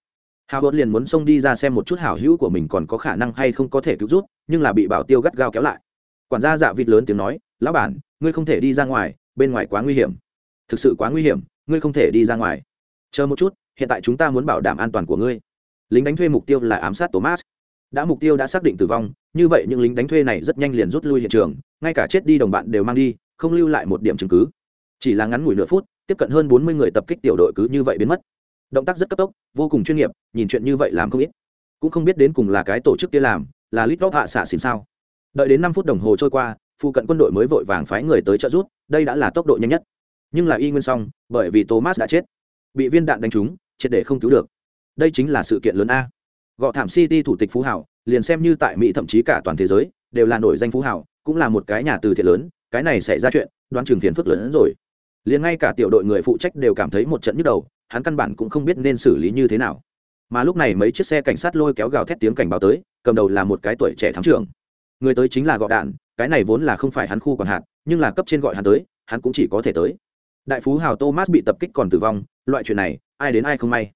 Hào hốt liền muốn xông đi ra xem một chút hảo hữu của mình còn có khả năng hay không có thể cứu rút nhưng là bị bảo tiêu gắt gao kéo lại. Quản gia dạ vịt lớn tiếng nói, lão bản, ngươi không thể đi ra ngoài, bên ngoài quá nguy hiểm. Thực sự quá nguy hiểm, ngươi không thể đi ra ngoài. Chờ một chút, hiện tại chúng ta muốn bảo đảm an toàn của ngươi lính đánh thuê mục tiêu là ám sát thomas. Đã mục tiêu đã xác định tử vong, như vậy những lính đánh thuê này rất nhanh liền rút lui hiện trường, ngay cả chết đi đồng bạn đều mang đi, không lưu lại một điểm chứng cứ. Chỉ là ngắn ngủi nửa phút, tiếp cận hơn bốn mươi người tập kích tiểu đội cứ như vậy biến mất. Động tác rất cấp tốc, vô cùng chuyên nghiệp, nhìn chuyện như vậy làm không ít. Cũng không biết đến cùng là cái tổ chức kia làm, là lít vóc hạ xạ xỉn sao. Đợi đến năm phút đồng hồ trôi qua, phụ cận quân đội mới vội vàng phái người tới trợ rút đây đã là tốc độ nhanh nhất. Nhưng là y nguyên xong, bởi vì thomas đã chết. Bị viên đạn đánh trúng, triệt để không cứu được đây chính là sự kiện lớn a. Gọ thảm city thủ tịch phú hảo liền xem như tại mỹ thậm chí cả toàn thế giới, đều là nổi danh phú hảo cũng là một cái nhà từ thiện lớn, cái này xảy ra chuyện, đoán trường phiền phức lớn hơn rồi. Liền ngay cả tiểu đội người phụ trách đều cảm thấy một trận nhức đầu, hắn căn bản cũng không biết nên xử lý như thế nào. Mà lúc này mấy chiếc xe cảnh sát lôi kéo gào thét tiếng cảnh báo tới, cầm đầu là một cái tuổi trẻ thắng trưởng. Người tới chính là gọ đạn, cái này vốn là không phải hắn khu còn hạn, nhưng là cấp trên gọi hắn tới, hắn cũng chỉ có thể tới. Đại phú hào thomas bị tập kích còn tử vong, loại chuyện này, ai đến ai không may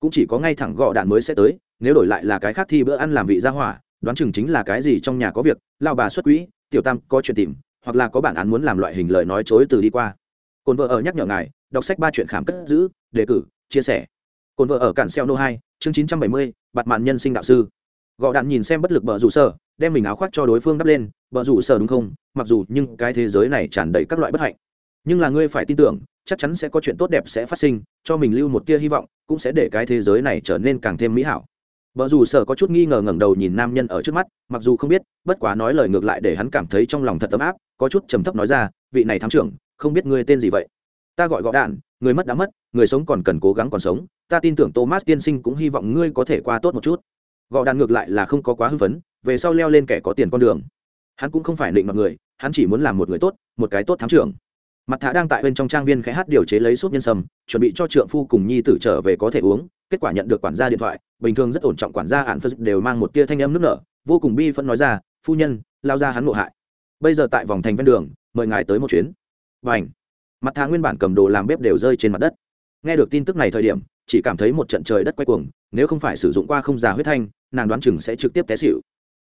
cũng chỉ có ngay thẳng gọ đạn mới sẽ tới, nếu đổi lại là cái khác thì bữa ăn làm vị ra hỏa, đoán chừng chính là cái gì trong nhà có việc lao bà xuất quỹ, tiểu tam có chuyện tìm, hoặc là có bản án muốn làm loại hình lời nói chối từ đi qua. Cồn vợ ở nhắc nhở ngài, đọc sách ba chuyện khám cất giữ, đề cử, chia sẻ. Cồn vợ ở cản xeo nô hai, chương chín trăm bảy mươi, bạt mạn nhân sinh đạo sư. Gọ đạn nhìn xem bất lực bờ rủ sở, đem mình áo khoác cho đối phương đắp lên bờ rủ sở đúng không? Mặc dù nhưng cái thế giới này tràn đầy các loại bất hạnh. Nhưng là ngươi phải tin tưởng, chắc chắn sẽ có chuyện tốt đẹp sẽ phát sinh, cho mình lưu một tia hy vọng cũng sẽ để cái thế giới này trở nên càng thêm mỹ hảo. Vợ dù sở có chút nghi ngờ ngẩng đầu nhìn nam nhân ở trước mắt, mặc dù không biết, bất quá nói lời ngược lại để hắn cảm thấy trong lòng thật ấm áp, có chút trầm thấp nói ra, vị này thám trưởng, không biết ngươi tên gì vậy? Ta gọi gõ đạn, người mất đã mất, người sống còn cần cố gắng còn sống, ta tin tưởng thomas tiên sinh cũng hy vọng ngươi có thể qua tốt một chút. Gõ đạn ngược lại là không có quá hư vấn về sau leo lên kẻ có tiền con đường. Hắn cũng không phải định mọi người, hắn chỉ muốn làm một người tốt, một cái tốt thám trưởng mặt thả đang tại bên trong trang viên khẽ hát điều chế lấy súp nhân sâm, chuẩn bị cho trượng phu cùng nhi tử trở về có thể uống. Kết quả nhận được quản gia điện thoại, bình thường rất ổn trọng quản gia ạn phật đều mang một tia thanh âm nước nở, vô cùng bi phân nói ra, phu nhân, lao ra hắn ngộ hại. Bây giờ tại vòng thành ven đường, mời ngài tới một chuyến. Và ảnh mặt thả nguyên bản cầm đồ làm bếp đều rơi trên mặt đất. Nghe được tin tức này thời điểm, chỉ cảm thấy một trận trời đất quay cuồng, nếu không phải sử dụng qua không già huyết thanh, nàng đoán chừng sẽ trực tiếp té xịu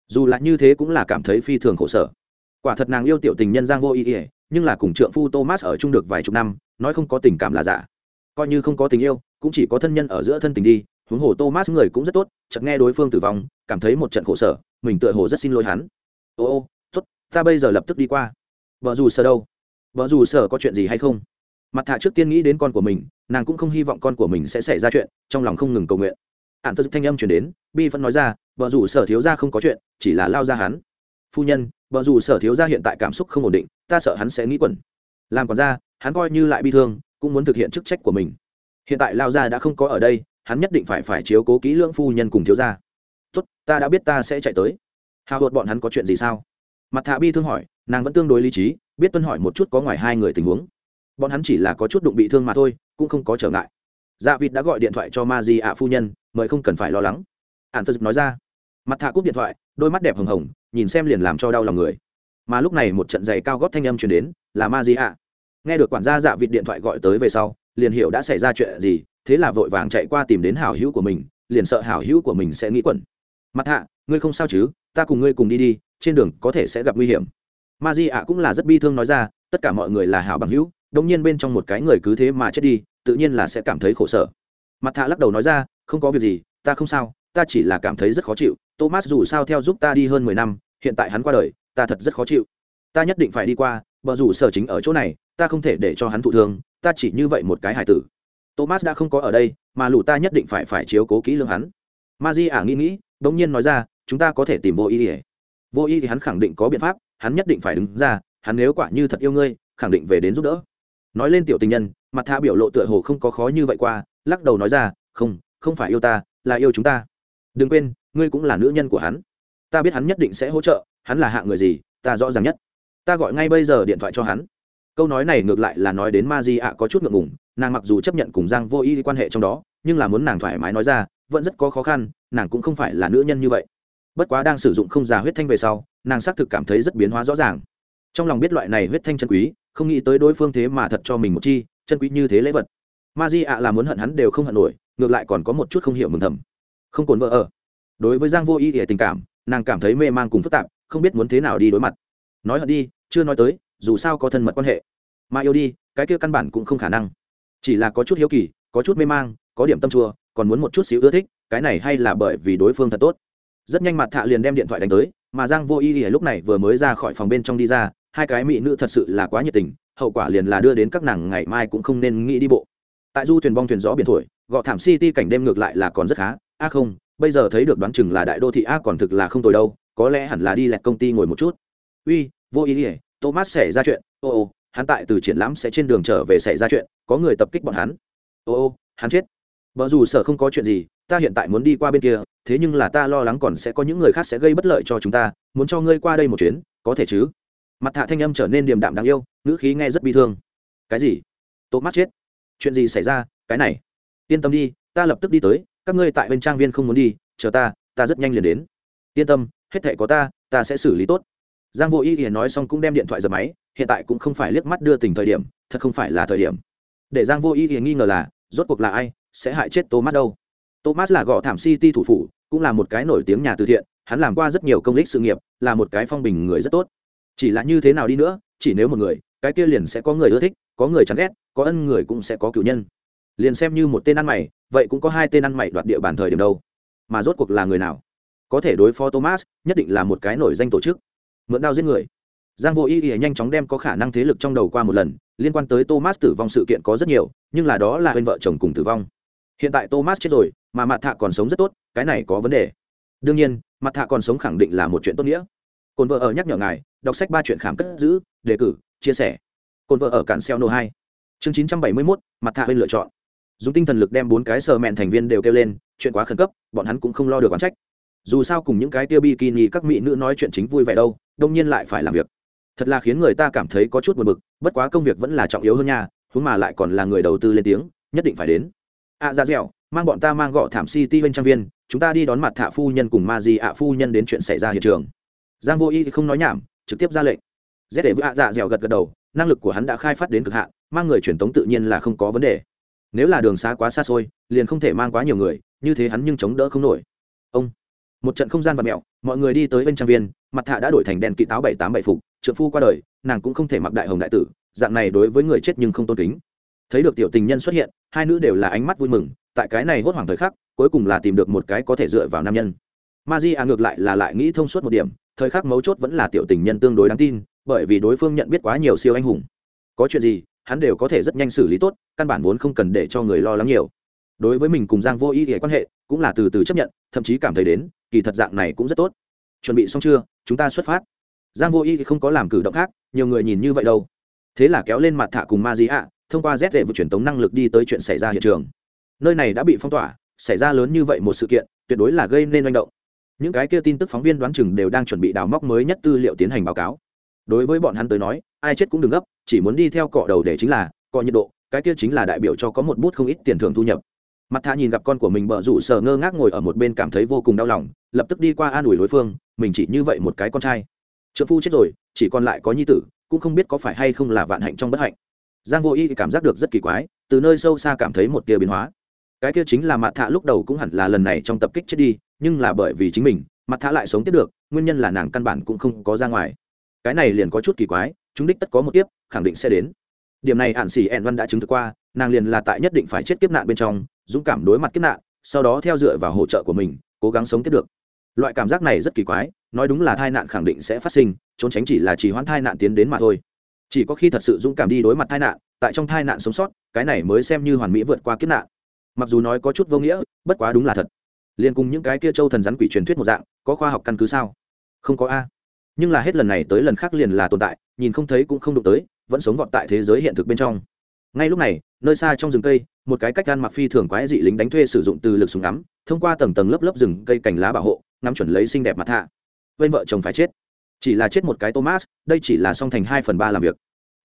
dù là như thế cũng là cảm thấy phi thường khổ sở quả thật nàng yêu tiểu tình nhân giang vô ý ỉa nhưng là cùng trượng phu thomas ở chung được vài chục năm, nói không có tình cảm là giả. Coi như không có tình yêu, cũng chỉ có thân nhân ở giữa thân tình đi, huống hồ thomas người cũng rất tốt, chợt nghe đối phương tử vong, cảm thấy một trận khổ sở, mình tựa hồ rất xin lỗi hắn. Ô ô, tốt, ta bây giờ lập tức đi qua. Vợ dù sợ đâu? Vợ dù sợ có chuyện gì hay không? Mặt thạ trước tiên nghĩ đến con của mình, nàng cũng không hy vọng con của mình sẽ xảy ra chuyện, trong lòng không ngừng cầu nguyện. Ạn phật thanh âm chuyển đến, bi vẫn nói ra, vợ dù sở thiếu ra không có chuyện, chỉ là lao ra hắn. Phu nhân vợ dù sở thiếu gia hiện tại cảm xúc không ổn định, ta sợ hắn sẽ nghĩ quẩn. Làm còn ra hắn coi như lại bi thương, cũng muốn thực hiện chức trách của mình. Hiện tại lao gia đã không có ở đây, hắn nhất định phải phải chiếu cố kỹ lưỡng phu nhân cùng thiếu gia. Tốt, ta đã biết ta sẽ chạy tới. Hào hột bọn hắn có chuyện gì sao? Mặt thạ bi thương hỏi, nàng vẫn tương đối lý trí, biết tuân hỏi một chút có ngoài hai người tình huống. Bọn hắn chỉ là có chút đụng bị thương mà thôi, cũng không có trở ngại. Dạ vịt đã gọi điện thoại cho ma di ạ phu nhân, mời không cần phải lo lắng. Ạn phật nói ra mặt thạ cúp điện thoại, đôi mắt đẹp hồng hồng, nhìn xem liền làm cho đau lòng người. Mà lúc này một trận giày cao gót thanh âm chuyển đến, là ma di ạ. Nghe được quản gia dạ vịt điện thoại gọi tới về sau, liền hiểu đã xảy ra chuyện gì, thế là vội vàng chạy qua tìm đến hảo hữu của mình, liền sợ hảo hữu của mình sẽ nghĩ quẩn. Mặt hạ ngươi không sao chứ? Ta cùng ngươi cùng đi đi, trên đường có thể sẽ gặp nguy hiểm. Ma di ạ cũng là rất bi thương nói ra, tất cả mọi người là hảo bằng hữu, đông nhiên bên trong một cái người cứ thế mà chết đi, tự nhiên là sẽ cảm thấy khổ sở. Mặt thạ lắc đầu nói ra, không có việc gì, ta không sao, ta chỉ là cảm thấy rất khó chịu thomas dù sao theo giúp ta đi hơn mười năm, hiện tại hắn qua đời, ta thật rất khó chịu. Ta nhất định phải đi qua, bờ rủ sở chính ở chỗ này, ta không thể để cho hắn thụ thương, ta chỉ như vậy một cái hải tử. Thomas đã không có ở đây, mà lù ta nhất định phải phải chiếu cố kỹ lương hắn. Ma di ả à nghĩ nghĩ đ ỗ n g nhiên nói ra, chúng ta có thể tìm vô Y ỉa vô Y thì hắn khẳng định có biện pháp, hắn nhất định phải đứng ra, hắn nếu quả như thật yêu ngươi, khẳng định về đến giúp đỡ. Nói lên tiểu tình nhân, mặt tha biểu lộ tựa hồ không có khó như vậy qua, lắc đầu nói ra, không không phải yêu ta, là yêu chúng ta. Đừng quên ngươi cũng là nữ nhân của hắn. Ta biết hắn nhất định sẽ hỗ trợ, hắn là hạ người gì, ta rõ ràng nhất. Ta gọi ngay bây giờ điện thoại cho hắn. Câu nói này ngược lại là nói đến ma di ạ có chút ngượng ngùng, nàng mặc dù chấp nhận cùng giang vô y quan hệ trong đó, nhưng là muốn nàng thoải mái nói ra, vẫn rất có khó khăn, nàng cũng không phải là nữ nhân như vậy. Bất quá đang sử dụng không già huyết thanh về sau, nàng xác thực cảm thấy rất biến hóa rõ ràng. Trong lòng biết loại này huyết thanh chân quý, không nghĩ tới đối phương thế mà thật cho mình một chi, chân quý như thế lễ vật. Ma di ạ là muốn hận hắn đều không hận nổi, ngược lại còn có một chút không hiểu mừng thầm. Không cồn vợ ở đối với giang vô ý ỉa tình cảm, nàng cảm thấy mê man cùng phức tạp, không biết muốn thế nào đi đối mặt. Nói hận đi, chưa nói tới, dù sao có thân mật quan hệ. Mà yêu đi, cái kia căn bản cũng không khả năng. Chỉ là có chút hiếu kỳ, có chút mê mang, có điểm tâm chua, còn muốn một chút xíu ưa thích, cái này hay là bởi vì đối phương thật tốt. Rất nhanh mặt thạ liền đem điện thoại đánh tới, mà giang vô ý ỉa lúc này vừa mới ra khỏi phòng bên trong đi ra, hai cái mỹ nữ thật sự là quá nhiệt tình, hậu quả liền là đưa đến các nàng ngày mai cũng không nên nghĩ đi bộ. Tại du thuyền bong thuyền gió biển thổi, gọ thảm city cảnh đêm ngược lại là còn rất khá, a không bây giờ thấy được đoán chừng là đại đô thị a còn thực là không tồi đâu, có lẽ hẳn là đi lẹt công ty ngồi một chút. Uy, vô ý ỉa thomas xảy ra chuyện. Ô ô, hắn tại từ triển lãm sẽ trên đường trở về xảy ra chuyện, có người tập kích bọn hắn. Ô ô, hắn chết. Vợ dù sở không có chuyện gì, ta hiện tại muốn đi qua bên kia, thế nhưng là ta lo lắng còn sẽ có những người khác sẽ gây bất lợi cho chúng ta, muốn cho ngươi qua đây một chuyến, có thể chứ? Mặt thạ thanh âm trở nên điềm đạm đáng yêu, ngữ khí nghe rất bi thương. Cái gì? Thomas chết. Chuyện gì xảy ra? Cái này. Yên tâm đi, ta lập tức đi tới các ngươi tại bên trang viên không muốn đi, chờ ta ta rất nhanh liền đến. Yên tâm, hết thệ có ta ta sẽ xử lý tốt. Giang vô ý ỉa nói xong cũng đem điện thoại dập máy, hiện tại cũng không phải liếc mắt đưa tình thời điểm, thật không phải là thời điểm. Để giang vô ý ỉa nghi ngờ là, rốt cuộc là ai, sẽ hại chết thomas đâu? Thomas là gõ thảm city thủ phủ, cũng là một cái nổi tiếng nhà từ thiện, hắn làm qua rất nhiều công lý sự nghiệp, là một cái phong bình người rất tốt. Chỉ là như thế nào đi nữa, chỉ nếu một người, cái kia liền sẽ có người ưa thích, có người chán ghét, có ân người cũng sẽ có cựu nhân liền xem như một tên ăn mày, vậy cũng có hai tên ăn mày đoạt địa bàn thời điểm đâu. Mà rốt cuộc là người nào? Có thể đối phó thomas, nhất định là một cái nổi danh tổ chức. Mượn đao giết người. Giang vô y thì nhanh chóng đem có khả năng thế lực trong đầu qua một lần, liên quan tới thomas tử vong sự kiện có rất nhiều, nhưng là đó là bên vợ chồng cùng tử vong. Hiện tại thomas chết rồi, mà mặt thạ còn sống rất tốt, cái này có vấn đề. Đương nhiên mặt thạ còn sống khẳng định là một chuyện tốt nghĩa. Cồn vợ ở nhắc nhở ngài, đọc sách ba chuyện khám cất giữ, đề cử, chia sẻ. Cồn vợ ở cản xeo nô hai. Chương chín trăm bảy mươi mốt mặt thạ bên lựa chọn dùng tinh thần lực đem bốn cái sờ mẹn thành viên đều kêu lên chuyện quá khẩn cấp bọn hắn cũng không lo được oán trách. Dù sao cùng những cái tiêu bikini các mỹ nữ nói chuyện chính vui vẻ đâu đông nhiên lại phải làm việc. Thật là khiến người ta cảm thấy có chút buồn bực bất quá công việc vẫn là trọng yếu hơn nha thú mà lại còn là người đầu tư lên tiếng nhất định phải đến. Ạ à, ra dẻo mang bọn ta mang gọ thảm city bên trang viên chúng ta đi đón mặt thạ phu nhân cùng ma di ạ phu nhân đến chuyện xảy ra hiện trường. Giang vô y thì không nói nhảm trực tiếp ra lệnh. Rét để với ạ dạ dẻo gật gật đầu năng lực của hắn đã khai phát đến cực hạn mang người truyền tống tự nhiên là không có vấn đề nếu là đường xá quá xa xôi, liền không thể mang quá nhiều người, như thế hắn nhưng chống đỡ không nổi. Ông, một trận không gian và mẹo mọi người đi tới bên trang viên, mặt thạ đã đổi thành đèn kỵ táo bảy tám bảy phục, trượng phu qua đời, nàng cũng không thể mặc đại hồng đại tử, dạng này đối với người chết nhưng không tôn kính. Thấy được tiểu tình nhân xuất hiện, hai nữ đều là ánh mắt vui mừng, tại cái này hốt hoảng thời khắc, cuối cùng là tìm được một cái có thể dựa vào nam nhân. Ma di à ngược lại là lại nghĩ thông suốt một điểm, thời khắc mấu chốt vẫn là tiểu tình nhân tương đối đáng tin, bởi vì đối phương nhận biết quá nhiều siêu anh hùng. Có chuyện gì hắn đều có thể rất nhanh xử lý tốt, căn bản vốn không cần để cho người lo lắng nhiều. Đối với mình cùng giang vô ý nghĩa quan hệ cũng là từ từ chấp nhận, thậm chí cảm thấy đến, kỳ thật dạng này cũng rất tốt. Chuẩn bị xong chưa? Chúng ta xuất phát. Giang vô y không có làm cử động khác, nhiều người nhìn như vậy đâu. Thế là kéo lên mặt thả cùng ma di ạ, thông qua z để vượt truyền tống năng lực đi tới chuyện xảy ra hiện trường. Nơi này đã bị phong tỏa, xảy ra lớn như vậy một sự kiện, tuyệt đối là gây nên manh động. Những cái kia tin tức phóng viên đoán chừng đều đang chuẩn bị đào móc mới nhất tư liệu tiến hành báo cáo. Đối với bọn hắn tới nói, ai chết cũng đừng gấp chỉ muốn đi theo cọ đầu để chính là, cọ nhiệt độ, cái kia chính là đại biểu cho có một bút không ít tiền thưởng thu nhập. Mặt thạ nhìn gặp con của mình bợ rủ sờ ngơ ngác ngồi ở một bên cảm thấy vô cùng đau lòng, lập tức đi qua an ủi đối phương, mình chỉ như vậy một cái con trai. Trợ phu chết rồi, chỉ còn lại có nhi tử, cũng không biết có phải hay không là vạn hạnh trong bất hạnh. Giang vô y cảm giác được rất kỳ quái, từ nơi sâu xa cảm thấy một tia biến hóa. Cái kia chính là mặt thạ lúc đầu cũng hẳn là lần này trong tập kích chết đi, nhưng là bởi vì chính mình, mặt thạ lại sống tiếp được, nguyên nhân là nàng căn bản cũng không có ra ngoài. Cái này liền có chút kỳ quái, chúng đích tất có một tiếp khẳng định sẽ đến. Điểm này hạn xỉ ẹn văn đã chứng thực qua, nàng liền là tại nhất định phải chết kiếp nạn bên trong, dũng cảm đối mặt kiếp nạn, sau đó theo dựa vào hỗ trợ của mình, cố gắng sống tiếp được. Loại cảm giác này rất kỳ quái, nói đúng là tai nạn khẳng định sẽ phát sinh, trốn tránh chỉ là chỉ hoãn tai nạn tiến đến mà thôi. Chỉ có khi thật sự dũng cảm đi đối mặt tai nạn, tại trong tai nạn sống sót, cái này mới xem như hoàn mỹ vượt qua kiếp nạn. Mặc dù nói có chút vô nghĩa, bất quá đúng là thật. Liền cùng những cái kia châu thần rắn quỷ truyền thuyết một dạng, có khoa học căn cứ sao? Không có a. Nhưng là hết lần này tới lần khác liền là tồn tại, nhìn không thấy cũng không đụng tới vẫn sống vọt tại thế giới hiện thực bên trong. Ngay lúc này, nơi xa trong rừng cây, một cái cách gan mặc phi thường quái dị lính đánh thuê sử dụng từ lực súng ngắm, thông qua tầng tầng lớp lớp rừng cây cành lá bảo hộ, ngắm chuẩn lấy xinh đẹp mặt thạ. Bên vợ chồng phải chết. Chỉ là chết một cái thomas, đây chỉ là song thành hai phần ba làm việc.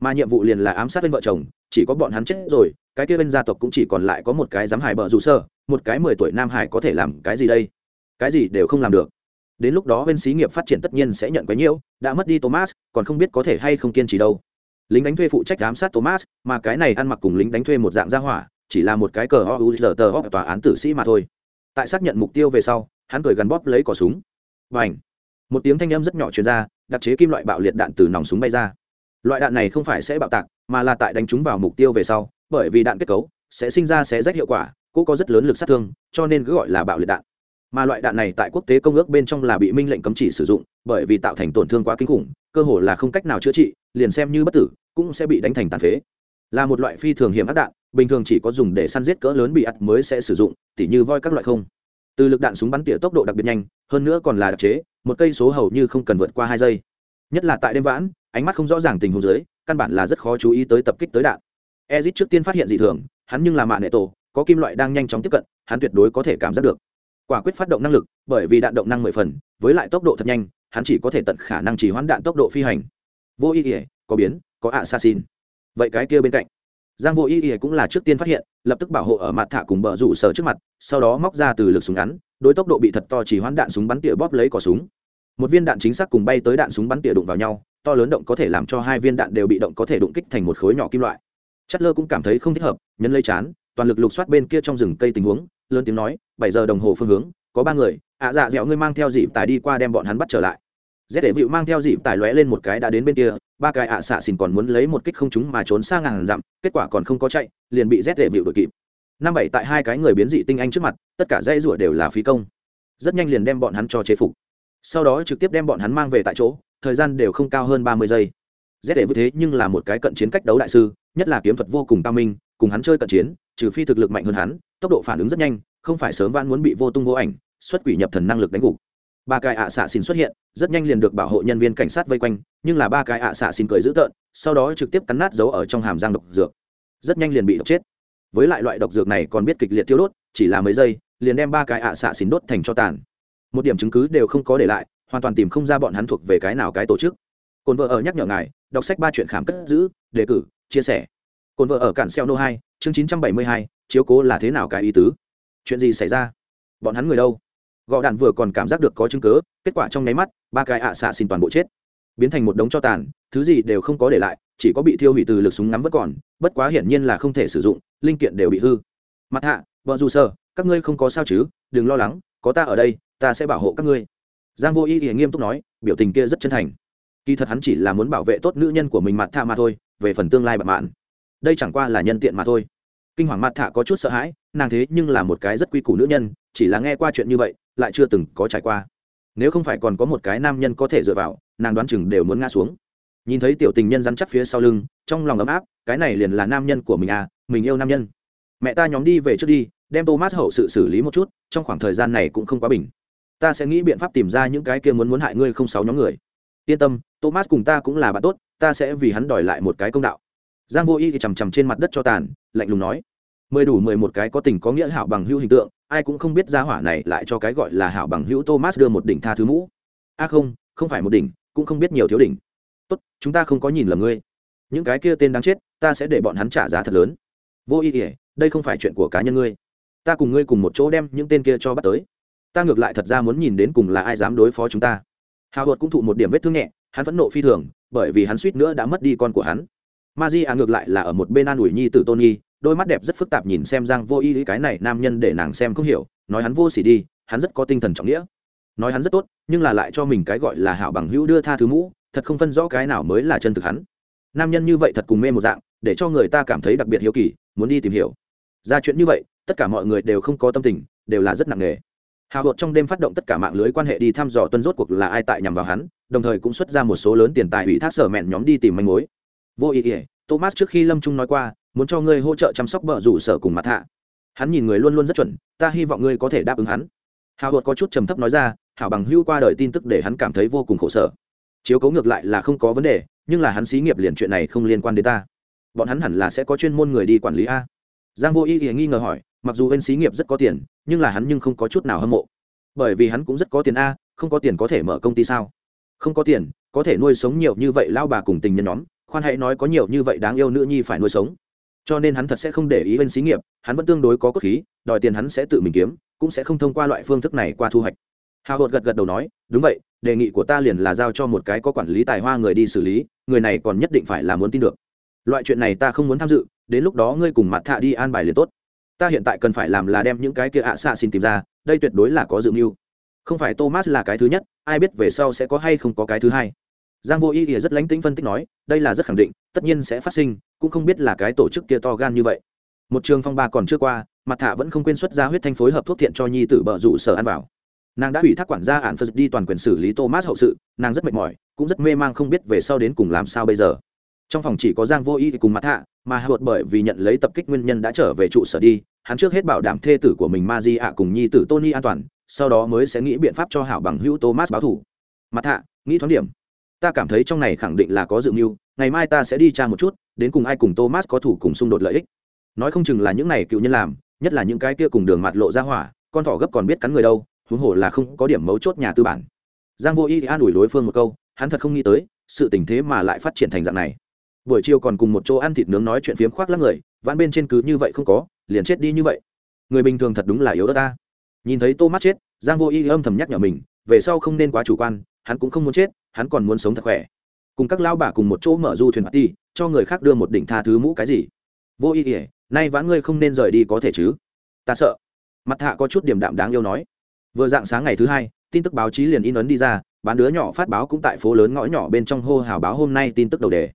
Mà nhiệm vụ liền là ám sát bên vợ chồng, chỉ có bọn hắn chết rồi, cái kia bên gia tộc cũng chỉ còn lại có một cái dám hải bờ rủ sơ, một cái mười tuổi nam hải có thể làm cái gì đây? Cái gì đều không làm được. Đến lúc đó bên xí nghiệp phát triển tất nhiên sẽ nhận quấy nhiễu, đã mất đi thomas, còn không biết có thể hay không kiên trì đâu lính đánh thuê phụ trách giám sát thomas, mà cái này ăn mặc cùng lính đánh thuê một dạng gia hỏa, chỉ là một cái cờ o u giờ tờ tòa án tử sĩ mà thôi. Tại xác nhận mục tiêu về sau, hắn cười gắn bóp lấy cỏ súng. Và ảnh một tiếng thanh âm rất nhỏ truyền ra, đặc chế kim loại bạo liệt đạn từ nòng súng bay ra. Loại đạn này không phải sẽ bạo tạc, mà là tại đánh trúng vào mục tiêu về sau, bởi vì đạn kết cấu sẽ sinh ra sẽ rách hiệu quả, cũng có rất lớn lực sát thương, cho nên cứ gọi là bạo liệt đạn. Mà loại đạn này tại quốc tế công ước bên trong là bị minh lệnh cấm chỉ sử dụng, bởi vì tạo thành tổn thương quá kinh khủng cơ hồ là không cách nào chữa trị, liền xem như bất tử, cũng sẽ bị đánh thành tàn phế. Là một loại phi thường hiểm ác đạn, bình thường chỉ có dùng để săn giết cỡ lớn bị ắt mới sẽ sử dụng, tỉ như voi các loại không. Từ lực đạn súng bắn tỉa tốc độ đặc biệt nhanh, hơn nữa còn là đặc chế, một cây số hầu như không cần vượt qua hai giây. Nhất là tại đêm vãn, ánh mắt không rõ ràng tình huống dưới, căn bản là rất khó chú ý tới tập kích tới đạn. Ezit trước tiên phát hiện dị thường, hắn nhưng là mạng nệ tổ, có kim loại đang nhanh chóng tiếp cận, hắn tuyệt đối có thể cảm giác được. Quả quyết phát động năng lực, bởi vì đạn động năng mười phần, với lại tốc độ thật nhanh hắn chỉ có thể tận khả năng chỉ hoãn đạn tốc độ phi hành. Vô ý ỉa có biến, có assassin. Vậy cái kia bên cạnh, giang vô ý ỉa cũng là trước tiên phát hiện, lập tức bảo hộ ở mặt thả cùng bờ rủ sở trước mặt, sau đó móc ra từ lực súng ngắn, đối tốc độ bị thật to chỉ hoãn đạn súng bắn tỉa bóp lấy cỏ súng. Một viên đạn chính xác cùng bay tới đạn súng bắn tỉa đụng vào nhau, to lớn động có thể làm cho hai viên đạn đều bị động có thể đụng kích thành một khối nhỏ kim loại. Chất lơ cũng cảm thấy không thích hợp, nhấn lấy chán, toàn lực lục soát bên kia trong rừng cây tình huống, lớn tiếng nói, bảy giờ đồng hồ phương hướng có ba người, ạ dạ dẻo ngươi mang theo dịp tài đi qua đem bọn hắn bắt trở lại. Rét để vịu mang theo dịp tài lóe lên một cái đã đến bên kia, ba cái ạ xạ xìn còn muốn lấy một kích không chúng mà trốn xa ngàn dặm, kết quả còn không có chạy, liền bị rét để vịu đội kịp. Năm bảy tại hai cái người biến dị tinh anh trước mặt, tất cả dây rủa đều là phí công. Rất nhanh liền đem bọn hắn cho chế phục. Sau đó trực tiếp đem bọn hắn mang về tại chỗ, thời gian đều không cao hơn ba mươi giây. Rét để vịu thế nhưng là một cái cận chiến cách đấu đại sư, nhất là kiếm thuật vô cùng cao minh, cùng hắn chơi cận chiến, trừ phi thực lực mạnh hơn hắn, tốc độ phản ứng rất nhanh không phải sớm vãn muốn bị vô tung vô ảnh, xuất quỷ nhập thần năng lực đánh gục. Ba cái ạ xạ xin xuất hiện, rất nhanh liền được bảo hộ nhân viên cảnh sát vây quanh, nhưng là ba cái ạ xạ xin cười dữ tợn, sau đó trực tiếp cắn nát dấu ở trong hàm răng độc dược. Rất nhanh liền bị độc chết. Với lại loại độc dược này còn biết kịch liệt tiêu đốt, chỉ là mấy giây, liền đem ba cái ạ xạ xin đốt thành cho tàn. Một điểm chứng cứ đều không có để lại, hoàn toàn tìm không ra bọn hắn thuộc về cái nào cái tổ chức. Cồn vợ ở nhắc nhở ngài, đọc sách ba chuyện khám cất giữ, đề cử, chia sẻ. Cồn vợ ở cản xeo nô hai, chương chín trăm bảy mươi hai, chiếu cố là thế nào cái ý tứ? Chuyện gì xảy ra? Bọn hắn người đâu? Gò đạn vừa còn cảm giác được có chứng cớ kết quả trong nháy mắt, ba cái ạ xạ xin toàn bộ chết. Biến thành một đống cho tàn, thứ gì đều không có để lại, chỉ có bị thiêu hủy từ lực súng ngắm vẫn còn, bất quá hiển nhiên là không thể sử dụng, linh kiện đều bị hư. Mặt hạ vợ dù sơ các ngươi không có sao chứ, đừng lo lắng, có ta ở đây, ta sẽ bảo hộ các ngươi. Giang vô ý ý nghiêm túc nói, biểu tình kia rất chân thành. Kỳ thật hắn chỉ là muốn bảo vệ tốt nữ nhân của mình mặt thạ mà thôi, về phần tương lai bạn mạn. Đây chẳng qua là nhân tiện mà thôi kinh hoàng mặt thạ có chút sợ hãi, nàng thế nhưng là một cái rất quy củ nữ nhân, chỉ là nghe qua chuyện như vậy, lại chưa từng có trải qua. Nếu không phải còn có một cái nam nhân có thể dựa vào, nàng đoán chừng đều muốn ngã xuống. Nhìn thấy tiểu tình nhân rắn chắc phía sau lưng, trong lòng ấm áp, cái này liền là nam nhân của mình à mình yêu nam nhân. Mẹ ta nhóm đi về trước đi, đem thomas hậu sự xử lý một chút, trong khoảng thời gian này cũng không quá bình. Ta sẽ nghĩ biện pháp tìm ra những cái kia muốn muốn hại ngươi không sáu nhóm người. Yên tâm, thomas cùng ta cũng là bạn tốt, ta sẽ vì hắn đòi lại một cái công đạo. Giang vô y thì chằm chằm trên mặt đất cho tàn, lạnh lùng nói mười đủ mười một cái có tình có nghĩa hảo bằng hữu hình tượng, ai cũng không biết ra hỏa này lại cho cái gọi là hảo bằng hữu thomas đưa một đỉnh tha thứ mũ. A không không phải một đỉnh, cũng không biết nhiều thiếu đỉnh. Tốt, chúng ta không có nhìn lầm ngươi. Những cái kia tên đáng chết, ta sẽ để bọn hắn trả giá thật lớn. Vô ý ỉa đây không phải chuyện của cá nhân ngươi. Ta cùng ngươi cùng một chỗ đem những tên kia cho bắt tới. Ta ngược lại thật ra muốn nhìn đến cùng là ai dám đối phó chúng ta. Hào hột cũng thụ một điểm vết thương nhẹ, hắn phẫn nộ phi thường, bởi vì hắn suýt nữa đã mất đi con của hắn. Ma di a ngược lại là ở một bên an ủi nhi t ử tôn nhi đôi mắt đẹp rất phức tạp nhìn xem giang vô y cái này nam nhân để nàng xem không hiểu, nói hắn vô s ỉ đi, hắn rất có tinh thần trọng nghĩa. Nói hắn rất tốt, nhưng là lại cho mình cái gọi là hảo bằng hữu đưa tha thứ mũ, thật không phân rõ cái nào mới là chân thực hắn. Nam nhân như vậy thật cùng mê một dạng, để cho người ta cảm thấy đặc biệt hiếu kỳ, muốn đi tìm hiểu. Ra chuyện như vậy, tất cả mọi người đều không có tâm tình, đều là rất nặng nề. Hào hột trong đêm phát động tất cả mạng lưới quan hệ đi thăm dò tuân rốt cuộc là ai tại nhằm vào hắn, đồng thời cũng xuất ra một số lớn tiền tài ủy thác sở mẹn nhóm đi tìm manh mối. Vô ý ỉa thomas trước khi lâm trung nói qua muốn cho ngươi hỗ trợ chăm sóc bờ rủ sở cùng mặt hạ. Hắn nhìn người luôn luôn rất chuẩn, ta hy vọng ngươi có thể đáp ứng hắn. Hào hột có chút trầm thấp nói ra, hảo bằng hưu qua đời tin tức để hắn cảm thấy vô cùng khổ sở. Chiếu cấu ngược lại là không có vấn đề, nhưng là hắn xí nghiệp liền chuyện này không liên quan đến ta. Bọn hắn hẳn là sẽ có chuyên môn người đi quản lý a. Giang vô ý thì nghi ngờ hỏi, mặc dù bên xí nghiệp rất có tiền, nhưng là hắn nhưng không có chút nào hâm mộ. Bởi vì hắn cũng rất có tiền a, không có tiền có thể mở công ty sao? Không có tiền, có thể nuôi sống nhiều như vậy lao bà cùng tình nhân nhóm, khoan hãy nói có nhiều như vậy đáng yêu nữ nhi phải nuôi sống cho nên hắn thật sẽ không để ý bên xí nghiệp, hắn vẫn tương đối có cốt khí, đòi tiền hắn sẽ tự mình kiếm, cũng sẽ không thông qua loại phương thức này qua thu hoạch. Hào hột gật gật đầu nói, đúng vậy, đề nghị của ta liền là giao cho một cái có quản lý tài hoa người đi xử lý, người này còn nhất định phải là muốn tin được. Loại chuyện này ta không muốn tham dự, đến lúc đó ngươi cùng mặt thạ đi an bài liền tốt. Ta hiện tại cần phải làm là đem những cái kia ạ xạ xin tìm ra, đây tuyệt đối là có dự mưu. Không phải thomas là cái thứ nhất, ai biết về sau sẽ có hay không có cái thứ hai giang vô ý thì rất lánh tính phân tích nói, đây là rất khẳng định, tất nhiên sẽ phát sinh, cũng không biết là cái tổ chức kia to gan như vậy. Một trường phong ba còn chưa qua mặt thạ vẫn không quên xuất ra huyết thanh phối hợp thuốc thiện cho nhi tử bợ rủ sở ăn vào. Nàng đã ủy thác quản gia ạn phật đi toàn quyền xử lý thomas hậu sự, nàng rất mệt mỏi, cũng rất mê mang không biết về sau đến cùng làm sao bây giờ. Trong phòng chỉ có giang vô y cùng mặt thạ mà hạ bởi vì nhận lấy tập kích nguyên nhân đã trở về trụ sở đi, hắn trước hết bảo đảm thê tử của mình ma di ạ cùng nhi tử tony an toàn, sau đó mới sẽ nghĩ biện pháp cho hảo bằng hữu thomas báo thủ mặt thạ nghĩ thoáng điểm ta cảm thấy trong này khẳng định là có dự mưu, ngày mai ta sẽ đi tra một chút, đến cùng ai cùng thomas có thủ cùng xung đột lợi ích. Nói không chừng là những này cựu nhân làm, nhất là những cái kia cùng đường mặt lộ ra hỏa, con thỏ gấp còn biết cắn người đâu, huống hồ là không có điểm mấu chốt nhà tư bản. Giang vô y an ủi đối phương một câu, hắn thật không nghĩ tới, sự tình thế mà lại phát triển thành dạng này. Buổi chiều còn cùng một chỗ ăn thịt nướng nói chuyện phiếm khoác lắc người, vãn bên trên cứ như vậy không có, liền chết đi như vậy. Người bình thường thật đúng là yếu đất ta. Nhìn thấy tô mắt chết, giang vô y âm thầm nhắc nhở mình, về sau không nên quá chủ quan, hắn cũng không muốn chết hắn còn muốn sống thật khỏe. Cùng các lao bà cùng một chỗ mở du thuyền ti cho người khác đưa một đỉnh tha thứ mũ cái gì? Vô ý ỉa nay vãn ngươi không nên rời đi có thể chứ? Ta sợ. Mặt hạ có chút điểm đạm đáng yêu nói. Vừa dạng sáng ngày thứ hai, tin tức báo chí liền in ấn đi ra, bán đứa nhỏ phát báo cũng tại phố lớn ngõ nhỏ bên trong hô hào báo hôm nay tin tức đầu đề.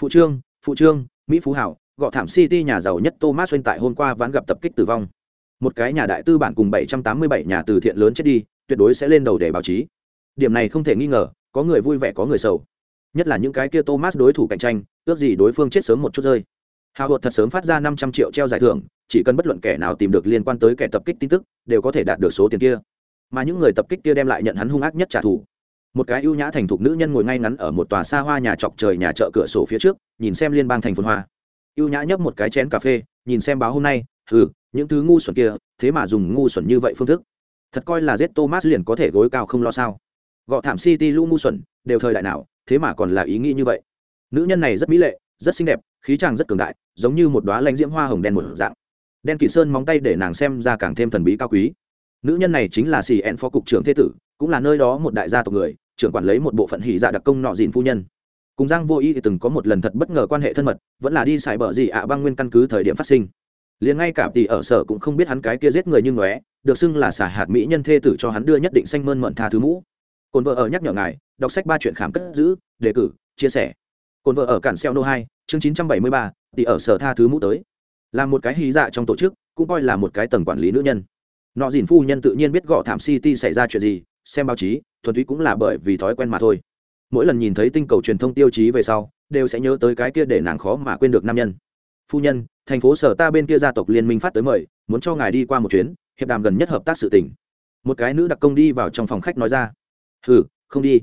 Phụ trương phụ trương, mỹ phú hảo, gọ thảm city nhà giàu nhất thomas xuyên tại hôm qua ván gặp tập kích tử vong. Một cái nhà đại tư bản cùng 787 nhà từ thiện lớn chết đi, tuyệt đối sẽ lên đầu để báo chí. Điểm này không thể nghi ngờ có người vui vẻ, có người sầu. Nhất là những cái kia thomas đối thủ cạnh tranh, ước gì đối phương chết sớm một chút rơi. Hào hột thật sớm phát ra 500 triệu treo giải thưởng, chỉ cần bất luận kẻ nào tìm được liên quan tới kẻ tập kích tin tức, đều có thể đạt được số tiền kia. Mà những người tập kích kia đem lại nhận hắn hung ác nhất trả thù. Một cái ưu nhã thành thục nữ nhân ngồi ngay ngắn ở một tòa xa hoa nhà trọc trời nhà chợ cửa sổ phía trước, nhìn xem liên bang thành phồn hoa. Ưu nhã nhấp một cái chén cà phê, nhìn xem báo hôm nay ừ những thứ ngu xuẩn kia, thế mà dùng ngu xuẩn như vậy phương thức. Thật coi là giết thomas liền có thể gối cao không lo sao gọ thảm city lu ngu xuẩn, đều thời đại nào, thế mà còn là ý nghĩ như vậy. Nữ nhân này rất mỹ lệ, rất xinh đẹp, khí chàng rất cường đại, giống như một đoá lãnh diễm hoa hồng đen một dạng. Đen kỵ sơn móng tay để nàng xem ra càng thêm thần bí cao quý. Nữ nhân này chính là xì ẹn phó cục trưởng thế tử, cũng là nơi đó một đại gia tộc người, trưởng quản lấy một bộ phận hỉ dạ đặc công nọ dìn phu nhân. Cùng giang vô y thì từng có một lần thật bất ngờ quan hệ thân mật, vẫn là đi xài bờ gì ạ băng nguyên căn cứ thời điểm phát sinh. Liền ngay cả tỷ ở sở cũng không biết hắn cái kia giết người như ngóe, được xưng là xả hạt mỹ nhân thê tử cho hắn đưa nhất định xanh mơn mận tha thứ mũ cồn vợ ở nhắc nhở ngài, đọc sách ba chuyện khám cất giữ, đề cử, chia sẻ. Cồn vợ ở cản xeo nô hai, chương chín trăm bảy mươi ba, tỷ ở sở tha thứ mũ tới. Là một cái hí dạ trong tổ chức, cũng coi là một cái tầng quản lý nữ nhân. Nọ dìn phu nhân tự nhiên biết gõ thảm city xảy ra chuyện gì, xem báo chí, thuần túy cũng là bởi vì thói quen mà thôi. Mỗi lần nhìn thấy tinh cầu truyền thông tiêu chí về sau, đều sẽ nhớ tới cái kia để nàng khó mà quên được nam nhân. Phu nhân, thành phố sở ta bên kia gia tộc liên minh phát tới mời, muốn cho ngài đi qua một chuyến, hiệp đàm gần nhất hợp tác sự tỉnh một cái nữ đặc công đi vào trong phòng khách nói ra hừ, không đi.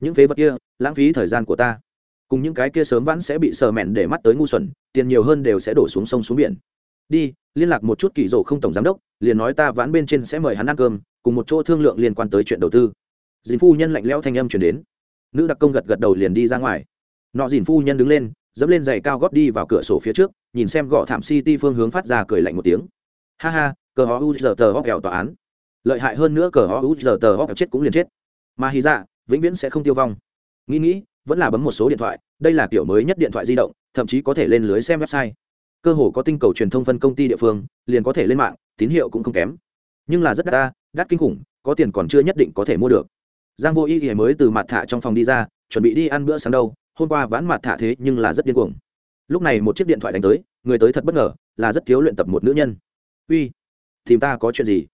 Những phế vật kia, lãng phí thời gian của ta. Cùng những cái kia sớm vãn sẽ bị sờ mẹn để mắt tới ngu xuẩn, tiền nhiều hơn đều sẽ đổ xuống sông xuống biển. Đi, liên lạc một chút kỳ rổ không tổng giám đốc, liền nói ta vãn bên trên sẽ mời hắn ăn cơm, cùng một chỗ thương lượng liên quan tới chuyện đầu tư. Dìn phu nhân lạnh lẽo thanh âm chuyển đến. Nữ đặc công gật gật đầu liền đi ra ngoài. Nọ dìn phu nhân đứng lên, dẫm lên giày cao gót đi vào cửa sổ phía trước, nhìn xem gõ thảm city phương hướng phát ra cười lạnh một tiếng. Ha ha, cờ họ u giờ tờ hóc kẹo tòa án. Lợi hại hơn nữa cờ họ u giờ tờ hóc chết cũng liền chết mà hy dạ vĩnh viễn sẽ không tiêu vong. Nghĩ nghĩ, vẫn là bấm một số điện thoại, đây là kiểu mới nhất điện thoại di động, thậm chí có thể lên lưới xem website. Cơ hồ có tinh cầu truyền thông phân công ty địa phương, liền có thể lên mạng, tín hiệu cũng không kém. Nhưng là rất đắt ta đắt kinh khủng, có tiền còn chưa nhất định có thể mua được. Giang vô y thì mới từ mặt thả trong phòng đi ra, chuẩn bị đi ăn bữa sáng đâu, hôm qua vãn mặt thả thế nhưng là rất điên cuồng. Lúc này một chiếc điện thoại đánh tới, người tới thật bất ngờ, là rất thiếu luyện tập một nữ nhân. Uy, tìm ta có chuyện gì?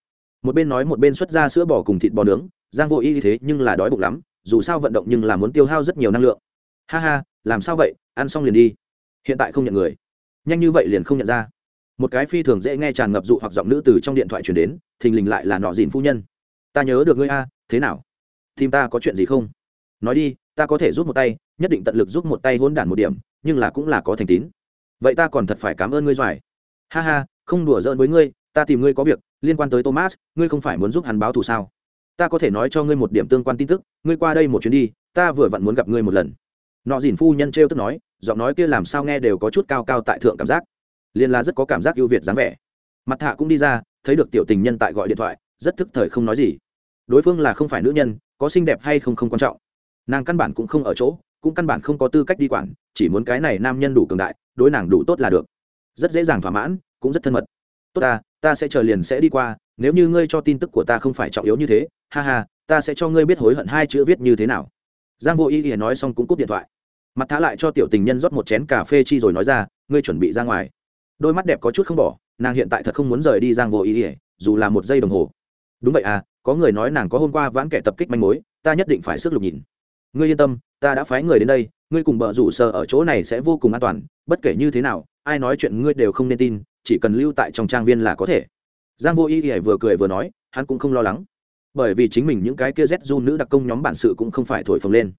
Một bên nói một bên xuất ra sữa bò cùng thịt bò nướng giang vô y thế nhưng là đói bụng lắm, dù sao vận động nhưng là muốn tiêu hao rất nhiều năng lượng. Ha ha, làm sao vậy, ăn xong liền đi. Hiện tại không nhận người. Nhanh như vậy liền không nhận ra. Một cái phi thường dễ nghe tràn ngập dụ hoặc giọng nữ từ trong điện thoại truyền đến, thình lình lại là nọ dìn phu nhân. Ta nhớ được ngươi a, thế nào? Tìm ta có chuyện gì không? Nói đi, ta có thể giúp một tay, nhất định tận lực giúp một tay hôn đản một điểm, nhưng là cũng là có thành tín. Vậy ta còn thật phải cảm ơn ngươi doài. Ha ha, không đùa giỡn với ngươi, ta tìm ngươi có việc, liên quan tới thomas, ngươi không phải muốn giúp hắn báo thù sao? Ta có thể nói cho ngươi một điểm tương quan tin tức, ngươi qua đây một chuyến đi, ta vừa vặn muốn gặp ngươi một lần. Nọ dìn phu nhân t tức nói, giọng nói kia làm sao nghe đều có chút cao cao tại thượng cảm giác. Liên là rất có cảm giác ưu việt dáng vẻ. Mặt thạ cũng đi ra, thấy được tiểu tình nhân tại gọi điện thoại, rất thức thời không nói gì. Đối phương là không phải nữ nhân, có xinh đẹp hay không không quan trọng. Nàng căn bản cũng không ở chỗ, cũng căn bản không có tư cách đi quản, chỉ muốn cái này nam nhân đủ cường đại, đối nàng đủ tốt là được. Rất dễ dàng thỏa mãn, cũng rất thân mật. Tốt ta ta sẽ chờ liền sẽ đi qua, nếu như ngươi cho tin tức của ta không phải trọng yếu như thế, ha ha, ta sẽ cho ngươi biết hối hận hai chữ viết như thế nào. Giang vô ý thì nói xong cũng cúp điện thoại. Mặt thả lại cho tiểu tình nhân rót một chén cà phê chi rồi nói ra, ngươi chuẩn bị ra ngoài. Đôi mắt đẹp có chút không bỏ, nàng hiện tại thật không muốn rời đi giang vô ý ỉa dù là một giây đồng hồ. Đúng vậy à có người nói nàng có hôm qua vãn kẻ tập kích manh mối, ta nhất định phải sức lục nhìn. Ngươi yên tâm, ta đã phái người đến đây, ngươi cùng bợ rủ sở ở chỗ này sẽ vô cùng an toàn, bất kể như thế nào, ai nói chuyện ngươi đều không nên tin chỉ cần lưu tại trong trang viên là có thể. Giang vô y ỉa vừa cười vừa nói, hắn cũng không lo lắng. Bởi vì chính mình những cái kia z du nữ đặc công nhóm bản sự cũng không phải thổi phồng lên.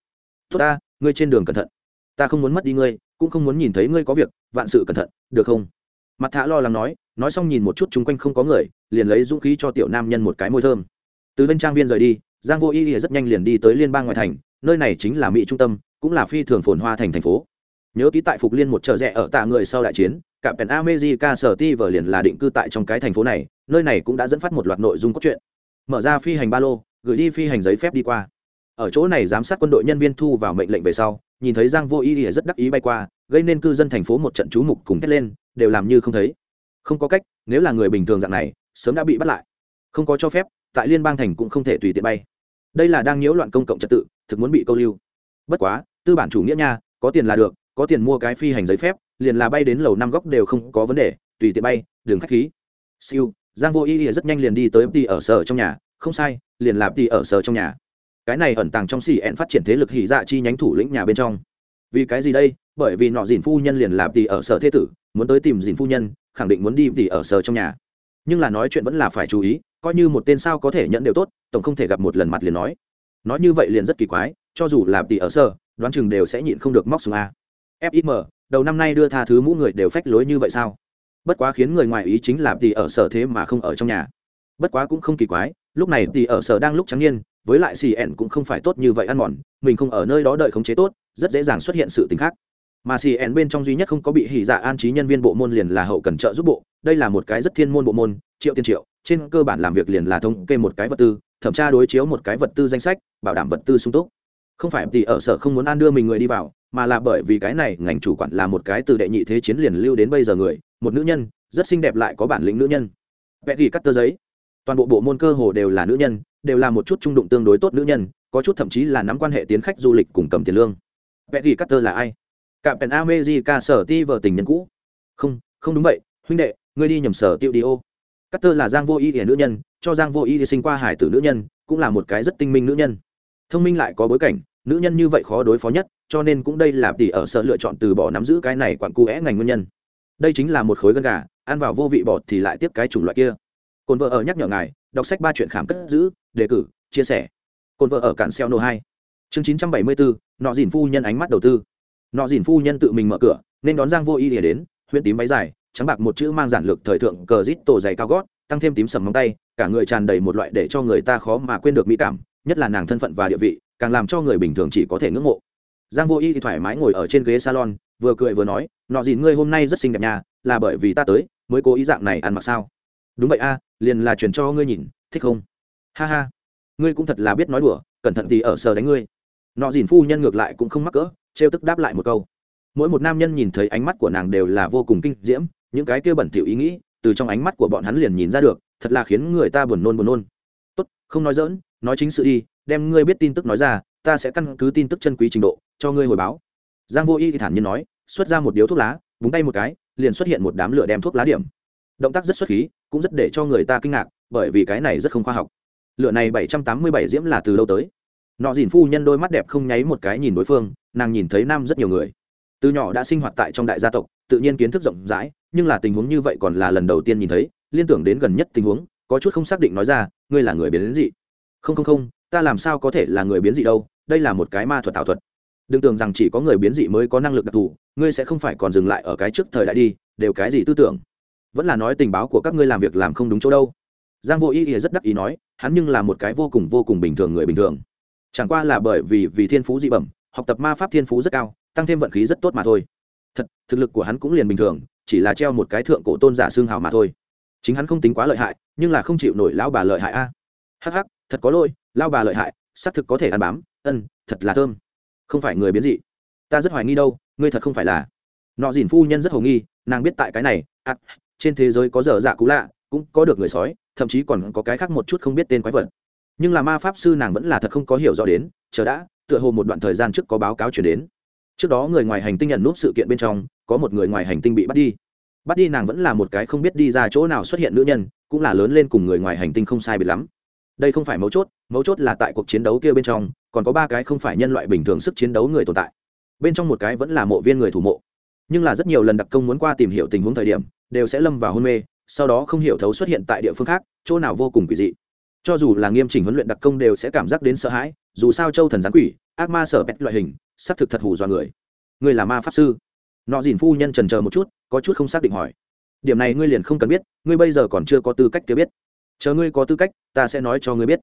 Tốt ta, ngươi trên đường cẩn thận. Ta không muốn mất đi ngươi, cũng không muốn nhìn thấy ngươi có việc, vạn sự cẩn thận, được không? Mặt thả lo lắng nói nói xong nhìn một chút chung quanh không có người, liền lấy dũng khí cho tiểu nam nhân một cái môi thơm. Từ bên trang viên rời đi, giang vô y rất nhanh liền đi tới liên bang ngoại thành, nơi này chính là mỹ trung tâm, cũng là phi thường phồn hoa thành thành phố. Nhớ ký tại phục liên một chợ rẽ ở tạ người sau đại chiến cả pèn America sở ti vở liền là định cư tại trong cái thành phố này, nơi này cũng đã dẫn phát một loạt nội dung cốt truyện. Mở ra phi hành ba lô, gửi đi phi hành giấy phép đi qua. Ở chỗ này giám sát quân đội nhân viên thu vào mệnh lệnh về sau, nhìn thấy giang vô Ý rất đắc ý bay qua, gây nên cư dân thành phố một trận chú mục cùng thét lên, đều làm như không thấy. Không có cách, nếu là người bình thường dạng này, sớm đã bị bắt lại. Không có cho phép, tại liên bang thành cũng không thể tùy tiện bay. Đây là đang nhiễu loạn công cộng trật tự, thực muốn bị câu lưu. Bất quá, tư bản chủ nghĩa nha, có tiền là được, có tiền mua cái phi hành giấy phép liền là bay đến lầu năm góc đều không có vấn đề, tùy tiện bay đường khách khí. Siêu, giang vô y rất nhanh liền đi tới đi ở sở trong nhà. Không sai, liền làm đi ở sở trong nhà. Cái này ẩn tàng trong xì ẹn phát triển thế lực hỉ dạ chi nhánh thủ lĩnh nhà bên trong. Vì cái gì đây? Bởi vì nọ dìn phu nhân liền làm đi ở sở thế tử, muốn tới tìm dìn phu nhân, khẳng định muốn đi thì ở sở trong nhà. Nhưng là nói chuyện vẫn là phải chú ý, coi như một tên sao có thể nhận đều tốt, tổng không thể gặp một lần mặt liền nói. Nói như vậy liền rất kỳ quái, cho dù là tỷ ở sở, đoán chừng đều sẽ nhịn không được móc xuống a. Fim đầu năm nay đưa tha thứ mũ người đều phách lối như vậy sao? Bất quá khiến người ngoài ý chính là tỷ ở sở thế mà không ở trong nhà. Bất quá cũng không kỳ quái, lúc này tỷ ở sở đang lúc trắng niên, với lại xì ẻn cũng không phải tốt như vậy ăn mòn, mình không ở nơi đó đợi khống chế tốt, rất dễ dàng xuất hiện sự t ì n h khác. Mà xì ẻn bên trong duy nhất không có bị hỉ dạ an trí nhân viên bộ môn liền là hậu cần trợ giúp bộ, đây là một cái rất thiên môn bộ môn, triệu tiên triệu, trên cơ bản làm việc liền là thống kê một cái vật tư, thẩm tra đối chiếu một cái vật tư danh sách, bảo đảm vật tư sung túc. Không phải thì ở sở không muốn an đưa mình người đi vào mà là bởi vì cái này ngành chủ quản là một cái từ đệ nhị thế chiến liền lưu đến bây giờ người, một nữ nhân, rất xinh đẹp lại có bản lĩnh nữ nhân. Vẽ ghi cắt tơ giấy. Toàn bộ bộ môn cơ hồ đều là nữ nhân, đều là một chút trung đụng tương đối tốt nữ nhân, có chút thậm chí là nắm quan hệ tiến khách du lịch cùng cầm tiền lương. Vẽ ghi cắt tơ là ai? Cạm pèn amejica sở ti vợ tình nhân cũ. Không không đúng vậy, huynh đệ, ngươi đi nhầm sở tiêu đi ô. Cắt tơ là giang vô y hiển nữ nhân, cho giang vô y sinh qua hải tử nữ nhân, cũng là một cái rất tinh minh nữ nhân. Thông minh lại có bối cảnh nữ nhân như vậy khó đối phó nhất, cho nên cũng đây là tỷ ở sở lựa chọn từ bỏ nắm giữ cái này quặn cu é ngành nguyên nhân. Đây chính là một khối gân gà, ăn vào vô vị bọt thì lại tiếp cái chủng loại kia. Cồn vợ ở nhắc nhở ngài, đọc sách ba chuyện khảm cất giữ, đề cử, chia sẻ. Cồn vợ ở cản xeo nô hai. Chương chín trăm bảy mươi bốn nọ dìn phu nhân ánh mắt đầu tư. Nọ dìn phu nhân tự mình mở cửa, nên đón giang vô y để đến huyện tím váy dài, trắng bạc một chữ mang giản lược thời thượng cờ rít tổ dày cao gót, tăng thêm tím sầm móng tay, cả người tràn đầy một loại để cho người ta khó mà quên được mỹ cảm, nhất là nàng thân phận và địa vị càng làm cho người bình thường chỉ có thể ngưỡng mộ. Giang vô y thì thoải mái ngồi ở trên ghế salon, vừa cười vừa nói, nọ gì ngươi hôm nay rất xinh đẹp nhà là bởi vì ta tới mới cố ý dạng này ăn mặc sao? Đúng vậy a, liền là truyền cho ngươi nhìn, thích không? Ha ha, ngươi cũng thật là biết nói đùa, cẩn thận thì ở sờ đánh ngươi. Nọ dìn phu nhân ngược lại cũng không mắc cỡ, trêu tức đáp lại một câu. Mỗi một nam nhân nhìn thấy ánh mắt của nàng đều là vô cùng kinh diễm, những cái kia bẩn thỉu ý nghĩ từ trong ánh mắt của bọn hắn liền nhìn ra được, thật là khiến người ta buồn nôn buồn nôn. Tốt, không nói dỡn nói chính sự đi, đem ngươi biết tin tức nói ra, ta sẽ căn cứ tin tức chân quý trình độ, cho ngươi hồi báo. Giang vô y thì thản nhiên nói, xuất ra một điếu thuốc lá, búng tay một cái, liền xuất hiện một đám lửa đem thuốc lá điểm. Động tác rất xuất khí, cũng rất để cho người ta kinh ngạc, bởi vì cái này rất không khoa học. Lửa này bảy trăm tám mươi bảy diễm là từ lâu tới? Nọ dìn phu nhân đôi mắt đẹp không nháy một cái nhìn đối phương, nàng nhìn thấy nam rất nhiều người. Từ nhỏ đã sinh hoạt tại trong đại gia tộc, tự nhiên kiến thức rộng rãi, nhưng là tình huống như vậy còn là lần đầu tiên nhìn thấy, liên tưởng đến gần nhất tình huống, có chút không xác định nói ra, ngươi là người biến đến dị không không không, ta làm sao có thể là người biến dị đâu, đây là một cái ma thuật ảo thuật. Đừng tưởng rằng chỉ có người biến dị mới có năng lực đặc thù, ngươi sẽ không phải còn dừng lại ở cái trước thời đại đi, đều cái gì tư tưởng. Vẫn là nói tình báo của các ngươi làm việc làm không đúng chỗ đâu. Giang vô ý ý rất đắc ý nói, hắn nhưng là một cái vô cùng vô cùng bình thường người bình thường. Chẳng qua là bởi vì vì thiên phú dị bẩm, học tập ma pháp thiên phú rất cao, tăng thêm vận khí rất tốt mà thôi. Thật, thực lực của hắn cũng liền bình thường, chỉ là treo một cái thượng cổ tôn giả xương hào mà thôi. Chính hắn không tính quá lợi hại, nhưng là không chịu nổi lão bà lợi hại a. Hắc hắc thật có lỗi lao bà lợi hại xác thực có thể ăn bám ân thật là thơm. Không phải người biến dị. Ta rất hoài nghi đâu ngươi thật không phải là. Nọ dìn phu nhân rất hồ nghi nàng biết tại cái này à, trên thế giới có dở dạ cũ lạ cũng có được người sói thậm chí còn có cái khác một chút không biết tên quái vật. Nhưng là ma pháp sư nàng vẫn là thật không có hiểu rõ đến chờ đã tựa hồ một đoạn thời gian trước có báo cáo chuyển đến. Trước đó người ngoài hành tinh nhận núp sự kiện bên trong có một người ngoài hành tinh bị bắt đi. Bắt đi nàng vẫn là một cái không biết đi ra chỗ nào xuất hiện nữ nhân cũng là lớn lên cùng người ngoài hành tinh không sai biệt lắm đây không phải mấu chốt mấu chốt là tại cuộc chiến đấu kia bên trong, còn có ba cái không phải nhân loại bình thường sức chiến đấu người tồn tại. Bên trong một cái vẫn là mộ viên người thủ mộ. Nhưng là rất nhiều lần đặc công muốn qua tìm hiểu tình huống thời điểm, đều sẽ lâm vào hôn mê, sau đó không hiểu thấu xuất hiện tại địa phương khác, chỗ nào vô cùng quỷ dị. Cho dù là nghiêm chỉnh huấn luyện đặc công đều sẽ cảm giác đến sợ hãi, dù sao châu thần gián quỷ, ác ma sở bét loại hình, xác thực thật hù do người. Người là ma pháp sư. Nọ dìn phu nhân trần chờ một chút, có chút không xác định hỏi. Điểm này ngươi liền không cần biết, ngươi bây giờ còn chưa có tư cách kia biết chờ ngươi có tư cách, ta sẽ nói cho ngươi biết.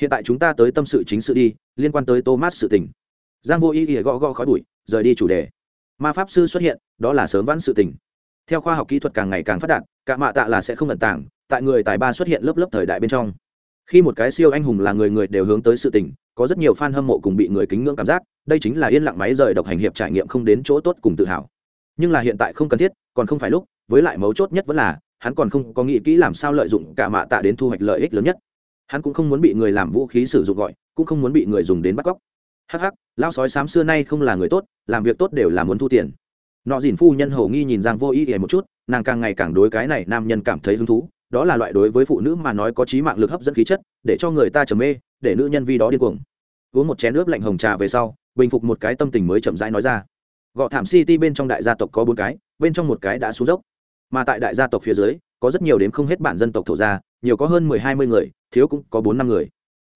Hiện tại chúng ta tới tâm sự chính sự đi, liên quan tới thomas sự tình. Giang vô ý ỉa gõ gõ khói bụi, rời đi chủ đề. Ma pháp sư xuất hiện, đó là sớm vãn sự tình. Theo khoa học kỹ thuật càng ngày càng phát đạt, cả mạ tạ là sẽ không ẩn tàng, tại người tài ba xuất hiện lớp lớp thời đại bên trong. Khi một cái siêu anh hùng là người người đều hướng tới sự tình, có rất nhiều fan hâm mộ cùng bị người kính ngưỡng cảm giác, đây chính là yên lặng máy rời độc hành hiệp trải nghiệm không đến chỗ tốt cùng tự hào. Nhưng là hiện tại không cần thiết, còn không phải lúc, với lại mấu chốt nhất vẫn là hắn còn không có nghĩ kỹ làm sao lợi dụng cả mạ tạ đến thu hoạch lợi ích lớn nhất. Hắn cũng không muốn bị người làm vũ khí sử dụng gọi, cũng không muốn bị người dùng đến bắt cóc. Hắc hắc lao sói sám xưa nay không là người tốt, làm việc tốt đều là muốn thu tiền. Nọ dìn phu nhân hầu nghi nhìn giang vô ý ỉa một chút, nàng càng ngày càng đối cái này nam nhân cảm thấy hứng thú, đó là loại đối với phụ nữ mà nói có trí mạng lực hấp dẫn khí chất, để cho người ta trầm mê, để nữ nhân vi đó điên cuồng. Uống một chén nước lạnh hồng trà về sau, bình phục một cái tâm tình mới chậm rãi nói ra. Gọ thảm city bên trong đại gia tộc có bốn cái, bên trong một cái đã xuống dốc mà tại đại gia tộc phía dưới, có rất nhiều đến không hết bản dân tộc thổ gia, nhiều có hơn mười hai mươi người, thiếu cũng có bốn năm người.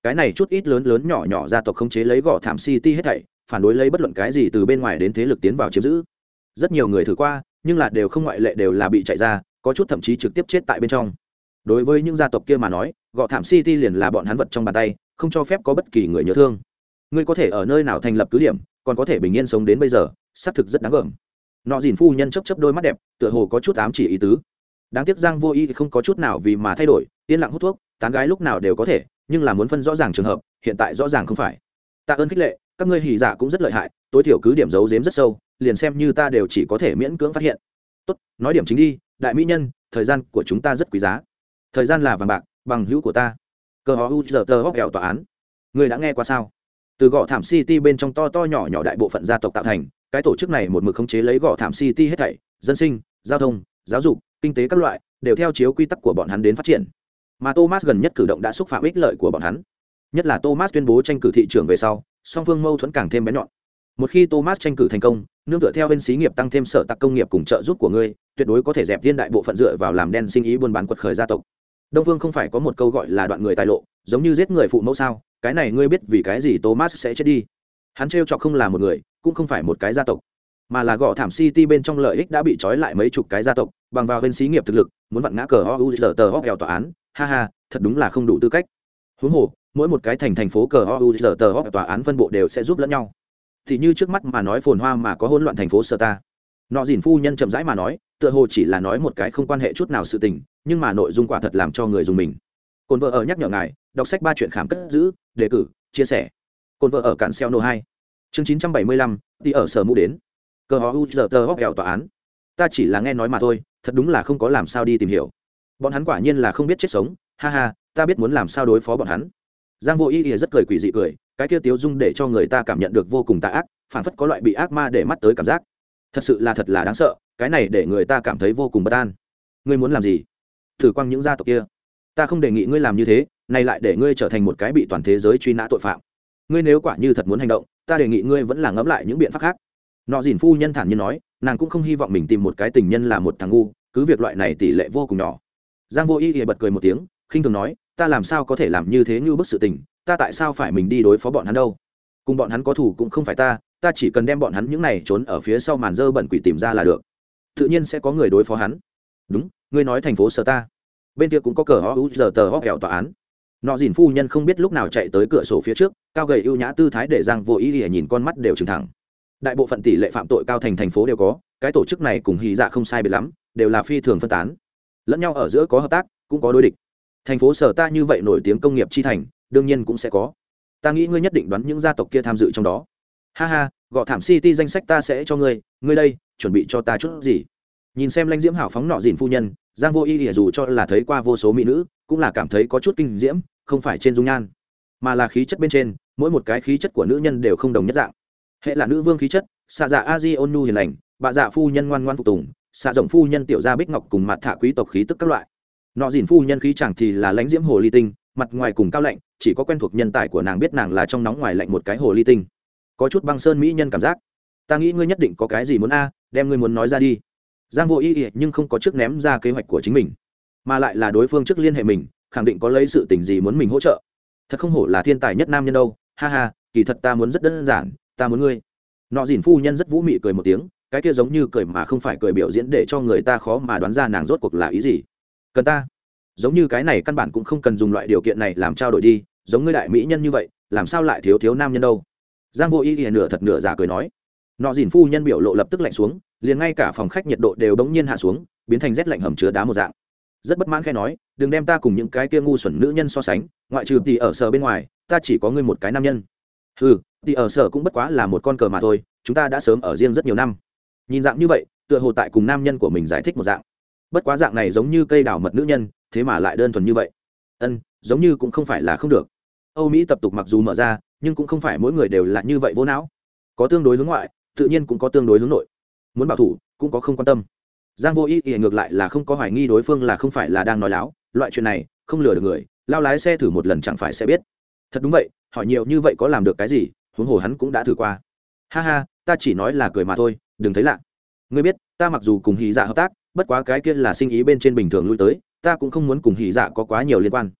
Cái này chút ít lớn lớn nhỏ nhỏ gia tộc khống chế lấy gõ thảm city hết thảy, phản đối lấy bất luận cái gì từ bên ngoài đến thế lực tiến vào chiếm giữ. Rất nhiều người thử qua, nhưng là đều không ngoại lệ đều là bị chạy ra, có chút thậm chí trực tiếp chết tại bên trong. Đối với những gia tộc kia mà nói gõ thảm city liền là bọn hắn vật trong bàn tay, không cho phép có bất kỳ người nhớ thương. Ngươi có thể ở nơi nào thành lập cứ điểm, còn có thể bình yên sống đến bây giờ, xác thực rất đáng gờm nọ dìn phu nhân chấp chấp đôi mắt đẹp, tựa hồ có chút ám chỉ ý tứ. Đáng tiếc giang vô y thì không có chút nào vì mà thay đổi, yên lặng hút thuốc, tán gái lúc nào đều có thể, nhưng là muốn phân rõ ràng trường hợp, hiện tại rõ ràng không phải. Tạ ơn khích lệ, các ngươi hỉ giả cũng rất lợi hại, tối thiểu cứ điểm giấu giếm rất sâu, liền xem như ta đều chỉ có thể miễn cưỡng phát hiện. Tốt, nói điểm chính đi, đại mỹ nhân, thời gian của chúng ta rất quý giá. Thời gian là vàng bạc, bằng hữu của ta. Cờ họ u giờ tờ hóc hẹo tòa án. Người đã nghe qua sao? Từ gõ thảm city bên trong to to nhỏ nhỏ đại bộ phận gia tộc tạo thành cái tổ chức này một mực khống chế lấy gõ thảm city hết thảy, dân sinh, giao thông, giáo dục, kinh tế các loại, đều theo chiếu quy tắc của bọn hắn đến phát triển. Mà thomas gần nhất cử động đã xúc phạm ích lợi của bọn hắn. Nhất là thomas tuyên bố tranh cử thị trường về sau, song phương mâu thuẫn càng thêm bén nhọn. Một khi thomas tranh cử thành công, nương tựa theo bên xí nghiệp tăng thêm sở tặc công nghiệp cùng trợ giúp của ngươi, tuyệt đối có thể dẹp viên đại bộ phận dựa vào làm đen sinh ý buôn bán quật khởi gia tộc. Đông phương không phải có một câu gọi là đoạn người tài lộ, giống như giết người phụ mẫu sao, cái này ngươi biết vì cái gì thomas sẽ chết đi. Hắn trêu chọc không là một người cũng không phải một cái gia tộc, mà là gõ thảm city bên trong lợi ích đã bị trói lại mấy chục cái gia tộc, bằng vào bên xí nghiệp thực lực, muốn vặn ngã cờ o u giờ tờ hóc hèo tòa án. Ha ha, thật đúng là không đủ tư cách. Huống hồ, mỗi một cái thành thành phố cờ o u giờ tờ hóc tòa án phân bộ đều sẽ giúp lẫn nhau. Thì như trước mắt mà nói phồn hoa mà có hỗn loạn thành phố sơ ta nọ dìn phu nhân chậm rãi mà nói, tựa hồ chỉ là nói một cái không quan hệ chút nào sự tình, nhưng mà nội dung quả thật làm cho người dùng mình. Cồn vợ ở nhắc nhở ngài, đọc sách ba chuyện khám cất giữ, đề cử, chia sẻ. Cồn vợ ở cạn xeo nô hai chương chín trăm bảy mươi lăm đi ở sở mũ đến. Cờ họ u giờ tờ hóc hẹo tòa án. Ta chỉ là nghe nói mà thôi, thật đúng là không có làm sao đi tìm hiểu. Bọn hắn quả nhiên là không biết chết sống. Ha ha, ta biết muốn làm sao đối phó bọn hắn. Giang vô ý ỉa rất cười quỷ dị cười, cái kia tiếu dung để cho người ta cảm nhận được vô cùng tạ ác, phản phất có loại bị ác ma để mắt tới cảm giác. Thật sự là thật là đáng sợ, cái này để người ta cảm thấy vô cùng bất an. Ngươi muốn làm gì? Thử quăng những gia tộc kia. Ta không đề nghị ngươi làm như thế, này lại để ngươi trở thành một cái bị toàn thế giới truy nã tội phạm. Ngươi nếu quả như thật muốn hành động ta đề nghị ngươi vẫn là ngẫm lại những biện pháp khác. Nọ dìn phu nhân thản nhiên nói, nàng cũng không hy vọng mình tìm một cái tình nhân là một thằng ngu, cứ việc loại này tỷ lệ vô cùng nhỏ. Giang vô y ỉa bật cười một tiếng, khinh thường nói, ta làm sao có thể làm như thế như bức sự tình, ta tại sao phải mình đi đối phó bọn hắn đâu? Cùng bọn hắn có thủ cũng không phải ta ta chỉ cần đem bọn hắn những này trốn ở phía sau màn dơ bẩn quỷ tìm ra là được. Tự nhiên sẽ có người đối phó hắn. Đúng, ngươi nói thành phố sở ta. Bên kia cũng có cờ ho u giờ tờ ho kẹo tòa án nọ dìn phu nhân không biết lúc nào chạy tới cửa sổ phía trước, cao gầy ưu nhã tư thái để giang vô ý ỉa nhìn con mắt đều trừng thẳng. Đại bộ phận tỷ lệ phạm tội cao thành thành phố đều có, cái tổ chức này cùng hy dạ không sai biệt lắm, đều là phi thường phân tán. Lẫn nhau ở giữa có hợp tác, cũng có đối địch. Thành phố sở ta như vậy nổi tiếng công nghiệp chi thành, đương nhiên cũng sẽ có. Ta nghĩ ngươi nhất định đoán những gia tộc kia tham dự trong đó. Ha ha, gọ thảm city danh sách ta sẽ cho ngươi ngươi đây, chuẩn bị cho ta chút gì? Nhìn xem lãnh diễm hảo phóng nọ dìn phu nhân giang vô y ỉa dù cho là thấy qua vô số mỹ nữ, cũng là cảm thấy có chút kinh diễm, không phải trên dung nhan, mà là khí chất bên trên, mỗi một cái khí chất của nữ nhân đều không đồng nhất dạng. Hệ là nữ vương khí chất xạ dạ a di ôn nu hiền lành, bạ dạ phu nhân ngoan ngoan phục tùng xạ rộng phu nhân tiểu gia bích ngọc cùng mặt thạ quý tộc khí tức các loại. Nọ dìn phu nhân khí chẳng thì là lãnh diễm hồ ly tinh, mặt ngoài cùng cao lạnh, chỉ có quen thuộc nhân tài của nàng biết nàng là trong nóng ngoài lạnh một cái hồ ly tinh. Có chút băng sơn mỹ nhân cảm giác. Ta nghĩ ngươi nhất định có cái gì muốn a, đem ngươi muốn nói ra đi giang vô ý ý nhưng không có trước ném ra kế hoạch của chính mình, mà lại là đối phương trước liên hệ mình, khẳng định có lấy sự tình gì muốn mình hỗ trợ. Thật không hổ là thiên tài nhất nam nhân đâu. Ha ha, kỳ thật ta muốn rất đơn giản, ta muốn ngươi. Nọ dìn phu nhân rất vũ mị cười một tiếng, cái kia giống như cười mà không phải cười biểu diễn để cho người ta khó mà đoán ra nàng rốt cuộc là ý gì. Cần ta. Giống như cái này căn bản cũng không cần dùng loại điều kiện này làm trao đổi đi, giống ngươi đại mỹ nhân như vậy, làm sao lại thiếu thiếu nam nhân đâu? Giang vô ý ý nửa thật nửa giả cười nói. Nọ dìn phu nhân biểu lộ lập tức lạnh xuống liền ngay cả phòng khách nhiệt độ đều đống nhiên hạ xuống, biến thành rét lạnh hầm chứa đá một dạng. Rất bất mãn khai nói, đừng đem ta cùng những cái kia ngu xuẩn nữ nhân so sánh, ngoại trừ tỷ ở sở bên ngoài, ta chỉ có ngươi một cái nam nhân. Ừ tỷ ở sở cũng bất quá là một con cờ mà thôi, chúng ta đã sớm ở riêng rất nhiều năm. Nhìn dạng như vậy, tựa hồ tại cùng nam nhân của mình giải thích một dạng. Bất quá dạng này giống như cây đào mật nữ nhân, thế mà lại đơn thuần như vậy. Ân, giống như cũng không phải là không được. Âu mỹ tập tục mặc dù mở ra, nhưng cũng không phải mỗi người đều là như vậy vô não. Có tương đối hướng ngoại, tự nhiên cũng có tương đối hướng nội muốn bảo thủ cũng có không quan tâm. Giang vô ý ý ngược lại là không có hoài nghi đối phương là không phải là đang nói láo, loại chuyện này, không lừa được người, lao lái xe thử một lần chẳng phải sẽ biết. Thật đúng vậy, hỏi nhiều như vậy có làm được cái gì, huống hồ hắn cũng đã thử qua. Ha ha, ta chỉ nói là cười mà thôi, đừng thấy lạ. Ngươi biết, ta mặc dù cùng hì dạ hợp tác, bất quá cái kia là sinh ý bên trên bình thường lui tới, ta cũng không muốn cùng hì dạ có quá nhiều liên quan.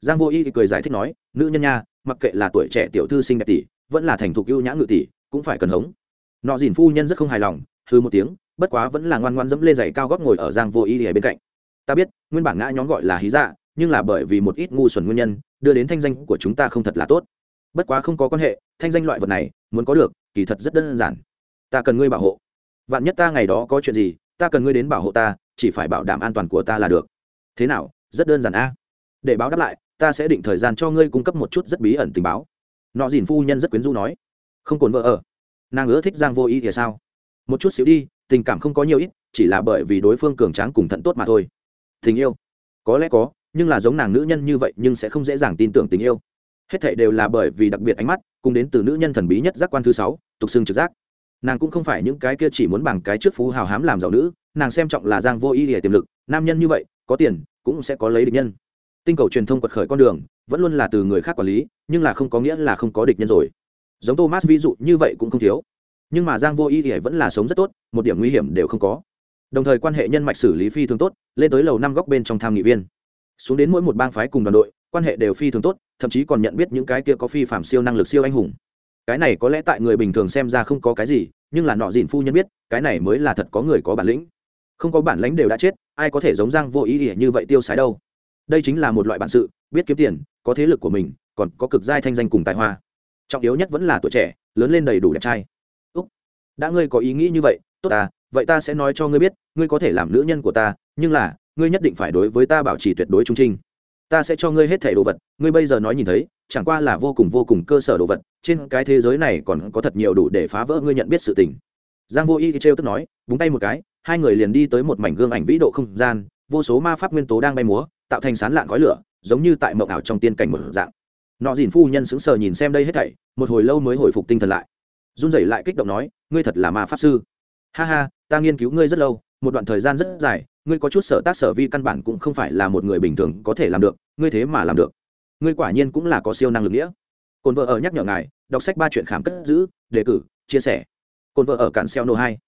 Giang vô y cười giải thích nói, nữ nhân nha, mặc kệ là tuổi trẻ tiểu thư sinh đẹp tỷ, vẫn là thành thục ưu nhã ngự tỷ, cũng phải cần hống. Nọ dìn phu nhân rất không hài lòng hư một tiếng, bất quá vẫn là ngoan ngoan dẫm lên giày cao gót ngồi ở giang vô y ở bên cạnh. Ta biết, nguyên bản ngã nhóm gọi là hí dạ nhưng là bởi vì một ít ngu xuẩn nguyên nhân, đưa đến thanh danh của chúng ta không thật là tốt. Bất quá không có quan hệ, thanh danh loại vật này, muốn có được, kỳ thật rất đơn giản. Ta cần ngươi bảo hộ. Vạn nhất ta ngày đó có chuyện gì, ta cần ngươi đến bảo hộ ta, chỉ phải bảo đảm an toàn của ta là được. Thế nào, rất đơn giản a. Để báo đáp lại, ta sẽ định thời gian cho ngươi cung cấp một chút rất bí ẩn tình báo. Nọ dìn phu nhân rất quyến rũ nói. Không cồn vợ ở. Nàng ưa thích giang vô ý thì sao? Một chút xíu đi, tình cảm không có nhiều ít, chỉ là bởi vì đối phương cường tráng cùng thận tốt mà thôi. Tình yêu. Có lẽ có, nhưng là giống nàng nữ nhân như vậy nhưng sẽ không dễ dàng tin tưởng tình yêu. Hết thảy đều là bởi vì đặc biệt ánh mắt, cùng đến từ nữ nhân thần bí nhất giác quan thứ sáu, tục xưng trực giác. Nàng cũng không phải những cái kia chỉ muốn bằng cái trước phú hào hám làm giàu nữ, nàng xem trọng là giang vô ý để tiềm lực, nam nhân như vậy, có tiền, cũng sẽ có lấy địch nhân. Tinh cầu truyền thông quật khởi con đường, vẫn luôn là từ người khác quản lý, nhưng là không có nghĩa là không có địch nhân rồi. Giống thomas ví dụ như vậy cũng không thiếu nhưng mà giang vô ý ỉa vẫn là sống rất tốt, một điểm nguy hiểm đều không có. Đồng thời quan hệ nhân mạch xử lý phi thường tốt, lên tới lầu năm góc bên trong tham nghị viên. Xuống đến mỗi một bang phái cùng đoàn đội, quan hệ đều phi thường tốt, thậm chí còn nhận biết những cái kia có phi phạm siêu năng lực siêu anh hùng. Cái này có lẽ tại người bình thường xem ra không có cái gì, nhưng là nọ dìn phu nhân biết, cái này mới là thật có người có bản lĩnh. Không có bản lãnh đều đã chết, ai có thể giống giang vô ý ỉa như vậy tiêu sái đâu. Đây chính là một loại bản sự, biết kiếm tiền, có thế lực của mình, còn có cực giai thanh danh cùng tài hoa. Trọng yếu nhất vẫn là tuổi trẻ, lớn lên đầy đủ đẹp trai đã ngươi có ý nghĩ như vậy, tốt à vậy ta sẽ nói cho ngươi biết, ngươi có thể làm nữ nhân của ta, nhưng là, ngươi nhất định phải đối với ta bảo trì tuyệt đối trung trinh. Ta sẽ cho ngươi hết thẻ đồ vật, ngươi bây giờ nói nhìn thấy, chẳng qua là vô cùng vô cùng cơ sở đồ vật, trên cái thế giới này còn có thật nhiều đủ để phá vỡ ngươi nhận biết sự tình. Giang vô y thì trêu tức nói, búng tay một cái, hai người liền đi tới một mảnh gương ảnh vĩ độ không gian, vô số ma pháp nguyên tố đang bay múa, tạo thành sán lạng khói lửa, giống như tại mộng ảo trong tiên cảnh một dạng. Nọ dìn phu nhân sững sờ nhìn xem đây hết thảy, một hồi lâu mới hồi phục tinh thần lại run rẩy lại kích động nói, ngươi thật là ma pháp sư. Ha ha, ta nghiên cứu ngươi rất lâu, một đoạn thời gian rất dài, ngươi có chút sở tác sở vi căn bản cũng không phải là một người bình thường có thể làm được, ngươi thế mà làm được. Ngươi quả nhiên cũng là có siêu năng lực nghĩa. Cồn vợ ở nhắc nhở ngài, đọc sách ba chuyện khám cất giữ, đề cử, chia sẻ. Cồn vợ ở cạn xeo nô hai.